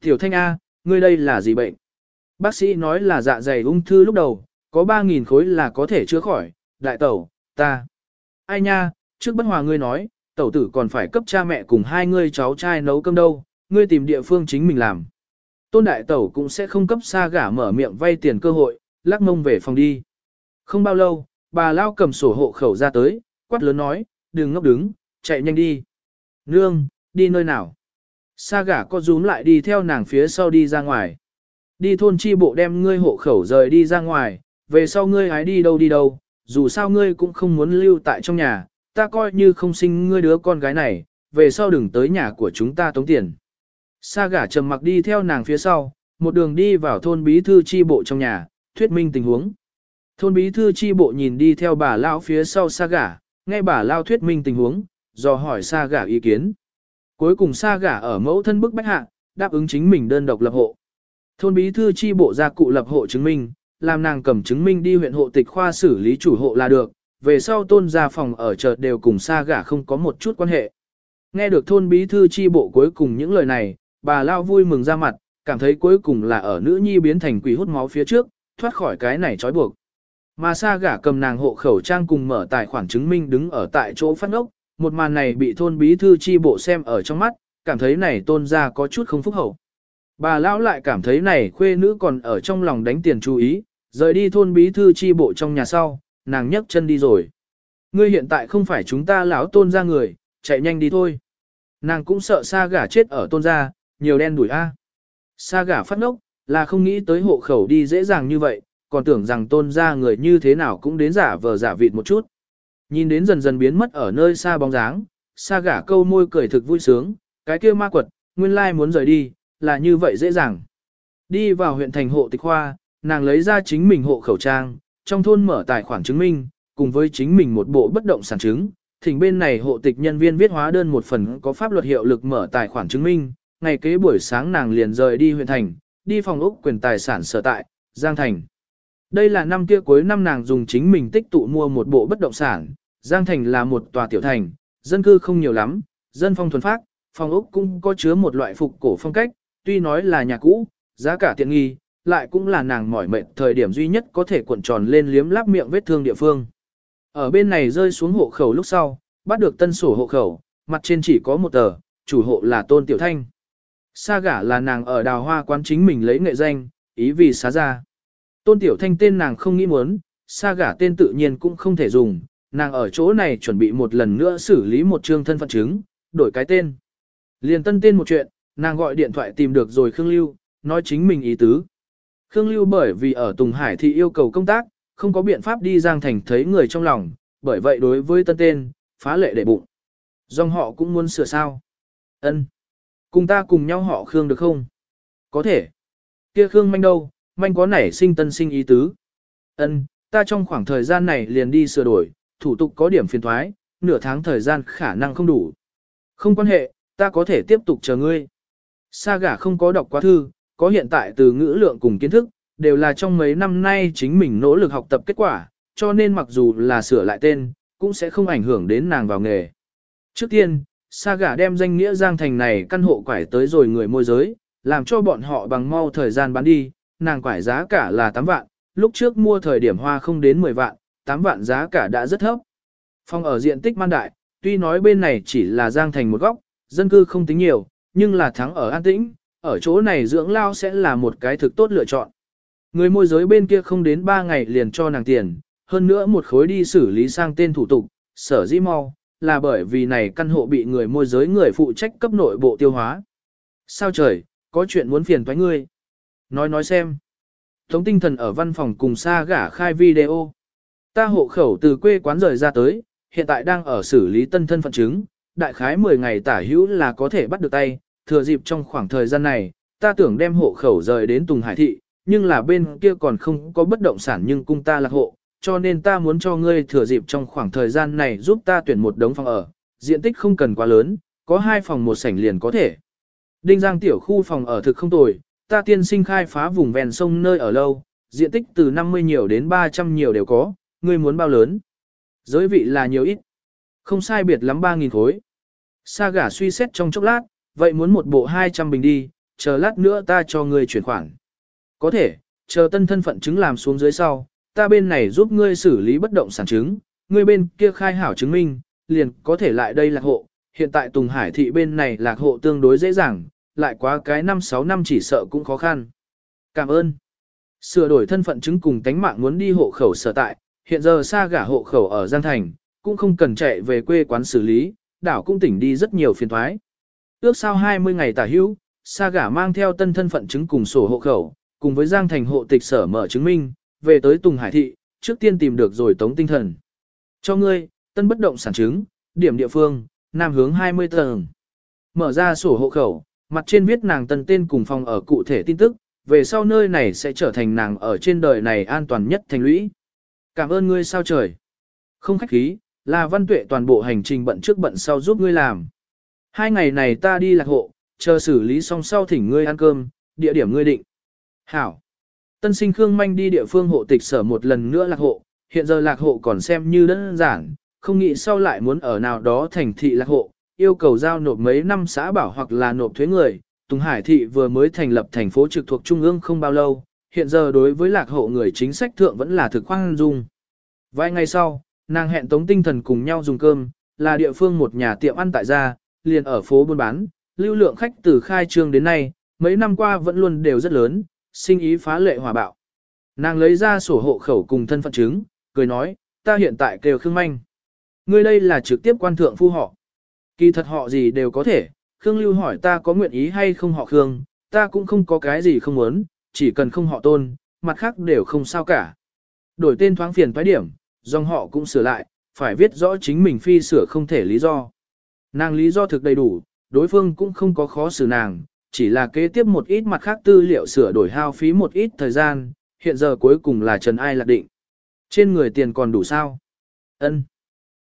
Speaker 1: Tiểu Thanh A, ngươi đây là gì bệnh? Bác sĩ nói là dạ dày ung thư lúc đầu, có 3.000 khối là có thể chữa khỏi, đại tẩu, ta. Ai nha, trước bất hòa ngươi nói, tẩu tử còn phải cấp cha mẹ cùng hai ngươi cháu trai nấu cơm đâu, ngươi tìm địa phương chính mình làm. Tôn đại tẩu cũng sẽ không cấp xa gả mở miệng vay tiền cơ hội, lắc mông về phòng đi. Không bao lâu, bà lao cầm sổ hộ khẩu ra tới, quát lớn nói, đừng ngốc đứng, chạy nhanh đi. Nương, đi nơi nào? Sa gả có rúm lại đi theo nàng phía sau đi ra ngoài. Đi thôn chi bộ đem ngươi hộ khẩu rời đi ra ngoài, về sau ngươi hái đi đâu đi đâu, dù sao ngươi cũng không muốn lưu tại trong nhà, ta coi như không sinh ngươi đứa con gái này, về sau đừng tới nhà của chúng ta tống tiền. Sa gả trầm mặc đi theo nàng phía sau, một đường đi vào thôn bí thư chi bộ trong nhà, thuyết minh tình huống. Thôn bí thư chi bộ nhìn đi theo bà lao phía sau sa gả, nghe bà lao thuyết minh tình huống, dò hỏi sa gả ý kiến. Cuối cùng sa gả ở mẫu thân bức bách hạ, đáp ứng chính mình đơn độc lập hộ. Thôn bí thư chi bộ ra cụ lập hộ chứng minh, làm nàng cầm chứng minh đi huyện hộ tịch khoa xử lý chủ hộ là được, về sau tôn gia phòng ở chợ đều cùng sa gả không có một chút quan hệ. Nghe được thôn bí thư chi bộ cuối cùng những lời này, bà Lao vui mừng ra mặt, cảm thấy cuối cùng là ở nữ nhi biến thành quỷ hút máu phía trước, thoát khỏi cái này trói buộc. Mà sa gả cầm nàng hộ khẩu trang cùng mở tài khoản chứng minh đứng ở tại chỗ phát ngốc, một màn này bị thôn bí thư chi bộ xem ở trong mắt, cảm thấy này tôn ra có chút không phúc hậu. Bà lão lại cảm thấy này khuê nữ còn ở trong lòng đánh tiền chú ý, rời đi thôn bí thư chi bộ trong nhà sau, nàng nhấc chân đi rồi. Ngươi hiện tại không phải chúng ta lão tôn ra người, chạy nhanh đi thôi. Nàng cũng sợ sa gả chết ở tôn gia, nhiều đen đuổi a. Sa gả phát ngốc, là không nghĩ tới hộ khẩu đi dễ dàng như vậy, còn tưởng rằng tôn gia người như thế nào cũng đến giả vờ giả vịt một chút. Nhìn đến dần dần biến mất ở nơi xa bóng dáng, sa gả câu môi cười thực vui sướng, cái kia ma quật, nguyên lai muốn rời đi, là như vậy dễ dàng. Đi vào huyện thành hộ tịch khoa, nàng lấy ra chính mình hộ khẩu trang, trong thôn mở tài khoản chứng minh, cùng với chính mình một bộ bất động sản chứng. Thỉnh bên này hộ tịch nhân viên viết hóa đơn một phần có pháp luật hiệu lực mở tài khoản chứng minh, ngày kế buổi sáng nàng liền rời đi huyện thành, đi phòng ốc quyền tài sản sở tại, Giang Thành. Đây là năm kia cuối năm nàng dùng chính mình tích tụ mua một bộ bất động sản, Giang Thành là một tòa tiểu thành, dân cư không nhiều lắm, dân phong thuần phát, phòng ốc cũng có chứa một loại phục cổ phong cách, tuy nói là nhà cũ, giá cả tiện nghi, lại cũng là nàng mỏi mệt thời điểm duy nhất có thể cuộn tròn lên liếm láp miệng vết thương địa phương. Ở bên này rơi xuống hộ khẩu lúc sau, bắt được tân sổ hộ khẩu, mặt trên chỉ có một tờ, chủ hộ là Tôn Tiểu Thanh. Sa gả là nàng ở đào hoa quán chính mình lấy nghệ danh, ý vì xá ra. Tôn Tiểu Thanh tên nàng không nghĩ muốn, sa gả tên tự nhiên cũng không thể dùng, nàng ở chỗ này chuẩn bị một lần nữa xử lý một chương thân phận chứng, đổi cái tên. Liền tân tên một chuyện, nàng gọi điện thoại tìm được rồi Khương Lưu, nói chính mình ý tứ. Khương Lưu bởi vì ở Tùng Hải thì yêu cầu công tác, không có biện pháp đi Giang Thành thấy người trong lòng, bởi vậy đối với tân tên, phá lệ đệ bụng. Dòng họ cũng muốn sửa sao. ân Cùng ta cùng nhau họ Khương được không? Có thể. Kia Khương manh đâu, manh có nảy sinh tân sinh ý tứ. ân ta trong khoảng thời gian này liền đi sửa đổi, thủ tục có điểm phiền thoái, nửa tháng thời gian khả năng không đủ. Không quan hệ, ta có thể tiếp tục chờ ngươi. Sa gả không có đọc quá thư, có hiện tại từ ngữ lượng cùng kiến thức, đều là trong mấy năm nay chính mình nỗ lực học tập kết quả, cho nên mặc dù là sửa lại tên, cũng sẽ không ảnh hưởng đến nàng vào nghề. Trước tiên, Sa gả đem danh nghĩa Giang Thành này căn hộ quải tới rồi người môi giới, làm cho bọn họ bằng mau thời gian bán đi, nàng quải giá cả là 8 vạn, lúc trước mua thời điểm hoa không đến 10 vạn, 8 vạn giá cả đã rất thấp. Phòng ở diện tích man đại, tuy nói bên này chỉ là Giang Thành một góc, dân cư không tính nhiều, nhưng là thắng ở an tĩnh, ở chỗ này dưỡng lao sẽ là một cái thực tốt lựa chọn. Người môi giới bên kia không đến 3 ngày liền cho nàng tiền, hơn nữa một khối đi xử lý sang tên thủ tục, sở dĩ mau, là bởi vì này căn hộ bị người môi giới người phụ trách cấp nội bộ tiêu hóa. Sao trời, có chuyện muốn phiền thoái ngươi? Nói nói xem. Tống tinh thần ở văn phòng cùng xa gả khai video. Ta hộ khẩu từ quê quán rời ra tới, hiện tại đang ở xử lý tân thân phận chứng, đại khái 10 ngày tả hữu là có thể bắt được tay, thừa dịp trong khoảng thời gian này, ta tưởng đem hộ khẩu rời đến Tùng Hải Thị, nhưng là bên kia còn không có bất động sản nhưng cung ta lạc hộ, cho nên ta muốn cho ngươi thừa dịp trong khoảng thời gian này giúp ta tuyển một đống phòng ở, diện tích không cần quá lớn, có hai phòng một sảnh liền có thể. Đinh Giang tiểu khu phòng ở thực không tồi, ta tiên sinh khai phá vùng ven sông nơi ở lâu, diện tích từ 50 nhiều đến 300 nhiều đều có, ngươi muốn bao lớn. Giới vị là nhiều ít. Không sai biệt lắm 3.000 khối. Sa gả suy xét trong chốc lát, vậy muốn một bộ 200 bình đi, chờ lát nữa ta cho ngươi chuyển khoản. Có thể, chờ tân thân phận chứng làm xuống dưới sau, ta bên này giúp ngươi xử lý bất động sản chứng, ngươi bên kia khai hảo chứng minh, liền có thể lại đây lạc hộ. Hiện tại Tùng Hải thị bên này lạc hộ tương đối dễ dàng, lại quá cái 5-6 năm chỉ sợ cũng khó khăn. Cảm ơn. Sửa đổi thân phận chứng cùng tánh mạng muốn đi hộ khẩu sở tại, hiện giờ xa gả hộ khẩu ở Giang Thành, cũng không cần chạy về quê quán xử lý, đảo cũng tỉnh đi rất nhiều phiền thoái. Ước sau 20 ngày tả hữu, xa gả mang theo tân thân phận chứng cùng sổ hộ khẩu, cùng với Giang Thành hộ tịch sở mở chứng minh, về tới Tùng Hải Thị, trước tiên tìm được rồi tống tinh thần. Cho ngươi, tân bất động sản chứng, điểm địa phương, nam hướng 20 tầng. Mở ra sổ hộ khẩu, mặt trên viết nàng tân tên cùng phòng ở cụ thể tin tức, về sau nơi này sẽ trở thành nàng ở trên đời này an toàn nhất thành lũy. Cảm ơn ngươi sao trời. Không khách khí, là văn tuệ toàn bộ hành trình bận trước bận sau giúp ngươi làm. Hai ngày này ta đi lạc hộ, chờ xử lý xong sau thỉnh ngươi ăn cơm, địa điểm ngươi định. Hảo. Tân sinh Khương Manh đi địa phương hộ tịch sở một lần nữa lạc hộ, hiện giờ lạc hộ còn xem như đơn giản, không nghĩ sau lại muốn ở nào đó thành thị lạc hộ, yêu cầu giao nộp mấy năm xã bảo hoặc là nộp thuế người. Tùng Hải thị vừa mới thành lập thành phố trực thuộc trung ương không bao lâu, hiện giờ đối với lạc hộ người chính sách thượng vẫn là thực khoan dung. Vài ngày sau, nàng hẹn tống tinh thần cùng nhau dùng cơm, là địa phương một nhà tiệm ăn tại gia, liền ở phố buôn bán, lưu lượng khách từ khai trương đến nay, mấy năm qua vẫn luôn đều rất lớn, sinh ý phá lệ hòa bạo. Nàng lấy ra sổ hộ khẩu cùng thân phận chứng, cười nói, ta hiện tại kêu Khương Manh. Ngươi đây là trực tiếp quan thượng phu họ. Kỳ thật họ gì đều có thể, Khương Lưu hỏi ta có nguyện ý hay không họ Khương, ta cũng không có cái gì không muốn, chỉ cần không họ tôn, mặt khác đều không sao cả. Đổi tên thoáng phiền toái điểm, dòng họ cũng sửa lại, phải viết rõ chính mình phi sửa không thể lý do. Nàng lý do thực đầy đủ, đối phương cũng không có khó xử nàng, chỉ là kế tiếp một ít mặt khác tư liệu sửa đổi hao phí một ít thời gian, hiện giờ cuối cùng là Trần Ai lạc định. Trên người tiền còn đủ sao? Ân.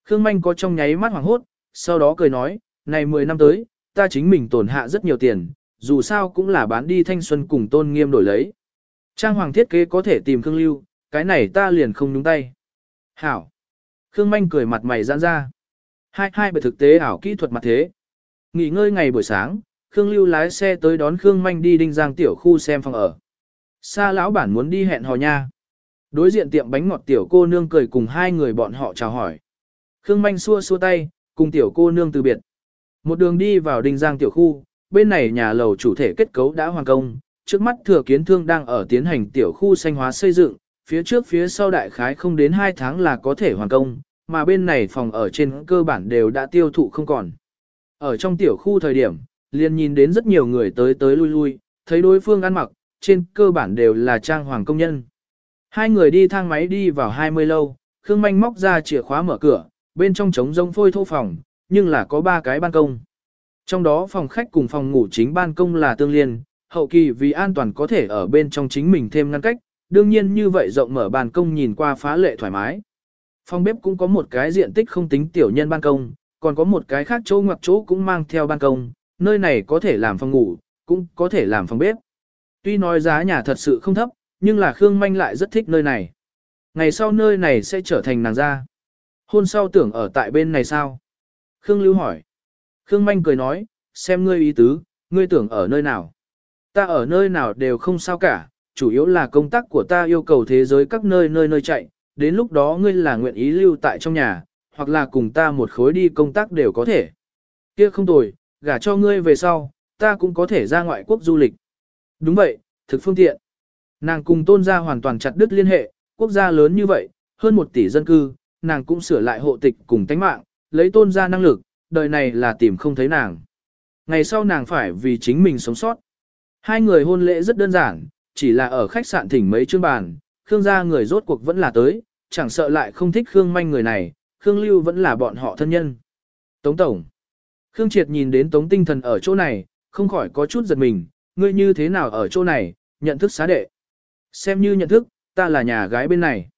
Speaker 1: Khương Manh có trong nháy mắt hoảng hốt, sau đó cười nói, này 10 năm tới, ta chính mình tổn hạ rất nhiều tiền, dù sao cũng là bán đi thanh xuân cùng tôn nghiêm đổi lấy. Trang hoàng thiết kế có thể tìm Khương Lưu, cái này ta liền không nhúng tay. Hảo. Khương Manh cười mặt mày giãn ra. Hai hai bởi thực tế ảo kỹ thuật mặt thế. Nghỉ ngơi ngày buổi sáng, Khương Lưu lái xe tới đón Khương Manh đi đinh giang tiểu khu xem phòng ở. Sa lão bản muốn đi hẹn hò nha. Đối diện tiệm bánh ngọt tiểu cô nương cười cùng hai người bọn họ chào hỏi. Khương Manh xua xua tay, cùng tiểu cô nương từ biệt. Một đường đi vào đinh giang tiểu khu, bên này nhà lầu chủ thể kết cấu đã hoàn công, trước mắt thừa kiến thương đang ở tiến hành tiểu khu xanh hóa xây dựng, phía trước phía sau đại khái không đến 2 tháng là có thể hoàn công, mà bên này phòng ở trên cơ bản đều đã tiêu thụ không còn. Ở trong tiểu khu thời điểm, liền nhìn đến rất nhiều người tới tới lui lui, thấy đối phương ăn mặc, trên cơ bản đều là trang hoàng công nhân. Hai người đi thang máy đi vào 20 lâu, Khương Manh móc ra chìa khóa mở cửa, bên trong trống rông phôi thô phòng, nhưng là có ba cái ban công. Trong đó phòng khách cùng phòng ngủ chính ban công là tương liên, hậu kỳ vì an toàn có thể ở bên trong chính mình thêm ngăn cách, đương nhiên như vậy rộng mở ban công nhìn qua phá lệ thoải mái. Phòng bếp cũng có một cái diện tích không tính tiểu nhân ban công, còn có một cái khác chỗ ngoặc chỗ cũng mang theo ban công, nơi này có thể làm phòng ngủ, cũng có thể làm phòng bếp. Tuy nói giá nhà thật sự không thấp, nhưng là Khương Manh lại rất thích nơi này. Ngày sau nơi này sẽ trở thành nàng gia. Hôn sau tưởng ở tại bên này sao? Khương Lưu hỏi. Khương Manh cười nói, xem ngươi ý tứ, ngươi tưởng ở nơi nào. Ta ở nơi nào đều không sao cả, chủ yếu là công tác của ta yêu cầu thế giới các nơi nơi nơi chạy, đến lúc đó ngươi là nguyện ý lưu tại trong nhà, hoặc là cùng ta một khối đi công tác đều có thể. Kia không tồi, gả cho ngươi về sau, ta cũng có thể ra ngoại quốc du lịch. Đúng vậy, thực phương tiện. Nàng cùng tôn gia hoàn toàn chặt đứt liên hệ, quốc gia lớn như vậy, hơn một tỷ dân cư, nàng cũng sửa lại hộ tịch cùng tánh mạng, lấy tôn gia năng lực, đời này là tìm không thấy nàng. Ngày sau nàng phải vì chính mình sống sót. Hai người hôn lễ rất đơn giản, chỉ là ở khách sạn thỉnh mấy chương bàn, Khương gia người rốt cuộc vẫn là tới, chẳng sợ lại không thích Khương manh người này, Khương Lưu vẫn là bọn họ thân nhân. Tống Tổng Khương Triệt nhìn đến Tống Tinh Thần ở chỗ này, không khỏi có chút giật mình, ngươi như thế nào ở chỗ này, nhận thức xá đệ. Xem như nhận thức, ta là nhà gái bên này.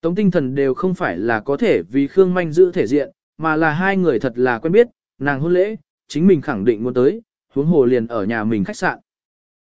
Speaker 1: Tống Tinh Thần đều không phải là có thể vì Khương manh giữ thể diện, mà là hai người thật là quen biết, nàng hôn lễ, chính mình khẳng định muốn tới, huống hồ liền ở nhà mình khách sạn.